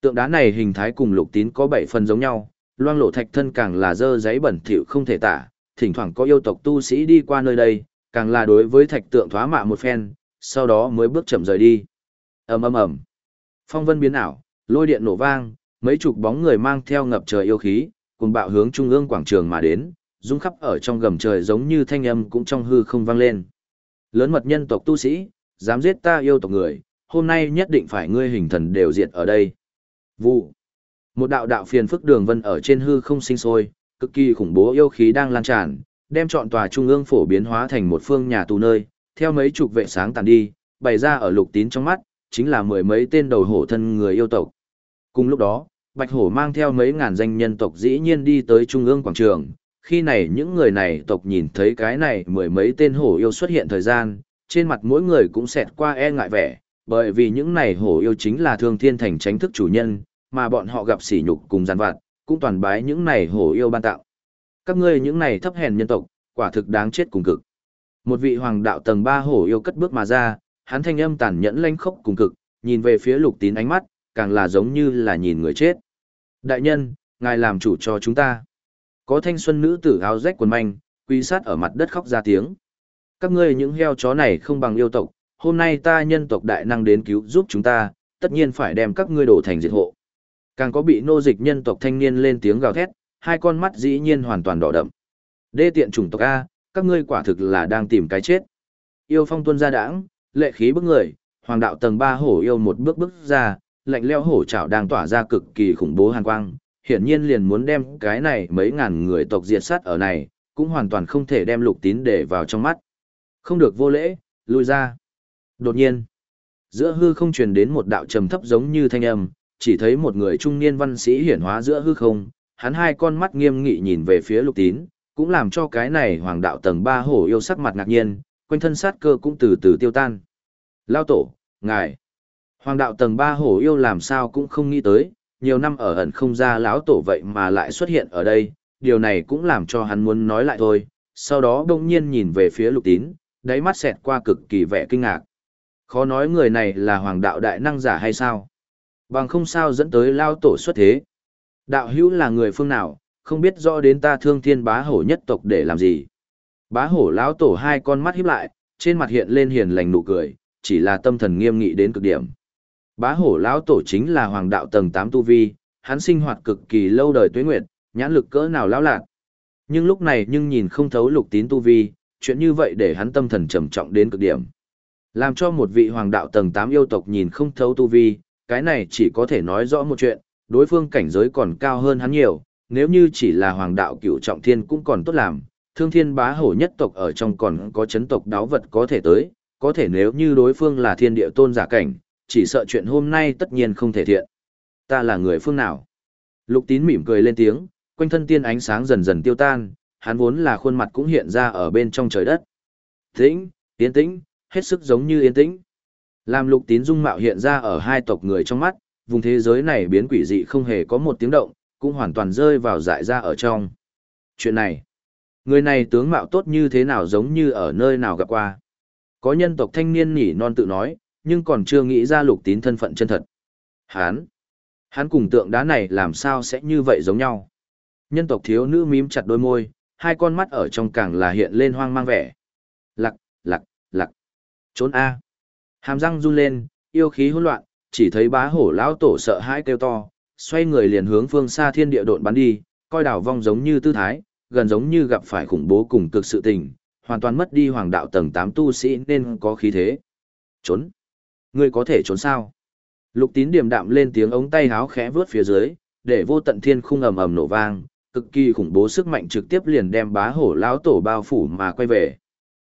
Tượng đá này hình thái cùng lục tín có bảy phần giống nhau, loang lộ thạch thân càng là dơ giấy bẩn thỉu không thể tả, thỉnh thoảng có yêu tộc tu sĩ đi qua nơi đây, càng là đối với thạch tượng thoá mạ một phen, sau đó mới bước chậm rời đi. ầm ầm ầm, phong vân biến ảo, lôi điện nổ vang, mấy chục bóng người mang theo ngập trời yêu khí, cùng bạo hướng trung ương quảng trường mà đến, rung khắp ở trong gầm trời giống như thanh âm cũng trong hư không vang lên. Lớn mật nhân tộc tu sĩ, dám giết ta yêu tộc người, hôm nay nhất định phải ngươi hình thần đều diệt ở đây. Vụ. Một đạo đạo phiền phức đường vân ở trên hư không sinh sôi, cực kỳ khủng bố yêu khí đang lan tràn, đem trọn tòa trung ương phổ biến hóa thành một phương nhà tù nơi, theo mấy chục vệ sáng tàn đi, bày ra ở lục tín trong mắt, chính là mười mấy tên đầu hổ thân người yêu tộc. Cùng lúc đó, Bạch Hổ mang theo mấy ngàn danh nhân tộc dĩ nhiên đi tới trung ương quảng trường, khi này những người này tộc nhìn thấy cái này mười mấy tên hổ yêu xuất hiện thời gian, trên mặt mỗi người cũng xẹt qua e ngại vẻ, bởi vì những này hổ yêu chính là thương thiên thành tránh thức chủ nhân, mà bọn họ gặp sỉ nhục cùng gian vặt, cũng toàn bái những này hổ yêu ban tạo. Các ngươi những này thấp hèn nhân tộc, quả thực đáng chết cùng cực. Một vị hoàng đạo tầng 3 hổ yêu cất bước mà ra, hắn thanh âm tàn nhẫn lanh khốc cùng cực, nhìn về phía lục tín ánh mắt, càng là giống như là nhìn người chết. Đại nhân, ngài làm chủ cho chúng ta. Có thanh xuân nữ tử áo rách quần manh, quy sát ở mặt đất khóc ra tiếng. Các ngươi những heo chó này không bằng yêu tộc, hôm nay ta nhân tộc đại năng đến cứu giúp chúng ta, tất nhiên phải đem các ngươi đổ thành diệt hộ. Càng có bị nô dịch nhân tộc thanh niên lên tiếng gào thét, hai con mắt dĩ nhiên hoàn toàn đỏ đậm. Đê tiện chủng tộc A, các ngươi quả thực là đang tìm cái chết. Yêu phong tuân ra đãng, lệ khí bức người, hoàng đạo tầng ba hổ yêu một bước bước ra, lạnh leo hổ chảo đang tỏa ra cực kỳ khủng bố hàn quang, hiển nhiên liền muốn đem cái này mấy ngàn người tộc diệt sát ở này, cũng hoàn toàn không thể đem lục tín để vào trong mắt. Không được vô lễ, lui ra. Đột nhiên, giữa hư không truyền đến một đạo trầm thấp giống như thanh âm, chỉ thấy một người trung niên văn sĩ hiển hóa giữa hư không, hắn hai con mắt nghiêm nghị nhìn về phía lục tín, cũng làm cho cái này hoàng đạo tầng ba hổ yêu sắc mặt ngạc nhiên, quanh thân sát cơ cũng từ từ tiêu tan. Lao tổ, ngài, hoàng đạo tầng ba hổ yêu làm sao cũng không nghĩ tới, nhiều năm ở ẩn không ra lão tổ vậy mà lại xuất hiện ở đây, điều này cũng làm cho hắn muốn nói lại thôi, sau đó đông nhiên nhìn về phía lục tín, đáy mắt xẹt qua cực kỳ vẻ kinh ngạc. Khó nói người này là hoàng đạo đại năng giả hay sao? Bằng không sao dẫn tới lao tổ xuất thế. Đạo hữu là người phương nào, không biết rõ đến ta thương thiên bá hổ nhất tộc để làm gì. Bá hổ lão tổ hai con mắt híp lại, trên mặt hiện lên hiền lành nụ cười, chỉ là tâm thần nghiêm nghị đến cực điểm. Bá hổ lão tổ chính là hoàng đạo tầng 8 tu vi, hắn sinh hoạt cực kỳ lâu đời tuế nguyệt, nhãn lực cỡ nào lão lạc. Nhưng lúc này nhưng nhìn không thấu lục tín tu vi, chuyện như vậy để hắn tâm thần trầm trọng đến cực điểm. Làm cho một vị hoàng đạo tầng 8 yêu tộc nhìn không thấu tu vi, cái này chỉ có thể nói rõ một chuyện, đối phương cảnh giới còn cao hơn hắn nhiều, nếu như chỉ là hoàng đạo cửu trọng thiên cũng còn tốt làm, thương thiên bá hổ nhất tộc ở trong còn có chấn tộc đáo vật có thể tới, có thể nếu như đối phương là thiên địa tôn giả cảnh, chỉ sợ chuyện hôm nay tất nhiên không thể thiện. Ta là người phương nào? Lục tín mỉm cười lên tiếng, quanh thân tiên ánh sáng dần dần tiêu tan, hắn vốn là khuôn mặt cũng hiện ra ở bên trong trời đất. Tĩnh, yên tĩnh, hết sức giống như yên tĩnh. Làm lục tín dung mạo hiện ra ở hai tộc người trong mắt, vùng thế giới này biến quỷ dị không hề có một tiếng động, cũng hoàn toàn rơi vào dại ra ở trong. Chuyện này, người này tướng mạo tốt như thế nào giống như ở nơi nào gặp qua. Có nhân tộc thanh niên nhỉ non tự nói, nhưng còn chưa nghĩ ra lục tín thân phận chân thật. Hán, hắn cùng tượng đá này làm sao sẽ như vậy giống nhau. Nhân tộc thiếu nữ mím chặt đôi môi, hai con mắt ở trong càng là hiện lên hoang mang vẻ. Lặc, lặc, lặc. Trốn A. Hàm răng run lên, yêu khí hỗn loạn, chỉ thấy bá hổ lão tổ sợ hãi kêu to, xoay người liền hướng phương xa thiên địa độn bắn đi, coi đảo vong giống như tư thái, gần giống như gặp phải khủng bố cùng cực sự tình, hoàn toàn mất đi hoàng đạo tầng 8 tu sĩ nên có khí thế. Trốn. Ngươi có thể trốn sao? Lục tín điềm đạm lên tiếng ống tay háo khẽ vướt phía dưới, để vô tận thiên khung ầm ầm nổ vang, cực kỳ khủng bố sức mạnh trực tiếp liền đem bá hổ lão tổ bao phủ mà quay về.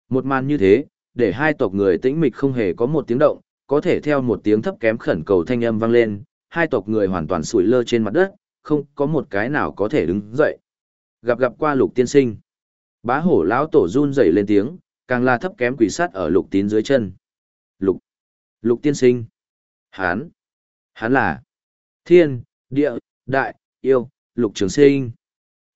Một màn như thế, để hai tộc người tĩnh mịch không hề có một tiếng động, có thể theo một tiếng thấp kém khẩn cầu thanh âm vang lên, hai tộc người hoàn toàn sủi lơ trên mặt đất, không có một cái nào có thể đứng dậy. Gặp gặp qua lục tiên sinh. Bá hổ lão tổ run rẩy lên tiếng, càng là thấp kém quỷ sát ở lục tín dưới chân. Lục. Lục tiên sinh. Hán. Hán là. Thiên, địa, đại, yêu, lục trường sinh.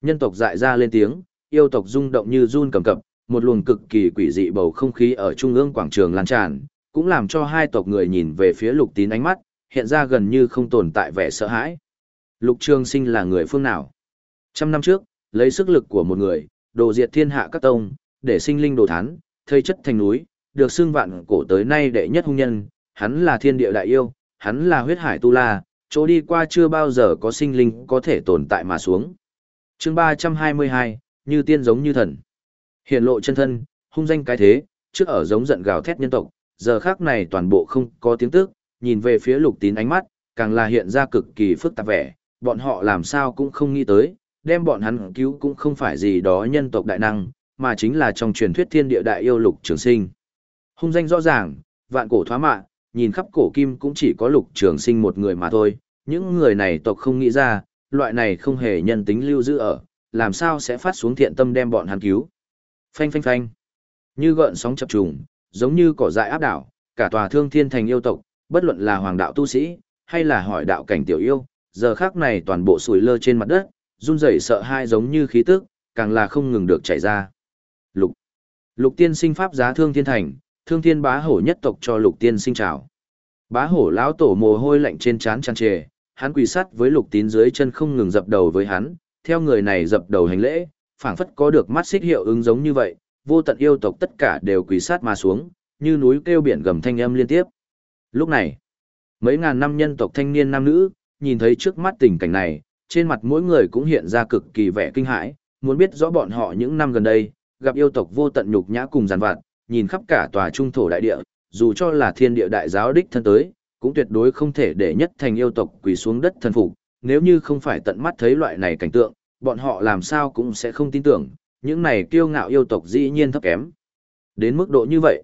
Nhân tộc dại ra lên tiếng, yêu tộc rung động như run cầm cập, một luồng cực kỳ quỷ dị bầu không khí ở trung ương quảng trường lan tràn, cũng làm cho hai tộc người nhìn về phía lục tín ánh mắt, hiện ra gần như không tồn tại vẻ sợ hãi. Lục trường sinh là người phương nào? Trăm năm trước, lấy sức lực của một người, đồ diệt thiên hạ các tông, để sinh linh đồ thán, thây chất thành núi, được xưng vạn cổ tới nay đệ nhất hung nhân, hắn là thiên địa đại yêu, hắn là huyết hải tu la, chỗ đi qua chưa bao giờ có sinh linh có thể tồn tại mà xuống. chương 322, như tiên giống như thần. Hiện lộ chân thân, hung danh cái thế, trước ở giống giận gào thét nhân tộc, giờ khác này toàn bộ không có tiếng tức, nhìn về phía lục tín ánh mắt, càng là hiện ra cực kỳ phức tạp vẻ, bọn họ làm sao cũng không nghĩ tới, đem bọn hắn cứu cũng không phải gì đó nhân tộc đại năng, mà chính là trong truyền thuyết thiên địa đại yêu lục trường sinh. Hung danh rõ ràng, vạn cổ thoá mạ, nhìn khắp cổ kim cũng chỉ có lục trường sinh một người mà thôi, những người này tộc không nghĩ ra, loại này không hề nhân tính lưu giữ ở, làm sao sẽ phát xuống thiện tâm đem bọn hắn cứu. Phanh phanh phanh, như gợn sóng chập trùng, giống như cỏ dại áp đảo, cả tòa thương thiên thành yêu tộc, bất luận là hoàng đạo tu sĩ, hay là hỏi đạo cảnh tiểu yêu, giờ khác này toàn bộ sủi lơ trên mặt đất, run rẩy sợ hai giống như khí tức, càng là không ngừng được chảy ra. Lục. Lục tiên sinh pháp giá thương thiên thành, thương thiên bá hổ nhất tộc cho lục tiên sinh chào. Bá hổ lão tổ mồ hôi lạnh trên trán tràn trề, hắn quỳ sắt với lục tín dưới chân không ngừng dập đầu với hắn, theo người này dập đầu hành lễ, phảng phất có được mắt xích hiệu ứng giống như vậy, vô tận yêu tộc tất cả đều quỳ sát mà xuống, như núi kêu biển gầm thanh âm liên tiếp. Lúc này, mấy ngàn năm nhân tộc thanh niên nam nữ, nhìn thấy trước mắt tình cảnh này, trên mặt mỗi người cũng hiện ra cực kỳ vẻ kinh hãi, muốn biết rõ bọn họ những năm gần đây, gặp yêu tộc vô tận nhục nhã cùng giàn vặt, nhìn khắp cả tòa trung thổ đại địa, dù cho là thiên địa đại giáo đích thân tới, cũng tuyệt đối không thể để nhất thành yêu tộc quỳ xuống đất thần phục, nếu như không phải tận mắt thấy loại này cảnh tượng, bọn họ làm sao cũng sẽ không tin tưởng, những này kiêu ngạo yêu tộc dĩ nhiên thấp kém. Đến mức độ như vậy,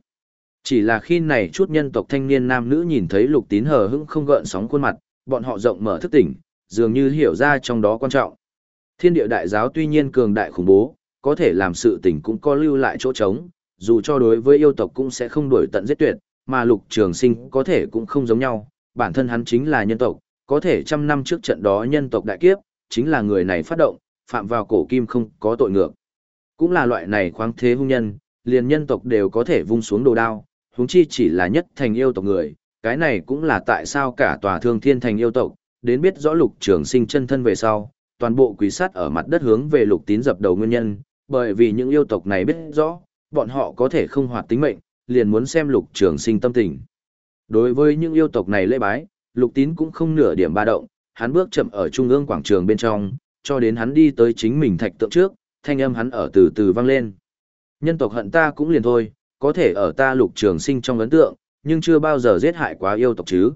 chỉ là khi này chút nhân tộc thanh niên nam nữ nhìn thấy lục tín hờ hững không gợn sóng khuôn mặt, bọn họ rộng mở thức tỉnh, dường như hiểu ra trong đó quan trọng. Thiên địa đại giáo tuy nhiên cường đại khủng bố, có thể làm sự tình cũng có lưu lại chỗ trống, dù cho đối với yêu tộc cũng sẽ không đổi tận giết tuyệt, mà lục trường sinh có thể cũng không giống nhau, bản thân hắn chính là nhân tộc, có thể trăm năm trước trận đó nhân tộc đại kiếp, chính là người này phát động, phạm vào cổ kim không có tội ngược. Cũng là loại này khoáng thế hung nhân, liền nhân tộc đều có thể vung xuống đồ đao, huống chi chỉ là nhất thành yêu tộc người, Cái này cũng là tại sao cả tòa thương thiên thành yêu tộc, đến biết rõ lục trường sinh chân thân về sau, toàn bộ quỷ sát ở mặt đất hướng về lục tín dập đầu nguyên nhân, bởi vì những yêu tộc này biết rõ, bọn họ có thể không hoạt tính mệnh, liền muốn xem lục trường sinh tâm tình. Đối với những yêu tộc này lễ bái, lục tín cũng không nửa điểm ba động, hắn bước chậm ở trung ương quảng trường bên trong, cho đến hắn đi tới chính mình thạch tượng trước, thanh âm hắn ở từ từ vang lên. Nhân tộc hận ta cũng liền thôi, có thể ở ta lục trường sinh trong ấn tượng, nhưng chưa bao giờ giết hại quá yêu tộc chứ.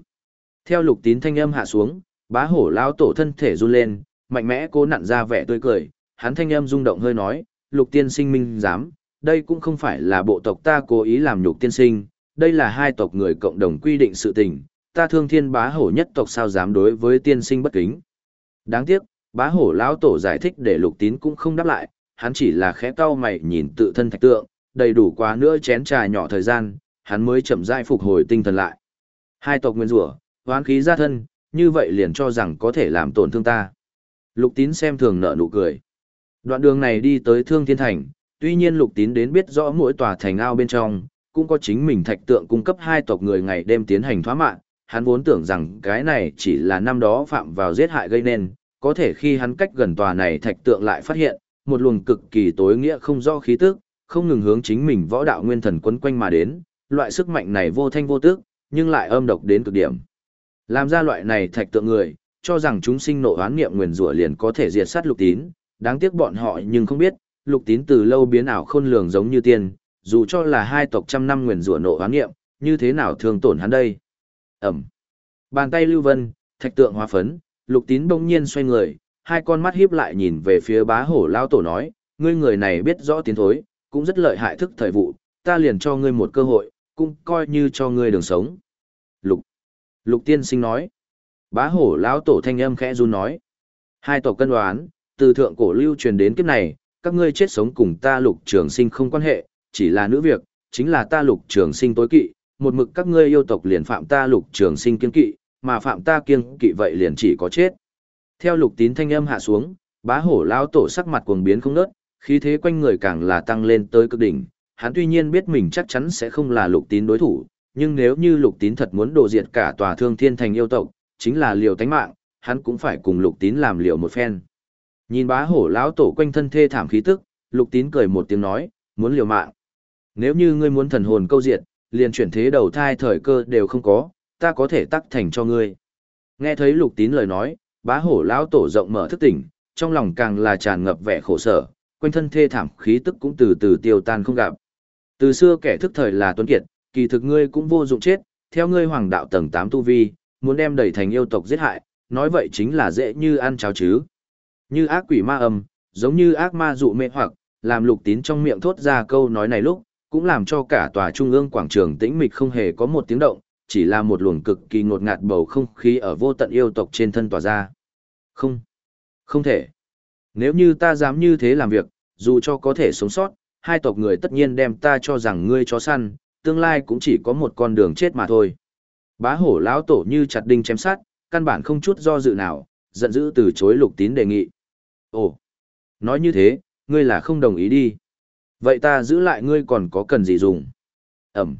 Theo lục tín thanh âm hạ xuống, bá hổ lao tổ thân thể run lên, mạnh mẽ cố nặn ra vẻ tươi cười, hắn thanh âm rung động hơi nói, lục tiên sinh minh dám, đây cũng không phải là bộ tộc ta cố ý làm nhục tiên sinh, đây là hai tộc người cộng đồng quy định sự tình, ta thương thiên bá hổ nhất tộc sao dám đối với tiên sinh bất kính. Đáng tiếc, bá hổ lão tổ giải thích để lục tín cũng không đáp lại, hắn chỉ là khẽ cau mày nhìn tự thân thạch tượng, đầy đủ quá nữa chén trà nhỏ thời gian, hắn mới chậm rãi phục hồi tinh thần lại. Hai tộc nguyên rủa, hoán khí ra thân, như vậy liền cho rằng có thể làm tổn thương ta. Lục tín xem thường nợ nụ cười. Đoạn đường này đi tới thương thiên thành, tuy nhiên lục tín đến biết rõ mỗi tòa thành ao bên trong, cũng có chính mình thạch tượng cung cấp hai tộc người ngày đêm tiến hành thoá mạng, hắn vốn tưởng rằng cái này chỉ là năm đó phạm vào giết hại gây nên, có thể khi hắn cách gần tòa này thạch tượng lại phát hiện, một luồng cực kỳ tối nghĩa không rõ khí tức, không ngừng hướng chính mình võ đạo nguyên thần quấn quanh mà đến, loại sức mạnh này vô thanh vô tức, nhưng lại âm độc đến cực điểm. Làm ra loại này thạch tượng người, cho rằng chúng sinh nộ oán niệm nguyền rủa liền có thể diệt sát lục tín, đáng tiếc bọn họ nhưng không biết, lục tín từ lâu biến ảo khôn lường giống như tiên, dù cho là hai tộc trăm năm nguyền rủa nộ hoán niệm, như thế nào thường tổn hắn đây. Ẩm. Bàn tay lưu vân, thạch tượng hóa phấn, lục tín bỗng nhiên xoay người, hai con mắt hiếp lại nhìn về phía bá hổ lao tổ nói, ngươi người này biết rõ tiến thối, cũng rất lợi hại thức thời vụ, ta liền cho ngươi một cơ hội, cũng coi như cho ngươi đường sống. Lục. Lục tiên sinh nói. Bá hổ lão tổ thanh âm khẽ run nói. Hai tộc cân đoán, từ thượng cổ lưu truyền đến kiếp này, các ngươi chết sống cùng ta lục trường sinh không quan hệ, chỉ là nữ việc, chính là ta lục trường sinh tối kỵ, một mực các ngươi yêu tộc liền phạm ta lục trường sinh kiên kỵ, mà phạm ta kiên kỵ vậy liền chỉ có chết. Theo lục tín thanh âm hạ xuống, bá hổ lao tổ sắc mặt cuồng biến không nớt, khí thế quanh người càng là tăng lên tới cực đỉnh. Hắn tuy nhiên biết mình chắc chắn sẽ không là lục tín đối thủ, nhưng nếu như lục tín thật muốn đổ diệt cả tòa thương thiên thành yêu tộc, chính là liều tánh mạng, hắn cũng phải cùng lục tín làm liều một phen. Nhìn bá hổ lão tổ quanh thân thê thảm khí tức, lục tín cười một tiếng nói, muốn liều mạng. Nếu như ngươi muốn thần hồn câu diệt, liền chuyển thế đầu thai thời cơ đều không có, ta có thể tắc thành cho ngươi. Nghe thấy lục tín lời nói, bá hổ lão tổ rộng mở thức tỉnh, trong lòng càng là tràn ngập vẻ khổ sở, quanh thân thê thảm khí tức cũng từ từ tiêu tan không gặp. Từ xưa kẻ thức thời là tuấn kiệt, kỳ thực ngươi cũng vô dụng chết, theo ngươi hoàng đạo tầng 8 tu vi, muốn đem đẩy thành yêu tộc giết hại, nói vậy chính là dễ như ăn cháo chứ. Như ác quỷ ma âm, giống như ác ma dụ mê hoặc, làm lục tín trong miệng thốt ra câu nói này lúc, cũng làm cho cả tòa trung ương quảng trường tĩnh mịch không hề có một tiếng động, chỉ là một luồng cực kỳ ngột ngạt bầu không khí ở vô tận yêu tộc trên thân tỏa ra. Không, không thể. Nếu như ta dám như thế làm việc, dù cho có thể sống sót, hai tộc người tất nhiên đem ta cho rằng ngươi chó săn, tương lai cũng chỉ có một con đường chết mà thôi. Bá hổ lão tổ như chặt đinh chém sát, căn bản không chút do dự nào, giận dữ từ chối lục tín đề nghị. Ồ, nói như thế, ngươi là không đồng ý đi. Vậy ta giữ lại ngươi còn có cần gì dùng? Ẩm.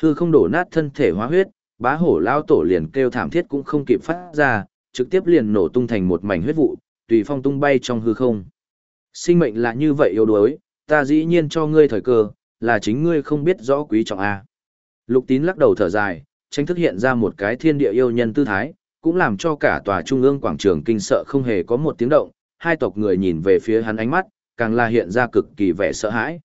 Hư không đổ nát thân thể hóa huyết, bá hổ lao tổ liền kêu thảm thiết cũng không kịp phát ra, trực tiếp liền nổ tung thành một mảnh huyết vụ, tùy phong tung bay trong hư không. Sinh mệnh là như vậy yếu đuối, ta dĩ nhiên cho ngươi thời cơ, là chính ngươi không biết rõ quý trọng A. Lục tín lắc đầu thở dài, tranh thức hiện ra một cái thiên địa yêu nhân tư thái, cũng làm cho cả tòa trung ương quảng trường kinh sợ không hề có một tiếng động, hai tộc người nhìn về phía hắn ánh mắt, càng là hiện ra cực kỳ vẻ sợ hãi.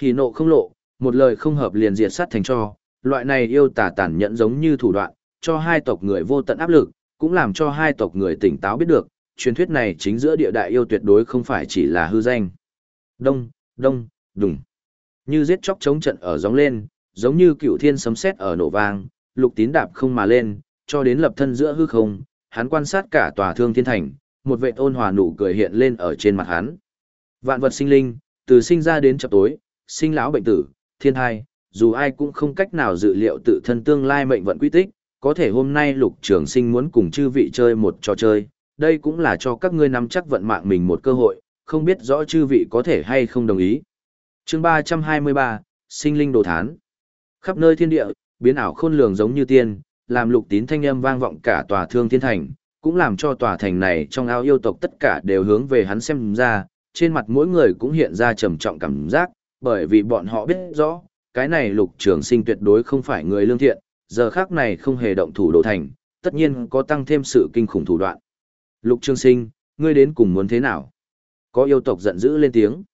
Hỉ nộ không lộ, một lời không hợp liền diệt sát thành cho, loại này yêu tà tàn nhẫn giống như thủ đoạn, cho hai tộc người vô tận áp lực, cũng làm cho hai tộc người tỉnh táo biết được, truyền thuyết này chính giữa địa đại yêu tuyệt đối không phải chỉ là hư danh. Đông, đông, đùng. Như giết chóc chống trận ở gióng lên, giống như cựu thiên sấm sét ở nổ vang, lục tín đạp không mà lên, cho đến lập thân giữa hư không, hắn quan sát cả tòa thương thiên thành, một vệ ôn hòa nụ cười hiện lên ở trên mặt hắn. Vạn vật sinh linh, từ sinh ra đến chập tối, sinh lão bệnh tử, thiên thai, dù ai cũng không cách nào dự liệu tự thân tương lai mệnh vận quy tích, có thể hôm nay lục trường sinh muốn cùng chư vị chơi một trò chơi, đây cũng là cho các ngươi nắm chắc vận mạng mình một cơ hội, không biết rõ chư vị có thể hay không đồng ý. chương 323, sinh linh đồ thán. Khắp nơi thiên địa, biến ảo khôn lường giống như tiên, làm lục tín thanh âm vang vọng cả tòa thương thiên thành, cũng làm cho tòa thành này trong ao yêu tộc tất cả đều hướng về hắn xem ra, trên mặt mỗi người cũng hiện ra trầm trọng cảm giác, bởi vì bọn họ biết rõ, cái này lục trường sinh tuyệt đối không phải người lương thiện, giờ khác này không hề động thủ đổ thành, tất nhiên có tăng thêm sự kinh khủng thủ đoạn. Lục trường sinh, ngươi đến cùng muốn thế nào? Có yêu tộc giận dữ lên tiếng.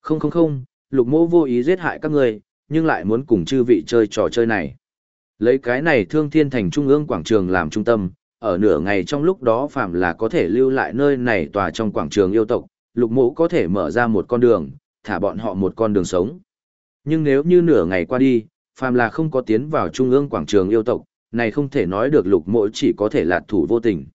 Không không không, lục mô vô ý giết hại các ngươi, nhưng lại muốn cùng chư vị chơi trò chơi này. Lấy cái này thương thiên thành trung ương quảng trường làm trung tâm, ở nửa ngày trong lúc đó phạm là có thể lưu lại nơi này tòa trong quảng trường yêu tộc, lục mộ có thể mở ra một con đường, thả bọn họ một con đường sống. Nhưng nếu như nửa ngày qua đi, phàm là không có tiến vào trung ương quảng trường yêu tộc, này không thể nói được lục mộ chỉ có thể lạt thủ vô tình.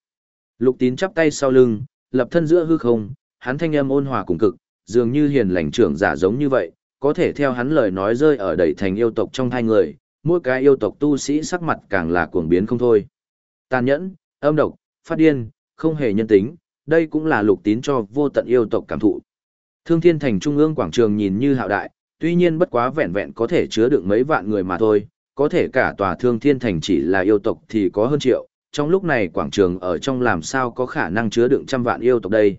Lục tín chắp tay sau lưng, lập thân giữa hư không, hắn thanh âm ôn hòa cùng cực, dường như hiền lành trưởng giả giống như vậy, có thể theo hắn lời nói rơi ở đầy thành yêu tộc trong hai người, mỗi cái yêu tộc tu sĩ sắc mặt càng là cuồng biến không thôi. Tàn nhẫn, âm độc, phát điên, không hề nhân tính, đây cũng là lục tín cho vô tận yêu tộc cảm thụ. Thương thiên thành trung ương quảng trường nhìn như hạo đại, tuy nhiên bất quá vẹn vẹn có thể chứa được mấy vạn người mà thôi, có thể cả tòa thương thiên thành chỉ là yêu tộc thì có hơn triệu, trong lúc này quảng trường ở trong làm sao có khả năng chứa đựng trăm vạn yêu tộc đây.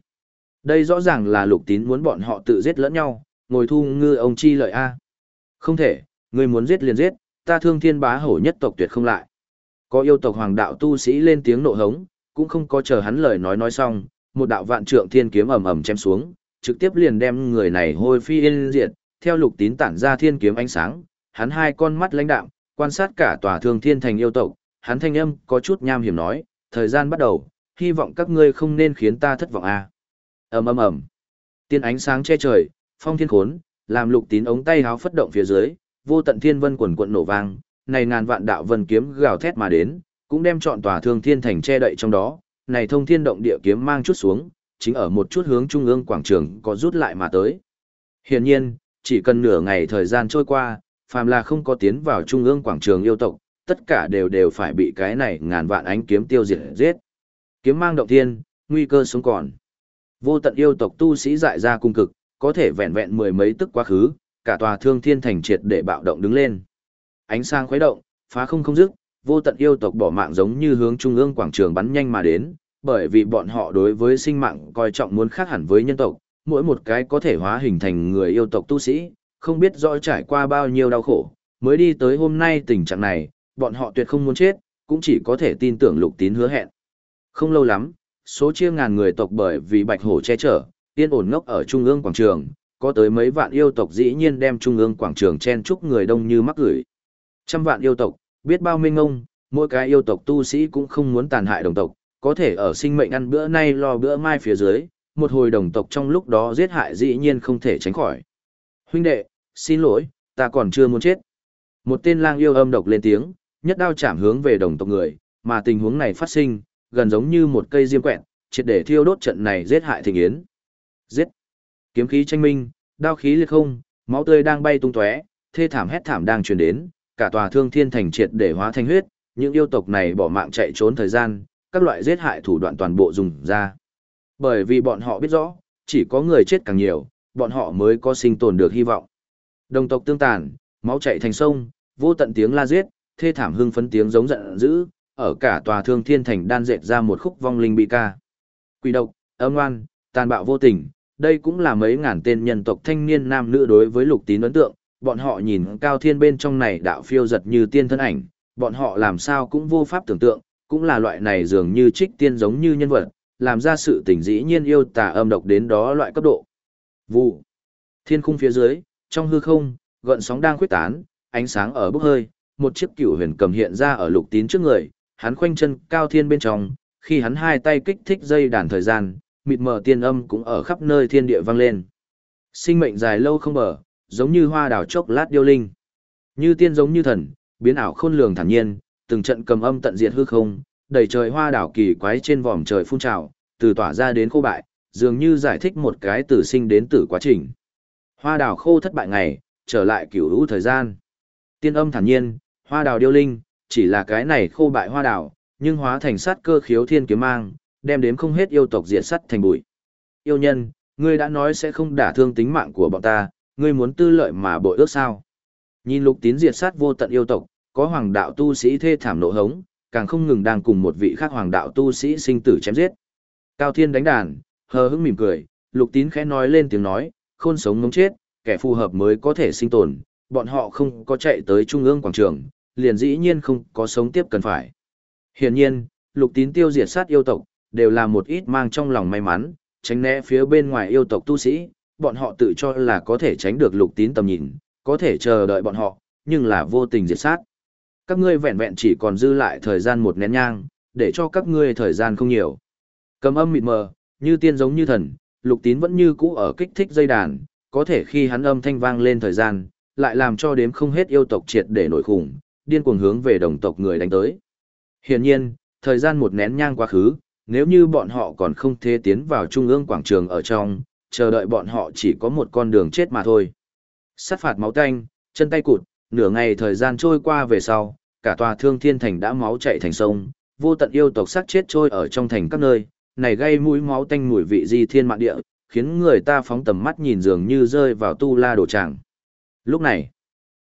Đây rõ ràng là lục tín muốn bọn họ tự giết lẫn nhau, ngồi thu ngư ông chi lợi A. Không thể, người muốn giết liền giết, ta thương thiên bá hổ nhất tộc tuyệt không lại. Có yêu tộc hoàng đạo tu sĩ lên tiếng nộ hống, cũng không có chờ hắn lời nói nói xong, một đạo vạn trượng thiên kiếm ầm ầm chém xuống, trực tiếp liền đem người này hôi phi yên diệt, theo lục tín tản ra thiên kiếm ánh sáng, hắn hai con mắt lãnh đạm, quan sát cả tòa thương thiên thành yêu tộc, hắn thanh âm có chút nham hiểm nói, thời gian bắt đầu, hy vọng các ngươi không nên khiến ta thất vọng a. Ầm ầm ầm. Tiên ánh sáng che trời, phong thiên khốn, làm lục tín ống tay háo phất động phía dưới, vô tận thiên vân quần quận nổ vang, này ngàn vạn đạo vân kiếm gào thét mà đến, cũng đem trọn tòa thương thiên thành che đậy trong đó, này thông thiên động địa kiếm mang chút xuống, chính ở một chút hướng trung ương quảng trường có rút lại mà tới. Hiển nhiên, chỉ cần nửa ngày thời gian trôi qua, phàm là không có tiến vào trung ương quảng trường yêu tộc, tất cả đều đều phải bị cái này ngàn vạn ánh kiếm tiêu diệt giết. Kiếm mang động thiên, nguy cơ sống còn. Vô tận yêu tộc tu sĩ dại ra cung cực, có thể vẹn vẹn mười mấy tức quá khứ, cả tòa thương thiên thành triệt để bạo động đứng lên. Ánh sáng khuấy động, phá không không dứt, vô tận yêu tộc bỏ mạng giống như hướng trung ương quảng trường bắn nhanh mà đến, bởi vì bọn họ đối với sinh mạng coi trọng muốn khác hẳn với nhân tộc, mỗi một cái có thể hóa hình thành người yêu tộc tu sĩ, không biết rõ trải qua bao nhiêu đau khổ, mới đi tới hôm nay tình trạng này, bọn họ tuyệt không muốn chết, cũng chỉ có thể tin tưởng lục tín hứa hẹn. Không lâu lắm, số chia ngàn người tộc bởi vì bạch hổ che chở, yên ổn ngốc ở trung ương quảng trường, có tới mấy vạn yêu tộc dĩ nhiên đem trung ương quảng trường chen chúc người đông như mắc gửi. Trăm vạn yêu tộc, biết bao minh ngông, mỗi cái yêu tộc tu sĩ cũng không muốn tàn hại đồng tộc, có thể ở sinh mệnh ăn bữa nay lo bữa mai phía dưới, một hồi đồng tộc trong lúc đó giết hại dĩ nhiên không thể tránh khỏi. Huynh đệ, xin lỗi, ta còn chưa muốn chết. Một tên lang yêu âm độc lên tiếng, nhất đao chạm hướng về đồng tộc người, mà tình huống này phát sinh, gần giống như một cây diêm quẹn, triệt để thiêu đốt trận này giết hại thịnh yến. Giết! Kiếm khí tranh minh, đao khí liệt không, máu tươi đang bay tung tóe, thê thảm hét thảm đang truyền đến, cả tòa thương thiên thành triệt để hóa thành huyết, những yêu tộc này bỏ mạng chạy trốn thời gian, các loại giết hại thủ đoạn toàn bộ dùng ra. Bởi vì bọn họ biết rõ, chỉ có người chết càng nhiều, bọn họ mới có sinh tồn được hy vọng. Đồng tộc tương tàn, máu chảy thành sông, vô tận tiếng la giết, thê thảm hưng phấn tiếng giống giận dữ, ở cả tòa thương thiên thành đan dệt ra một khúc vong linh bị ca. Quỷ độc, âm oan, tàn bạo vô tình, đây cũng là mấy ngàn tên nhân tộc thanh niên nam nữ đối với lục tín ấn tượng, bọn họ nhìn cao thiên bên trong này đạo phiêu giật như tiên thân ảnh, bọn họ làm sao cũng vô pháp tưởng tượng, cũng là loại này dường như trích tiên giống như nhân vật, làm ra sự tình dĩ nhiên yêu tà âm độc đến đó loại cấp độ. Vụ. Thiên khung phía dưới, trong hư không, gợn sóng đang khuyết tán, ánh sáng ở bốc hơi, một chiếc cửu huyền cầm hiện ra ở lục tín trước người, hắn khoanh chân cao thiên bên trong, khi hắn hai tay kích thích dây đàn thời gian, mịt mờ tiên âm cũng ở khắp nơi thiên địa vang lên. Sinh mệnh dài lâu không bờ, giống như hoa đào chốc lát điêu linh. Như tiên giống như thần, biến ảo khôn lường thản nhiên, từng trận cầm âm tận diệt hư không, đầy trời hoa đảo kỳ quái trên vòm trời phun trào, từ tỏa ra đến khô bại, dường như giải thích một cái từ sinh đến tử quá trình. Hoa đảo khô thất bại ngày, trở lại cửu hữu thời gian. Tiên âm thản nhiên, hoa đào điêu linh, chỉ là cái này khô bại hoa đảo, nhưng hóa thành sát cơ khiếu thiên kiếm mang, đem đến không hết yêu tộc diệt sắt thành bụi. Yêu nhân, ngươi đã nói sẽ không đả thương tính mạng của bọn ta, ngươi muốn tư lợi mà bội ước sao? Nhìn lục tín diệt sát vô tận yêu tộc, có hoàng đạo tu sĩ thê thảm nộ hống, càng không ngừng đang cùng một vị khác hoàng đạo tu sĩ sinh tử chém giết. Cao Thiên đánh đàn, hờ hững mỉm cười, Lục Tín khẽ nói lên tiếng nói, khôn sống ngống chết, kẻ phù hợp mới có thể sinh tồn, bọn họ không có chạy tới trung ương quảng trường, liền dĩ nhiên không có sống tiếp cần phải. Hiển nhiên, Lục Tín tiêu diệt sát yêu tộc, đều là một ít mang trong lòng may mắn, tránh né phía bên ngoài yêu tộc tu sĩ, bọn họ tự cho là có thể tránh được Lục Tín tầm nhìn, có thể chờ đợi bọn họ, nhưng là vô tình diệt sát. Các ngươi vẹn vẹn chỉ còn dư lại thời gian một nén nhang, để cho các ngươi thời gian không nhiều. Cầm âm mịt mờ, như tiên giống như thần, lục tín vẫn như cũ ở kích thích dây đàn, có thể khi hắn âm thanh vang lên thời gian, lại làm cho đếm không hết yêu tộc triệt để nổi khủng, điên cuồng hướng về đồng tộc người đánh tới. Hiển nhiên, thời gian một nén nhang quá khứ, nếu như bọn họ còn không thể tiến vào trung ương quảng trường ở trong, chờ đợi bọn họ chỉ có một con đường chết mà thôi. Sát phạt máu tanh, chân tay cụt, nửa ngày thời gian trôi qua về sau, cả tòa thương thiên thành đã máu chạy thành sông, vô tận yêu tộc sát chết trôi ở trong thành các nơi, này gây mũi máu tanh mùi vị di thiên mạng địa, khiến người ta phóng tầm mắt nhìn dường như rơi vào tu la đổ tràng. Lúc này,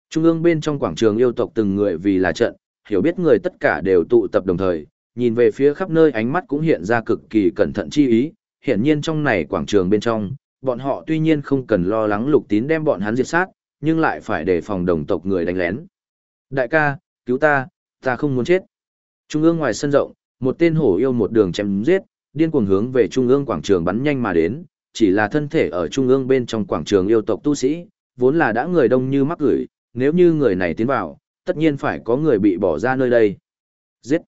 trung ương bên trong quảng trường yêu tộc từng người vì là trận, hiểu biết người tất cả đều tụ tập đồng thời, nhìn về phía khắp nơi ánh mắt cũng hiện ra cực kỳ cẩn thận chi ý, hiển nhiên trong này quảng trường bên trong, bọn họ tuy nhiên không cần lo lắng lục tín đem bọn hắn diệt sát, nhưng lại phải đề phòng đồng tộc người đánh lén. Đại ca, cứu ta, ta không muốn chết. Trung ương ngoài sân rộng, một tên hổ yêu một đường chém giết, điên cuồng hướng về trung ương quảng trường bắn nhanh mà đến, chỉ là thân thể ở trung ương bên trong quảng trường yêu tộc tu sĩ, vốn là đã người đông như mắc gửi, nếu như người này tiến vào, tất nhiên phải có người bị bỏ ra nơi đây. Giết!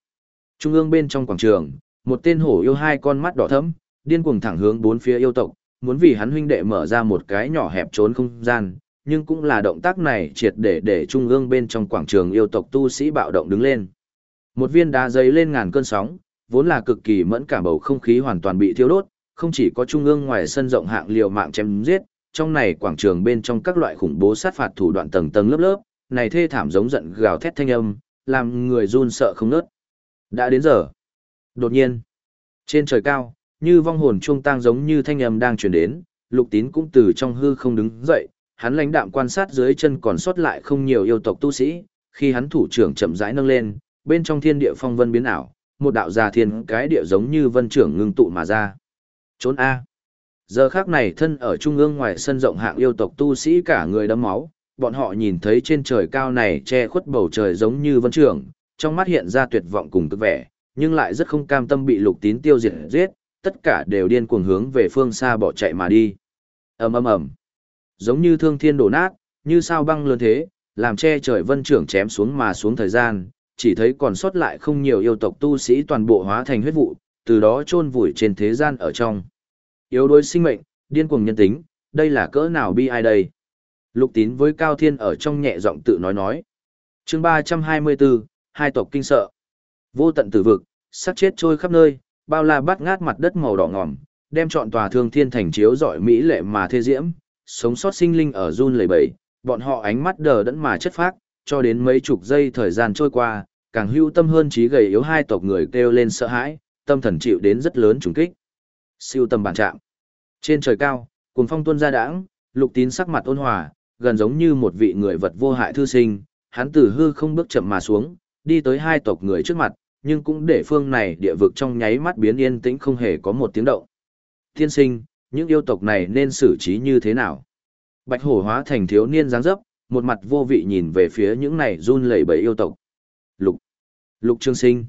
Trung ương bên trong quảng trường, một tên hổ yêu hai con mắt đỏ thẫm, điên cuồng thẳng hướng bốn phía yêu tộc, muốn vì hắn huynh đệ mở ra một cái nhỏ hẹp trốn không gian, nhưng cũng là động tác này triệt để để trung ương bên trong quảng trường yêu tộc tu sĩ bạo động đứng lên. Một viên đá giấy lên ngàn cơn sóng, vốn là cực kỳ mẫn cảm bầu không khí hoàn toàn bị thiêu đốt, không chỉ có trung ương ngoài sân rộng hạng liều mạng chém giết, trong này quảng trường bên trong các loại khủng bố sát phạt thủ đoạn tầng tầng lớp lớp, này thê thảm giống giận gào thét thanh âm, làm người run sợ không ngớt. Đã đến giờ. Đột nhiên, trên trời cao, như vong hồn chuông tang giống như thanh âm đang truyền đến, Lục Tín cũng từ trong hư không đứng dậy, hắn lãnh đạm quan sát dưới chân còn sót lại không nhiều yêu tộc tu sĩ, khi hắn thủ trưởng chậm rãi nâng lên, bên trong thiên địa phong vân biến ảo, một đạo già thiên cái địa giống như vân trưởng ngưng tụ mà ra. Trốn A. Giờ khắc này thân ở trung ương ngoài sân rộng hạng yêu tộc tu sĩ cả người đấm máu, bọn họ nhìn thấy trên trời cao này che khuất bầu trời giống như vân trưởng, trong mắt hiện ra tuyệt vọng cùng cực vẻ, nhưng lại rất không cam tâm bị lục tín tiêu diệt giết, tất cả đều điên cuồng hướng về phương xa bỏ chạy mà đi. ầm ầm ầm, giống như thương thiên đổ nát, như sao băng lớn thế, làm che trời vân trưởng chém xuống mà xuống thời gian, chỉ thấy còn sót lại không nhiều yêu tộc tu sĩ toàn bộ hóa thành huyết vụ, từ đó chôn vùi trên thế gian ở trong. Yếu đuối sinh mệnh, điên cuồng nhân tính, đây là cỡ nào bi ai đây? Lục tín với Cao Thiên ở trong nhẹ giọng tự nói nói. chương 324, hai tộc kinh sợ. Vô tận tử vực, sát chết trôi khắp nơi, bao la bát ngát mặt đất màu đỏ ngòm, đem trọn tòa thương thiên thành chiếu rọi mỹ lệ mà thê diễm, sống sót sinh linh ở run lẩy bẩy, bọn họ ánh mắt đờ đẫn mà chất phác, cho đến mấy chục giây thời gian trôi qua, càng hưu tâm hơn trí gầy yếu hai tộc người kêu lên sợ hãi, tâm thần chịu đến rất lớn trùng kích. Siêu tâm bản trạng. Trên trời cao, cùng phong tuôn ra đãng, lục tín sắc mặt ôn hòa, gần giống như một vị người vật vô hại thư sinh, hắn từ hư không bước chậm mà xuống, đi tới hai tộc người trước mặt, nhưng cũng để phương này địa vực trong nháy mắt biến yên tĩnh không hề có một tiếng động. Thiên sinh, những yêu tộc này nên xử trí như thế nào? Bạch hổ hóa thành thiếu niên dáng dấp, một mặt vô vị nhìn về phía những này run lẩy bẩy yêu tộc. Lục, lục trương sinh,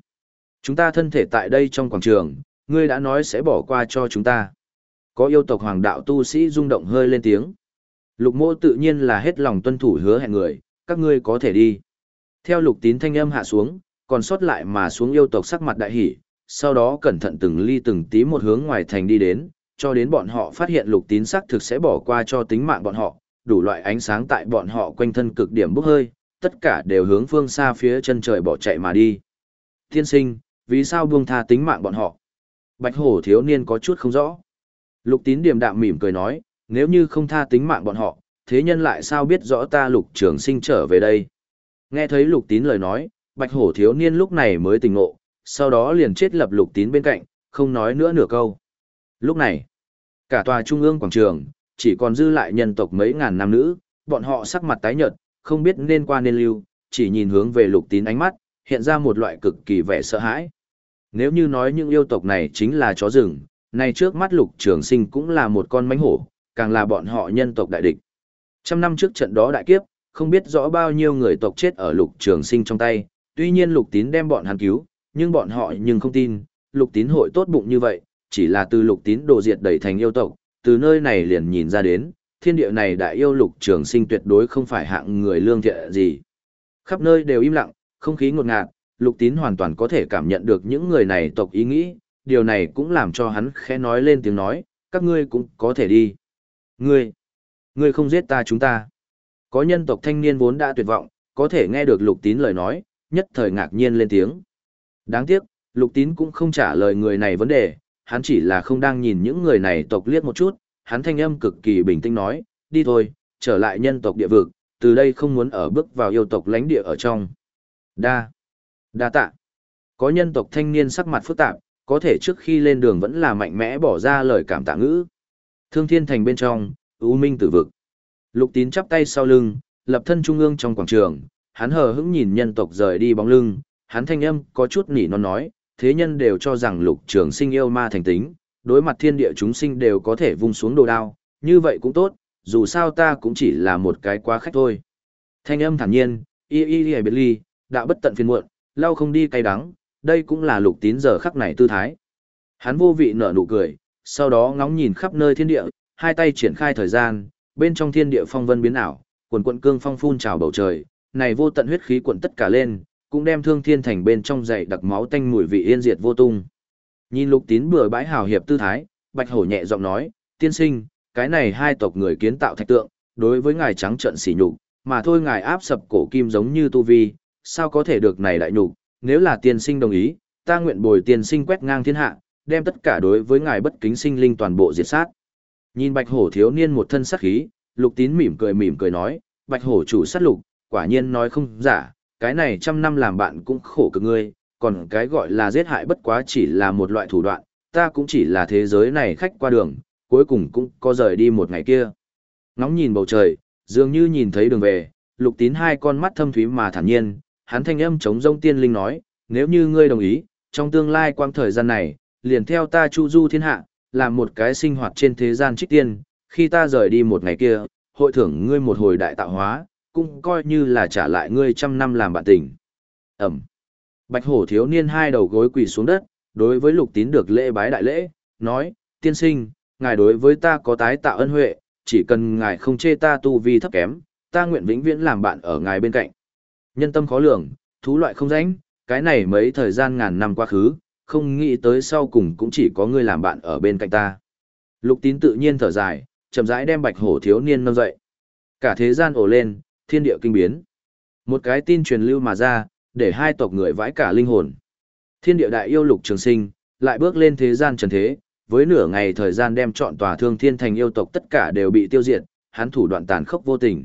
chúng ta thân thể tại đây trong quảng trường, ngươi đã nói sẽ bỏ qua cho chúng ta. Có yêu tộc hoàng đạo tu sĩ rung động hơi lên tiếng. Lục mô tự nhiên là hết lòng tuân thủ hứa hẹn người, các ngươi có thể đi. Theo lục tín thanh âm hạ xuống, còn sót lại mà xuống yêu tộc sắc mặt đại hỉ, sau đó cẩn thận từng ly từng tí một hướng ngoài thành đi đến, cho đến bọn họ phát hiện lục tín sắc thực sẽ bỏ qua cho tính mạng bọn họ, đủ loại ánh sáng tại bọn họ quanh thân cực điểm bốc hơi, tất cả đều hướng phương xa phía chân trời bỏ chạy mà đi. Tiên sinh, vì sao buông tha tính mạng bọn họ? Bạch hổ thiếu niên có chút không rõ. Lục tín điềm đạm mỉm cười nói, nếu như không tha tính mạng bọn họ, thế nhân lại sao biết rõ ta lục trường sinh trở về đây? Nghe thấy lục tín lời nói, bạch hổ thiếu niên lúc này mới tỉnh ngộ, sau đó liền chết lập lục tín bên cạnh, không nói nữa nửa câu. Lúc này, cả tòa trung ương quảng trường, chỉ còn dư lại nhân tộc mấy ngàn nam nữ, bọn họ sắc mặt tái nhợt, không biết nên qua nên lưu, chỉ nhìn hướng về lục tín ánh mắt, hiện ra một loại cực kỳ vẻ sợ hãi. Nếu như nói những yêu tộc này chính là chó rừng, nay trước mắt lục trường sinh cũng là một con mánh hổ, càng là bọn họ nhân tộc đại địch. Trăm năm trước trận đó đại kiếp, không biết rõ bao nhiêu người tộc chết ở lục trường sinh trong tay, tuy nhiên lục tín đem bọn hắn cứu, nhưng bọn họ nhưng không tin, lục tín hội tốt bụng như vậy, chỉ là từ lục tín đồ diệt đẩy thành yêu tộc, từ nơi này liền nhìn ra đến, thiên địa này đại yêu lục trường sinh tuyệt đối không phải hạng người lương thiện gì. Khắp nơi đều im lặng, không khí ngột ngạt, lục tín hoàn toàn có thể cảm nhận được những người này tộc ý nghĩ, điều này cũng làm cho hắn khẽ nói lên tiếng nói, các ngươi cũng có thể đi. Ngươi, ngươi không giết ta chúng ta. Có nhân tộc thanh niên vốn đã tuyệt vọng, có thể nghe được lục tín lời nói, nhất thời ngạc nhiên lên tiếng. Đáng tiếc, lục tín cũng không trả lời người này vấn đề, hắn chỉ là không đang nhìn những người này tộc liếc một chút, hắn thanh âm cực kỳ bình tĩnh nói, đi thôi, trở lại nhân tộc địa vực, từ đây không muốn ở bước vào yêu tộc lãnh địa ở trong. Đa, đa tạ. Có nhân tộc thanh niên sắc mặt phức tạp, có thể trước khi lên đường vẫn là mạnh mẽ bỏ ra lời cảm tạ ngữ. Thương thiên thành bên trong, U Minh tử vực. Lục tín chắp tay sau lưng, lập thân trung ương trong quảng trường, hắn hờ hững nhìn nhân tộc rời đi bóng lưng, hắn thanh âm có chút nỉ non nói, thế nhân đều cho rằng lục trường sinh yêu ma thành tính, đối mặt thiên địa chúng sinh đều có thể vung xuống đồ đao, như vậy cũng tốt, dù sao ta cũng chỉ là một cái quá khách thôi. Thanh âm thản nhiên, y y y biệt ly, đã bất tận phiền muộn, lau không đi cay đắng, đây cũng là lục tín giờ khắc này tư thái. Hắn vô vị nở nụ cười, sau đó ngóng nhìn khắp nơi thiên địa, hai tay triển khai thời gian, bên trong thiên địa phong vân biến ảo, quần quận cương phong phun trào bầu trời, này vô tận huyết khí cuộn tất cả lên, cũng đem thương thiên thành bên trong dậy đặc máu tanh mùi vị yên diệt vô tung. Nhìn lục tín bừa bãi hào hiệp tư thái, bạch hổ nhẹ giọng nói, tiên sinh, cái này hai tộc người kiến tạo thạch tượng, đối với ngài trắng trận sỉ nhục, mà thôi ngài áp sập cổ kim giống như tu vi, sao có thể được này đại nhục, nếu là tiên sinh đồng ý, ta nguyện bồi tiên sinh quét ngang thiên hạ, đem tất cả đối với ngài bất kính sinh linh toàn bộ diệt sát. Nhìn bạch hổ thiếu niên một thân sát khí, lục tín mỉm cười mỉm cười nói, bạch hổ chủ sát lục, quả nhiên nói không giả, cái này trăm năm làm bạn cũng khổ cực ngươi, còn cái gọi là giết hại bất quá chỉ là một loại thủ đoạn, ta cũng chỉ là thế giới này khách qua đường, cuối cùng cũng có rời đi một ngày kia. Ngóng nhìn bầu trời, dường như nhìn thấy đường về, lục tín hai con mắt thâm thúy mà thản nhiên, hắn thanh âm chống rông tiên linh nói, nếu như ngươi đồng ý, trong tương lai quang thời gian này, liền theo ta chu du thiên hạ, làm một cái sinh hoạt trên thế gian trích tiên, khi ta rời đi một ngày kia, hội thưởng ngươi một hồi đại tạo hóa, cũng coi như là trả lại ngươi trăm năm làm bạn tình. Ẩm. Bạch hổ thiếu niên hai đầu gối quỳ xuống đất, đối với lục tín được lễ bái đại lễ, nói, tiên sinh, ngài đối với ta có tái tạo ân huệ, chỉ cần ngài không chê ta tu vi thấp kém, ta nguyện vĩnh viễn làm bạn ở ngài bên cạnh. Nhân tâm khó lường, thú loại không ránh, cái này mấy thời gian ngàn năm quá khứ, không nghĩ tới sau cùng cũng chỉ có ngươi làm bạn ở bên cạnh ta. Lục tín tự nhiên thở dài, chậm rãi đem bạch hổ thiếu niên nâng dậy. Cả thế gian ổ lên, thiên địa kinh biến. Một cái tin truyền lưu mà ra, để hai tộc người vãi cả linh hồn. Thiên địa đại yêu lục trường sinh, lại bước lên thế gian trần thế, với nửa ngày thời gian đem chọn tòa thương thiên thành yêu tộc tất cả đều bị tiêu diệt, hắn thủ đoạn tàn khốc vô tình.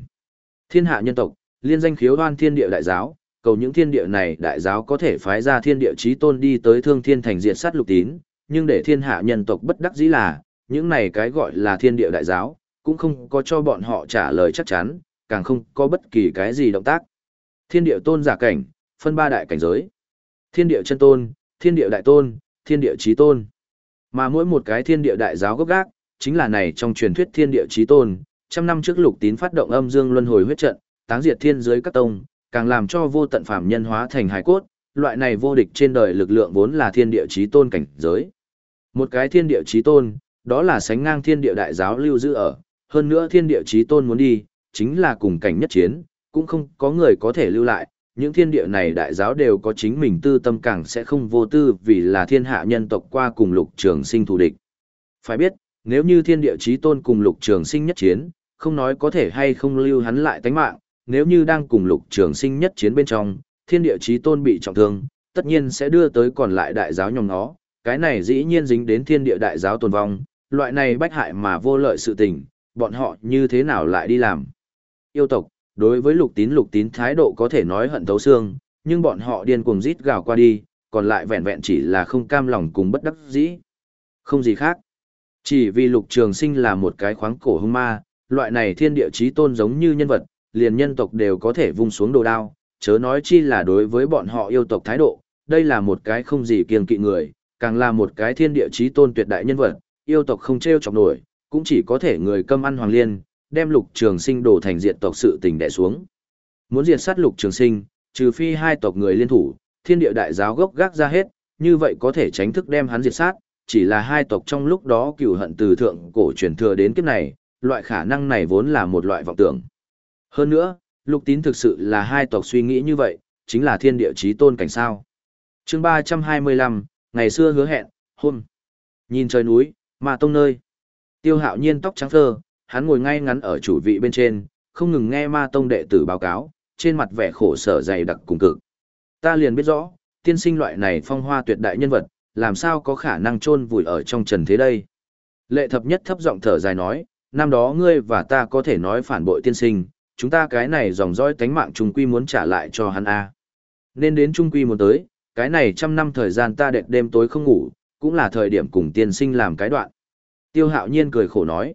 Thiên hạ nhân tộc, liên danh khiếu đoan thiên địa đại giáo, cầu những thiên địa này đại giáo có thể phái ra thiên địa chí tôn đi tới thương thiên thành diện sát lục tín, nhưng để thiên hạ nhân tộc bất đắc dĩ là, những này cái gọi là thiên địa đại giáo, cũng không có cho bọn họ trả lời chắc chắn, càng không có bất kỳ cái gì động tác. Thiên địa tôn giả cảnh, phân ba đại cảnh giới. Thiên địa chân tôn, thiên địa đại tôn, thiên địa trí tôn. Mà mỗi một cái thiên địa đại giáo gốc gác, chính là này trong truyền thuyết thiên địa trí tôn, trăm năm trước lục tín phát động âm dương luân hồi huyết trận, táng diệt thiên giới các tông, càng làm cho vô tận phàm nhân hóa thành hải cốt, loại này vô địch trên đời lực lượng vốn là thiên địa trí tôn cảnh giới. Một cái thiên địa trí tôn, đó là sánh ngang thiên địa đại giáo lưu giữ ở, hơn nữa thiên địa trí tôn muốn đi, chính là cùng cảnh nhất chiến, cũng không có người có thể lưu lại, những thiên địa này đại giáo đều có chính mình tư tâm càng sẽ không vô tư vì là thiên hạ nhân tộc qua cùng lục trường sinh thù địch. Phải biết, nếu như thiên địa chí tôn cùng lục trường sinh nhất chiến, không nói có thể hay không lưu hắn lại tánh mạng, nếu như đang cùng lục trường sinh nhất chiến bên trong, thiên địa chí tôn bị trọng thương, tất nhiên sẽ đưa tới còn lại đại giáo nhòm nó, cái này dĩ nhiên dính đến thiên địa đại giáo tồn vong, loại này bách hại mà vô lợi sự tình, bọn họ như thế nào lại đi làm. Yêu tộc, đối với lục tín lục tín thái độ có thể nói hận thấu xương, nhưng bọn họ điên cuồng rít gào qua đi, còn lại vẹn vẹn chỉ là không cam lòng cùng bất đắc dĩ. Không gì khác. Chỉ vì lục trường sinh là một cái khoáng cổ hung ma, loại này thiên địa chí tôn giống như nhân vật, liền nhân tộc đều có thể vung xuống đồ đao, chớ nói chi là đối với bọn họ yêu tộc thái độ, đây là một cái không gì kiêng kỵ người, càng là một cái thiên địa chí tôn tuyệt đại nhân vật, yêu tộc không treo chọc nổi, cũng chỉ có thể người câm ăn hoàng liên, đem lục trường sinh đổ thành diện tộc sự tình đẻ xuống. Muốn diệt sát lục trường sinh, trừ phi hai tộc người liên thủ, thiên địa đại giáo gốc gác ra hết, như vậy có thể tránh thức đem hắn diệt sát, chỉ là hai tộc trong lúc đó cựu hận từ thượng cổ truyền thừa đến kiếp này, loại khả năng này vốn là một loại vọng tưởng. Hơn nữa, lục tín thực sự là hai tộc suy nghĩ như vậy, chính là thiên địa chí tôn cảnh sao. chương 325, ngày xưa hứa hẹn, hôm. Nhìn trời núi, mà tông nơi. Tiêu hạo nhiên tóc trắng phơ, hắn ngồi ngay ngắn ở chủ vị bên trên, không ngừng nghe ma tông đệ tử báo cáo, trên mặt vẻ khổ sở dày đặc cùng cực. Ta liền biết rõ, tiên sinh loại này phong hoa tuyệt đại nhân vật, làm sao có khả năng chôn vùi ở trong trần thế đây. Lệ thập nhất thấp giọng thở dài nói, năm đó ngươi và ta có thể nói phản bội tiên sinh, chúng ta cái này dòng dõi tánh mạng trung quy muốn trả lại cho hắn a. Nên đến trung quy muốn tới, cái này trăm năm thời gian ta đệt đêm tối không ngủ, cũng là thời điểm cùng tiên sinh làm cái đoạn. Tiêu hạo nhiên cười khổ nói.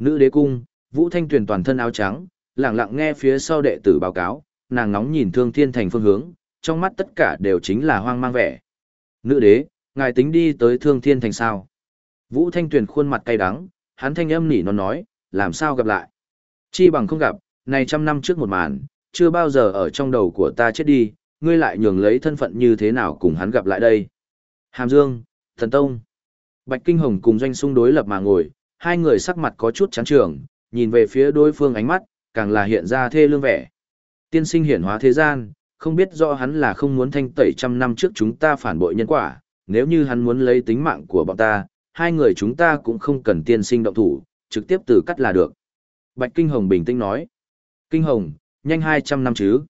Nữ đế cung, Vũ Thanh Tuyền toàn thân áo trắng, lặng lặng nghe phía sau đệ tử báo cáo, nàng nóng nhìn thương thiên thành phương hướng, trong mắt tất cả đều chính là hoang mang vẻ. Nữ đế, ngài tính đi tới thương thiên thành sao? Vũ Thanh Tuyền khuôn mặt cay đắng, hắn thanh âm nỉ nó nói, làm sao gặp lại? Chi bằng không gặp, này trăm năm trước một màn, chưa bao giờ ở trong đầu của ta chết đi, ngươi lại nhường lấy thân phận như thế nào cùng hắn gặp lại đây? Hàm Dương, Thần Tông. Bạch Kinh Hồng cùng doanh xung đối lập mà ngồi, hai người sắc mặt có chút chán trường, nhìn về phía đối phương ánh mắt, càng là hiện ra thê lương vẻ. Tiên sinh hiển hóa thế gian, không biết rõ hắn là không muốn thanh tẩy trăm năm trước chúng ta phản bội nhân quả, nếu như hắn muốn lấy tính mạng của bọn ta, hai người chúng ta cũng không cần tiên sinh động thủ, trực tiếp từ cắt là được. Bạch Kinh Hồng bình tĩnh nói. Kinh Hồng, nhanh 200 năm chứ.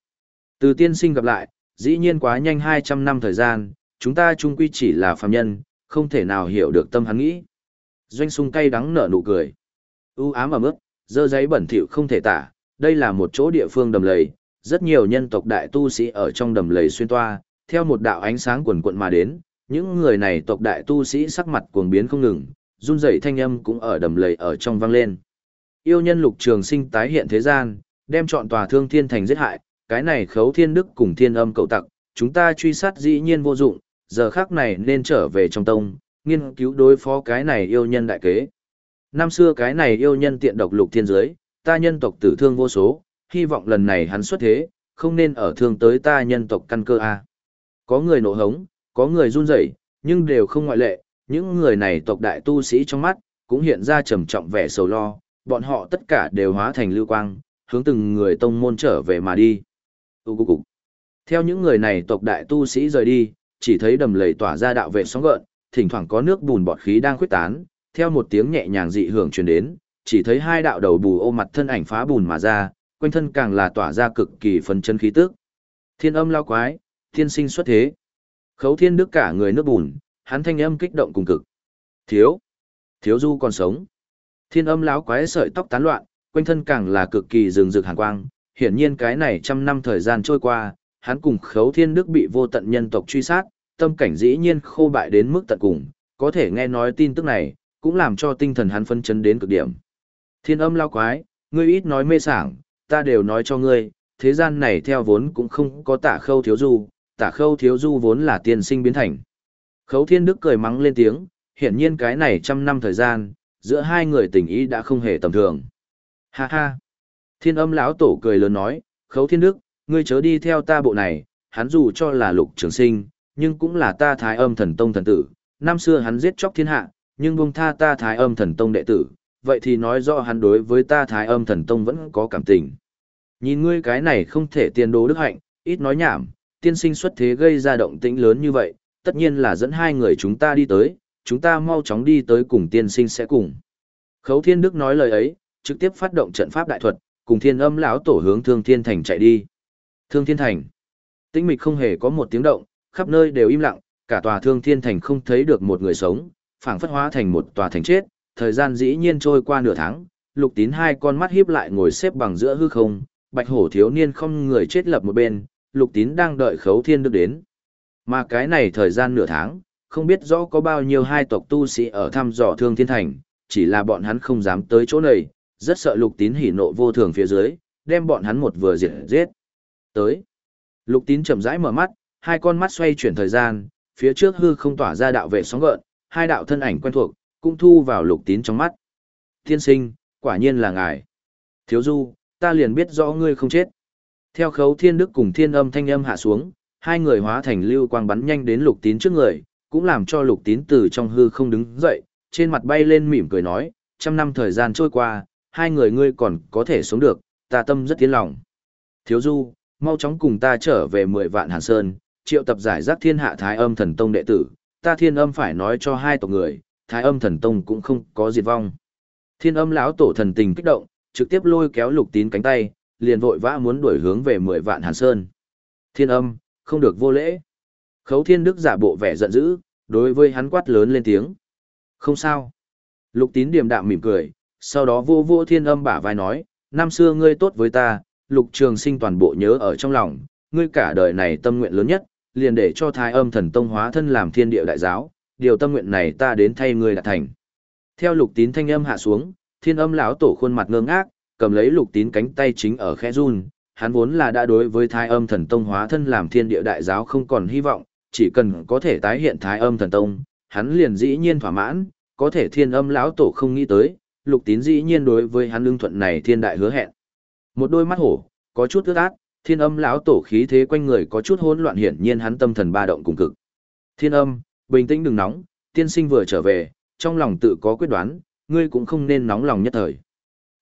Từ tiên sinh gặp lại, dĩ nhiên quá nhanh 200 năm thời gian, chúng ta chung quy chỉ là phàm nhân, không thể nào hiểu được tâm hắn nghĩ. Doanh sung cay đắng nở nụ cười. U ám ở mức, dơ giấy bẩn thỉu không thể tả, đây là một chỗ địa phương đầm lầy, rất nhiều nhân tộc đại tu sĩ ở trong đầm lầy xuyên toa, theo một đạo ánh sáng quần quận mà đến, những người này tộc đại tu sĩ sắc mặt cuồng biến không ngừng, run rẩy thanh âm cũng ở đầm lầy ở trong vang lên. Yêu nhân lục trường sinh tái hiện thế gian, đem chọn tòa thương thiên thành giết hại, cái này khấu thiên đức cùng thiên âm cậu tặc, chúng ta truy sát dĩ nhiên vô dụng, giờ khác này nên trở về trong tông, nghiên cứu đối phó cái này yêu nhân đại kế. Năm xưa cái này yêu nhân tiện độc lục thiên giới, ta nhân tộc tử thương vô số, hy vọng lần này hắn xuất thế, không nên ở thương tới ta nhân tộc căn cơ a. Có người nộ hống, có người run rẩy, nhưng đều không ngoại lệ, những người này tộc đại tu sĩ trong mắt, cũng hiện ra trầm trọng vẻ sầu lo, bọn họ tất cả đều hóa thành lưu quang, hướng từng người tông môn trở về mà đi. Tu cục cục. Theo những người này tộc đại tu sĩ rời đi, chỉ thấy đầm lầy tỏa ra đạo vệ sóng gợn, thỉnh thoảng có nước bùn bọt khí đang khuếch tán, theo một tiếng nhẹ nhàng dị hưởng truyền đến, chỉ thấy hai đạo đầu bù ô mặt thân ảnh phá bùn mà ra, quanh thân càng là tỏa ra cực kỳ phấn chân khí tức. Thiên âm lao quái, thiên sinh xuất thế. Khấu thiên đức cả người nước bùn, hắn thanh âm kích động cùng cực. Thiếu, thiếu du còn sống. Thiên âm lão quái sợi tóc tán loạn, quanh thân càng là cực kỳ rừng rực hàn quang. Hiển nhiên cái này trăm năm thời gian trôi qua, hắn cùng khấu thiên đức bị vô tận nhân tộc truy sát, tâm cảnh dĩ nhiên khô bại đến mức tận cùng, có thể nghe nói tin tức này, cũng làm cho tinh thần hắn phân chấn đến cực điểm. Thiên âm lao quái, ngươi ít nói mê sảng, ta đều nói cho ngươi, thế gian này theo vốn cũng không có tả khâu thiếu du, tả khâu thiếu du vốn là tiên sinh biến thành. Khấu thiên đức cười mắng lên tiếng, hiển nhiên cái này trăm năm thời gian, giữa hai người tình ý đã không hề tầm thường. Ha ha! Thiên âm lão tổ cười lớn nói, khấu thiên đức, ngươi chớ đi theo ta bộ này, hắn dù cho là lục trường sinh, nhưng cũng là ta thái âm thần tông thần tử, năm xưa hắn giết chóc thiên hạ, nhưng buông tha ta thái âm thần tông đệ tử, vậy thì nói rõ hắn đối với ta thái âm thần tông vẫn có cảm tình. Nhìn ngươi cái này không thể tiền đồ đức hạnh, ít nói nhảm, tiên sinh xuất thế gây ra động tĩnh lớn như vậy, tất nhiên là dẫn hai người chúng ta đi tới, chúng ta mau chóng đi tới cùng tiên sinh sẽ cùng. Khấu Thiên Đức nói lời ấy, trực tiếp phát động trận pháp đại thuật, cùng Thiên Âm lão tổ hướng Thương Thiên Thành chạy đi. Thương Thiên Thành. Tĩnh mịch không hề có một tiếng động, khắp nơi đều im lặng, cả tòa Thương Thiên Thành không thấy được một người sống, phảng phất hóa thành một tòa thành chết, thời gian dĩ nhiên trôi qua nửa tháng, Lục Tín hai con mắt híp lại ngồi xếp bằng giữa hư không, Bạch Hổ thiếu niên không người chết lập một bên, Lục Tín đang đợi Khấu Thiên Đức đến. Mà cái này thời gian nửa tháng, không biết rõ có bao nhiêu hai tộc tu sĩ ở thăm dò Thương Thiên Thành, chỉ là bọn hắn không dám tới chỗ này, rất sợ Lục Tín hỉ nộ vô thường phía dưới, đem bọn hắn một vừa diệt giết. Tới. Lục tín chậm rãi mở mắt, hai con mắt xoay chuyển thời gian, phía trước hư không tỏa ra đạo vệ sóng gợn, hai đạo thân ảnh quen thuộc, cũng thu vào lục tín trong mắt. Thiên sinh, quả nhiên là ngài. Thiếu du, ta liền biết rõ ngươi không chết. Theo khấu thiên đức cùng thiên âm thanh âm hạ xuống, hai người hóa thành lưu quang bắn nhanh đến lục tín trước người, cũng làm cho lục tín từ trong hư không đứng dậy, trên mặt bay lên mỉm cười nói, trăm năm thời gian trôi qua, hai người ngươi còn có thể sống được, ta tâm rất tiến lòng. Thiếu du, mau chóng cùng ta trở về mười vạn hàn sơn, triệu tập giải rác thiên hạ thái âm thần tông đệ tử, ta thiên âm phải nói cho hai tộc người, thái âm thần tông cũng không có diệt vong. Thiên âm lão tổ thần tình kích động, trực tiếp lôi kéo lục tín cánh tay, liền vội vã muốn đuổi hướng về mười vạn hàn sơn. Thiên âm, không được vô lễ. Khấu thiên đức giả bộ vẻ giận dữ, đối với hắn quát lớn lên tiếng. Không sao. Lục tín điềm đạm mỉm cười, sau đó vô vô thiên âm bả vai nói, năm xưa ngươi tốt với ta, lục trường sinh toàn bộ nhớ ở trong lòng, ngươi cả đời này tâm nguyện lớn nhất, liền để cho thái âm thần tông hóa thân làm thiên địa đại giáo, điều tâm nguyện này ta đến thay ngươi đạt thành. Theo lục tín thanh âm hạ xuống, thiên âm lão tổ khuôn mặt ngơ ngác, cầm lấy lục tín cánh tay chính ở khẽ run, hắn vốn là đã đối với thái âm thần tông hóa thân làm thiên địa đại giáo không còn hy vọng, chỉ cần có thể tái hiện thái âm thần tông, hắn liền dĩ nhiên thỏa mãn, có thể thiên âm lão tổ không nghĩ tới, lục tín dĩ nhiên đối với hắn lương thuận này thiên đại hứa hẹn. Một đôi mắt hổ, có chút ướt át, thiên âm lão tổ khí thế quanh người có chút hỗn loạn hiển nhiên hắn tâm thần ba động cùng cực. Thiên âm, bình tĩnh đừng nóng, tiên sinh vừa trở về, trong lòng tự có quyết đoán, ngươi cũng không nên nóng lòng nhất thời.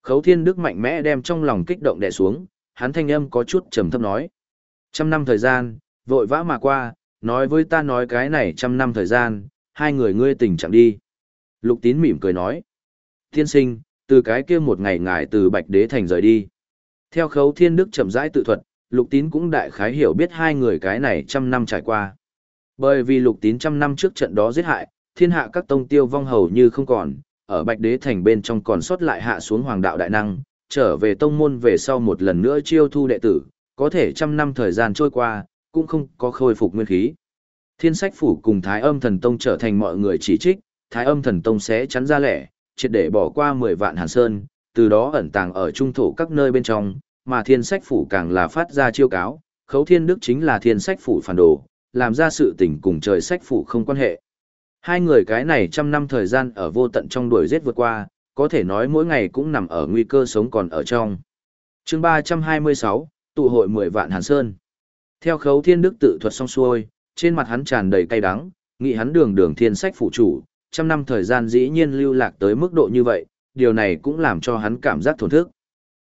Khấu thiên đức mạnh mẽ đem trong lòng kích động đè xuống, hắn thanh âm có chút trầm thấp nói. Trăm năm thời gian, vội vã mà qua, nói với ta nói cái này trăm năm thời gian, hai người ngươi tỉnh chẳng đi. Lục tín mỉm cười nói. Thiên sinh, từ cái kia một ngày ngài từ Bạch Đế Thành rời đi. Theo khấu thiên đức chậm rãi tự thuật, lục tín cũng đại khái hiểu biết hai người cái này trăm năm trải qua. Bởi vì lục tín trăm năm trước trận đó giết hại, thiên hạ các tông tiêu vong hầu như không còn, ở Bạch Đế Thành bên trong còn sót lại hạ xuống hoàng đạo đại năng, trở về tông môn về sau một lần nữa chiêu thu đệ tử, có thể trăm năm thời gian trôi qua, cũng không có khôi phục nguyên khí. Thiên sách phủ cùng Thái âm thần tông trở thành mọi người chỉ trích, Thái âm thần tông sẽ chắn ra lẻ, triệt để bỏ qua 10 vạn hàn sơn, từ đó ẩn tàng ở trung thổ các nơi bên trong, mà thiên sách phủ càng là phát ra chiêu cáo, khấu thiên đức chính là thiên sách phủ phản đồ, làm ra sự tình cùng trời sách phủ không quan hệ. Hai người cái này trăm năm thời gian ở vô tận trong đuổi giết vượt qua, có thể nói mỗi ngày cũng nằm ở nguy cơ sống còn ở trong. chương 326, tụ hội 10 vạn Hàn Sơn. Theo khấu thiên đức tự thuật xong xuôi, trên mặt hắn tràn đầy cay đắng, nghĩ hắn đường đường thiên sách phủ chủ, trăm năm thời gian dĩ nhiên lưu lạc tới mức độ như vậy, điều này cũng làm cho hắn cảm giác thổn thức.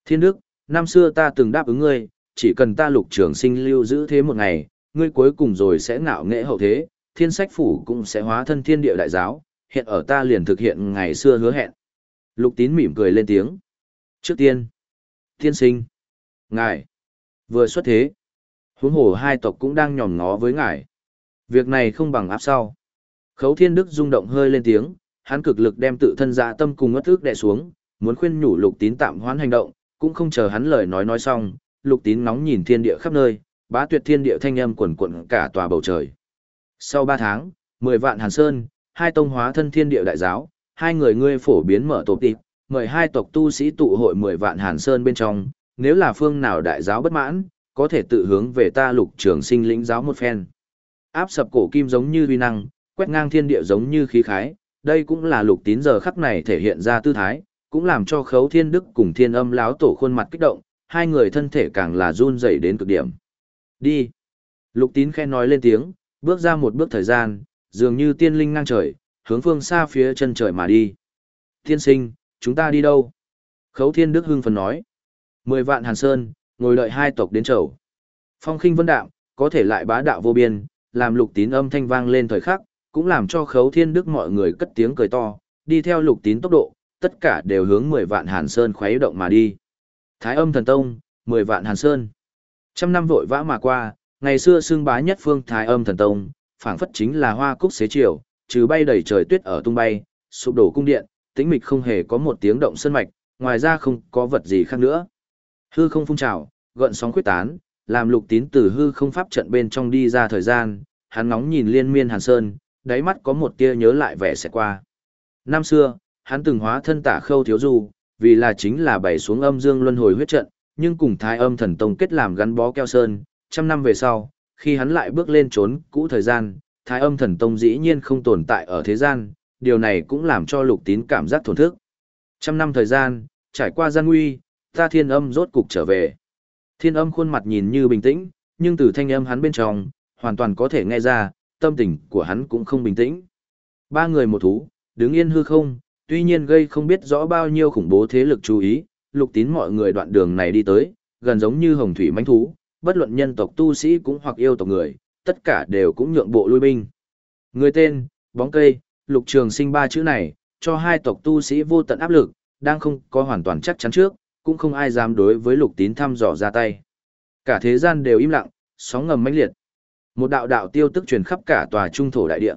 Thiên đức, năm xưa ta từng đáp ứng ngươi, chỉ cần ta lục trường sinh lưu giữ thế một ngày, ngươi cuối cùng rồi sẽ ngạo nghệ hậu thế, thiên sách phủ cũng sẽ hóa thân thiên địa đại giáo, hiện ở ta liền thực hiện ngày xưa hứa hẹn. Lục tín mỉm cười lên tiếng. Trước tiên, thiên sinh, ngài, vừa xuất thế, huống hồ hai tộc cũng đang nhòm ngó với ngài. Việc này không bằng áp sau. Khấu thiên đức rung động hơi lên tiếng, hắn cực lực đem tự thân dạ tâm cùng ngất ước đè xuống, muốn khuyên nhủ lục tín tạm hoãn hành động, cũng không chờ hắn lời nói nói xong, lục tín nóng nhìn thiên địa khắp nơi, bá tuyệt thiên địa thanh âm quần quận cả tòa bầu trời. Sau ba tháng, mười vạn hàn sơn, hai tông hóa thân thiên địa đại giáo, hai người ngươi phổ biến mở tổ tịp, mời hai tộc tu sĩ tụ hội mười vạn hàn sơn bên trong, nếu là phương nào đại giáo bất mãn, có thể tự hướng về ta lục trường sinh lĩnh giáo một phen. Áp sập cổ kim giống như uy năng, quét ngang thiên địa giống như khí khái, đây cũng là lục tín giờ khắc này thể hiện ra tư thái, cũng làm cho khấu thiên đức cùng thiên âm láo tổ khuôn mặt kích động, hai người thân thể càng là run rẩy đến cực điểm. Đi! Lục tín khen nói lên tiếng, bước ra một bước thời gian, dường như tiên linh ngang trời, hướng phương xa phía chân trời mà đi. Thiên sinh, chúng ta đi đâu? Khấu thiên đức hưng phấn nói. Mười vạn hàn sơn, ngồi đợi hai tộc đến chầu. Phong khinh vân Đạo có thể lại bá đạo vô biên, làm lục tín âm thanh vang lên thời khắc, cũng làm cho khấu thiên đức mọi người cất tiếng cười to, đi theo lục tín tốc độ, tất cả đều hướng mười vạn hàn sơn khuấy động mà đi. Thái âm thần tông, mười vạn hàn sơn. Trăm năm vội vã mà qua, ngày xưa xương bá nhất phương Thái âm thần tông, phảng phất chính là hoa cúc xế chiều, trừ bay đầy trời tuyết ở tung bay, sụp đổ cung điện, tĩnh mịch không hề có một tiếng động sơn mạch, ngoài ra không có vật gì khác nữa. Hư không phun trào, gợn sóng quyết tán, làm lục tín từ hư không pháp trận bên trong đi ra thời gian, hắn ngóng nhìn liên miên hàn sơn, đáy mắt có một tia nhớ lại vẻ sẽ qua. Năm xưa, hắn từng hóa thân tả khâu thiếu du, vì là chính là bày xuống âm dương luân hồi huyết trận, nhưng cùng thái âm thần tông kết làm gắn bó keo sơn, Trăm năm về sau, khi hắn lại bước lên trốn cũ thời gian, thái âm thần tông dĩ nhiên không tồn tại ở thế gian, điều này cũng làm cho lục tín cảm giác thổn thức. Trăm năm thời gian, trải qua gian nguy, ta thiên âm rốt cục trở về. Thiên âm khuôn mặt nhìn như bình tĩnh, nhưng từ thanh âm hắn bên trong, hoàn toàn có thể nghe ra, tâm tình của hắn cũng không bình tĩnh. Ba người một thú, đứng yên hư không, tuy nhiên gây không biết rõ bao nhiêu khủng bố thế lực chú ý, lục tín mọi người đoạn đường này đi tới, gần giống như hồng thủy manh thú, bất luận nhân tộc tu sĩ cũng hoặc yêu tộc người, tất cả đều cũng nhượng bộ lui binh. Người tên, bóng cây, lục trường sinh ba chữ này, cho hai tộc tu sĩ vô tận áp lực, đang không có hoàn toàn chắc chắn trước, cũng không ai dám đối với lục tín thăm dò ra tay. Cả thế gian đều im lặng, sóng ngầm mãnh liệt. Một đạo đạo tiêu tức truyền khắp cả tòa trung thổ đại địa.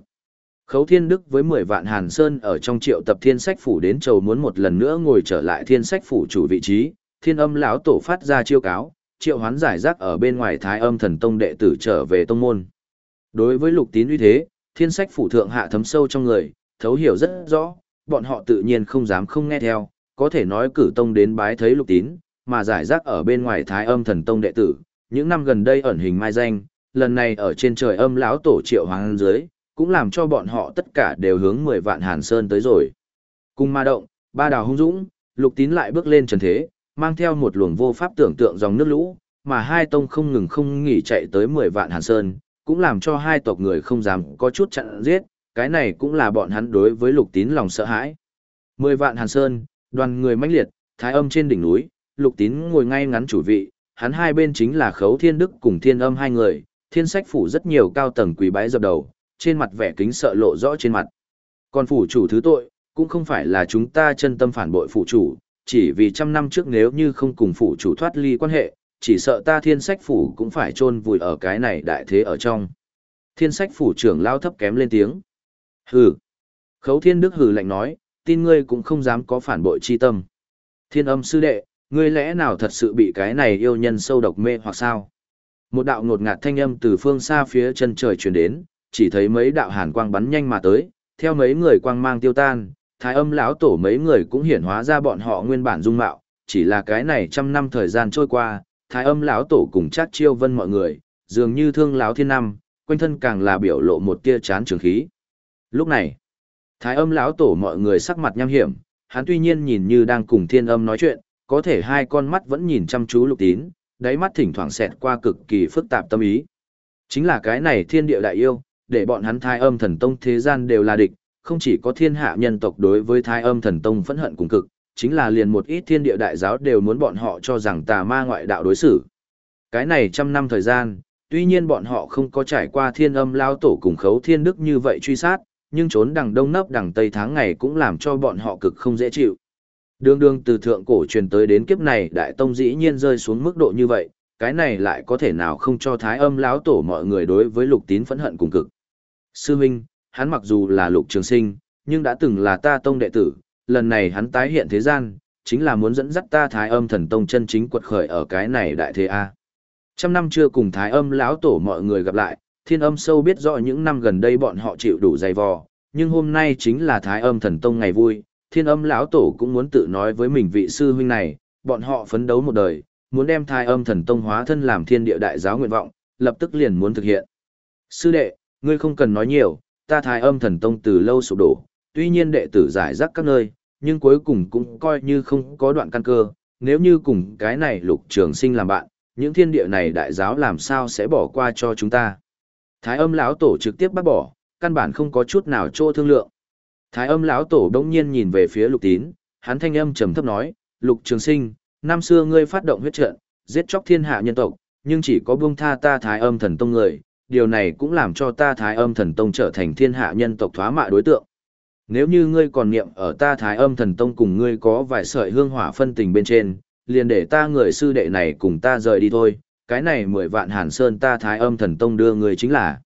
Khấu Thiên Đức với 10 vạn Hàn Sơn ở trong triệu tập thiên sách phủ đến chầu muốn một lần nữa ngồi trở lại thiên sách phủ chủ vị trí, thiên âm lão tổ phát ra chiêu cáo, triệu hoán giải rác ở bên ngoài thái âm thần tông đệ tử trở về tông môn. Đối với lục tín uy thế, thiên sách phủ thượng hạ thấm sâu trong người, thấu hiểu rất rõ, bọn họ tự nhiên không dám không nghe theo, có thể nói cử tông đến bái thấy lục tín, mà giải rác ở bên ngoài thái âm thần tông đệ tử, những năm gần đây ẩn hình mai danh, lần này ở trên trời âm lão tổ triệu hoàng dưới, cũng làm cho bọn họ tất cả đều hướng 10 vạn hàn sơn tới rồi. Cùng ma động, ba đào hung dũng, lục tín lại bước lên trần thế, mang theo một luồng vô pháp tưởng tượng dòng nước lũ, mà hai tông không ngừng không nghỉ chạy tới 10 vạn hàn sơn, cũng làm cho hai tộc người không dám có chút chặn giết, cái này cũng là bọn hắn đối với lục tín lòng sợ hãi. 10 vạn hàn sơn, đoàn người mãnh liệt, thái âm trên đỉnh núi, lục tín ngồi ngay ngắn chủ vị, hắn hai bên chính là khấu thiên đức cùng thiên âm hai người, thiên sách phủ rất nhiều cao tầng quỳ bái dập đầu, trên mặt vẻ kính sợ lộ rõ trên mặt. Còn phủ chủ thứ tội, cũng không phải là chúng ta chân tâm phản bội phủ chủ, chỉ vì trăm năm trước nếu như không cùng phủ chủ thoát ly quan hệ, chỉ sợ ta thiên sách phủ cũng phải chôn vùi ở cái này đại thế ở trong. Thiên sách phủ trưởng lao thấp kém lên tiếng. Hừ. Khấu thiên đức hừ lạnh nói, tin ngươi cũng không dám có phản bội chi tâm. Thiên âm sư đệ, ngươi lẽ nào thật sự bị cái này yêu nhân sâu độc mê hoặc sao? Một đạo ngột ngạt thanh âm từ phương xa phía chân trời truyền đến, chỉ thấy mấy đạo hàn quang bắn nhanh mà tới, theo mấy người quang mang tiêu tan, thái âm lão tổ mấy người cũng hiển hóa ra bọn họ nguyên bản dung mạo, chỉ là cái này trăm năm thời gian trôi qua, thái âm lão tổ cùng chát chiêu vân mọi người, dường như thương lão thiên năm, quanh thân càng là biểu lộ một tia chán trường khí. Lúc này, thái âm lão tổ mọi người sắc mặt nham hiểm, hắn tuy nhiên nhìn như đang cùng thiên âm nói chuyện, có thể hai con mắt vẫn nhìn chăm chú lục tín, đáy mắt thỉnh thoảng xẹt qua cực kỳ phức tạp tâm ý. Chính là cái này thiên địa đại yêu, để bọn hắn thai âm thần tông thế gian đều là địch, không chỉ có thiên hạ nhân tộc đối với thai âm thần tông phẫn hận cùng cực, chính là liền một ít thiên địa đại giáo đều muốn bọn họ cho rằng tà ma ngoại đạo đối xử. Cái này trăm năm thời gian, tuy nhiên bọn họ không có trải qua thiên âm lao tổ cùng khấu thiên đức như vậy truy sát, nhưng trốn đằng đông nấp đằng tây tháng ngày cũng làm cho bọn họ cực không dễ chịu. Đường đường từ thượng cổ truyền tới đến kiếp này đại tông dĩ nhiên rơi xuống mức độ như vậy, cái này lại có thể nào không cho thái âm lão tổ mọi người đối với lục tín phẫn hận cùng cực. Sư huynh, hắn mặc dù là lục trường sinh, nhưng đã từng là ta tông đệ tử, lần này hắn tái hiện thế gian, chính là muốn dẫn dắt ta thái âm thần tông chân chính quật khởi ở cái này đại thế A. Trăm năm chưa cùng thái âm lão tổ mọi người gặp lại, thiên âm sâu biết rõ những năm gần đây bọn họ chịu đủ dày vò, nhưng hôm nay chính là thái âm thần tông ngày vui, thiên âm lão tổ cũng muốn tự nói với mình vị sư huynh này, bọn họ phấn đấu một đời, muốn đem thái âm thần tông hóa thân làm thiên địa đại giáo nguyện vọng, lập tức liền muốn thực hiện. Sư đệ, ngươi không cần nói nhiều, ta thái âm thần tông từ lâu sụp đổ, tuy nhiên đệ tử giải rác các nơi, nhưng cuối cùng cũng coi như không có đoạn căn cơ, nếu như cùng cái này lục trường sinh làm bạn, những thiên địa này đại giáo làm sao sẽ bỏ qua cho chúng ta. Thái âm lão tổ trực tiếp bác bỏ, căn bản không có chút nào chỗ thương lượng. Thái âm lão tổ đông nhiên nhìn về phía lục tín, hắn thanh âm trầm thấp nói, lục trường sinh, năm xưa ngươi phát động huyết trận, giết chóc thiên hạ nhân tộc, nhưng chỉ có buông tha ta thái âm thần tông người, điều này cũng làm cho ta thái âm thần tông trở thành thiên hạ nhân tộc thoá mạ đối tượng. Nếu như ngươi còn niệm ở ta thái âm thần tông cùng ngươi có vài sợi hương hỏa phân tình bên trên, liền để ta người sư đệ này cùng ta rời đi thôi, cái này mười vạn hàn sơn ta thái âm thần tông đưa người chính là.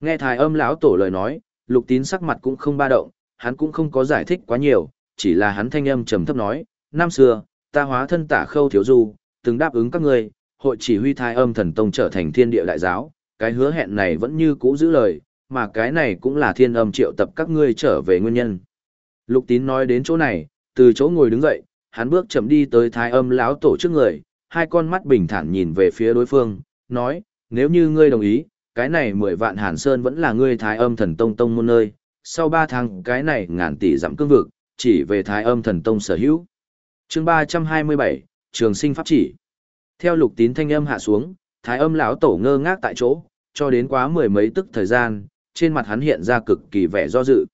Nghe thái âm lão tổ lời nói, lục tín sắc mặt cũng không ba động, hắn cũng không có giải thích quá nhiều, chỉ là hắn thanh âm trầm thấp nói, năm xưa, ta hóa thân tả khâu thiếu du, từng đáp ứng các ngươi, hội chỉ huy thái âm thần tông trở thành thiên địa đại giáo, cái hứa hẹn này vẫn như cũ giữ lời, mà cái này cũng là thiên âm triệu tập các ngươi trở về nguyên nhân. Lục tín nói đến chỗ này, từ chỗ ngồi đứng dậy, hắn bước chậm đi tới thái âm lão tổ trước người, hai con mắt bình thản nhìn về phía đối phương, nói, nếu như ngươi đồng ý, cái này mười vạn Hàn Sơn vẫn là ngươi Thái Âm Thần Tông tông môn nơi, sau ba tháng cái này ngàn tỷ giảm cương vực, chỉ về Thái Âm Thần Tông sở hữu. Chương ba trăm hai mươi bảy Trường Sinh Pháp Chỉ. Theo Lục Tín thanh âm hạ xuống, Thái Âm lão tổ ngơ ngác tại chỗ, cho đến quá mười mấy tức thời gian, trên mặt hắn hiện ra cực kỳ vẻ do dự.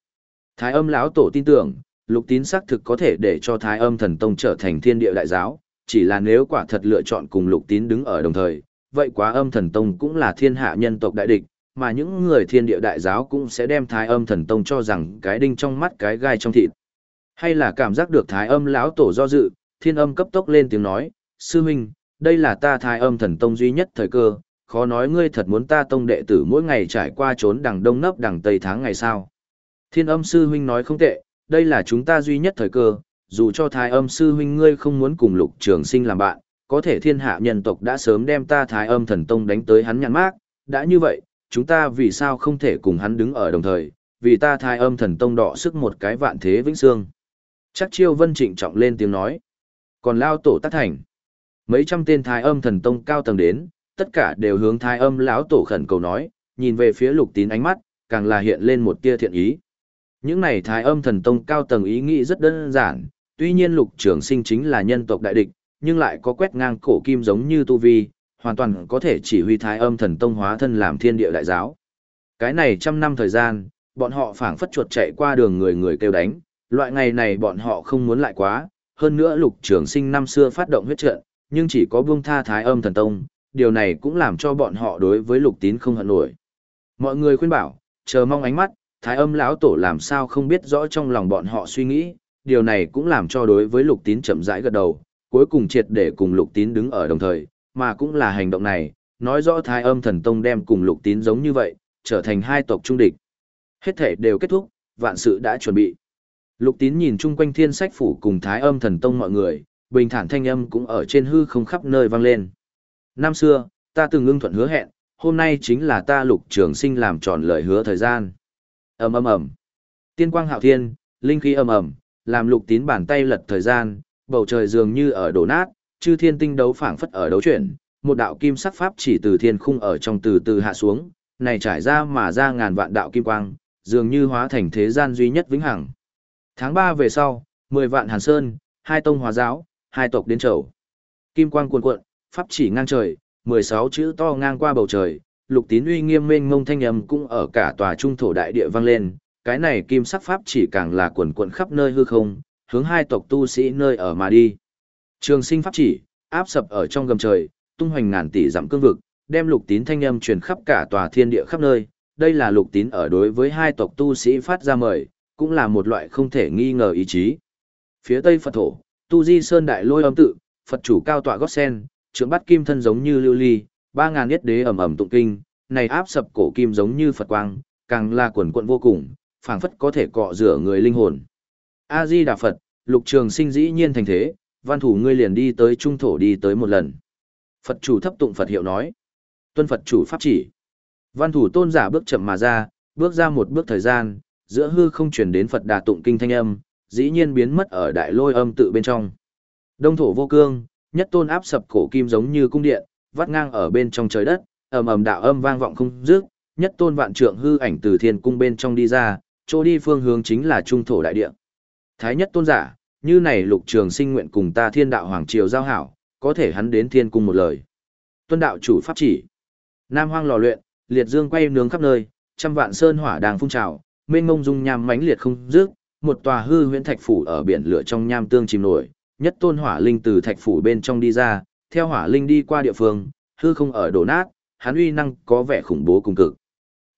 Thái Âm lão tổ tin tưởng, Lục Tín xác thực có thể để cho Thái Âm Thần Tông trở thành thiên địa đại giáo, chỉ là nếu quả thật lựa chọn cùng Lục Tín đứng ở đồng thời, vậy quá âm thần tông cũng là thiên hạ nhân tộc đại địch, mà những người thiên địa đại giáo cũng sẽ đem thái âm thần tông cho rằng cái đinh trong mắt cái gai trong thịt. Hay là cảm giác được thái âm lão tổ do dự, thiên âm cấp tốc lên tiếng nói, sư huynh, đây là ta thái âm thần tông duy nhất thời cơ, khó nói ngươi thật muốn ta tông đệ tử mỗi ngày trải qua trốn đằng đông nấp đằng tây tháng ngày sao. Thiên âm sư huynh nói không tệ, đây là chúng ta duy nhất thời cơ, dù cho thái âm sư huynh ngươi không muốn cùng lục trường sinh làm bạn, có thể thiên hạ nhân tộc đã sớm đem ta thái âm thần tông đánh tới hắn nhăn mát, đã như vậy, chúng ta vì sao không thể cùng hắn đứng ở đồng thời, vì ta thái âm thần tông đỏ sức một cái vạn thế vĩnh xương. Chắc chiêu vân trịnh trọng lên tiếng nói. Còn lao tổ tác thành. Mấy trăm tên thái âm thần tông cao tầng đến, tất cả đều hướng thái âm lão tổ khẩn cầu nói, nhìn về phía lục tín ánh mắt, càng là hiện lên một tia thiện ý. Những này thái âm thần tông cao tầng ý nghĩ rất đơn giản, tuy nhiên lục trường sinh chính là nhân tộc đại địch, nhưng lại có quét ngang cổ kim giống như tu vi, hoàn toàn có thể chỉ huy thái âm thần tông hóa thân làm thiên địa đại giáo. Cái này trăm năm thời gian, bọn họ phảng phất chuột chạy qua đường người người kêu đánh, loại ngày này bọn họ không muốn lại quá, hơn nữa lục trường sinh năm xưa phát động huyết trận, nhưng chỉ có buông tha thái âm thần tông, điều này cũng làm cho bọn họ đối với lục tín không hận nổi. Mọi người khuyên bảo, chờ mong ánh mắt, thái âm lão tổ làm sao không biết rõ trong lòng bọn họ suy nghĩ, điều này cũng làm cho đối với lục tín chậm rãi gật đầu, cuối cùng triệt để cùng lục tín đứng ở đồng thời, mà cũng là hành động này, nói rõ thái âm thần tông đem cùng lục tín giống như vậy, trở thành hai tộc trung địch. Hết thể đều kết thúc, vạn sự đã chuẩn bị. Lục tín nhìn chung quanh thiên sách phủ cùng thái âm thần tông mọi người, bình thản thanh âm cũng ở trên hư không khắp nơi vang lên. Năm xưa, ta từng ngưng thuận hứa hẹn, hôm nay chính là ta lục trường sinh làm tròn lời hứa thời gian. ầm ầm ầm, tiên quang hạo thiên, linh khí ầm ầm, làm lục tín bàn tay lật thời gian, bầu trời dường như ở đổ nát, chư thiên tinh đấu phảng phất ở đấu chuyển, một đạo kim sắc pháp chỉ từ thiên khung ở trong từ từ hạ xuống, này trải ra mà ra ngàn vạn đạo kim quang, dường như hóa thành thế gian duy nhất vĩnh hằng. Tháng 3 về sau, 10 vạn Hàn Sơn, hai tông hòa giáo, hai tộc đến chầu. Kim quang cuồn cuộn, pháp chỉ ngang trời, 16 chữ to ngang qua bầu trời, lục tín uy nghiêm mênh mông thanh âm cũng ở cả tòa trung thổ đại địa vang lên, cái này kim sắc pháp chỉ càng là cuồn cuộn khắp nơi hư không, hướng hai tộc tu sĩ nơi ở mà đi. Trường sinh pháp chỉ, áp sập ở trong gầm trời, tung hoành ngàn tỷ dặm cương vực, đem lục tín thanh âm truyền khắp cả tòa thiên địa khắp nơi. Đây là lục tín ở đối với hai tộc tu sĩ phát ra mời, cũng là một loại không thể nghi ngờ ý chí. Phía tây Phật thổ, tu di sơn đại lôi âm tự, Phật chủ cao tọa gót sen, trưởng bắt kim thân giống như lưu ly, ba ngàn nhất đế ẩm ẩm tụng kinh, này áp sập cổ kim giống như Phật quang, càng là quần quận vô cùng, phảng phất có thể cọ rửa người linh hồn. A Di Đà Phật, Lục Trường Sinh dĩ nhiên thành thế, văn thủ ngươi liền đi tới trung thổ đi tới một lần. Phật chủ thấp tụng Phật hiệu nói. Tuân Phật chủ pháp chỉ. Văn thủ tôn giả bước chậm mà ra, bước ra một bước thời gian, giữa hư không truyền đến Phật đà tụng kinh thanh âm, dĩ nhiên biến mất ở đại lôi âm tự bên trong. Đông thổ vô cương, nhất tôn áp sập cổ kim giống như cung điện, vắt ngang ở bên trong trời đất, ầm ầm đạo âm vang vọng không dứt, nhất tôn vạn trượng hư ảnh từ thiên cung bên trong đi ra, chỗ đi phương hướng chính là trung thổ đại địa. Thái nhất tôn giả, như này lục trường sinh nguyện cùng ta thiên đạo hoàng triều giao hảo, có thể hắn đến thiên cung một lời. Tuân đạo chủ pháp chỉ. Nam hoang lò luyện, liệt dương quay nướng khắp nơi, trăm vạn sơn hỏa đang phun trào, mênh mông dung nham mãnh liệt không dứt, một tòa hư huyễn thạch phủ ở biển lửa trong nham tương chìm nổi, nhất tôn hỏa linh từ thạch phủ bên trong đi ra, theo hỏa linh đi qua địa phương, hư không ở đổ nát, hắn uy năng có vẻ khủng bố cùng cực.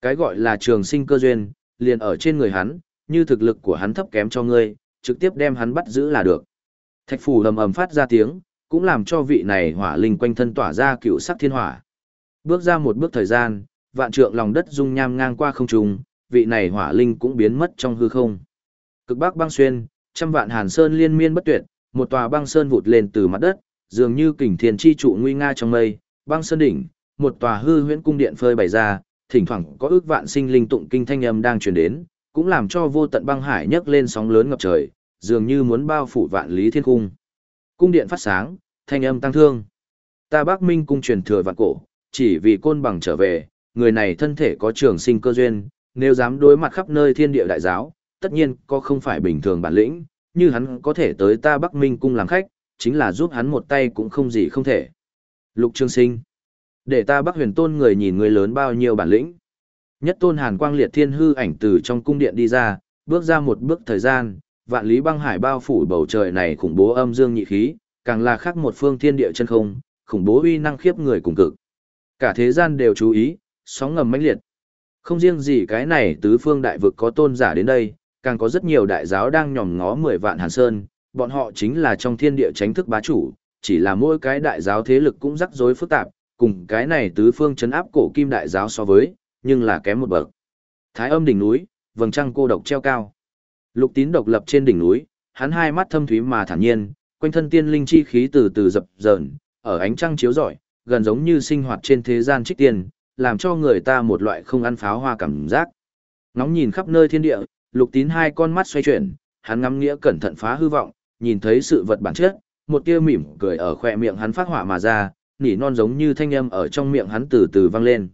Cái gọi là trường sinh cơ duyên, liền ở trên người hắn, như thực lực của hắn thấp kém cho ngươi, trực tiếp đem hắn bắt giữ là được. Thạch phủ ầm ầm phát ra tiếng, cũng làm cho vị này hỏa linh quanh thân tỏa ra cựu sắc thiên hỏa. Bước ra một bước thời gian, vạn trượng lòng đất dung nham ngang qua không trung, vị này hỏa linh cũng biến mất trong hư không. Cực bắc băng xuyên, trăm vạn hàn sơn liên miên bất tuyệt, một tòa băng sơn vụt lên từ mặt đất, dường như kình thiên chi trụ nguy nga trong mây, băng sơn đỉnh, một tòa hư huyễn cung điện phơi bày ra, thỉnh thoảng có ước vạn sinh linh tụng kinh thanh âm đang truyền đến, cũng làm cho vô tận băng hải nhấc lên sóng lớn ngập trời, dường như muốn bao phủ vạn lý thiên cung. Cung điện phát sáng, thanh âm tăng thương. Ta Bắc Minh cung truyền thừa vạn cổ, chỉ vì côn bằng trở về, người này thân thể có trường sinh cơ duyên, nếu dám đối mặt khắp nơi thiên địa đại giáo, tất nhiên có không phải bình thường bản lĩnh, như hắn có thể tới ta Bắc Minh cung làm khách, chính là giúp hắn một tay cũng không gì không thể. Lục Trường Sinh, để ta Bắc Huyền Tôn người nhìn người lớn bao nhiêu bản lĩnh. Nhất Tôn Hàn Quang Liệt Thiên hư ảnh từ trong cung điện đi ra, bước ra một bước thời gian, vạn lý băng hải bao phủ bầu trời này khủng bố âm dương nhị khí, càng là khác một phương thiên địa chân không, khủng bố uy năng khiếp người cùng cực. Cả thế gian đều chú ý, sóng ngầm mãnh liệt. Không riêng gì cái này tứ phương đại vực có tôn giả đến đây, càng có rất nhiều đại giáo đang nhòm ngó mười vạn hàn sơn, bọn họ chính là trong thiên địa tránh thức bá chủ, chỉ là mỗi cái đại giáo thế lực cũng rắc rối phức tạp, cùng cái này tứ phương chấn áp cổ kim đại giáo so với, nhưng là kém một bậc. Thái âm đỉnh núi, vầng trăng cô độc treo cao. Lục tín độc lập trên đỉnh núi, hắn hai mắt thâm thúy mà thản nhiên, quanh thân tiên linh chi khí từ từ dập dờn, ở ánh trăng chiếu rọi, gần giống như sinh hoạt trên thế gian trích tiên, làm cho người ta một loại không ăn pháo hoa cảm giác. Ngóng nhìn khắp nơi thiên địa, lục tín hai con mắt xoay chuyển, hắn ngắm nghĩa cẩn thận phá hư vọng, nhìn thấy sự vật bản chất, một tia mỉm cười ở khỏe miệng hắn phát hỏa mà ra, nỉ non giống như thanh âm ở trong miệng hắn từ từ vang lên.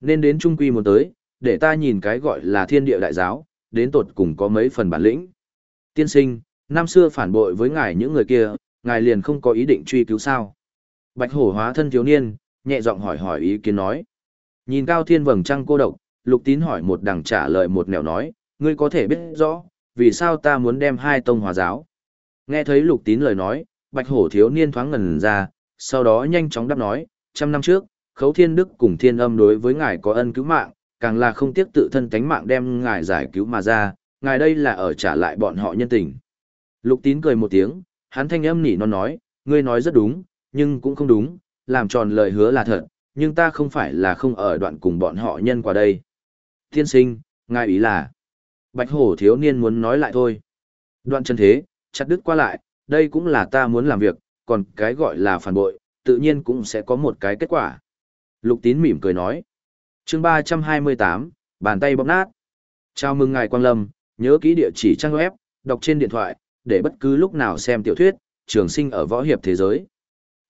Nên đến trung quy muốn tới, để ta nhìn cái gọi là thiên địa đại giáo, đến tột cùng có mấy phần bản lĩnh. Tiên sinh, năm xưa phản bội với ngài những người kia, ngài liền không có ý định truy cứu sao. Bạch hổ hóa thân thiếu niên, nhẹ giọng hỏi hỏi ý kiến nói. Nhìn cao thiên vầng trăng cô độc, lục tín hỏi một đằng trả lời một nẻo nói, ngươi có thể biết rõ, vì sao ta muốn đem hai tông hòa giáo. Nghe thấy lục tín lời nói, bạch hổ thiếu niên thoáng ngần ra, sau đó nhanh chóng đáp nói, trăm năm trước, khấu thiên đức cùng thiên âm đối với ngài có ân cứu mạng, càng là không tiếc tự thân tánh mạng đem ngài giải cứu mà ra, ngài đây là ở trả lại bọn họ nhân tình. Lục tín cười một tiếng, hắn thanh âm nỉ non nói, ngươi nói rất đúng, nhưng cũng không đúng, làm tròn lời hứa là thật, nhưng ta không phải là không ở đoạn cùng bọn họ nhân qua đây. Thiên sinh, ngài ý là, bạch hổ thiếu niên muốn nói lại thôi. Đoạn chân thế, chặt đứt qua lại, đây cũng là ta muốn làm việc, còn cái gọi là phản bội, tự nhiên cũng sẽ có một cái kết quả. Lục tín mỉm cười nói. chương 328, bàn tay bóp nát. Chào mừng ngài Quang Lâm, nhớ kỹ địa chỉ trang web, đọc trên điện thoại, để bất cứ lúc nào xem tiểu thuyết, trường sinh ở võ hiệp thế giới.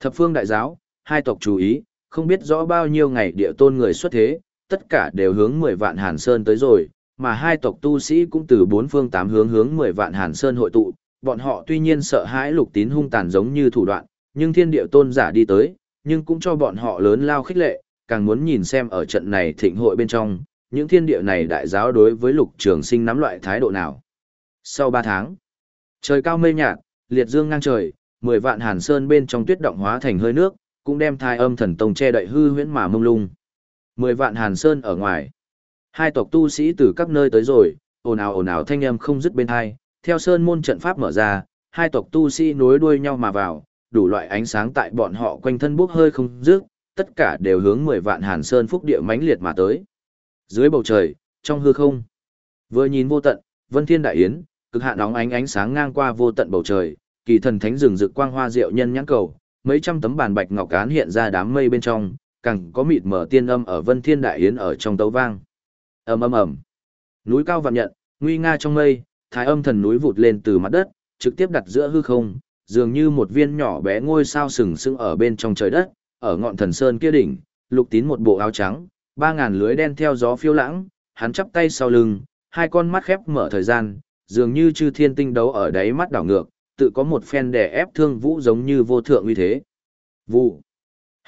Thập phương đại giáo, hai tộc chú ý, không biết rõ bao nhiêu ngày địa tôn người xuất thế, tất cả đều hướng 10 vạn Hàn Sơn tới rồi, mà hai tộc tu sĩ cũng từ bốn phương tám hướng hướng 10 vạn Hàn Sơn hội tụ, bọn họ tuy nhiên sợ hãi lục tín hung tàn giống như thủ đoạn, nhưng thiên địa tôn giả đi tới, nhưng cũng cho bọn họ lớn lao khích lệ, càng muốn nhìn xem ở trận này thịnh hội bên trong, những thiên địa này đại giáo đối với lục trường sinh nắm loại thái độ nào. Sau ba tháng, trời cao mây nhạt, liệt dương ngang trời, 10 vạn hàn sơn bên trong tuyết động hóa thành hơi nước, cũng đem thai âm thần tông che đậy hư huyễn mà mông lung. 10 vạn hàn sơn ở ngoài, hai tộc tu sĩ từ các nơi tới rồi, ồn ào ồn ào thanh âm không dứt bên hai, theo sơn môn trận pháp mở ra, hai tộc tu sĩ nối đuôi nhau mà vào, đủ loại ánh sáng tại bọn họ quanh thân bốc hơi không dứt, tất cả đều hướng 10 vạn Hàn Sơn phúc địa mãnh liệt mà tới. Dưới bầu trời, trong hư không, vừa nhìn vô tận, Vân Thiên Đại Yến, cực hạn nóng ánh ánh sáng ngang qua vô tận bầu trời, kỳ thần thánh rừng rực quang hoa diệu nhân nhãn cầu, mấy trăm tấm bàn bạch ngọc cán hiện ra đám mây bên trong, càng có mịt mở tiên âm ở Vân Thiên Đại Yến ở trong tấu vang. Ầm ầm ầm. Núi cao vạn nhận, nguy nga trong mây, thái âm thần núi vụt lên từ mặt đất, trực tiếp đặt giữa hư không, dường như một viên nhỏ bé ngôi sao sừng sững ở bên trong trời đất, ở ngọn thần sơn kia đỉnh, lục tín một bộ áo trắng, ba ngàn lưới đen theo gió phiêu lãng, hắn chắp tay sau lưng, hai con mắt khép mở thời gian, dường như chư thiên tinh đấu ở đáy mắt đảo ngược, tự có một phen đè ép thương vũ giống như vô thượng uy thế. Vụ.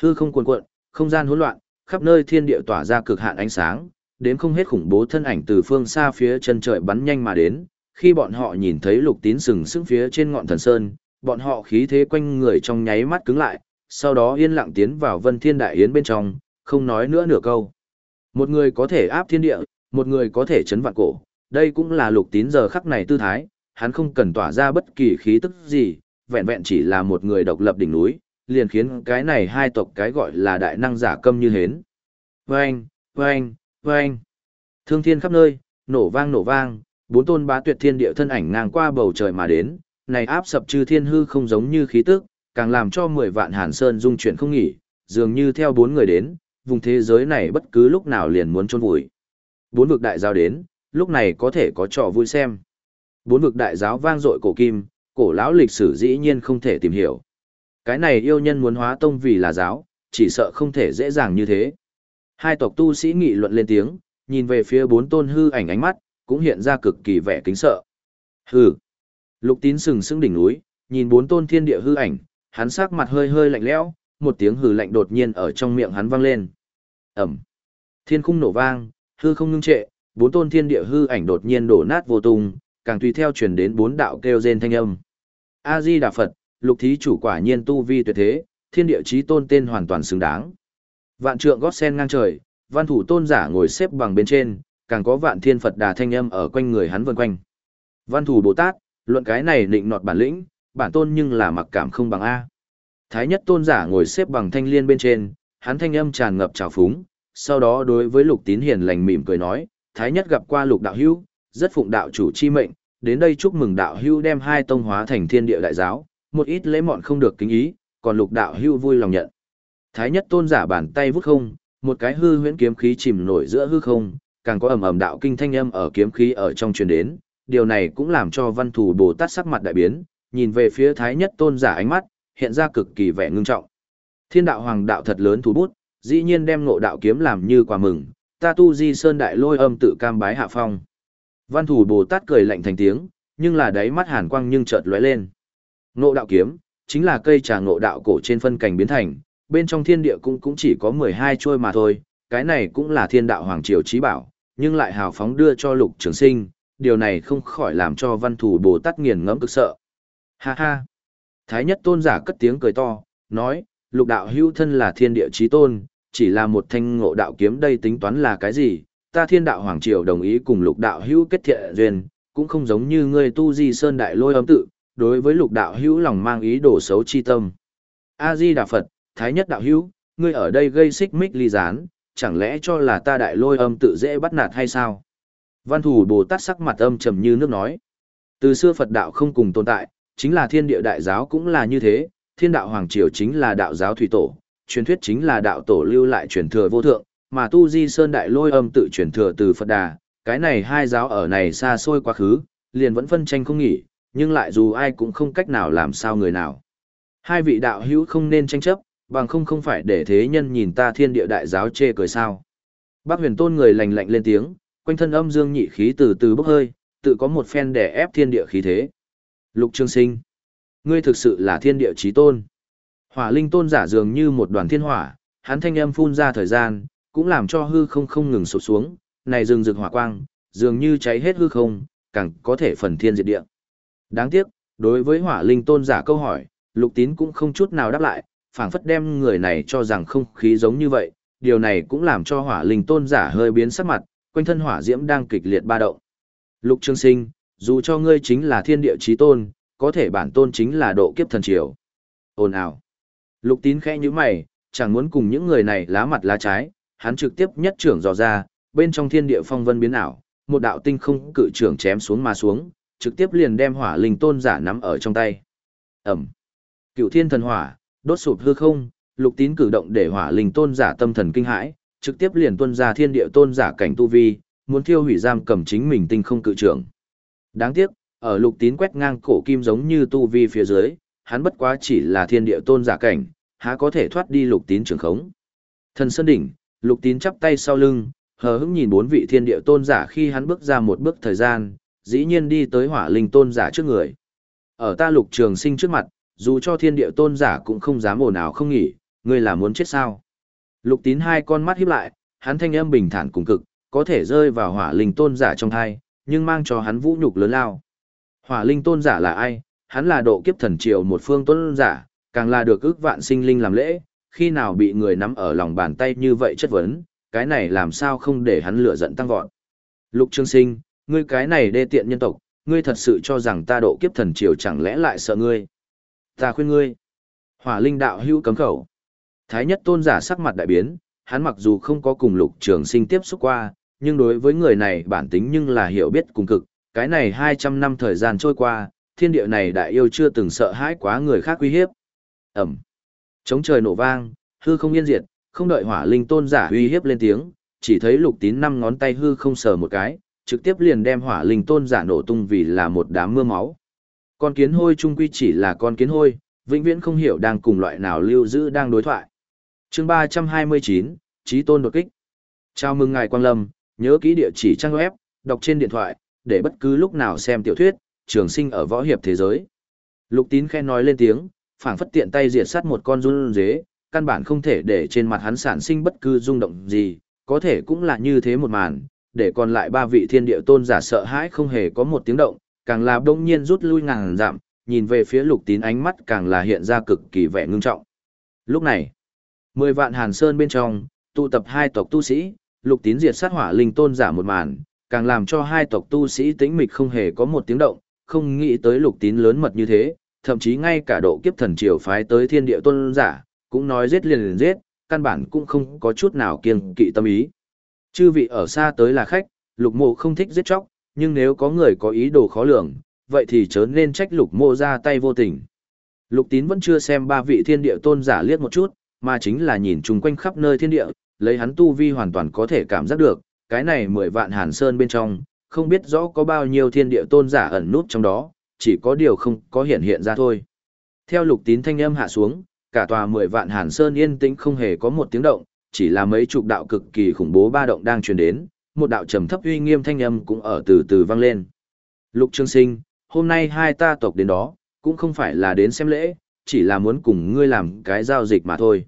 Hư không cuồn cuộn, không gian hỗn loạn, khắp nơi thiên địa tỏa ra cực hạn ánh sáng, đến không hết khủng bố thân ảnh từ phương xa phía chân trời bắn nhanh mà đến, khi bọn họ nhìn thấy lục tín sừng sững phía trên ngọn thần sơn, bọn họ khí thế quanh người trong nháy mắt cứng lại, sau đó yên lặng tiến vào vân thiên đại yến bên trong, không nói nữa nửa câu. Một người có thể áp thiên địa, một người có thể chấn vạn cổ, đây cũng là lục tín giờ khắc này tư thái, hắn không cần tỏa ra bất kỳ khí tức gì, vẹn vẹn chỉ là một người độc lập đỉnh núi, liền khiến cái này hai tộc cái gọi là đại năng giả câm như hến. Vâng, vâng, vâng. Thương thiên khắp nơi, nổ vang nổ vang, bốn tôn bá tuyệt thiên địa thân ảnh ngang qua bầu trời mà đến, này áp sập chư thiên hư không giống như khí tức, càng làm cho mười vạn hàn sơn dung chuyển không nghỉ, dường như theo bốn người đến, vùng thế giới này bất cứ lúc nào liền muốn chôn vùi. Bốn vực đại giáo đến, lúc này có thể có trò vui xem. Bốn vực đại giáo vang dội cổ kim, cổ lão lịch sử dĩ nhiên không thể tìm hiểu. Cái này yêu nhân muốn hóa tông vì là giáo, chỉ sợ không thể dễ dàng như thế. Hai tộc tu sĩ nghị luận lên tiếng, nhìn về phía bốn tôn hư ảnh ánh mắt, cũng hiện ra cực kỳ vẻ kính sợ. Hừ. Lục tín sừng sững đỉnh núi, nhìn bốn tôn thiên địa hư ảnh, hắn sắc mặt hơi hơi lạnh lẽo, một tiếng hừ lạnh đột nhiên ở trong miệng hắn vang lên. Ẩm. Thiên khung nổ vang, hư không ngưng trệ, bốn tôn thiên địa hư ảnh đột nhiên đổ nát vô tung, càng tùy theo truyền đến bốn đạo kêu rên thanh âm. A Di Đà Phật, lục thí chủ quả nhiên tu vi tuyệt thế, thiên địa chí tôn tên hoàn toàn xứng đáng. Vạn trượng gót sen ngang trời, văn thủ tôn giả ngồi xếp bằng bên trên, càng có vạn thiên Phật đà thanh âm ở quanh người hắn vần quanh. Văn thủ Bồ Tát, luận cái này định nọt bản lĩnh, bản tôn nhưng là mặc cảm không bằng A. Thái nhất tôn giả ngồi xếp bằng thanh liên bên trên, hắn thanh âm tràn ngập trào phúng, sau đó đối với lục tín hiền lành mỉm cười nói, Thái nhất gặp qua lục đạo hữu, rất phụng đạo chủ chi mệnh, đến đây chúc mừng đạo hữu đem hai tông hóa thành thiên địa đại giáo, một ít lễ mọn không được kính ý, còn lục đạo hữu vui lòng nhận. Thái nhất tôn giả bàn tay vút không, một cái hư huyễn kiếm khí chìm nổi giữa hư không, càng có ầm ầm đạo kinh thanh âm ở kiếm khí ở trong truyền đến, điều này cũng làm cho văn thủ Bồ Tát sắc mặt đại biến, nhìn về phía Thái nhất tôn giả ánh mắt, hiện ra cực kỳ vẻ ngưng trọng. Thiên đạo hoàng đạo thật lớn thú bút, dĩ nhiên đem ngộ đạo kiếm làm như quà mừng, ta tu di sơn đại lôi âm tự cam bái hạ phong. Văn thủ Bồ Tát cười lạnh thành tiếng, nhưng là đáy mắt hàn quang nhưng chợt lóe lên. Ngộ đạo kiếm, chính là cây trà ngộ đạo cổ trên phân cảnh biến thành, bên trong thiên địa cũng cũng chỉ có 12 trôi mà thôi, cái này cũng là thiên đạo hoàng triều trí bảo, nhưng lại hào phóng đưa cho lục trường sinh, điều này không khỏi làm cho văn thủ Bồ Tát nghiền ngẫm cực sợ. Ha ha! Thái nhất tôn giả cất tiếng cười to, nói, lục đạo hữu thân là thiên địa trí tôn, chỉ là một thanh ngộ đạo kiếm đây tính toán là cái gì, ta thiên đạo hoàng triều đồng ý cùng lục đạo hữu kết thiện duyên, cũng không giống như ngươi tu di sơn đại lôi âm tự, đối với lục đạo hữu lòng mang ý đồ xấu chi tâm. A-di Đà Phật, Thái nhất đạo hữu, ngươi ở đây gây xích mích ly gián, chẳng lẽ cho là ta đại lôi âm tự dễ bắt nạt hay sao? Văn thủ Bồ Tát sắc mặt âm trầm như nước nói. Từ xưa Phật đạo không cùng tồn tại, chính là thiên địa đại giáo cũng là như thế, thiên đạo hoàng triều chính là đạo giáo thủy tổ, truyền thuyết chính là đạo tổ lưu lại truyền thừa vô thượng, mà tu di sơn đại lôi âm tự truyền thừa từ Phật đà, cái này hai giáo ở này xa xôi quá khứ, liền vẫn phân tranh không nghỉ, nhưng lại dù ai cũng không cách nào làm sao người nào. Hai vị đạo hữu không nên tranh chấp, bằng không không phải để thế nhân nhìn ta thiên địa đại giáo chê cười sao. Bác huyền tôn người lành lạnh lên tiếng, quanh thân âm dương nhị khí từ từ bốc hơi, tự có một phen để ép thiên địa khí thế. Lục Trương Sinh, ngươi thực sự là thiên địa chí tôn. Hỏa linh tôn giả dường như một đoàn thiên hỏa, hắn thanh âm phun ra thời gian, cũng làm cho hư không không ngừng sụp xuống, này rừng rực hỏa quang, dường như cháy hết hư không, càng có thể phần thiên diệt địa. Đáng tiếc, đối với hỏa linh tôn giả câu hỏi, lục tín cũng không chút nào đáp lại, phảng phất đem người này cho rằng không khí giống như vậy, điều này cũng làm cho hỏa linh tôn giả hơi biến sắc mặt, quanh thân hỏa diễm đang kịch liệt ba động. Lục Trương Sinh, dù cho ngươi chính là thiên địa chí tôn, có thể bản tôn chính là độ kiếp thần triều. Ồn ào. Lục tín khẽ nhíu mày, chẳng muốn cùng những người này lá mặt lá trái, hắn trực tiếp nhất trưởng dò ra, bên trong thiên địa phong vân biến ảo, một đạo tinh không cự trưởng chém xuống mà xuống, trực tiếp liền đem hỏa linh tôn giả nắm ở trong tay. ầm. Cựu thiên thần hỏa, đốt sụp hư không, lục tín cử động để hỏa linh tôn giả tâm thần kinh hãi, trực tiếp liền tuân ra thiên địa tôn giả cảnh tu vi, muốn thiêu hủy giam cầm chính mình tinh không cự trưởng. Đáng tiếc, ở lục tín quét ngang cổ kim giống như tu vi phía dưới, hắn bất quá chỉ là thiên địa tôn giả cảnh, há có thể thoát đi lục tín trường khống. Thần Sơn Đỉnh, lục tín chắp tay sau lưng, hờ hững nhìn bốn vị thiên địa tôn giả khi hắn bước ra một bước thời gian, dĩ nhiên đi tới hỏa linh tôn giả trước người. Ở ta lục trường sinh trước mặt, dù cho thiên địa tôn giả cũng không dám ồn ào không nghỉ, ngươi là muốn chết sao. Lục tín hai con mắt híp lại, hắn thanh âm bình thản cùng cực, có thể rơi vào hỏa linh tôn giả trong thai, nhưng mang cho hắn vũ nhục lớn lao. Hỏa linh tôn giả là ai? Hắn là độ kiếp thần triều một phương tôn giả, càng là được ước vạn sinh linh làm lễ, khi nào bị người nắm ở lòng bàn tay như vậy chất vấn, cái này làm sao không để hắn lửa giận tăng vọt. Lục Trương Sinh, ngươi cái này đê tiện nhân tộc, ngươi thật sự cho rằng ta độ kiếp thần triều chẳng lẽ lại sợ ngươi? Ta khuyên ngươi. Hỏa linh đạo hữu cấm khẩu. Thái nhất tôn giả sắc mặt đại biến, hắn mặc dù không có cùng lục trường sinh tiếp xúc qua, nhưng đối với người này bản tính nhưng là hiểu biết cùng cực, cái này 200 năm thời gian trôi qua, thiên địa này đại yêu chưa từng sợ hãi quá người khác uy hiếp. Ẩm. Chống trời nổ vang, hư không yên diệt, không đợi hỏa linh tôn giả uy hiếp lên tiếng, chỉ thấy lục tín năm ngón tay hư không sờ một cái, trực tiếp liền đem hỏa linh tôn giả nổ tung vì là một đám mưa máu. Con kiến hôi trung quy chỉ là con kiến hôi, vĩnh viễn không hiểu đang cùng loại nào lưu giữ đang đối thoại. chương 329, trí Tôn đột kích. Chào mừng ngài Quang Lâm, nhớ kỹ địa chỉ trang web, đọc trên điện thoại, để bất cứ lúc nào xem tiểu thuyết, trường sinh ở võ hiệp thế giới. Lục tín khen nói lên tiếng, phảng phất tiện tay diệt sát một con run dế, căn bản không thể để trên mặt hắn sản sinh bất cứ rung động gì, có thể cũng là như thế một màn, để còn lại ba vị thiên địa tôn giả sợ hãi không hề có một tiếng động, càng là đông nhiên rút lui ngàn giảm, nhìn về phía lục tín ánh mắt càng là hiện ra cực kỳ vẻ ngưng trọng. Lúc này, mười vạn hàn sơn bên trong, tụ tập hai tộc tu sĩ, lục tín diệt sát hỏa linh tôn giả một màn, càng làm cho hai tộc tu sĩ tĩnh mịch không hề có một tiếng động, không nghĩ tới lục tín lớn mật như thế, thậm chí ngay cả độ kiếp thần triều phái tới thiên địa tôn giả, cũng nói giết liền liền giết, căn bản cũng không có chút nào kiêng kỵ tâm ý. Chư vị ở xa tới là khách, lục mộ không thích giết chóc, nhưng nếu có người có ý đồ khó lường, vậy thì chớ nên trách lục mô ra tay vô tình. Lục tín vẫn chưa xem ba vị thiên địa tôn giả liếc một chút, mà chính là nhìn chung quanh khắp nơi thiên địa, lấy hắn tu vi hoàn toàn có thể cảm giác được, cái này mười vạn hàn sơn bên trong, không biết rõ có bao nhiêu thiên địa tôn giả ẩn nút trong đó, chỉ có điều không có hiện hiện ra thôi. Theo lục tín thanh âm hạ xuống, cả tòa mười vạn hàn sơn yên tĩnh không hề có một tiếng động, chỉ là mấy chục đạo cực kỳ khủng bố ba động đang truyền đến, một đạo trầm thấp uy nghiêm thanh âm cũng ở từ từ vang lên. Lục Trương Sinh, hôm nay hai ta tộc đến đó, cũng không phải là đến xem lễ, chỉ là muốn cùng ngươi làm cái giao dịch mà thôi.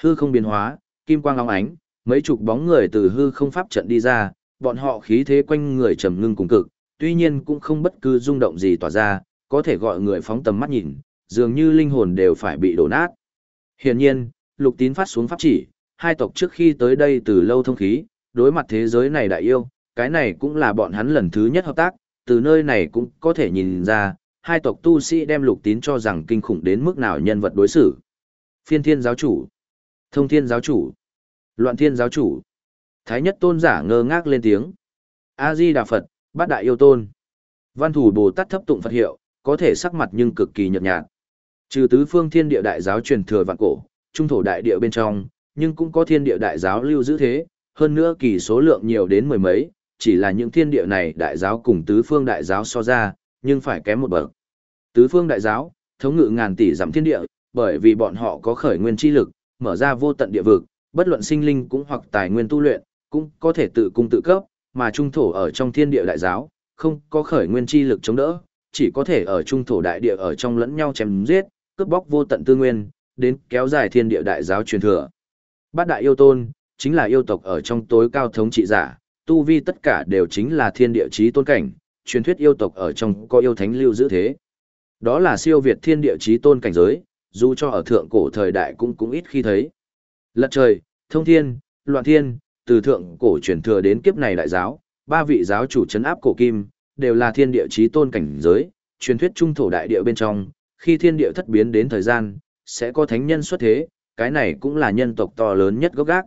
Hư không biến hóa, kim quang long ánh, mấy chục bóng người từ hư không pháp trận đi ra, bọn họ khí thế quanh người trầm ngưng cùng cực, tuy nhiên cũng không bất cứ rung động gì tỏa ra, có thể gọi người phóng tầm mắt nhìn, dường như linh hồn đều phải bị đổ nát. Hiển nhiên, lục tín phát xuống pháp chỉ, hai tộc trước khi tới đây từ lâu thông khí, đối mặt thế giới này đại yêu, cái này cũng là bọn hắn lần thứ nhất hợp tác, từ nơi này cũng có thể nhìn ra, hai tộc tu sĩ đem lục tín cho rằng kinh khủng đến mức nào nhân vật đối xử. Phiên thiên giáo chủ, thông thiên giáo chủ, loạn thiên giáo chủ, thái nhất tôn giả ngơ ngác lên tiếng. A-di Đà Phật, bát đại yêu tôn. Văn thủ Bồ Tát thấp tụng Phật hiệu, có thể sắc mặt nhưng cực kỳ nhợt nhạt. Trừ tứ phương thiên địa đại giáo truyền thừa vạn cổ, trung thổ đại địa bên trong, nhưng cũng có thiên địa đại giáo lưu giữ thế, hơn nữa kỳ số lượng nhiều đến mười mấy, chỉ là những thiên địa này đại giáo cùng tứ phương đại giáo so ra, nhưng phải kém một bậc. Tứ phương đại giáo, thống ngự ngàn tỷ giảm thiên địa, bởi vì bọn họ có khởi nguyên chi lực, mở ra vô tận địa vực, bất luận sinh linh cũng hoặc tài nguyên tu luyện, cũng có thể tự cung tự cấp, mà trung thổ ở trong thiên địa đại giáo, không có khởi nguyên chi lực chống đỡ, chỉ có thể ở trung thổ đại địa ở trong lẫn nhau chém giết, cướp bóc vô tận tư nguyên, đến kéo dài thiên địa đại giáo truyền thừa. Bát đại yêu tôn, chính là yêu tộc ở trong tối cao thống trị giả, tu vi tất cả đều chính là thiên địa chí tôn cảnh, truyền thuyết yêu tộc ở trong có yêu thánh lưu giữ thế. Đó là siêu việt thiên địa chí tôn cảnh giới, dù cho ở thượng cổ thời đại cũng cũng ít khi thấy. Lật trời, thông thiên, loạn thiên, từ thượng cổ truyền thừa đến kiếp này đại giáo, ba vị giáo chủ chấn áp cổ kim, đều là thiên địa chí tôn cảnh giới, truyền thuyết trung thổ đại địa bên trong, khi thiên địa thất biến đến thời gian, sẽ có thánh nhân xuất thế, cái này cũng là nhân tộc to lớn nhất gốc gác.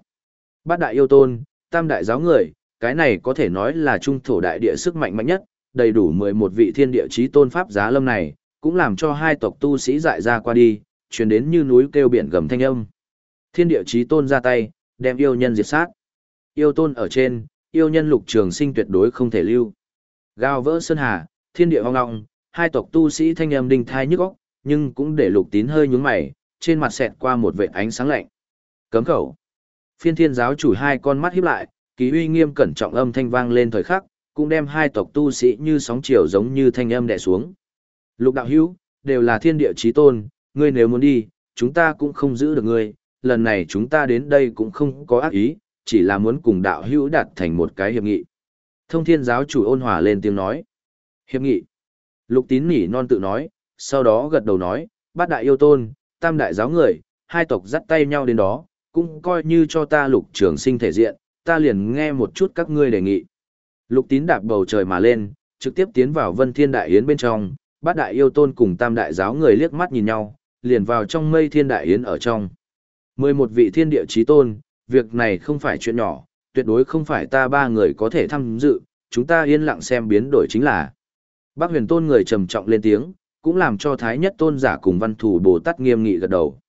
Bát đại yêu tôn, tam đại giáo người, cái này có thể nói là trung thổ đại địa sức mạnh mạnh nhất, đầy đủ 11 vị thiên địa chí tôn pháp giá lâm này, cũng làm cho hai tộc tu sĩ dại ra qua đi, truyền đến như núi kêu biển gầm thanh âm. Thiên địa chí tôn ra tay, đem yêu nhân diệt sát. Yêu tôn ở trên, yêu nhân lục trường sinh tuyệt đối không thể lưu. Gào vỡ sơn hà, thiên địa hoang ngọng, hai tộc tu sĩ thanh âm đinh thai nhức óc, nhưng cũng để lục tín hơi nhướng mày, trên mặt xẹt qua một vệt ánh sáng lạnh. Cấm khẩu. Phiên thiên giáo chủ hai con mắt híp lại, ký uy nghiêm cẩn trọng âm thanh vang lên thời khắc, cũng đem hai tộc tu sĩ như sóng chiều giống như thanh âm đè xuống. Lục đạo hữu, đều là thiên địa chí tôn, ngươi nếu muốn đi, chúng ta cũng không giữ được ngươi, lần này chúng ta đến đây cũng không có ác ý, chỉ là muốn cùng đạo hữu đạt thành một cái hiệp nghị. Thông thiên giáo chủ ôn hòa lên tiếng nói. Hiệp nghị. Lục tín nỉ non tự nói, sau đó gật đầu nói, bát đại yêu tôn, tam đại giáo người, hai tộc dắt tay nhau đến đó, cũng coi như cho ta lục trường sinh thể diện, ta liền nghe một chút các ngươi đề nghị. Lục tín đạp bầu trời mà lên, trực tiếp tiến vào vân thiên đại yến bên trong, bát đại yêu tôn cùng tam đại giáo người liếc mắt nhìn nhau, liền vào trong mây thiên đại yến ở trong. Mười một vị thiên địa chí tôn, việc này không phải chuyện nhỏ, tuyệt đối không phải ta ba người có thể tham dự, chúng ta yên lặng xem biến đổi chính là. Bác huyền tôn người trầm trọng lên tiếng, cũng làm cho thái nhất tôn giả cùng văn thủ Bồ Tát nghiêm nghị gật đầu.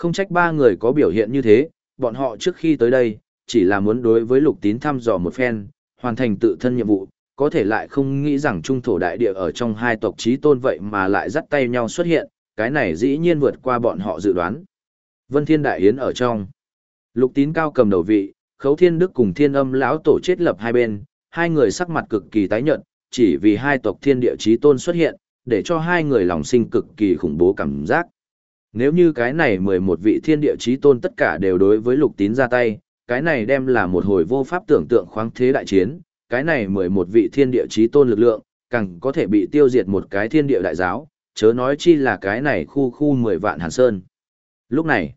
Không trách ba người có biểu hiện như thế, bọn họ trước khi tới đây, chỉ là muốn đối với lục tín thăm dò một phen, hoàn thành tự thân nhiệm vụ, có thể lại không nghĩ rằng trung thổ đại địa ở trong hai tộc trí tôn vậy mà lại dắt tay nhau xuất hiện, cái này dĩ nhiên vượt qua bọn họ dự đoán. Vân Thiên Đại Yến ở trong. Lục tín cao cầm đầu vị, khấu thiên đức cùng thiên âm lão tổ chết lập hai bên, hai người sắc mặt cực kỳ tái nhợt, chỉ vì hai tộc thiên địa chí tôn xuất hiện, để cho hai người lòng sinh cực kỳ khủng bố cảm giác. Nếu như cái này 11 vị thiên địa chí tôn tất cả đều đối với lục tín ra tay, cái này đem là một hồi vô pháp tưởng tượng khoáng thế đại chiến, cái này 11 vị thiên địa chí tôn lực lượng, càng có thể bị tiêu diệt một cái thiên địa đại giáo, chớ nói chi là cái này khu khu 10 vạn hàn sơn. Lúc này,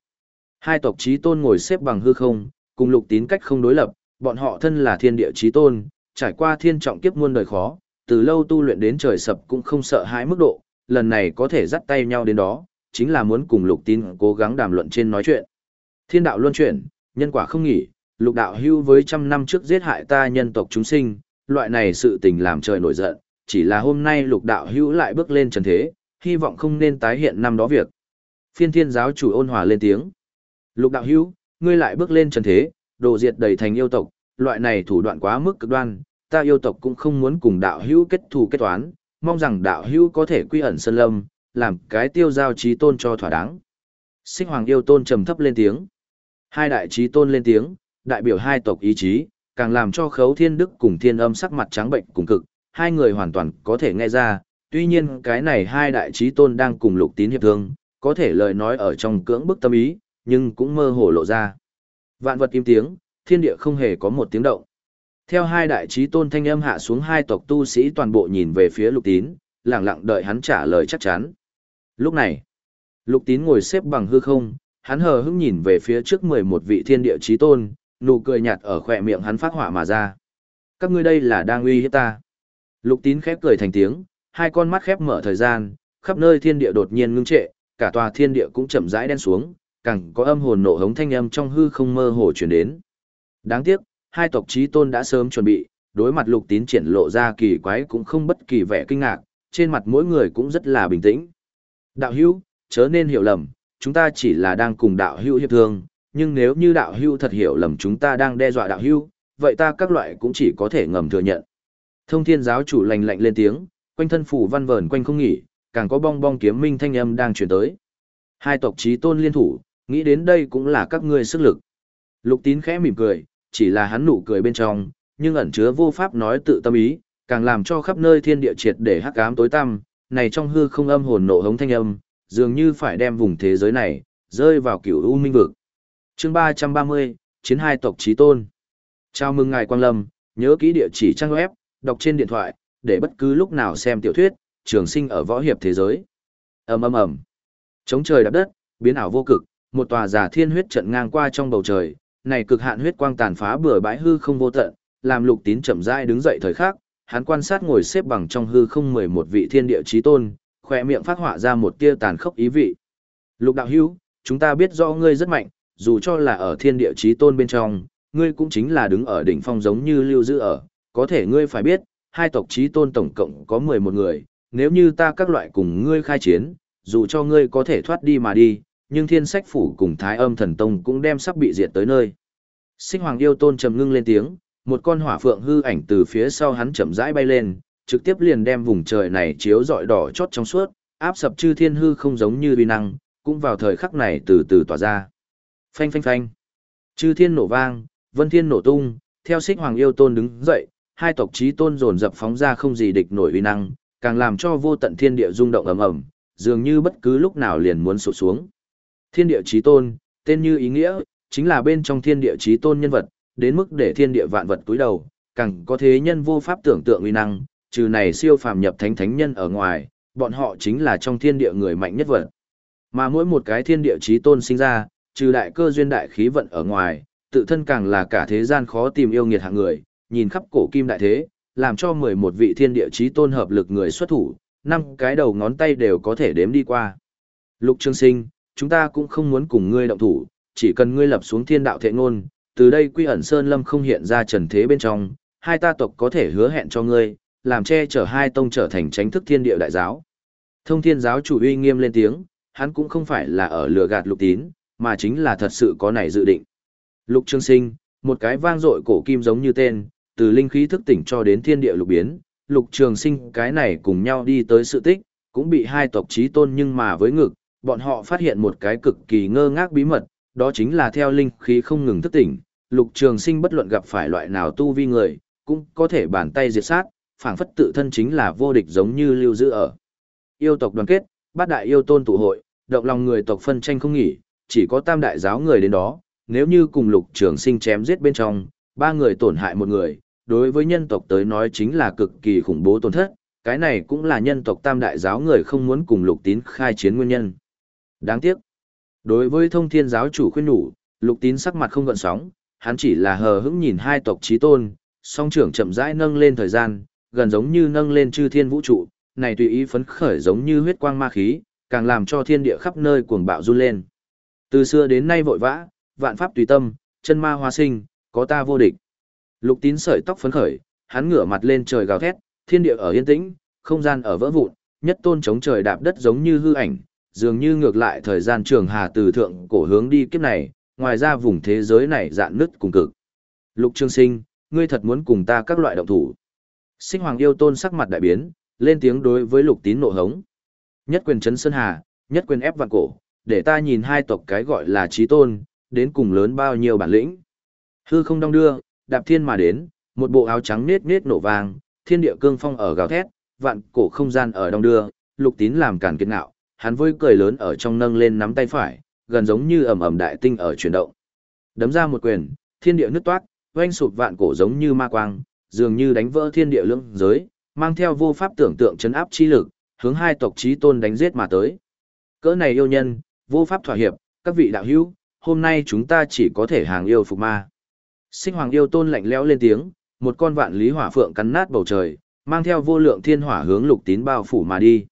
hai tộc chí tôn ngồi xếp bằng hư không, cùng lục tín cách không đối lập, bọn họ thân là thiên địa chí tôn, trải qua thiên trọng kiếp muôn đời khó, từ lâu tu luyện đến trời sập cũng không sợ hãi mức độ, lần này có thể dắt tay nhau đến đó, chính là muốn cùng lục tín cố gắng đàm luận trên nói chuyện. Thiên đạo luân chuyển, nhân quả không nghỉ, lục đạo hưu với trăm năm trước giết hại ta nhân tộc chúng sinh, loại này sự tình làm trời nổi giận, chỉ là hôm nay lục đạo hưu lại bước lên trần thế, hy vọng không nên tái hiện năm đó việc. Phiên thiên giáo chủ ôn hòa lên tiếng. Lục đạo hưu, ngươi lại bước lên trần thế, đồ diệt đầy thành yêu tộc, loại này thủ đoạn quá mức cực đoan, ta yêu tộc cũng không muốn cùng đạo hưu kết thù kết toán, mong rằng đạo hưu có thể quy ẩn sơn lâm, làm cái tiêu giao trí tôn cho thỏa đáng. Xích hoàng yêu tôn trầm thấp lên tiếng. Hai đại trí tôn lên tiếng, đại biểu hai tộc ý chí, càng làm cho khấu thiên đức cùng thiên âm sắc mặt trắng bệnh cùng cực, hai người hoàn toàn có thể nghe ra, tuy nhiên cái này hai đại trí tôn đang cùng lục tín hiệp thương, có thể lời nói ở trong cưỡng bức tâm ý, nhưng cũng mơ hồ lộ ra. Vạn vật im tiếng, thiên địa không hề có một tiếng động. Theo hai đại trí tôn thanh âm hạ xuống hai tộc tu sĩ toàn bộ nhìn về phía lục tín, lặng lặng đợi hắn trả lời chắc chắn. Lúc này, lục tín ngồi xếp bằng hư không, hắn hờ hững nhìn về phía trước mười một vị thiên địa trí tôn, nụ cười nhạt ở khỏe miệng hắn phát hỏa mà ra. Các ngươi đây là đang uy hiếp ta. Lục tín khép cười thành tiếng, hai con mắt khép mở thời gian, khắp nơi thiên địa đột nhiên ngưng trệ, cả tòa thiên địa cũng chậm rãi đen xuống, càng có âm hồn nộ hống thanh âm trong hư không mơ hồ chuyển đến. Đáng tiếc, hai tộc trí tôn đã sớm chuẩn bị, đối mặt lục tín triển lộ ra kỳ quái cũng không bất kỳ vẻ kinh ngạc, trên mặt mỗi người cũng rất là bình tĩnh. Đạo hữu, chớ nên hiểu lầm, chúng ta chỉ là đang cùng đạo hữu hiệp thương, nhưng nếu như đạo hữu thật hiểu lầm chúng ta đang đe dọa đạo hữu, vậy ta các loại cũng chỉ có thể ngầm thừa nhận. Thông thiên giáo chủ lành lạnh lên tiếng, quanh thân phủ văn vờn quanh không nghỉ, càng có bong bong kiếm minh thanh âm đang truyền tới. Hai tộc trí tôn liên thủ, nghĩ đến đây cũng là các ngươi sức lực. Lục tín khẽ mỉm cười, chỉ là hắn nụ cười bên trong, nhưng ẩn chứa vô pháp nói tự tâm ý, càng làm cho khắp nơi thiên địa triệt để hắc ám tối tăm, này trong hư không âm hồn nộ hống thanh âm, dường như phải đem vùng thế giới này rơi vào cửu u minh vực. Chương 330, chiến hai tộc chí tôn. Chào mừng ngài quang lâm, nhớ kỹ địa chỉ trang web, đọc trên điện thoại, để bất cứ lúc nào xem tiểu thuyết, trường sinh ở võ hiệp thế giới. Ầm ầm ầm. Chống trời đạp đất, biến ảo vô cực, một tòa giả thiên huyết trận ngang qua trong bầu trời, này cực hạn huyết quang tàn phá bừa bãi hư không vô tận, làm Lục Tín chậm rãi đứng dậy thời khắc, hắn quan sát ngồi xếp bằng trong hư không mười một vị thiên địa chí tôn, khỏe miệng phát họa ra một tia tàn khốc ý vị. Lục đạo hữu, chúng ta biết rõ ngươi rất mạnh, dù cho là ở thiên địa chí tôn bên trong, ngươi cũng chính là đứng ở đỉnh phong giống như lưu giữ ở, có thể ngươi phải biết, hai tộc chí tôn tổng cộng có mười một người, nếu như ta các loại cùng ngươi khai chiến, dù cho ngươi có thể thoát đi mà đi, nhưng thiên sách phủ cùng thái âm thần tông cũng đem sắp bị diệt tới nơi. Sinh hoàng yêu tôn trầm ngưng lên tiếng, một con hỏa phượng hư ảnh từ phía sau hắn chậm rãi bay lên, trực tiếp liền đem vùng trời này chiếu rọi đỏ chót trong suốt, áp sập chư thiên hư không giống như uy năng, cũng vào thời khắc này từ từ tỏa ra. Phanh phanh phanh. Chư thiên nổ vang, vân thiên nổ tung, theo xích hoàng yêu tôn đứng dậy, hai tộc chí tôn dồn dập phóng ra không gì địch nổi uy năng, càng làm cho vô tận thiên địa rung động ầm ầm, dường như bất cứ lúc nào liền muốn sụp xuống. Thiên địa chí tôn, tên như ý nghĩa, chính là bên trong thiên địa chí tôn nhân vật, đến mức để thiên địa vạn vật túi đầu, càng có thế nhân vô pháp tưởng tượng uy năng, trừ này siêu phàm nhập thánh thánh nhân ở ngoài, bọn họ chính là trong thiên địa người mạnh nhất vật. Mà mỗi một cái thiên địa chí tôn sinh ra, trừ đại cơ duyên đại khí vận ở ngoài, tự thân càng là cả thế gian khó tìm yêu nghiệt hạng người, nhìn khắp cổ kim đại thế, làm cho 11 vị thiên địa chí tôn hợp lực người xuất thủ, năm cái đầu ngón tay đều có thể đếm đi qua. Lục Trương Sinh, chúng ta cũng không muốn cùng ngươi động thủ, chỉ cần ngươi lập xuống thiên đạo thệ ngôn, từ đây quy ẩn sơn lâm không hiện ra trần thế bên trong, hai ta tộc có thể hứa hẹn cho ngươi, làm che chở hai tông trở thành tránh thức thiên địa đại giáo. Thông thiên giáo chủ uy nghiêm lên tiếng, hắn cũng không phải là ở lừa gạt lục tín, mà chính là thật sự có này dự định. Lục Trương Sinh, một cái vang dội cổ kim giống như tên, từ linh khí thức tỉnh cho đến thiên địa lục biến, Lục Trường Sinh cái này cùng nhau đi tới sự tích, cũng bị hai tộc chí tôn nhưng mà với ngực, bọn họ phát hiện một cái cực kỳ ngơ ngác bí mật, đó chính là theo linh khí không ngừng thức tỉnh, lục trường sinh bất luận gặp phải loại nào tu vi người, cũng có thể bàn tay diệt sát, phảng phất tự thân chính là vô địch giống như lưu giữ ở. Yêu tộc đoàn kết, bát đại yêu tôn tụ hội, động lòng người tộc phân tranh không nghỉ, chỉ có tam đại giáo người đến đó, nếu như cùng lục trường sinh chém giết bên trong, ba người tổn hại một người, đối với nhân tộc tới nói chính là cực kỳ khủng bố tổn thất, cái này cũng là nhân tộc tam đại giáo người không muốn cùng lục tín khai chiến nguyên nhân. Đáng tiếc, đối với thông thiên giáo chủ khuyên nhủ, lục tín sắc mặt không gợn sóng, hắn chỉ là hờ hững nhìn hai tộc trí tôn, song trưởng chậm rãi nâng lên thời gian, gần giống như nâng lên chư thiên vũ trụ, này tùy ý phấn khởi giống như huyết quang ma khí, càng làm cho thiên địa khắp nơi cuồng bạo run lên. Từ xưa đến nay vội vã, vạn pháp tùy tâm, chân ma hóa sinh, có ta vô địch. Lục tín sợi tóc phấn khởi, hắn ngửa mặt lên trời gào thét, thiên địa ở yên tĩnh, không gian ở vỡ vụn, nhất tôn chống trời đạp đất giống như hư ảnh, dường như ngược lại thời gian trường hà từ thượng cổ hướng đi kiếp này, ngoài ra vùng thế giới này dạn nứt cùng cực. Lục Trương Sinh, ngươi thật muốn cùng ta các loại động thủ. Sinh Hoàng yêu tôn sắc mặt đại biến, lên tiếng đối với Lục Tín nộ hống. Nhất quyền chấn sơn hà, nhất quyền ép vạn cổ, để ta nhìn hai tộc cái gọi là trí tôn, đến cùng lớn bao nhiêu bản lĩnh. Hư không đong đưa, đạp thiên mà đến, một bộ áo trắng nết nết nổ vàng, thiên địa cương phong ở gào thét, vạn cổ không gian ở đong đưa, lục tín làm cản kiệt nạo, hắn với cười lớn ở trong nâng lên nắm tay phải, gần giống như ầm ầm đại tinh ở chuyển động. Đấm ra một quyền, thiên địa nứt toát, oanh sụp vạn cổ giống như ma quang, dường như đánh vỡ thiên địa lưỡng giới, mang theo vô pháp tưởng tượng chấn áp chi lực, hướng hai tộc chí tôn đánh giết mà tới. Cỡ này yêu nhân, vô pháp thỏa hiệp, các vị đạo hữu, hôm nay chúng ta chỉ có thể hàng yêu phục ma. Sinh hoàng yêu tôn lạnh lẽo lên tiếng, một con vạn lý hỏa phượng cắn nát bầu trời, mang theo vô lượng thiên hỏa hướng lục tín bao phủ mà đi.